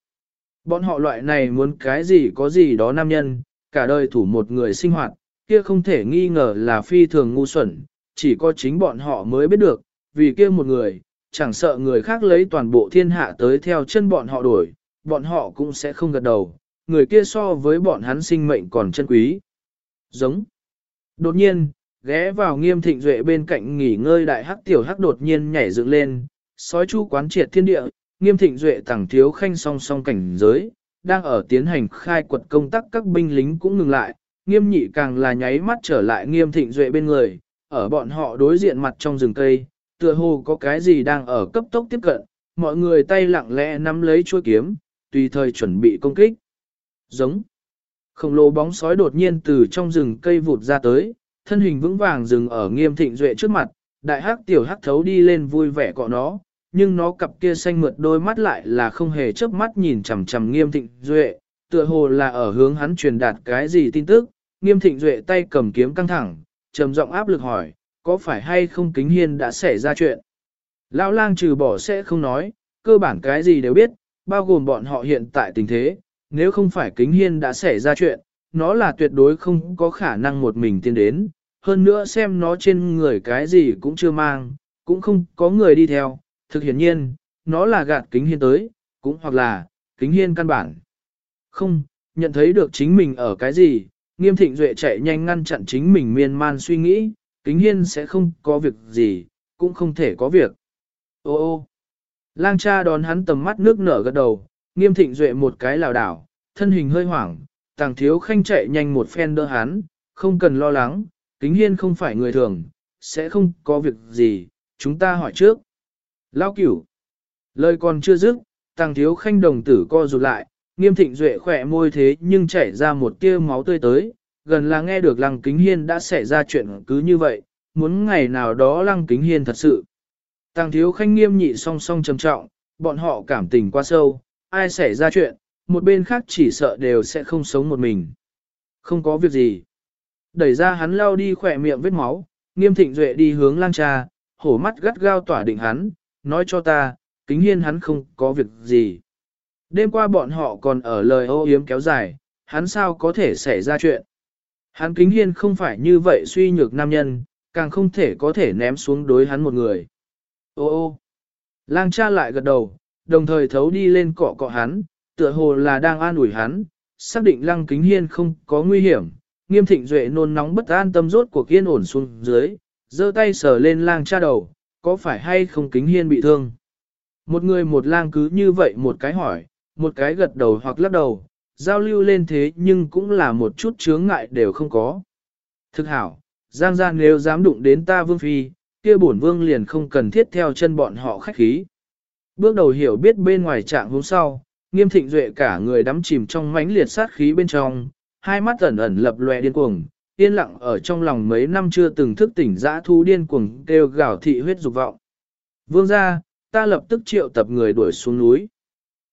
Bọn họ loại này muốn cái gì có gì đó nam nhân, cả đời thủ một người sinh hoạt, kia không thể nghi ngờ là phi thường ngu xuẩn, chỉ có chính bọn họ mới biết được, vì kia một người, chẳng sợ người khác lấy toàn bộ thiên hạ tới theo chân bọn họ đổi, bọn họ cũng sẽ không gật đầu, người kia so với bọn hắn sinh mệnh còn chân quý. Giống. Đột nhiên, ghé vào nghiêm thịnh duệ bên cạnh nghỉ ngơi đại hắc tiểu hắc đột nhiên nhảy dựng lên, sói chu quán triệt thiên địa, nghiêm thịnh duệ tàng thiếu khanh song song cảnh giới, đang ở tiến hành khai quật công tác các binh lính cũng ngừng lại, nghiêm nhị càng là nháy mắt trở lại nghiêm thịnh duệ bên người, ở bọn họ đối diện mặt trong rừng cây, tựa hồ có cái gì đang ở cấp tốc tiếp cận, mọi người tay lặng lẽ nắm lấy chuôi kiếm, tùy thời chuẩn bị công kích. Giống. Khổng lồ bóng sói đột nhiên từ trong rừng cây vụt ra tới, thân hình vững vàng dừng ở nghiêm thịnh duệ trước mặt, đại hắc tiểu hắc thấu đi lên vui vẻ cọ nó, nhưng nó cặp kia xanh mượt đôi mắt lại là không hề chớp mắt nhìn chằm chằm nghiêm thịnh duệ, tựa hồ là ở hướng hắn truyền đạt cái gì tin tức, nghiêm thịnh duệ tay cầm kiếm căng thẳng, trầm giọng áp lực hỏi, có phải hay không kính hiên đã xảy ra chuyện? Lão lang trừ bỏ sẽ không nói, cơ bản cái gì đều biết, bao gồm bọn họ hiện tại tình thế, nếu không phải kính hiên đã xảy ra chuyện, nó là tuyệt đối không có khả năng một mình tiến đến, hơn nữa xem nó trên người cái gì cũng chưa mang, cũng không có người đi theo, thực hiển nhiên, nó là gạt kính hiên tới, cũng hoặc là, kính hiên căn bản. Không, nhận thấy được chính mình ở cái gì, nghiêm thịnh duệ chạy nhanh ngăn chặn chính mình miên man suy nghĩ, kính hiên sẽ không có việc gì, cũng không thể có việc. Ô ô, lang cha đón hắn tầm mắt nước nở gật đầu, nghiêm thịnh duệ một cái lảo đảo, thân hình hơi hoảng, tàng thiếu khanh chạy nhanh một phen đỡ hắn, không cần lo lắng, kính hiên không phải người thường, sẽ không có việc gì, chúng ta hỏi trước. Lao cửu, lời còn chưa dứt, tàng thiếu khanh đồng tử co rụt lại, nghiêm thịnh duệ khỏe môi thế nhưng chảy ra một tia máu tươi tới, gần là nghe được lăng kính hiên đã xảy ra chuyện cứ như vậy, muốn ngày nào đó lăng kính hiên thật sự. Tàng thiếu khanh nghiêm nhị song song trầm trọng, bọn họ cảm tình quá sâu, ai xảy ra chuyện, một bên khác chỉ sợ đều sẽ không sống một mình. Không có việc gì. Đẩy ra hắn lao đi khỏe miệng vết máu, nghiêm thịnh duệ đi hướng lang cha, hổ mắt gắt gao tỏa định hắn, nói cho ta, kính hiên hắn không có việc gì. Đêm qua bọn họ còn ở lời ô yếm kéo dài, hắn sao có thể xảy ra chuyện. Hắn kính hiên không phải như vậy suy nhược nam nhân, càng không thể có thể ném xuống đối hắn một người. Ô ô, lang cha lại gật đầu, đồng thời thấu đi lên cọ cọ hắn, tựa hồ là đang an ủi hắn, xác định lăng kính hiên không có nguy hiểm, nghiêm thịnh duệ nôn nóng bất an tâm rốt của kiên ổn xuống dưới, giơ tay sờ lên lang cha đầu, có phải hay không kính hiên bị thương? Một người một lang cứ như vậy một cái hỏi, một cái gật đầu hoặc lắc đầu, giao lưu lên thế nhưng cũng là một chút chướng ngại đều không có. Thực hảo, Giang Giang nếu dám đụng đến ta vương phi, kia bổn vương liền không cần thiết theo chân bọn họ khách khí. Bước đầu hiểu biết bên ngoài trạng hôm sau, nghiêm thịnh duệ cả người đắm chìm trong mãnh liệt sát khí bên trong, hai mắt ẩn ẩn lập lòe điên cuồng, yên lặng ở trong lòng mấy năm chưa từng thức tỉnh dã thu điên cuồng kêu gào thị huyết dục vọng. Vương ra, ta lập tức triệu tập người đuổi xuống núi.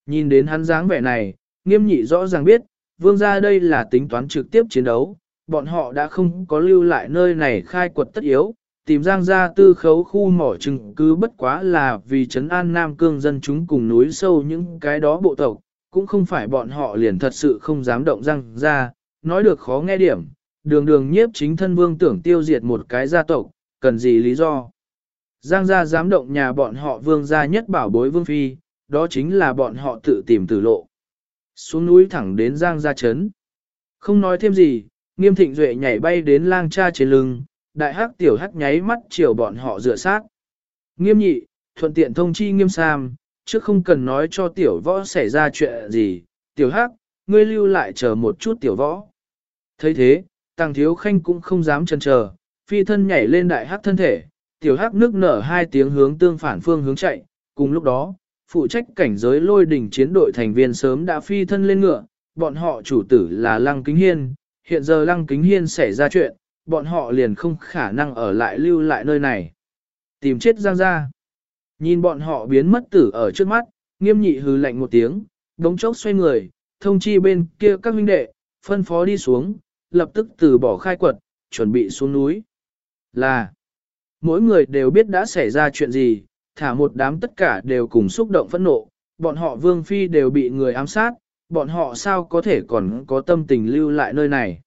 Nhìn đến hắn dáng vẻ này, nghiêm nhị rõ ràng biết, vương ra đây là tính toán trực tiếp chiến đấu, bọn họ đã không có lưu lại nơi này khai quật tất yếu, tìm giang ra tư khấu khu mỏ chừng cứ bất quá là vì trấn an Nam Cương dân chúng cùng núi sâu những cái đó bộ tộc, cũng không phải bọn họ liền thật sự không dám động giang ra, nói được khó nghe điểm, đường đường nhiếp chính thân vương tưởng tiêu diệt một cái gia tộc, cần gì lý do. Giang gia dám động nhà bọn họ vương gia nhất bảo bối vương phi, đó chính là bọn họ tự tìm tử lộ. Xuống núi thẳng đến Giang gia chấn. Không nói thêm gì, nghiêm thịnh duệ nhảy bay đến lang cha trên lưng, đại hắc tiểu hắc nháy mắt chiều bọn họ dựa sát. Nghiêm nhị, thuận tiện thông chi nghiêm sam, chứ không cần nói cho tiểu võ xảy ra chuyện gì, tiểu hắc, ngươi lưu lại chờ một chút tiểu võ. thấy thế, tàng thiếu khanh cũng không dám chần chờ, phi thân nhảy lên đại hắc thân thể, tiểu hắc nước nở hai tiếng hướng tương phản phương hướng chạy, cùng lúc đó, phụ trách cảnh giới lôi đỉnh chiến đội thành viên sớm đã phi thân lên ngựa, bọn họ chủ tử là Lăng Kính Hiên, hiện giờ Lăng Kính Hiên xảy ra chuyện, bọn họ liền không khả năng ở lại lưu lại nơi này. Tìm chết Giang ra. Nhìn bọn họ biến mất tử ở trước mắt, nghiêm nhị hừ lạnh một tiếng, đống chốc xoay người, thông chi bên kia các huynh đệ, phân phó đi xuống, lập tức từ bỏ khai quật, chuẩn bị xuống núi. Là, mỗi người đều biết đã xảy ra chuyện gì, thả một đám tất cả đều cùng xúc động phẫn nộ, bọn họ vương phi đều bị người ám sát, bọn họ sao có thể còn có tâm tình lưu lại nơi này.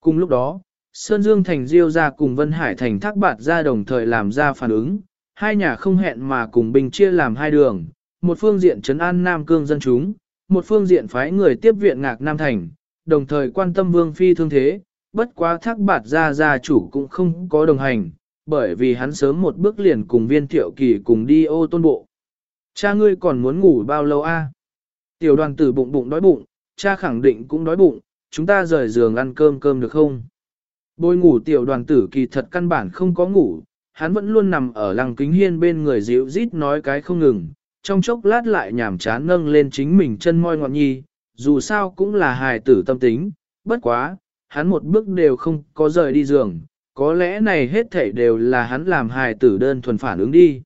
Cùng lúc đó, Sơn Dương Thành Diêu ra cùng Vân Hải Thành Thác Bạt ra đồng thời làm ra phản ứng, hai nhà không hẹn mà cùng bình chia làm hai đường, một phương diện trấn an Nam Cương dân chúng, một phương diện phái người tiếp viện ngạc Nam Thành, đồng thời quan tâm Vương Phi thương thế, bất quá Thác Bạt ra gia chủ cũng không có đồng hành, bởi vì hắn sớm một bước liền cùng viên thiệu kỳ cùng đi ô tôn bộ. Cha ngươi còn muốn ngủ bao lâu a? Tiểu đoàn tử bụng bụng đói bụng, cha khẳng định cũng đói bụng, chúng ta rời giường ăn cơm cơm được không? Bôi ngủ tiểu đoàn tử kỳ thật căn bản không có ngủ, hắn vẫn luôn nằm ở lăng kính hiên bên người dịu rít nói cái không ngừng, trong chốc lát lại nhảm chán nâng lên chính mình chân môi ngọn nhi, dù sao cũng là hài tử tâm tính, bất quá, hắn một bước đều không có rời đi giường, có lẽ này hết thảy đều là hắn làm hài tử đơn thuần phản ứng đi.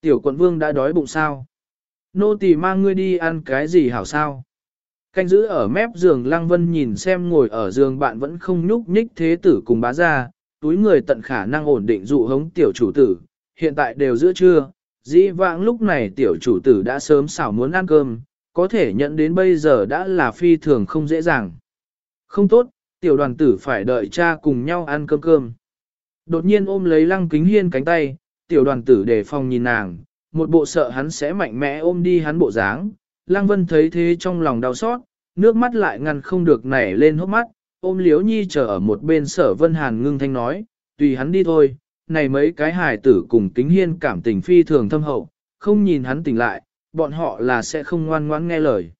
Tiểu quận vương đã đói bụng sao? Nô tỳ mang ngươi đi ăn cái gì hảo sao? Canh giữ ở mép giường Lăng Vân nhìn xem ngồi ở giường bạn vẫn không nhúc nhích thế tử cùng bá ra, túi người tận khả năng ổn định dụ hống tiểu chủ tử, hiện tại đều giữa trưa, dĩ vãng lúc này tiểu chủ tử đã sớm xảo muốn ăn cơm, có thể nhận đến bây giờ đã là phi thường không dễ dàng. Không tốt, tiểu đoàn tử phải đợi cha cùng nhau ăn cơm cơm. Đột nhiên ôm lấy lăng kính hiên cánh tay, tiểu đoàn tử đề phòng nhìn nàng, một bộ sợ hắn sẽ mạnh mẽ ôm đi hắn bộ dáng. Lăng vân thấy thế trong lòng đau xót, nước mắt lại ngăn không được nảy lên hốc mắt, ôm liếu nhi chờ ở một bên sở vân hàn ngưng thanh nói, tùy hắn đi thôi, này mấy cái hài tử cùng kính hiên cảm tình phi thường thâm hậu, không nhìn hắn tỉnh lại, bọn họ là sẽ không ngoan ngoãn nghe lời.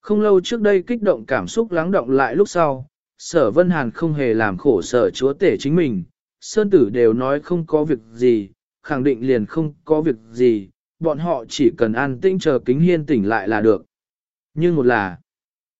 Không lâu trước đây kích động cảm xúc lắng động lại lúc sau, sở vân hàn không hề làm khổ sở chúa tể chính mình, sơn tử đều nói không có việc gì, khẳng định liền không có việc gì, bọn họ chỉ cần an tĩnh chờ kính hiên tỉnh lại là được. Nhưng một là,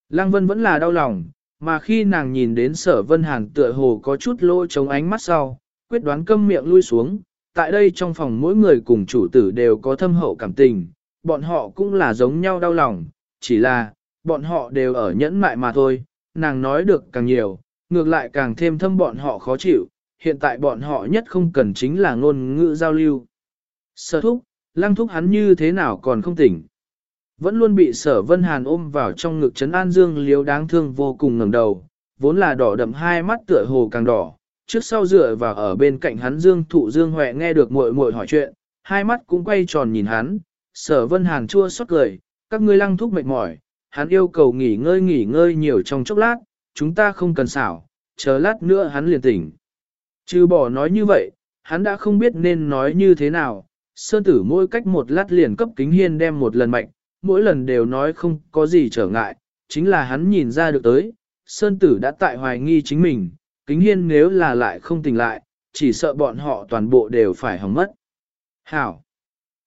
Lăng Vân vẫn là đau lòng, mà khi nàng nhìn đến sở vân hàn tựa hồ có chút lỗ chống ánh mắt sau, quyết đoán câm miệng lui xuống, tại đây trong phòng mỗi người cùng chủ tử đều có thâm hậu cảm tình, bọn họ cũng là giống nhau đau lòng, chỉ là, bọn họ đều ở nhẫn mại mà thôi, nàng nói được càng nhiều, ngược lại càng thêm thâm bọn họ khó chịu, hiện tại bọn họ nhất không cần chính là ngôn ngữ giao lưu. Sở thúc, lăng thúc hắn như thế nào còn không tỉnh. Vẫn luôn bị sở vân hàn ôm vào trong ngực trấn an dương liếu đáng thương vô cùng ngẩng đầu, vốn là đỏ đậm hai mắt tựa hồ càng đỏ, trước sau dựa vào ở bên cạnh hắn dương thụ dương huệ nghe được muội muội hỏi chuyện, hai mắt cũng quay tròn nhìn hắn, sở vân hàn chua xót cười, các ngươi lăng thúc mệt mỏi, hắn yêu cầu nghỉ ngơi nghỉ ngơi nhiều trong chốc lát, chúng ta không cần xảo, chờ lát nữa hắn liền tỉnh. Chứ bỏ nói như vậy, hắn đã không biết nên nói như thế nào, sơn tử mỗi cách một lát liền cấp kính hiên đem một lần mạnh, mỗi lần đều nói không có gì trở ngại, chính là hắn nhìn ra được tới, sơn tử đã tại hoài nghi chính mình, kính hiên nếu là lại không tỉnh lại, chỉ sợ bọn họ toàn bộ đều phải hỏng mất. Hảo!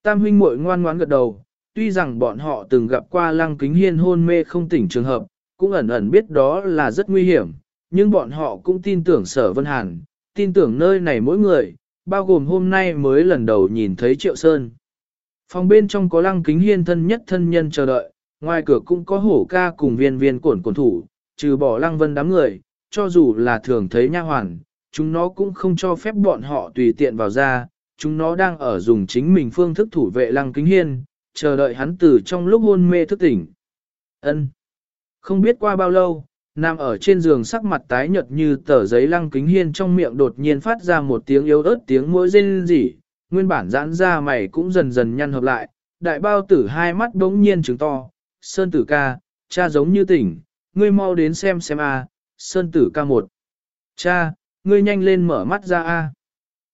Tam huynh muội ngoan ngoãn gật đầu, tuy rằng bọn họ từng gặp qua lăng kính hiên hôn mê không tỉnh trường hợp, cũng ẩn ẩn biết đó là rất nguy hiểm, nhưng bọn họ cũng tin tưởng sở vân hàn, tin tưởng nơi này mỗi người, bao gồm hôm nay mới lần đầu nhìn thấy Triệu Sơn. Phòng bên trong có lăng kính hiên thân nhất thân nhân chờ đợi, ngoài cửa cũng có hổ ca cùng viên viên cổn cổn thủ, trừ bỏ lăng vân đám người, cho dù là thường thấy nha hoàn, chúng nó cũng không cho phép bọn họ tùy tiện vào ra, chúng nó đang ở dùng chính mình phương thức thủ vệ lăng kính hiên, chờ đợi hắn từ trong lúc hôn mê thức tỉnh. Ân. Không biết qua bao lâu, nằm ở trên giường sắc mặt tái nhợt như tờ giấy lăng kính hiên trong miệng đột nhiên phát ra một tiếng yếu ớt tiếng mũi rên rỉ, nguyên bản giãn ra mày cũng dần dần nhăn hợp lại, đại bao tử hai mắt đống nhiên trứng to, sơn tử ca, cha giống như tỉnh, ngươi mau đến xem xem a, sơn tử ca một. Cha, ngươi nhanh lên mở mắt ra a.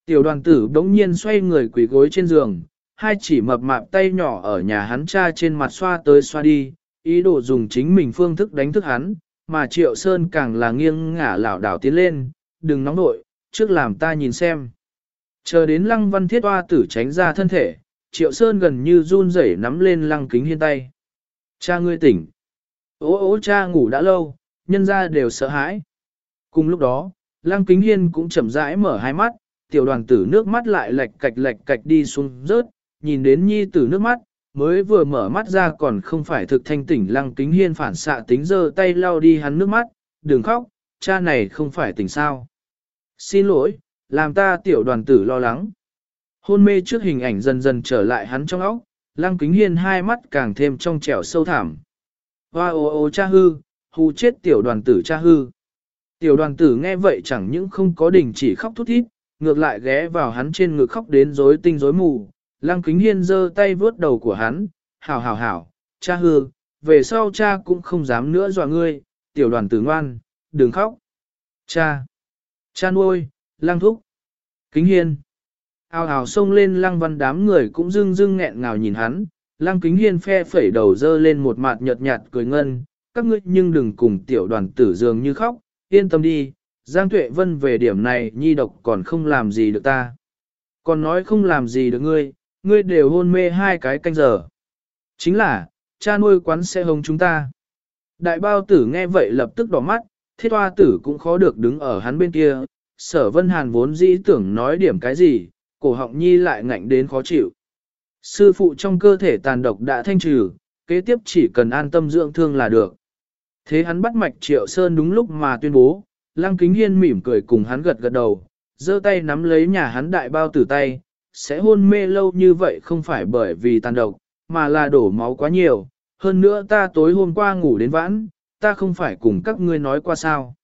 Tiểu đoàn tử đống nhiên xoay người quỳ gối trên giường, hai chỉ mập mạp tay nhỏ ở nhà hắn cha trên mặt xoa tới xoa đi, ý đồ dùng chính mình phương thức đánh thức hắn, mà triệu sơn càng là nghiêng ngả lảo đảo tiến lên, đừng nóng nội, trước làm ta nhìn xem. Chờ đến lăng văn thiết hoa tử tránh ra thân thể, Triệu Sơn gần như run rẩy nắm lên lăng kính hiên tay. Cha ngươi tỉnh. Ô ô cha ngủ đã lâu, nhân ra đều sợ hãi. Cùng lúc đó, lăng kính hiên cũng chậm rãi mở hai mắt, tiểu đoàn tử nước mắt lại lệch cạch lệch cạch đi xuống rớt, nhìn đến nhi tử nước mắt, mới vừa mở mắt ra còn không phải thực thanh tỉnh lăng kính hiên phản xạ tính giơ tay lau đi hắn nước mắt, đừng khóc, cha này không phải tỉnh sao. Xin lỗi, làm ta tiểu đoàn tử lo lắng. Hôn mê trước hình ảnh dần dần trở lại hắn trong óc, lăng kính hiên hai mắt càng thêm trong trẻo sâu thẳm. Hoa ô ô cha hư, hù chết tiểu đoàn tử cha hư. Tiểu đoàn tử nghe vậy chẳng những không có đình chỉ khóc thút thít, ngược lại ghé vào hắn trên ngực khóc đến rối tinh rối mù. Lăng kính hiên giơ tay vướt đầu của hắn, hảo hảo hảo, cha hư, về sau cha cũng không dám nữa dọa ngươi, tiểu đoàn tử ngoan, đừng khóc. Cha, cha nuôi, lăng thúc, kính hiên. Ao ào xông lên lăng văn đám người cũng dưng dưng nghẹn ngào nhìn hắn, lăng kính hiên phe phẩy đầu dơ lên một mặt nhợt nhạt cười ngân, các ngươi nhưng đừng cùng tiểu đoàn tử dường như khóc, yên tâm đi, Giang Tuệ Vân về điểm này nhi độc còn không làm gì được ta. Còn nói không làm gì được ngươi, ngươi đều hôn mê hai cái canh giờ. Chính là, cha nuôi quán xe hồng chúng ta. Đại bao tử nghe vậy lập tức đỏ mắt, thiết hoa tử cũng khó được đứng ở hắn bên kia, sở vân hàn vốn dĩ tưởng nói điểm cái gì, cổ họng nhi lại ngạnh đến khó chịu. Sư phụ trong cơ thể tàn độc đã thanh trừ, kế tiếp chỉ cần an tâm dưỡng thương là được. Thế hắn bắt mạch triệu sơn đúng lúc mà tuyên bố, lăng kính hiên mỉm cười cùng hắn gật gật đầu, giơ tay nắm lấy nhà hắn đại bao tử tay, sẽ hôn mê lâu như vậy không phải bởi vì tàn độc, mà là đổ máu quá nhiều, hơn nữa ta tối hôm qua ngủ đến vãn, ta không phải cùng các ngươi nói qua sao.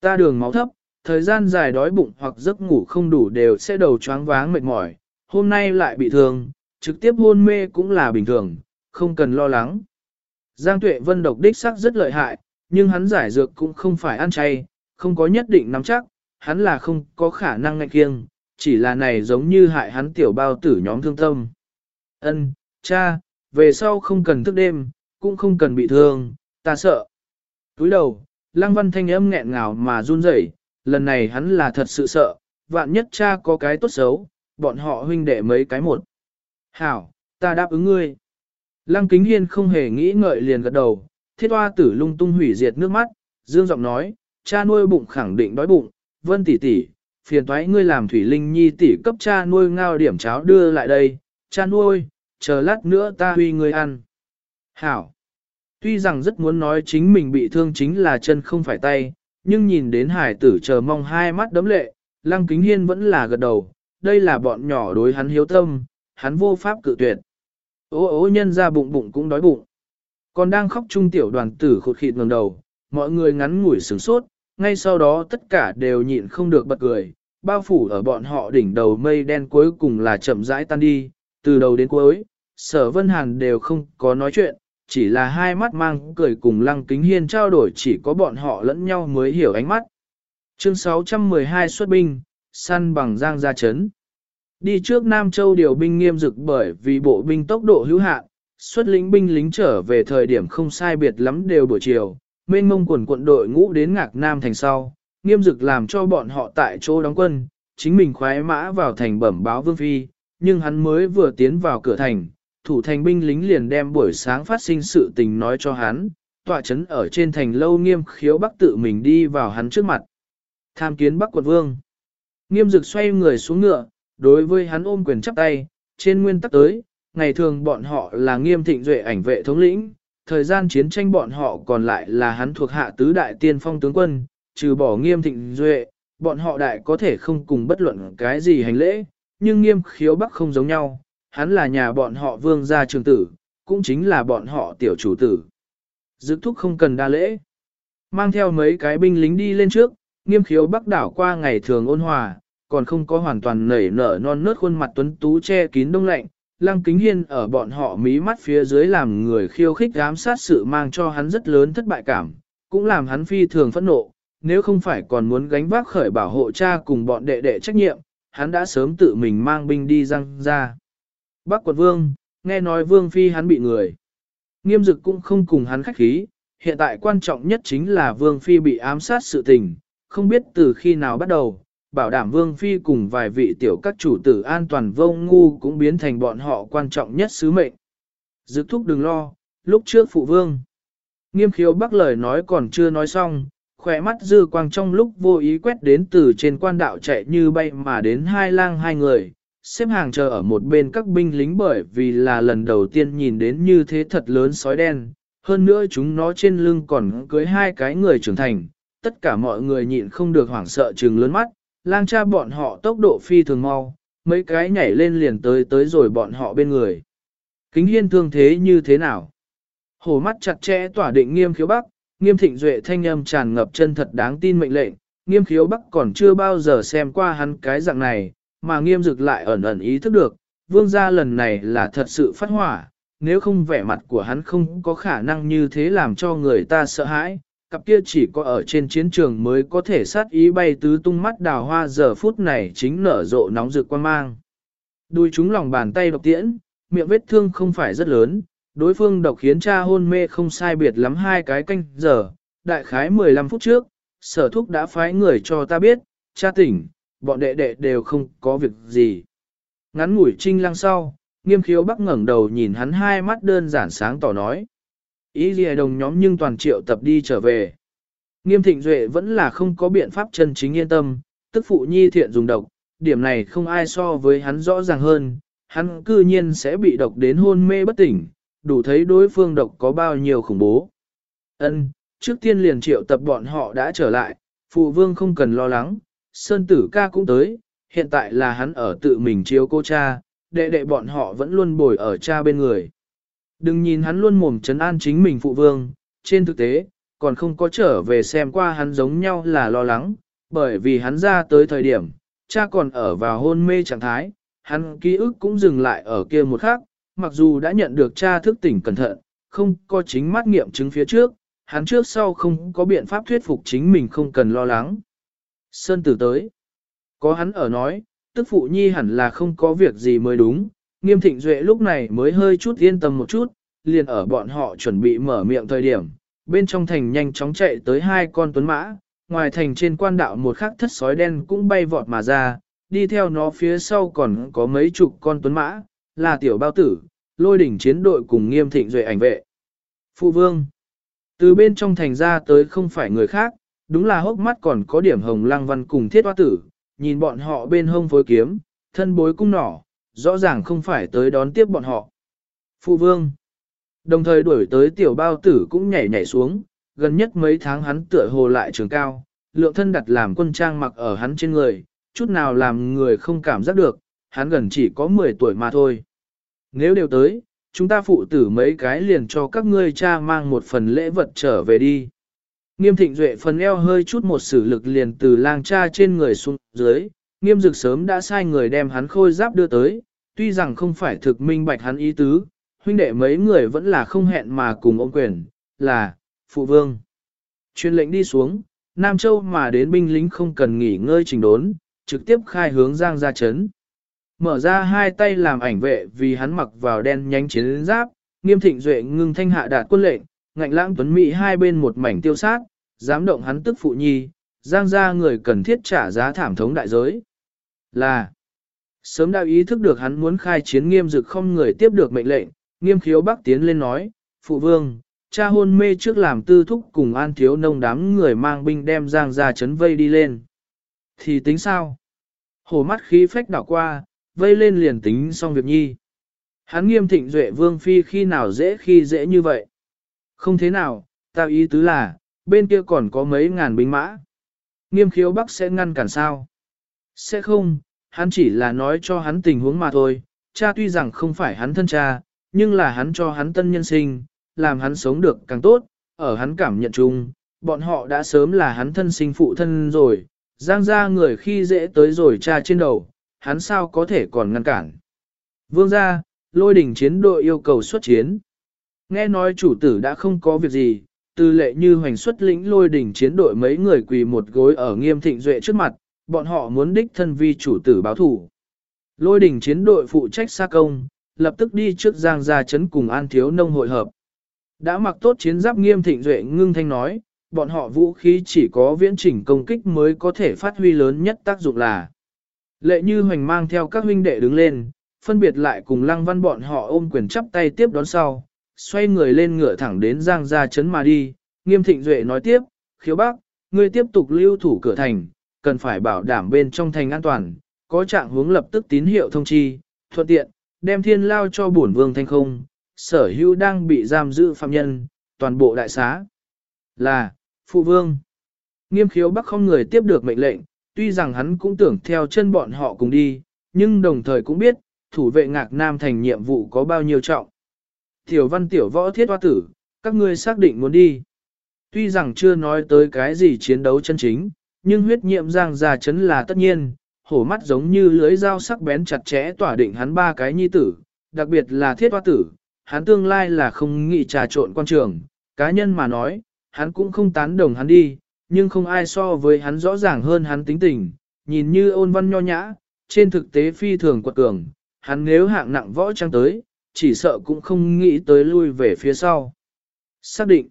Ta đường máu thấp, thời gian dài đói bụng hoặc giấc ngủ không đủ đều sẽ đầu choáng váng mệt mỏi, hôm nay lại bị thương, trực tiếp hôn mê cũng là bình thường, không cần lo lắng. Giang Tuệ Vân độc đích sắc rất lợi hại, nhưng hắn giải dược cũng không phải ăn chay, không có nhất định nắm chắc, hắn là không có khả năng ngạch kiêng, chỉ là này giống như hại hắn tiểu bao tử nhóm thương tâm. Ân, cha, về sau không cần thức đêm, cũng không cần bị thương, ta sợ. Túi đầu, Lăng Văn thanh âm nghẹn ngào mà run rẩy, lần này hắn là thật sự sợ, vạn nhất cha có cái tốt xấu, bọn họ huynh đệ mấy cái một. Hảo, ta đáp ứng ngươi. Lăng Kính Hiên không hề nghĩ ngợi liền gật đầu, thiết hoa tử lung tung hủy diệt nước mắt, dương giọng nói, cha nuôi bụng khẳng định đói bụng, vân tỷ tỷ, phiền thoái ngươi làm thủy linh nhi tỷ cấp cha nuôi ngao điểm cháo đưa lại đây, cha nuôi, chờ lát nữa ta huy ngươi ăn. Hảo. Tuy rằng rất muốn nói chính mình bị thương chính là chân không phải tay, nhưng nhìn đến hải tử chờ mong hai mắt đấm lệ, lăng kính hiên vẫn là gật đầu, đây là bọn nhỏ đối hắn hiếu tâm, hắn vô pháp cự tuyệt. Ô ô nhân ra bụng bụng cũng đói bụng. Còn đang khóc chung tiểu đoàn tử khột khịt ngẩng đầu, mọi người ngắn ngủi sửng sốt, ngay sau đó tất cả đều nhịn không được bật cười, bao phủ ở bọn họ đỉnh đầu mây đen cuối cùng là chậm rãi tan đi, từ đầu đến cuối, sở vân hàn đều không có nói chuyện, chỉ là hai mắt mang cười cùng lăng kính hiên trao đổi chỉ có bọn họ lẫn nhau mới hiểu ánh mắt. Chương 612 xuất binh, săn bằng giang gia chấn. Đi trước Nam Châu điều binh nghiêm dực bởi vì bộ binh tốc độ hữu hạn, xuất lính binh lính trở về thời điểm không sai biệt lắm đều buổi chiều, mênh mông quần quận đội ngũ đến ngạc Nam thành sau, nghiêm dực làm cho bọn họ tại chỗ đóng quân, chính mình khoái mã vào thành bẩm báo vương phi, nhưng hắn mới vừa tiến vào cửa thành, thủ thành binh lính liền đem buổi sáng phát sinh sự tình nói cho hắn, tọa chấn ở trên thành lâu nghiêm khiếu bắc tự mình đi vào hắn trước mặt. Tham kiến bắc quận vương. Nghiêm dực xoay người xuống ngựa, đối với hắn ôm quyền chắp tay, trên nguyên tắc tới, ngày thường bọn họ là nghiêm thịnh duệ ảnh vệ thống lĩnh, thời gian chiến tranh bọn họ còn lại là hắn thuộc hạ tứ đại tiên phong tướng quân, trừ bỏ nghiêm thịnh duệ, bọn họ đại có thể không cùng bất luận cái gì hành lễ, nhưng nghiêm khiếu bắc không giống nhau, hắn là nhà bọn họ vương gia trường tử, cũng chính là bọn họ tiểu chủ tử. Dực thúc không cần đa lễ. Mang theo mấy cái binh lính đi lên trước, nghiêm khiếu bắc đảo qua ngày thường ôn hòa, còn không có hoàn toàn nảy nở non nớt khuôn mặt tuấn tú che kín đông lạnh. Lăng kính hiên ở bọn họ mí mắt phía dưới làm người khiêu khích giám sát sự mang cho hắn rất lớn thất bại cảm, cũng làm hắn phi thường phẫn nộ, nếu không phải còn muốn gánh vác khởi bảo hộ cha cùng bọn đệ đệ trách nhiệm, hắn đã sớm tự mình mang binh đi răng ra. Bác quận vương, nghe nói vương phi hắn bị người. Nghiêm dực cũng không cùng hắn khách khí, hiện tại quan trọng nhất chính là vương phi bị ám sát sự tình, không biết từ khi nào bắt đầu, bảo đảm vương phi cùng vài vị tiểu các chủ tử an toàn vô ngu cũng biến thành bọn họ quan trọng nhất sứ mệnh. Dực thúc đừng lo, lúc trước phụ vương. Nghiêm khiếu bắc lời nói còn chưa nói xong, khỏe mắt dư quang trong lúc vô ý quét đến từ trên quan đạo chạy như bay mà đến hai lang hai người, xếp hàng chờ ở một bên các binh lính bởi vì là lần đầu tiên nhìn đến như thế thật lớn sói đen, hơn nữa chúng nó trên lưng còn cưới hai cái người trưởng thành, tất cả mọi người nhịn không được hoảng sợ trừng lớn mắt, lang cha bọn họ tốc độ phi thường mau, mấy cái nhảy lên liền tới tới rồi bọn họ bên người. Kính hiên thương thế như thế nào? Hổ mắt chặt chẽ tỏa định nghiêm khiếu bắc, nghiêm thịnh duệ thanh âm tràn ngập chân thật đáng tin mệnh lệnh, nghiêm khiếu bắc còn chưa bao giờ xem qua hắn cái dạng này, mà nghiêm dực lại ẩn ẩn ý thức được, vương gia lần này là thật sự phát hỏa, nếu không vẻ mặt của hắn không có khả năng như thế làm cho người ta sợ hãi, cặp kia chỉ có ở trên chiến trường mới có thể sát ý bay tứ tung mắt đào hoa giờ phút này chính nở rộ nóng rực quan mang. đuôi chúng lòng bàn tay độc tiễn, miệng vết thương không phải rất lớn, đối phương độc khiến cha hôn mê không sai biệt lắm hai cái canh giờ, đại khái 15 phút trước, sở thúc đã phái người cho ta biết, cha tỉnh, bọn đệ đệ đều không có việc gì. Ngắn ngủi trinh lăng sau, nghiêm khiếu bắc ngẩng đầu nhìn hắn hai mắt đơn giản sáng tỏ nói. Ý gì à, đồng nhóm nhưng toàn triệu tập đi trở về. Nghiêm thịnh duệ vẫn là không có biện pháp chân chính yên tâm, tức phụ nhi thiện dùng độc, điểm này không ai so với hắn rõ ràng hơn, hắn cư nhiên sẽ bị độc đến hôn mê bất tỉnh, đủ thấy đối phương độc có bao nhiêu khủng bố. Ân, trước tiên liền triệu tập bọn họ đã trở lại, phụ vương không cần lo lắng, sơn tử ca cũng tới, hiện tại là hắn ở tự mình chiếu cô cha, đệ đệ bọn họ vẫn luôn bồi ở cha bên người. Đừng nhìn hắn luôn mồm chấn an chính mình phụ vương, trên thực tế, còn không có trở về xem qua hắn giống nhau là lo lắng, bởi vì hắn ra tới thời điểm, cha còn ở vào hôn mê trạng thái, hắn ký ức cũng dừng lại ở kia một khắc, mặc dù đã nhận được cha thức tỉnh cẩn thận, không có chính mắt nghiệm chứng phía trước, hắn trước sau không có biện pháp thuyết phục chính mình không cần lo lắng. Sơn tử tới, có hắn ở nói, tức phụ nhi hẳn là không có việc gì mới đúng, nghiêm thịnh duệ lúc này mới hơi chút yên tâm một chút, liền ở bọn họ chuẩn bị mở miệng thời điểm, bên trong thành nhanh chóng chạy tới hai con tuấn mã, ngoài thành trên quan đạo một khắc thất sói đen cũng bay vọt mà ra, đi theo nó phía sau còn có mấy chục con tuấn mã, là tiểu bao tử, lôi đỉnh chiến đội cùng nghiêm thịnh duệ ảnh vệ. Phụ vương, từ bên trong thành ra tới không phải người khác, đúng là hốc mắt còn có điểm hồng lăng văn cùng thiết hoa tử, nhìn bọn họ bên hông phối kiếm, thân bối cung nỏ, rõ ràng không phải tới đón tiếp bọn họ. Phụ vương, đồng thời đuổi tới tiểu bao tử cũng nhảy nhảy xuống, gần nhất mấy tháng hắn tựa hồ lại trường cao, lượng thân đặt làm quân trang mặc ở hắn trên người, chút nào làm người không cảm giác được, hắn gần chỉ có 10 tuổi mà thôi. Nếu đều tới, chúng ta phụ tử mấy cái liền cho các ngươi cha mang một phần lễ vật trở về đi. Nghiêm thịnh duệ phần eo hơi chút một sử lực liền từ lang cha trên người xuống dưới, nghiêm dực sớm đã sai người đem hắn khôi giáp đưa tới, tuy rằng không phải thực minh bạch hắn ý tứ, huynh đệ mấy người vẫn là không hẹn mà cùng ôm quyền, là, phụ vương. Chuyên lệnh đi xuống, Nam Châu mà đến binh lính không cần nghỉ ngơi trình đốn, trực tiếp khai hướng Giang ra chấn. Mở ra hai tay làm ảnh vệ vì hắn mặc vào đen nhánh chiến giáp, nghiêm thịnh duệ ngưng thanh hạ đạt quân lệnh, ngạnh lãng tuấn Mỹ hai bên một mảnh tiêu sát, dám động hắn tức phụ nhi, giang ra người cần thiết trả giá thảm thống đại giới. Là, sớm đã ý thức được hắn muốn khai chiến nghiêm dực không người tiếp được mệnh lệnh, nghiêm khiếu bắc tiến lên nói, phụ vương, cha hôn mê trước làm tư thúc cùng an thiếu nông đám người mang binh đem giang ra chấn vây đi lên. Thì tính sao? Hồ mắt khí phách đảo qua, vây lên liền tính xong việc nhi. Hắn nghiêm thịnh duệ vương phi khi nào dễ khi dễ như vậy. Không thế nào, tao ý tứ là, bên kia còn có mấy ngàn binh mã. Nghiêm khiếu bắc sẽ ngăn cản sao? Sẽ không, hắn chỉ là nói cho hắn tình huống mà thôi. Cha tuy rằng không phải hắn thân cha, nhưng là hắn cho hắn tân nhân sinh, làm hắn sống được càng tốt, ở hắn cảm nhận chung, bọn họ đã sớm là hắn thân sinh phụ thân rồi, giang ra người khi dễ tới rồi cha trên đầu, hắn sao có thể còn ngăn cản. Vương gia, lôi đỉnh chiến đội yêu cầu xuất chiến. Nghe nói chủ tử đã không có việc gì, tư lệ như hoành xuất lĩnh lôi đỉnh chiến đội mấy người quỳ một gối ở nghiêm thịnh duệ trước mặt, bọn họ muốn đích thân vi chủ tử báo thủ. Lôi đỉnh chiến đội phụ trách xa công, lập tức đi trước giang gia chấn cùng an thiếu nông hội hợp. Đã mặc tốt chiến giáp nghiêm thịnh duệ ngưng thanh nói, bọn họ vũ khí chỉ có viễn chỉnh công kích mới có thể phát huy lớn nhất tác dụng là. Lệ như hoành mang theo các huynh đệ đứng lên, phân biệt lại cùng lăng văn bọn họ ôm quyền chắp tay tiếp đón sau, xoay người lên ngựa thẳng đến giang gia chấn mà đi, nghiêm thịnh duệ nói tiếp, khiếu bác, ngươi tiếp tục lưu thủ cửa thành, cần phải bảo đảm bên trong thành an toàn, có trạng hướng lập tức tín hiệu thông chi, thuận tiện, đem thiên lao cho bổn vương thanh không, sở hữu đang bị giam giữ phạm nhân, toàn bộ đại xá. Là, phụ vương. Nghiêm khiếu bắc không người tiếp được mệnh lệnh, tuy rằng hắn cũng tưởng theo chân bọn họ cùng đi, nhưng đồng thời cũng biết, thủ vệ ngạc nam thành nhiệm vụ có bao nhiêu trọng. Tiểu văn tiểu võ thiết hoa tử, các ngươi xác định muốn đi. Tuy rằng chưa nói tới cái gì chiến đấu chân chính, nhưng huyết nhiệm giang già chấn là tất nhiên, hổ mắt giống như lưới dao sắc bén chặt chẽ tỏa định hắn ba cái nhi tử, đặc biệt là thiết hoa tử, hắn tương lai là không nghĩ trà trộn quan trường, cá nhân mà nói, hắn cũng không tán đồng hắn đi, nhưng không ai so với hắn rõ ràng hơn hắn tính tình, nhìn như ôn văn nho nhã, trên thực tế phi thường quật cường, hắn nếu hạng nặng võ trang tới, chỉ sợ cũng không nghĩ tới lui về phía sau. Xác định,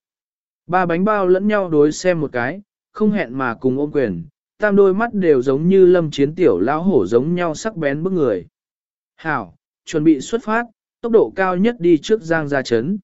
ba bánh bao lẫn nhau đối xem một cái, không hẹn mà cùng ôm quyền, tam đôi mắt đều giống như lâm chiến tiểu lão hổ giống nhau sắc bén bức người. Hảo, chuẩn bị xuất phát, tốc độ cao nhất đi trước giang ra chấn.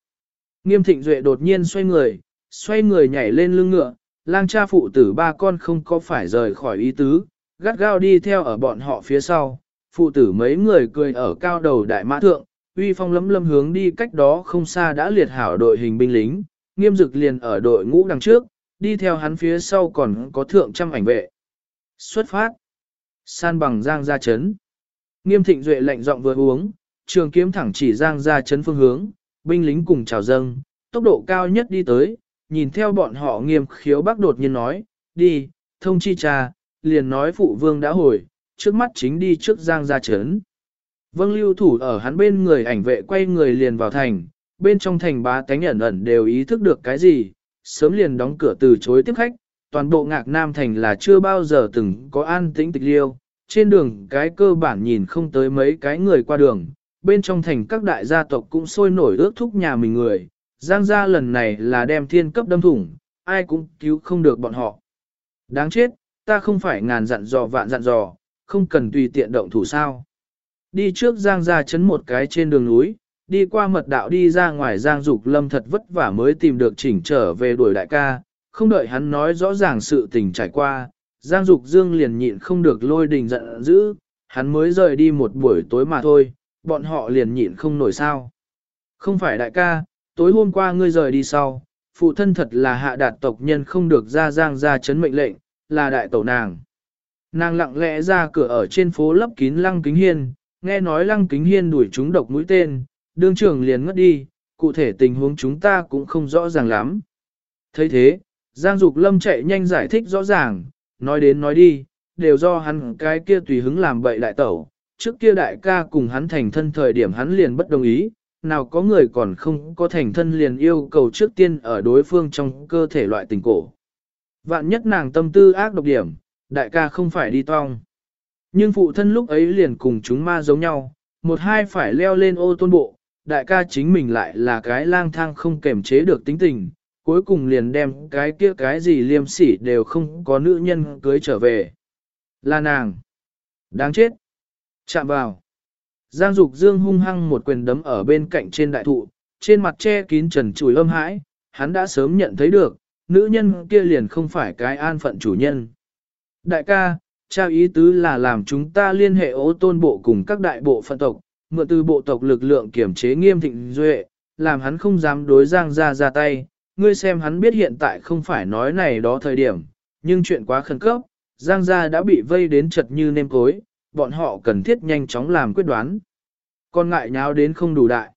Nghiêm thịnh duệ đột nhiên xoay người, xoay người nhảy lên lưng ngựa, lang cha phụ tử ba con không có phải rời khỏi ý tứ, gắt gao đi theo ở bọn họ phía sau, phụ tử mấy người cười ở cao đầu đại mã thượng, uy phong lấm lâm hướng đi cách đó không xa đã liệt hảo đội hình binh lính, nghiêm dực liền ở đội ngũ đằng trước, đi theo hắn phía sau còn có thượng trăm ảnh vệ. Xuất phát. San bằng giang ra chấn. Nghiêm thịnh duệ lệnh giọng vừa uống, trường kiếm thẳng chỉ giang ra chấn phương hướng, binh lính cùng chào dâng, tốc độ cao nhất đi tới, nhìn theo bọn họ nghiêm khiếu bác đột nhiên nói, đi, thông chi cha, liền nói phụ vương đã hồi, trước mắt chính đi trước giang ra chấn. Vâng lưu thủ ở hắn bên người ảnh vệ quay người liền vào thành, bên trong thành bá tánh ẩn ẩn đều ý thức được cái gì, sớm liền đóng cửa từ chối tiếp khách, toàn bộ ngạc nam thành là chưa bao giờ từng có an tĩnh tịch liêu, trên đường cái cơ bản nhìn không tới mấy cái người qua đường, bên trong thành các đại gia tộc cũng sôi nổi ước thúc nhà mình người, giang gia lần này là đem thiên cấp đâm thủng, ai cũng cứu không được bọn họ. Đáng chết, ta không phải ngàn dặn dò vạn dặn dò, không cần tùy tiện động thủ sao. Đi trước giang gia chấn một cái trên đường núi, đi qua mật đạo đi ra ngoài giang dục lâm thật vất vả mới tìm được chỉnh trở về đuổi đại ca, không đợi hắn nói rõ ràng sự tình trải qua, giang dục dương liền nhịn không được lôi đình giận dữ, hắn mới rời đi một buổi tối mà thôi, bọn họ liền nhịn không nổi sao. Không phải đại ca, tối hôm qua ngươi rời đi sau, phụ thân thật là hạ đạt tộc nhân không được ra giang ra chấn mệnh lệnh, là đại tẩu nàng. Nàng lặng lẽ ra cửa ở trên phố lấp kín lăng kính hiên, nghe nói lăng kính hiên đuổi chúng độc mũi tên, đương trưởng liền ngất đi, cụ thể tình huống chúng ta cũng không rõ ràng lắm. thấy thế, Giang Dục Lâm chạy nhanh giải thích rõ ràng, nói đến nói đi, đều do hắn cái kia tùy hứng làm bậy đại tẩu, trước kia đại ca cùng hắn thành thân thời điểm hắn liền bất đồng ý, nào có người còn không có thành thân liền yêu cầu trước tiên ở đối phương trong cơ thể loại tình cổ. Vạn nhất nàng tâm tư ác độc điểm, đại ca không phải đi tong. Nhưng phụ thân lúc ấy liền cùng chúng ma giống nhau, một hai phải leo lên ô tôn bộ, đại ca chính mình lại là cái lang thang không kềm chế được tính tình, cuối cùng liền đem cái kia cái gì liêm sỉ đều không có nữ nhân cưới trở về. Là nàng. Đáng chết. Chạm vào. Giang Dục Dương hung hăng một quyền đấm ở bên cạnh trên đại thụ, trên mặt che kín trần chùi âm hãi, hắn đã sớm nhận thấy được, nữ nhân kia liền không phải cái an phận chủ nhân. Đại ca, trao ý tứ là làm chúng ta liên hệ ố tôn bộ cùng các đại bộ phận tộc, mượn từ bộ tộc lực lượng kiểm chế nghiêm thịnh duệ, làm hắn không dám đối Giang ra ra tay. Ngươi xem hắn biết hiện tại không phải nói này đó thời điểm, nhưng chuyện quá khẩn cấp, Giang gia đã bị vây đến chật như nêm cối, bọn họ cần thiết nhanh chóng làm quyết đoán. Con ngại nháo đến không đủ đại.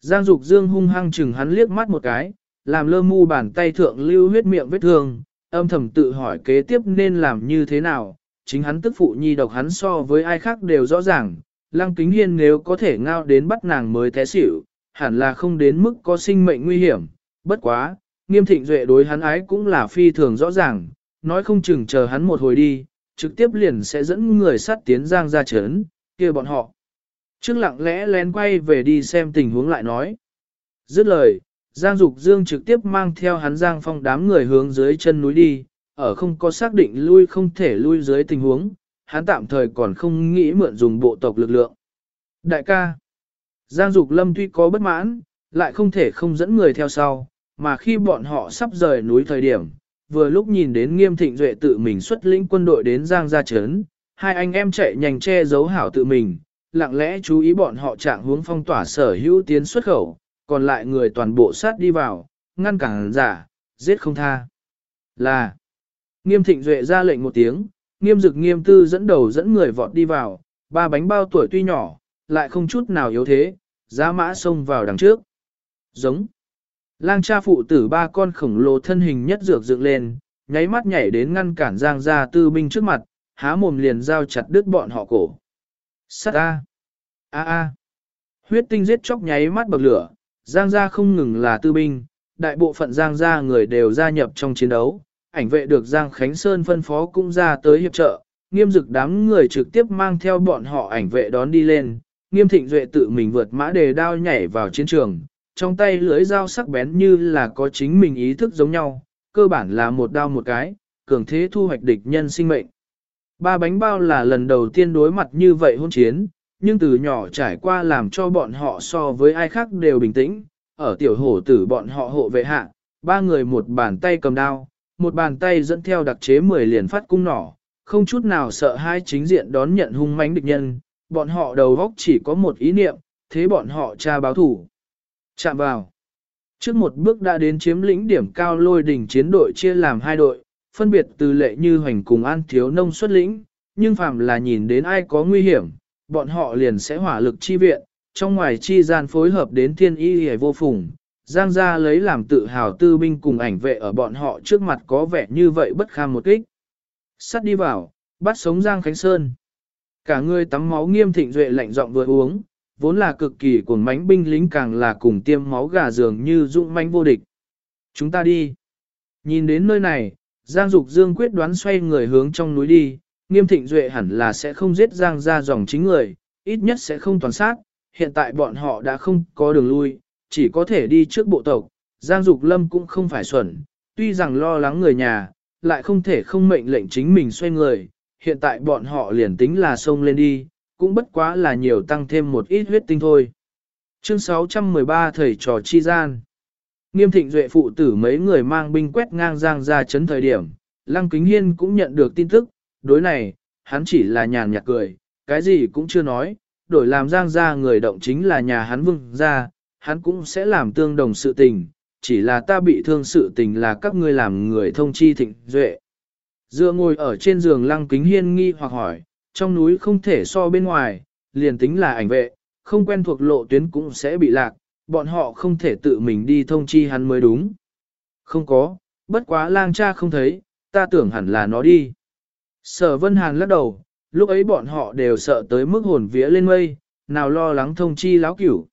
Giang Dục Dương hung hăng chừng hắn liếc mắt một cái, làm lơ mu bàn tay thượng lưu huyết miệng vết thương, âm thầm tự hỏi kế tiếp nên làm như thế nào, chính hắn tức phụ nhi độc hắn so với ai khác đều rõ ràng, Lăng Kính Hiên nếu có thể ngao đến bắt nàng mới té xỉu, hẳn là không đến mức có sinh mệnh nguy hiểm, bất quá, nghiêm thịnh duệ đối hắn ái cũng là phi thường rõ ràng, nói không chừng chờ hắn một hồi đi, trực tiếp liền sẽ dẫn người sát tiến giang ra chấn, kia bọn họ. Trước lặng lẽ lén quay về đi xem tình huống lại nói. Dứt lời, Giang Dục Dương trực tiếp mang theo hắn Giang Phong đám người hướng dưới chân núi đi, ở không có xác định lui không thể lui dưới tình huống, hắn tạm thời còn không nghĩ mượn dùng bộ tộc lực lượng. Đại ca, Giang Dục Lâm tuy có bất mãn, lại không thể không dẫn người theo sau, mà khi bọn họ sắp rời núi thời điểm, vừa lúc nhìn đến nghiêm thịnh duệ tự mình xuất lĩnh quân đội đến Giang Gia Trấn, hai anh em chạy nhanh che giấu hảo tự mình, lặng lẽ chú ý bọn họ trạng hướng phong tỏa sở hữu tiến xuất khẩu, còn lại người toàn bộ sát đi vào, ngăn cản giả, giết không tha. Là, nghiêm thịnh duệ ra lệnh một tiếng, nghiêm dực nghiêm tư dẫn đầu dẫn người vọt đi vào, ba bánh bao tuổi tuy nhỏ, lại không chút nào yếu thế, giá mã xông vào đằng trước. Giống. Lang cha phụ tử ba con khổng lồ thân hình nhất dược dựng lên, nháy mắt nhảy đến ngăn cản giang gia tư binh trước mặt, há mồm liền giao chặt đứt bọn họ cổ. Sát A. A A. Huyết tinh giết chóc nháy mắt bậc lửa, giang gia không ngừng là tư binh, đại bộ phận giang gia người đều gia nhập trong chiến đấu, ảnh vệ được Giang Khánh Sơn phân phó cũng ra tới hiệp trợ, nghiêm dực đám người trực tiếp mang theo bọn họ ảnh vệ đón đi lên, nghiêm thịnh duệ tự mình vượt mã đề đao nhảy vào chiến trường, trong tay lưỡi dao sắc bén như là có chính mình ý thức giống nhau, cơ bản là một đao một cái, cường thế thu hoạch địch nhân sinh mệnh. Ba bánh bao là lần đầu tiên đối mặt như vậy hôn chiến, nhưng từ nhỏ trải qua làm cho bọn họ so với ai khác đều bình tĩnh, ở tiểu hổ tử bọn họ hộ vệ hạ, ba người một bàn tay cầm đao, một bàn tay dẫn theo đặc chế 10 liền phát cung nỏ, không chút nào sợ hai chính diện đón nhận hung mãnh địch nhân, bọn họ đầu góc chỉ có một ý niệm, thế bọn họ tra báo thủ. Chạm vào. Trước một bước đã đến chiếm lĩnh điểm cao lôi đỉnh chiến đội chia làm hai đội, phân biệt từ lệ như hoành cùng an thiếu nông xuất lĩnh, nhưng phàm là nhìn đến ai có nguy hiểm, bọn họ liền sẽ hỏa lực chi viện, trong ngoài chi gian phối hợp đến thiên y hề vô phùng. Giang gia lấy làm tự hào tư binh cùng ảnh vệ ở bọn họ trước mặt có vẻ như vậy bất kham một kích. Sắt đi vào, bắt sống Giang Khánh Sơn. Cả người tắm máu nghiêm thịnh duệ lạnh giọng vừa uống, vốn là cực kỳ cuồng mánh binh lính càng là cùng tiêm máu gà dường như dũng manh vô địch. Chúng ta đi. Nhìn đến nơi này, Giang Dục Dương quyết đoán xoay người hướng trong núi đi, nghiêm thịnh duệ hẳn là sẽ không giết Giang ra dòng chính người, ít nhất sẽ không toàn sát, hiện tại bọn họ đã không có đường lui, chỉ có thể đi trước bộ tộc. Giang Dục Lâm cũng không phải xuẩn, tuy rằng lo lắng người nhà, lại không thể không mệnh lệnh chính mình xoay người, hiện tại bọn họ liền tính là xông lên đi, cũng bất quá là nhiều tăng thêm một ít huyết tinh thôi. Chương 613 Thầy trò chi gian Nghiêm thịnh duệ phụ tử mấy người mang binh quét ngang giang ra chấn thời điểm, Lăng Kính Hiên cũng nhận được tin tức, đối này, hắn chỉ là nhàn nhạt cười, cái gì cũng chưa nói, đổi làm giang ra người động chính là nhà hắn vương ra, hắn cũng sẽ làm tương đồng sự tình, chỉ là ta bị thương sự tình là các ngươi làm người thông chi thịnh duệ. Dựa ngồi ở trên giường Lăng Kính Hiên nghi hoặc hỏi, trong núi không thể so bên ngoài, liền tính là ảnh vệ, không quen thuộc lộ tuyến cũng sẽ bị lạc, bọn họ không thể tự mình đi thông chi hắn mới đúng. Không có, bất quá lang cha không thấy, ta tưởng hẳn là nó đi. Sở Vân Hàn lắc đầu, lúc ấy bọn họ đều sợ tới mức hồn vía lên mây, nào lo lắng thông chi láo cửu.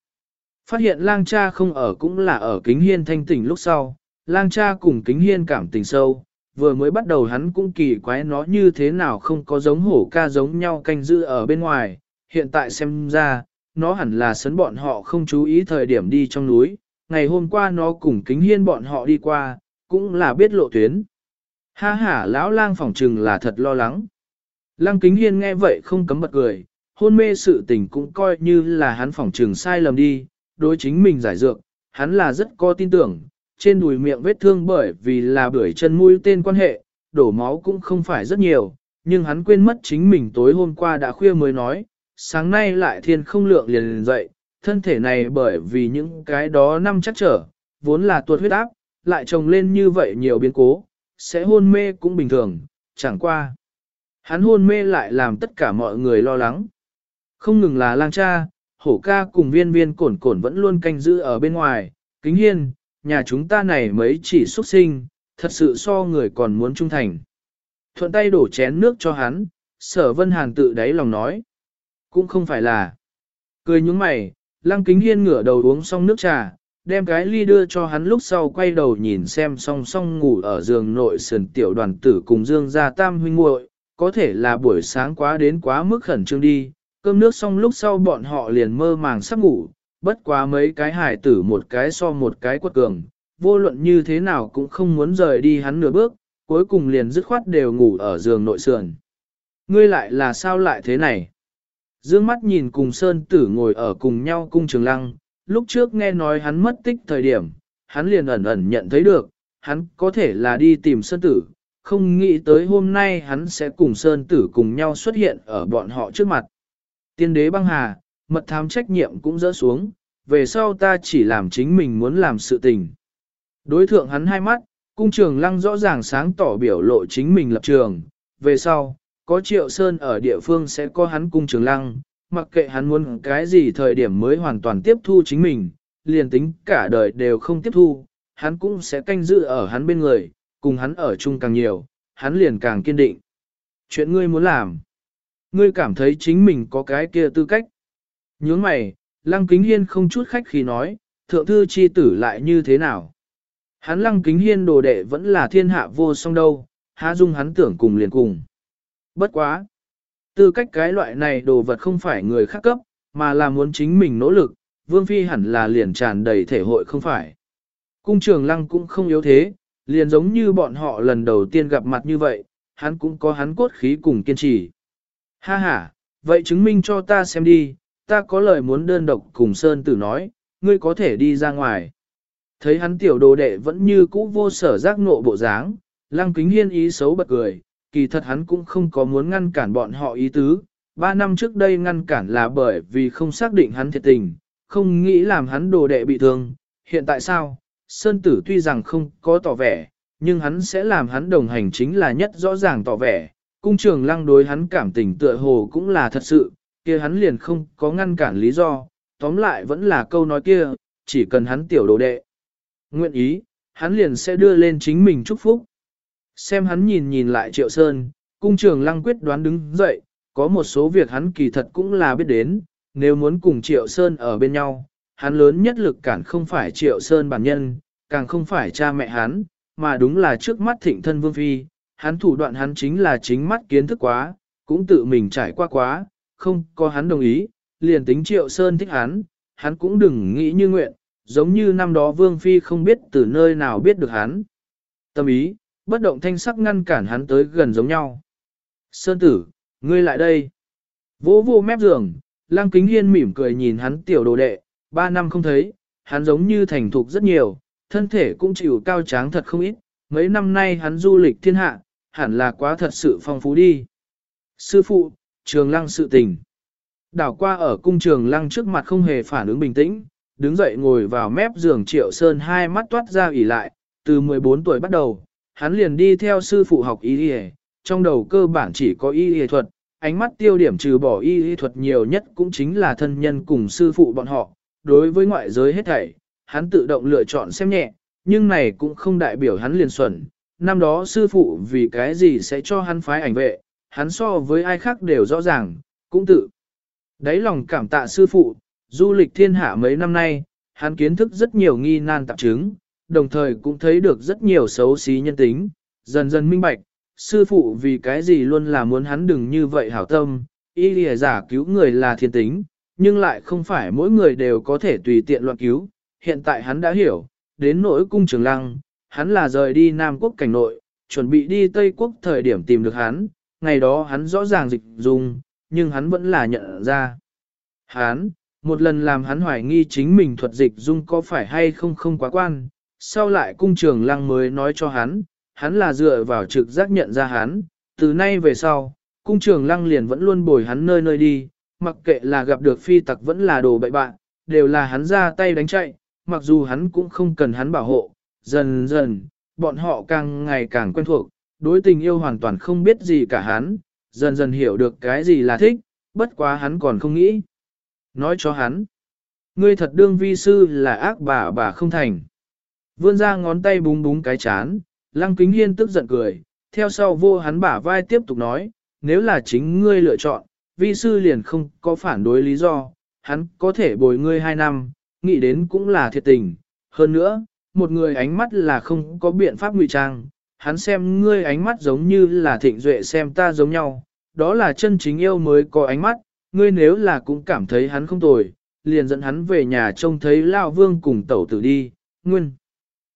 Phát hiện lang cha không ở cũng là ở kính hiên thanh tỉnh lúc sau, lang cha cùng kính hiên cảm tình sâu, vừa mới bắt đầu hắn cũng kỳ quái nó như thế nào không có giống hổ ca giống nhau canh giữ ở bên ngoài, hiện tại xem ra, nó hẳn là sấn bọn họ không chú ý thời điểm đi trong núi, ngày hôm qua nó cùng kính hiên bọn họ đi qua, cũng là biết lộ tuyến. Ha ha lão lang phỏng trừng là thật lo lắng. Lăng kính hiên nghe vậy không cấm bật cười, hôn mê sự tình cũng coi như là hắn phỏng trừng sai lầm đi, đối chính mình giải dược, hắn là rất có tin tưởng, trên đùi miệng vết thương bởi vì là bưởi chân mũi tên quan hệ, đổ máu cũng không phải rất nhiều, nhưng hắn quên mất chính mình tối hôm qua đã khuya mới nói, sáng nay lại thiên không lượng liền liền dậy, thân thể này bởi vì những cái đó năm chắc trở, vốn là tuột huyết áp, lại trồng lên như vậy nhiều biến cố, sẽ hôn mê cũng bình thường, chẳng qua. Hắn hôn mê lại làm tất cả mọi người lo lắng. Không ngừng là lang cha, hổ ca cùng viên viên cổn cổn vẫn luôn canh giữ ở bên ngoài, kính hiên, nhà chúng ta này mấy chỉ xuất sinh, thật sự so người còn muốn trung thành. Thuận tay đổ chén nước cho hắn, sở vân hàn tự đáy lòng nói. Cũng không phải là. Cười nhúng mày, lăng kính hiên ngửa đầu uống xong nước trà, đem cái ly đưa cho hắn lúc sau quay đầu nhìn xem song song ngủ ở giường nội sườn tiểu đoàn tử cùng dương gia tam huynh muội có thể là buổi sáng quá đến quá mức khẩn trương đi, cơm nước xong lúc sau bọn họ liền mơ màng sắp ngủ, bất quá mấy cái hải tử một cái so một cái quật cường, vô luận như thế nào cũng không muốn rời đi hắn nửa bước, cuối cùng liền dứt khoát đều ngủ ở giường nội sườn. Ngươi lại là sao lại thế này? Dương mắt nhìn cùng Sơn Tử ngồi ở cùng nhau cung trường lăng, lúc trước nghe nói hắn mất tích thời điểm, hắn liền ẩn ẩn nhận thấy được, hắn có thể là đi tìm Sơn Tử, không nghĩ tới hôm nay hắn sẽ cùng Sơn Tử cùng nhau xuất hiện ở bọn họ trước mặt. Tiên đế băng hà, mật thám trách nhiệm cũng rỡ xuống, về sau ta chỉ làm chính mình muốn làm sự tình. Đối thượng hắn hai mắt, cung trường lăng rõ ràng sáng tỏ biểu lộ chính mình lập trường, về sau, có triệu sơn ở địa phương sẽ có hắn cung trường lăng, mặc kệ hắn muốn cái gì thời điểm mới hoàn toàn tiếp thu chính mình, liền tính cả đời đều không tiếp thu, hắn cũng sẽ canh giữ ở hắn bên người, cùng hắn ở chung càng nhiều, hắn liền càng kiên định. Chuyện ngươi muốn làm, ngươi cảm thấy chính mình có cái kia tư cách. Nhướng mày, lăng kính hiên không chút khách khi nói, thượng thư chi tử lại như thế nào. Hắn lăng kính hiên đồ đệ vẫn là thiên hạ vô song đâu, há dung hắn tưởng cùng liền cùng. Bất quá. Tư cách cái loại này đồ vật không phải người khác cấp, mà là muốn chính mình nỗ lực, vương phi hẳn là liền tràn đầy thể hội không phải. Cung trường lăng cũng không yếu thế, liền giống như bọn họ lần đầu tiên gặp mặt như vậy, hắn cũng có hắn cốt khí cùng kiên trì. Ha ha, vậy chứng minh cho ta xem đi, ta có lời muốn đơn độc cùng Sơn Tử nói, ngươi có thể đi ra ngoài. Thấy hắn tiểu đồ đệ vẫn như cũ vô sở giác nộ bộ dáng, lăng kính hiên ý xấu bật cười, kỳ thật hắn cũng không có muốn ngăn cản bọn họ ý tứ. Ba năm trước đây ngăn cản là bởi vì không xác định hắn thiệt tình, không nghĩ làm hắn đồ đệ bị thương. Hiện tại sao? Sơn tử tuy rằng không có tỏ vẻ, nhưng hắn sẽ làm hắn đồng hành chính là nhất rõ ràng tỏ vẻ. Cung trường lăng đối hắn cảm tình tựa hồ cũng là thật sự, kia hắn liền không có ngăn cản lý do. Tóm lại vẫn là câu nói kia, chỉ cần hắn tiểu đồ đệ. Nguyện ý, hắn liền sẽ đưa lên chính mình chúc phúc. Xem hắn nhìn nhìn lại Triệu Sơn, cung trường lăng quyết đoán đứng dậy, có một số việc hắn kỳ thật cũng là biết đến, nếu muốn cùng Triệu Sơn ở bên nhau, hắn lớn nhất lực cản không phải Triệu Sơn bản nhân, càng không phải cha mẹ hắn, mà đúng là trước mắt thịnh thân vương phi, hắn thủ đoạn hắn chính là chính mắt kiến thức quá, cũng tự mình trải qua quá, không có hắn đồng ý, liền tính Triệu Sơn thích hắn, hắn cũng đừng nghĩ như nguyện, giống như năm đó Vương Phi không biết từ nơi nào biết được hắn. Tâm ý, bất động thanh sắc ngăn cản hắn tới gần giống nhau. Sơn tử, ngươi lại đây. Vỗ vô mép giường, Lăng Kính Hiên mỉm cười nhìn hắn tiểu đồ đệ, ba năm không thấy, hắn giống như thành thục rất nhiều, thân thể cũng chịu cao tráng thật không ít, mấy năm nay hắn du lịch thiên hạ, hẳn là quá thật sự phong phú đi. Sư phụ, trường lăng sự tình. Đảo qua ở cung trường lăng trước mặt không hề phản ứng bình tĩnh, đứng dậy ngồi vào mép giường triệu sơn hai mắt toát ra ủy lại, từ 14 tuổi bắt đầu, hắn liền đi theo sư phụ học y y trong đầu cơ bản chỉ có y y thuật, ánh mắt tiêu điểm trừ bỏ y y thuật nhiều nhất cũng chính là thân nhân cùng sư phụ bọn họ, đối với ngoại giới hết thảy, hắn tự động lựa chọn xem nhẹ, nhưng này cũng không đại biểu hắn liền xuẩn, năm đó sư phụ vì cái gì sẽ cho hắn phái ảnh vệ, hắn so với ai khác đều rõ ràng, cũng tự. Đấy lòng cảm tạ sư phụ, du lịch thiên hạ mấy năm nay, hắn kiến thức rất nhiều nghi nan tạp chứng, đồng thời cũng thấy được rất nhiều xấu xí nhân tính, dần dần minh bạch, sư phụ vì cái gì luôn là muốn hắn đừng như vậy hảo tâm, y lìa giả cứu người là thiên tính, nhưng lại không phải mỗi người đều có thể tùy tiện loạn cứu, hiện tại hắn đã hiểu, đến nỗi cung trường lăng, hắn là rời đi Nam Quốc cảnh nội, chuẩn bị đi Tây Quốc thời điểm tìm được hắn, ngày đó hắn rõ ràng dịch dùng, nhưng hắn vẫn là nhận ra. Hắn, một lần làm hắn hoài nghi chính mình thuật dịch dung có phải hay không không quá quan, sau lại cung trường lăng mới nói cho hắn, hắn là dựa vào trực giác nhận ra hắn, từ nay về sau, cung trường lăng liền vẫn luôn bồi hắn nơi nơi đi, mặc kệ là gặp được phi tặc vẫn là đồ bậy bạn, đều là hắn ra tay đánh chạy, mặc dù hắn cũng không cần hắn bảo hộ, dần dần, bọn họ càng ngày càng quen thuộc, đối tình yêu hoàn toàn không biết gì cả hắn, dần dần hiểu được cái gì là thích, bất quá hắn còn không nghĩ. Nói cho hắn, ngươi thật đương vi sư là ác bà bà không thành. Vươn ra ngón tay búng búng cái chán, lăng kính hiên tức giận cười, theo sau vô hắn bả vai tiếp tục nói, nếu là chính ngươi lựa chọn, vi sư liền không có phản đối lý do, hắn có thể bồi ngươi hai năm, nghĩ đến cũng là thiệt tình. Hơn nữa, một người ánh mắt là không có biện pháp ngụy trang, hắn xem ngươi ánh mắt giống như là thịnh duệ xem ta giống nhau, đó là chân chính yêu mới có ánh mắt, ngươi nếu là cũng cảm thấy hắn không tồi, liền dẫn hắn về nhà trông thấy Lao Vương cùng tẩu tử đi, nguyên.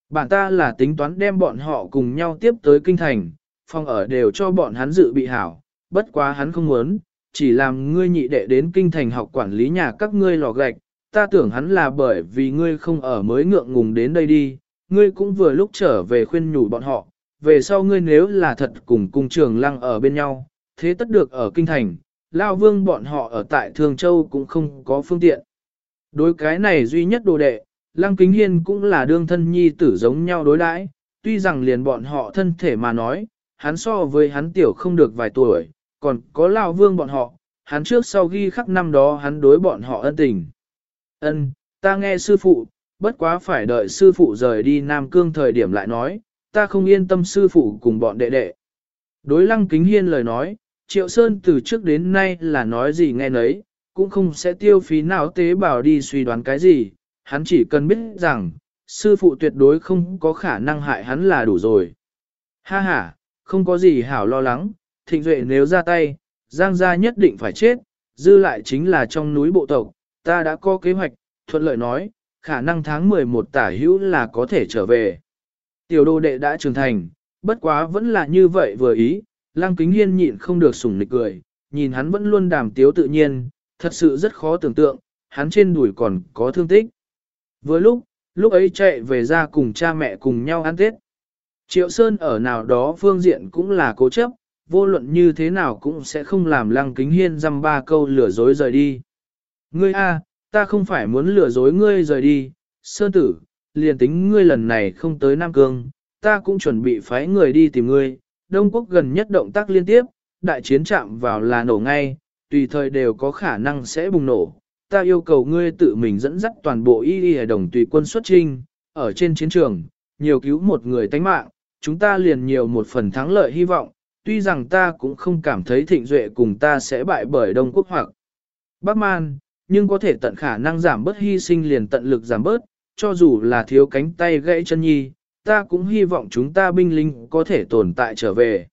Bản ta là tính toán đem bọn họ cùng nhau tiếp tới kinh thành, phòng ở đều cho bọn hắn dự bị hảo, bất quá hắn không muốn, chỉ làm ngươi nhị đệ đến kinh thành học quản lý nhà các ngươi lò gạch, ta tưởng hắn là bởi vì ngươi không ở mới ngượng ngùng đến đây đi, ngươi cũng vừa lúc trở về khuyên nhủ bọn họ, về sau ngươi nếu là thật cùng cung trường lăng ở bên nhau, thế tất được ở kinh thành, lao vương bọn họ ở tại Thường Châu cũng không có phương tiện. Đối cái này duy nhất đồ đệ, lăng kính hiên cũng là đương thân nhi tử giống nhau đối đãi, tuy rằng liền bọn họ thân thể mà nói, hắn so với hắn tiểu không được vài tuổi, còn có lao vương bọn họ, hắn trước sau ghi khắc năm đó hắn đối bọn họ ân tình. Ân, ta nghe sư phụ, bất quá phải đợi sư phụ rời đi Nam Cương thời điểm lại nói, ta không yên tâm sư phụ cùng bọn đệ đệ. Đối lăng kính hiên lời nói, Triệu Sơn từ trước đến nay là nói gì nghe nấy, cũng không sẽ tiêu phí não tế bào đi suy đoán cái gì, hắn chỉ cần biết rằng, sư phụ tuyệt đối không có khả năng hại hắn là đủ rồi. Ha ha, không có gì hảo lo lắng, thịnh duệ nếu ra tay, Giang gia nhất định phải chết, dư lại chính là trong núi bộ tộc, ta đã có kế hoạch, thuận lợi nói, khả năng tháng 11 tả hữu là có thể trở về. Tiểu đô đệ đã trưởng thành, bất quá vẫn là như vậy vừa ý, Lăng Kính Hiên nhịn không được sủng nịch cười, nhìn hắn vẫn luôn đàm tiếu tự nhiên, thật sự rất khó tưởng tượng, hắn trên đùi còn có thương tích. Vừa lúc, lúc ấy chạy về ra cùng cha mẹ cùng nhau ăn Tết. Triệu Sơn ở nào đó phương diện cũng là cố chấp, vô luận như thế nào cũng sẽ không làm Lăng Kính Hiên dăm ba câu lừa dối rời đi. Ngươi a, ta không phải muốn lừa dối ngươi rời đi, Sơn tử, liền tính ngươi lần này không tới Nam Cương, ta cũng chuẩn bị phái người đi tìm ngươi, Đông Quốc gần nhất động tác liên tiếp, đại chiến chạm vào là nổ ngay, tùy thời đều có khả năng sẽ bùng nổ. Ta yêu cầu ngươi tự mình dẫn dắt toàn bộ y y đồng tùy quân xuất trinh, ở trên chiến trường, nhiều cứu một người tánh mạng, chúng ta liền nhiều một phần thắng lợi hy vọng, tuy rằng ta cũng không cảm thấy thịnh duệ cùng ta sẽ bại bởi Đông Quốc hoặc Bắc Man, nhưng có thể tận khả năng giảm bớt hy sinh liền tận lực giảm bớt, cho dù là thiếu cánh tay gãy chân nhi, ta cũng hy vọng chúng ta binh lính có thể tồn tại trở về.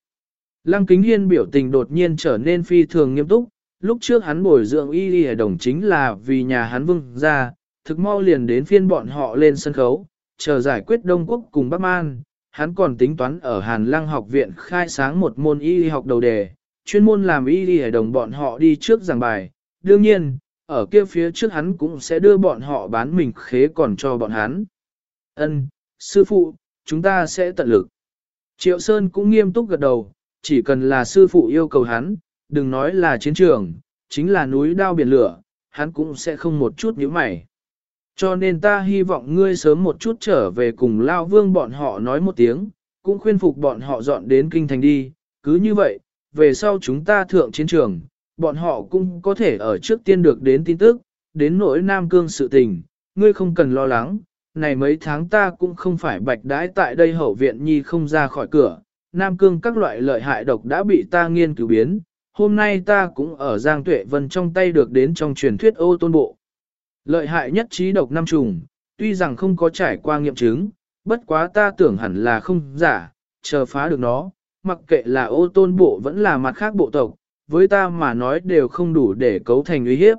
Lăng Kính Hiên biểu tình đột nhiên trở nên phi thường nghiêm túc, lúc trước hắn bồi dưỡng y y đồng chính là vì nhà hắn vương ra, thực mau liền đến phiên bọn họ lên sân khấu, chờ giải quyết Đông Quốc cùng Bắc Man, hắn còn tính toán ở Hàn Lăng học viện khai sáng một môn y học đầu đề, chuyên môn làm y y đồng bọn họ đi trước giảng bài, đương nhiên, ở kia phía trước hắn cũng sẽ đưa bọn họ bán mình khế còn cho bọn hắn. Ân, sư phụ, chúng ta sẽ tận lực. Triệu Sơn cũng nghiêm túc gật đầu, chỉ cần là sư phụ yêu cầu hắn, đừng nói là chiến trường, chính là núi đao biển lửa, hắn cũng sẽ không một chút nhíu mày. Cho nên ta hy vọng ngươi sớm một chút trở về cùng Lao Vương bọn họ nói một tiếng, cũng khuyên phục bọn họ dọn đến kinh thành đi, cứ như vậy, về sau chúng ta thượng chiến trường, bọn họ cũng có thể ở trước tiên được đến tin tức, đến nỗi Nam Cương sự tình, ngươi không cần lo lắng, này mấy tháng ta cũng không phải bạch đãi tại đây hậu viện nhi không ra khỏi cửa, Nam Cương các loại lợi hại độc đã bị ta nghiên cứu biến, hôm nay ta cũng ở Giang Tuệ Vân trong tay được đến trong truyền thuyết ô tôn bộ. Lợi hại nhất trí độc năm trùng, tuy rằng không có trải qua nghiệm chứng, bất quá ta tưởng hẳn là không giả, chờ phá được nó, mặc kệ là ô tôn bộ vẫn là mặt khác bộ tộc, với ta mà nói đều không đủ để cấu thành uy hiếp.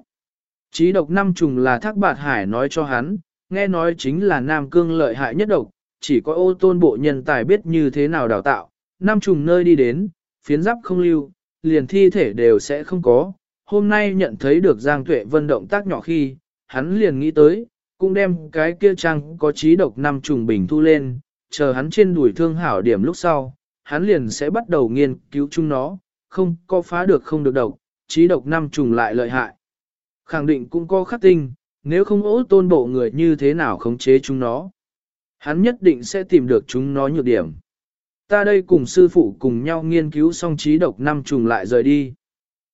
Trí độc năm trùng là thác bạt hải nói cho hắn, nghe nói chính là Nam Cương lợi hại nhất độc, chỉ có ô tôn bộ nhân tài biết như thế nào đào tạo, năm trùng nơi đi đến, phiến giáp không lưu, liền thi thể đều sẽ không có. Hôm nay nhận thấy được Giang Tuệ Vân động tác nhỏ khi, hắn liền nghĩ tới, cũng đem cái kia trang có trí độc năm trùng bình thu lên, chờ hắn trên đuổi thương hảo điểm lúc sau, hắn liền sẽ bắt đầu nghiên cứu chúng nó, không có phá được không được độc, trí độc năm trùng lại lợi hại. Khẳng định cũng có khắc tinh, nếu không ố tôn bộ người như thế nào khống chế chúng nó. Hắn nhất định sẽ tìm được chúng nó nhược điểm. Ta đây cùng sư phụ cùng nhau nghiên cứu xong trí độc năm trùng lại rời đi.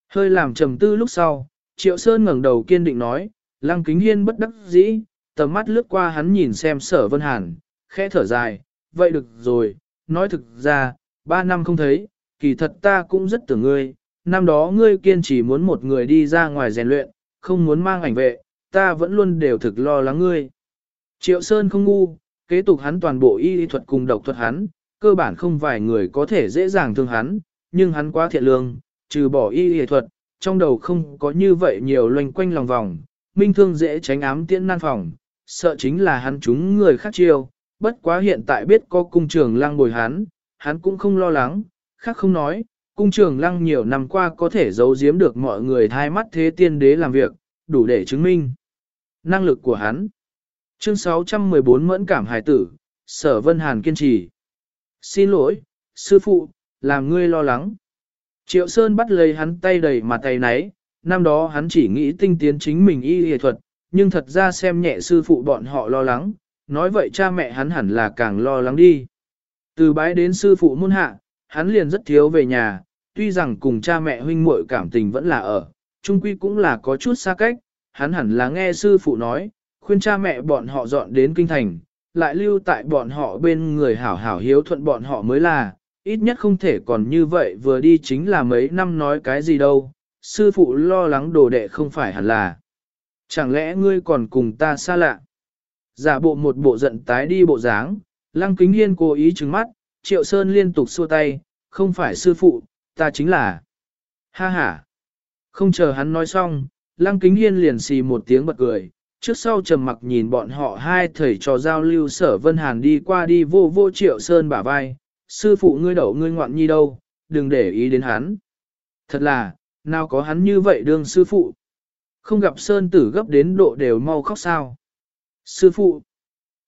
Hơi làm trầm tư lúc sau, Triệu Sơn ngẩng đầu kiên định nói, Lăng Kính Hiên bất đắc dĩ, tầm mắt lướt qua hắn nhìn xem sở vân hàn, khẽ thở dài, vậy được rồi, nói thực ra, ba năm không thấy, kỳ thật ta cũng rất tưởng ngươi, năm đó ngươi kiên trì muốn một người đi ra ngoài rèn luyện, không muốn mang ảnh vệ, ta vẫn luôn đều thực lo lắng ngươi. Triệu Sơn không ngu, kế tục hắn toàn bộ y thuật cùng độc thuật hắn, cơ bản không vài người có thể dễ dàng thương hắn, nhưng hắn quá thiện lương, trừ bỏ y y thuật, trong đầu không có như vậy nhiều loanh quanh lòng vòng, minh thương dễ tránh ám tiễn nan phòng, sợ chính là hắn chúng người khác chiêu, bất quá hiện tại biết có cung trường lang bồi hắn, hắn cũng không lo lắng, khác không nói, cung trường lăng nhiều năm qua có thể giấu giếm được mọi người thay mắt thế tiên đế làm việc, đủ để chứng minh năng lực của hắn. Chương 614 Mẫn cảm hài tử, Sở Vân Hàn kiên trì. Xin lỗi, sư phụ, làm ngươi lo lắng. Triệu Sơn bắt lấy hắn tay đầy mặt tay nấy, năm đó hắn chỉ nghĩ tinh tiến chính mình y y thuật, nhưng thật ra xem nhẹ sư phụ bọn họ lo lắng, nói vậy cha mẹ hắn hẳn là càng lo lắng đi. Từ bái đến sư phụ môn hạ, hắn liền rất thiếu về nhà, tuy rằng cùng cha mẹ huynh muội cảm tình vẫn là ở, chung quy cũng là có chút xa cách, hắn hẳn là nghe sư phụ nói, khuyên cha mẹ bọn họ dọn đến kinh thành, lại lưu tại bọn họ bên người hảo hảo hiếu thuận bọn họ mới là, ít nhất không thể còn như vậy vừa đi chính là mấy năm nói cái gì đâu, sư phụ lo lắng đồ đệ không phải hẳn là. Chẳng lẽ ngươi còn cùng ta xa lạ? Giả bộ một bộ giận tái đi bộ dáng, lăng kính hiên cố ý trừng mắt, triệu sơn liên tục xua tay, không phải sư phụ, ta chính là. Ha ha. Không chờ hắn nói xong, lăng kính hiên liền xì một tiếng bật cười, trước sau trầm mặc nhìn bọn họ hai thầy trò giao lưu sở vân hàn đi qua đi vô vô triệu sơn bả vai, sư phụ ngươi đậu ngươi ngoạn nhi đâu, đừng để ý đến hắn. Thật là, nào có hắn như vậy đương sư phụ. Không gặp sơn tử gấp đến độ đều mau khóc sao. Sư phụ,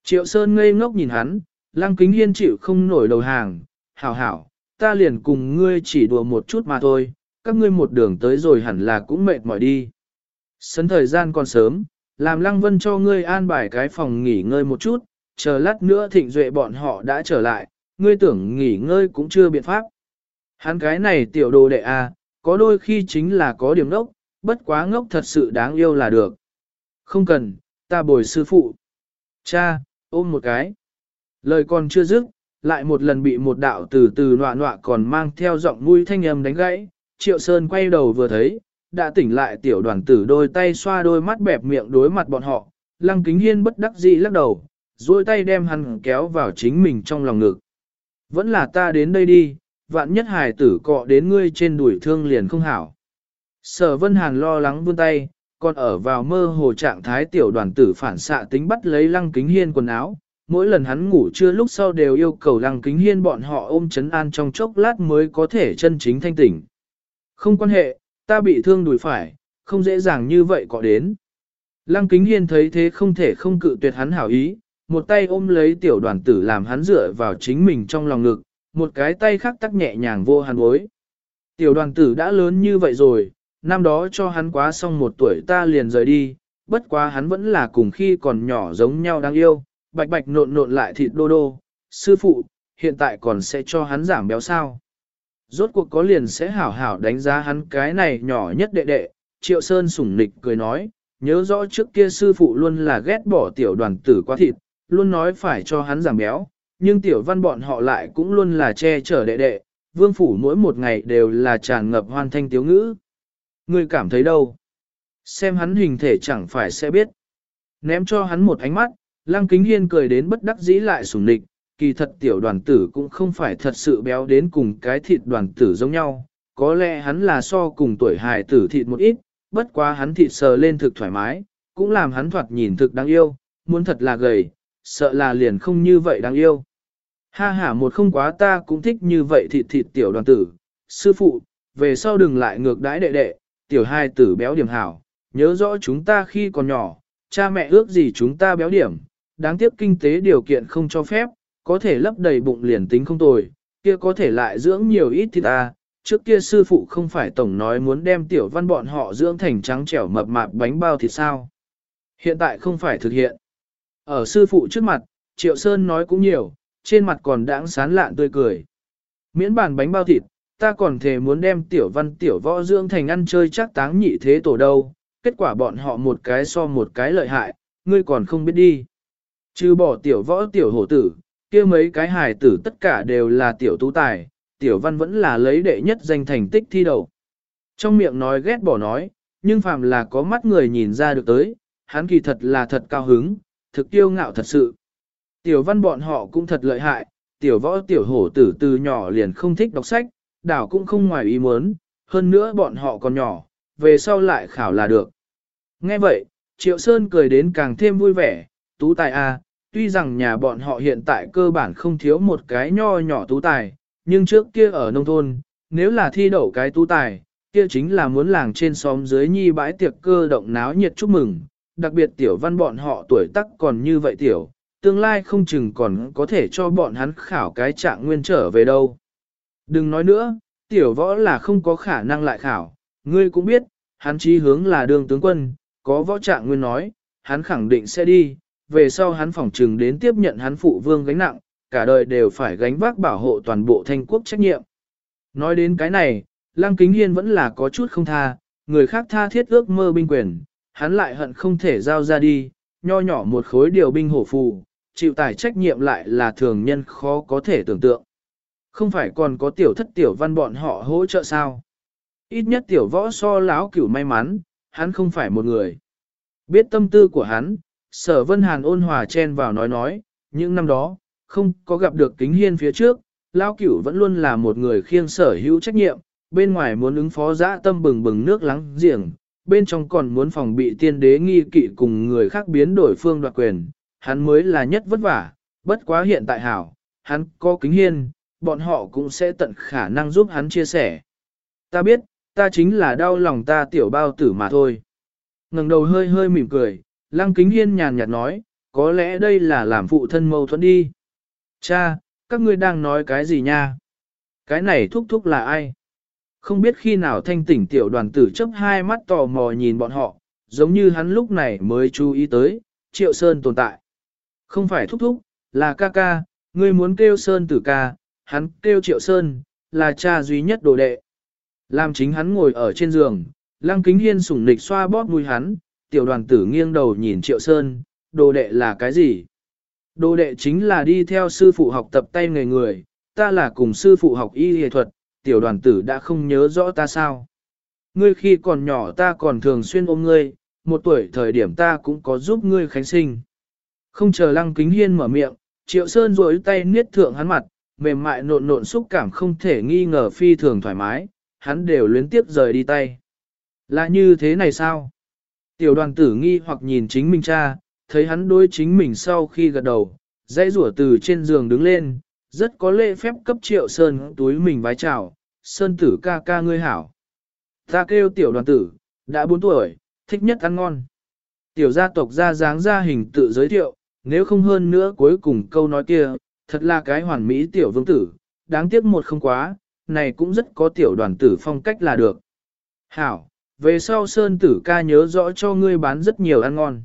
triệu sơn ngây ngốc nhìn hắn, lăng kính hiên chịu không nổi đầu hàng, hảo hảo, ta liền cùng ngươi chỉ đùa một chút mà thôi, các ngươi một đường tới rồi hẳn là cũng mệt mỏi đi. Sấn thời gian còn sớm, làm lăng vân cho ngươi an bài cái phòng nghỉ ngơi một chút, chờ lát nữa thịnh duệ bọn họ đã trở lại, ngươi tưởng nghỉ ngơi cũng chưa biện pháp. Hắn cái này tiểu đồ đệ a, à, có đôi khi chính là có điểm ngốc, bất quá ngốc thật sự đáng yêu là được. Không cần, ta bồi sư phụ. Cha, ôm một cái. Lời còn chưa dứt, lại một lần bị một đạo từ từ nọa nọa còn mang theo giọng mũi thanh âm đánh gãy. Triệu Sơn quay đầu vừa thấy, đã tỉnh lại tiểu đoàn tử đôi tay xoa đôi mắt bẹp miệng đối mặt bọn họ. Lăng kính hiên bất đắc dĩ lắc đầu, duỗi tay đem hắn kéo vào chính mình trong lòng ngực. Vẫn là ta đến đây đi, vạn nhất hài tử cọ đến ngươi trên đuổi thương liền không hảo. Sở Vân Hàn lo lắng vươn tay, còn ở vào mơ hồ trạng thái tiểu đoàn tử phản xạ tính bắt lấy lăng kính hiên quần áo. Mỗi lần hắn ngủ trưa lúc sau đều yêu cầu lăng kính hiên bọn họ ôm chấn an trong chốc lát mới có thể chân chính thanh tỉnh. Không quan hệ, ta bị thương đùi phải, không dễ dàng như vậy có đến. Lăng kính hiên thấy thế không thể không cự tuyệt hắn hảo ý, một tay ôm lấy tiểu đoàn tử làm hắn dựa vào chính mình trong lòng ngực, một cái tay khác tắc nhẹ nhàng vô hắn bối. Tiểu đoàn tử đã lớn như vậy rồi, năm đó cho hắn quá xong một tuổi ta liền rời đi, bất quá hắn vẫn là cùng khi còn nhỏ giống nhau đáng yêu, bạch bạch nộn nộn lại thịt đô đô. Sư phụ, hiện tại còn sẽ cho hắn giảm béo sao? Rốt cuộc có liền sẽ hảo hảo đánh giá hắn cái này nhỏ nhất đệ đệ, Triệu Sơn sủng nịch cười nói, nhớ rõ trước kia sư phụ luôn là ghét bỏ tiểu đoàn tử quá thịt, luôn nói phải cho hắn giảm béo, nhưng tiểu văn bọn họ lại cũng luôn là che chở đệ đệ, vương phủ mỗi một ngày đều là tràn ngập hoan thanh tiếu ngữ. Ngươi cảm thấy đâu? Xem hắn hình thể chẳng phải sẽ biết. Ném cho hắn một ánh mắt, lăng kính hiên cười đến bất đắc dĩ lại sủng nịch, kỳ thật tiểu đoàn tử cũng không phải thật sự béo đến cùng cái thịt đoàn tử giống nhau, có lẽ hắn là so cùng tuổi hài tử thịt một ít, bất quá hắn thịt sờ lên thực thoải mái, cũng làm hắn thoạt nhìn thực đáng yêu, muốn thật là gầy, sợ là liền không như vậy đáng yêu. Ha ha một không quá ta cũng thích như vậy thịt thịt tiểu đoàn tử, sư phụ, về sau đừng lại ngược đãi đệ đệ, tiểu hai tử béo điểm hảo, nhớ rõ chúng ta khi còn nhỏ, cha mẹ ước gì chúng ta béo điểm, đáng tiếc kinh tế điều kiện không cho phép, có thể lấp đầy bụng liền tính không tồi, kia có thể lại dưỡng nhiều ít thịt ta, trước kia sư phụ không phải tổng nói muốn đem tiểu văn bọn họ dưỡng thành trắng trẻo mập mạp bánh bao thịt sao. Hiện tại không phải thực hiện. Ở sư phụ trước mặt, Triệu Sơn nói cũng nhiều, trên mặt còn đãng sán lạn tươi cười. Miễn bàn bánh bao thịt, ta còn thề muốn đem tiểu văn tiểu võ dưỡng thành ăn chơi chắc táng nhị thế tổ đâu, kết quả bọn họ một cái so một cái lợi hại, ngươi còn không biết đi. Trừ bỏ tiểu võ tiểu hổ tử, kia mấy cái hài tử tất cả đều là tiểu tú tài, tiểu văn vẫn là lấy đệ nhất danh thành tích thi đầu. Trong miệng nói ghét bỏ nói, nhưng phàm là có mắt người nhìn ra được tới, hắn kỳ thật là thật cao hứng, thực tiêu ngạo thật sự. Tiểu văn bọn họ cũng thật lợi hại, tiểu võ tiểu hổ tử từ nhỏ liền không thích đọc sách, đảo cũng không ngoài ý muốn, hơn nữa bọn họ còn nhỏ, về sau lại khảo là được. Nghe vậy, Triệu Sơn cười đến càng thêm vui vẻ, tú tài a, à, tuy rằng nhà bọn họ hiện tại cơ bản không thiếu một cái nho nhỏ tú tài, nhưng trước kia ở nông thôn, nếu là thi đậu cái tú tài, kia chính là muốn làng trên xóm dưới nhi bãi tiệc cơ động náo nhiệt chúc mừng, đặc biệt tiểu văn bọn họ tuổi tác còn như vậy tiểu, tương lai không chừng còn có thể cho bọn hắn khảo cái trạng nguyên trở về đâu. Đừng nói nữa, tiểu võ là không có khả năng lại khảo, ngươi cũng biết, hắn chí hướng là đường tướng quân, có võ trạng nguyên nói, hắn khẳng định sẽ đi, về sau hắn phỏng trừng đến tiếp nhận hắn phụ vương gánh nặng, cả đời đều phải gánh vác bảo hộ toàn bộ thanh quốc trách nhiệm. Nói đến cái này, Lăng Kính Hiên vẫn là có chút không tha, người khác tha thiết ước mơ binh quyền, hắn lại hận không thể giao ra đi, nho nhỏ một khối điều binh hổ phù, chịu tải trách nhiệm lại là thường nhân khó có thể tưởng tượng. Không phải còn có tiểu thất tiểu văn bọn họ hỗ trợ sao? Ít nhất tiểu võ so láo cửu may mắn, hắn không phải một người. Biết tâm tư của hắn, sở vân hàn ôn hòa chen vào nói nói, những năm đó, không có gặp được kính hiên phía trước, lao cửu vẫn luôn là một người khiêng sở hữu trách nhiệm, bên ngoài muốn ứng phó dã tâm bừng bừng nước lắng giềng, bên trong còn muốn phòng bị tiên đế nghi kỵ cùng người khác biến đổi phương đoạt quyền, hắn mới là nhất vất vả, bất quá hiện tại hảo, hắn có kính hiên, bọn họ cũng sẽ tận khả năng giúp hắn chia sẻ. Ta biết, ta chính là đau lòng ta tiểu bao tử mà thôi. ngẩng đầu hơi hơi mỉm cười, lăng kính hiên nhàn nhạt nói, có lẽ đây là làm phụ thân mâu thuẫn đi. Cha, các ngươi đang nói cái gì nha? Cái này thúc thúc là ai? Không biết khi nào thanh tỉnh tiểu đoàn tử chấp hai mắt tò mò nhìn bọn họ, giống như hắn lúc này mới chú ý tới, triệu sơn tồn tại. Không phải thúc thúc, là ca ca, ngươi muốn kêu sơn tử ca, hắn kêu triệu sơn, là cha duy nhất đồ đệ. Làm chính hắn ngồi ở trên giường, lăng kính hiên sủng nịch xoa bóp mũi hắn, tiểu đoàn tử nghiêng đầu nhìn triệu sơn, đồ đệ là cái gì? Đồ đệ chính là đi theo sư phụ học tập tay nghề người, ta là cùng sư phụ học y y thuật, tiểu đoàn tử đã không nhớ rõ ta sao. Ngươi khi còn nhỏ ta còn thường xuyên ôm ngươi, một tuổi thời điểm ta cũng có giúp ngươi khánh sinh. Không chờ lăng kính hiên mở miệng, triệu sơn rối tay niết thượng hắn mặt, mềm mại nộn nộn xúc cảm không thể nghi ngờ phi thường thoải mái, hắn đều luyến tiếp rời đi tay. Là như thế này sao? Tiểu đoàn tử nghi hoặc nhìn chính mình cha, thấy hắn đối chính mình sau khi gật đầu, dãy rủa từ trên giường đứng lên, rất có lễ phép cấp triệu sơn túi mình vái chào, sơn tử ca ca ngươi hảo. Ta kêu tiểu đoàn tử, đã 4 tuổi, thích nhất ăn ngon. Tiểu gia tộc ra dáng ra hình tự giới thiệu, nếu không hơn nữa cuối cùng câu nói kia, thật là cái hoàn mỹ tiểu vương tử, đáng tiếc một không quá, này cũng rất có tiểu đoàn tử phong cách là được. Hảo, về sau sơn tử ca nhớ rõ cho ngươi bán rất nhiều ăn ngon.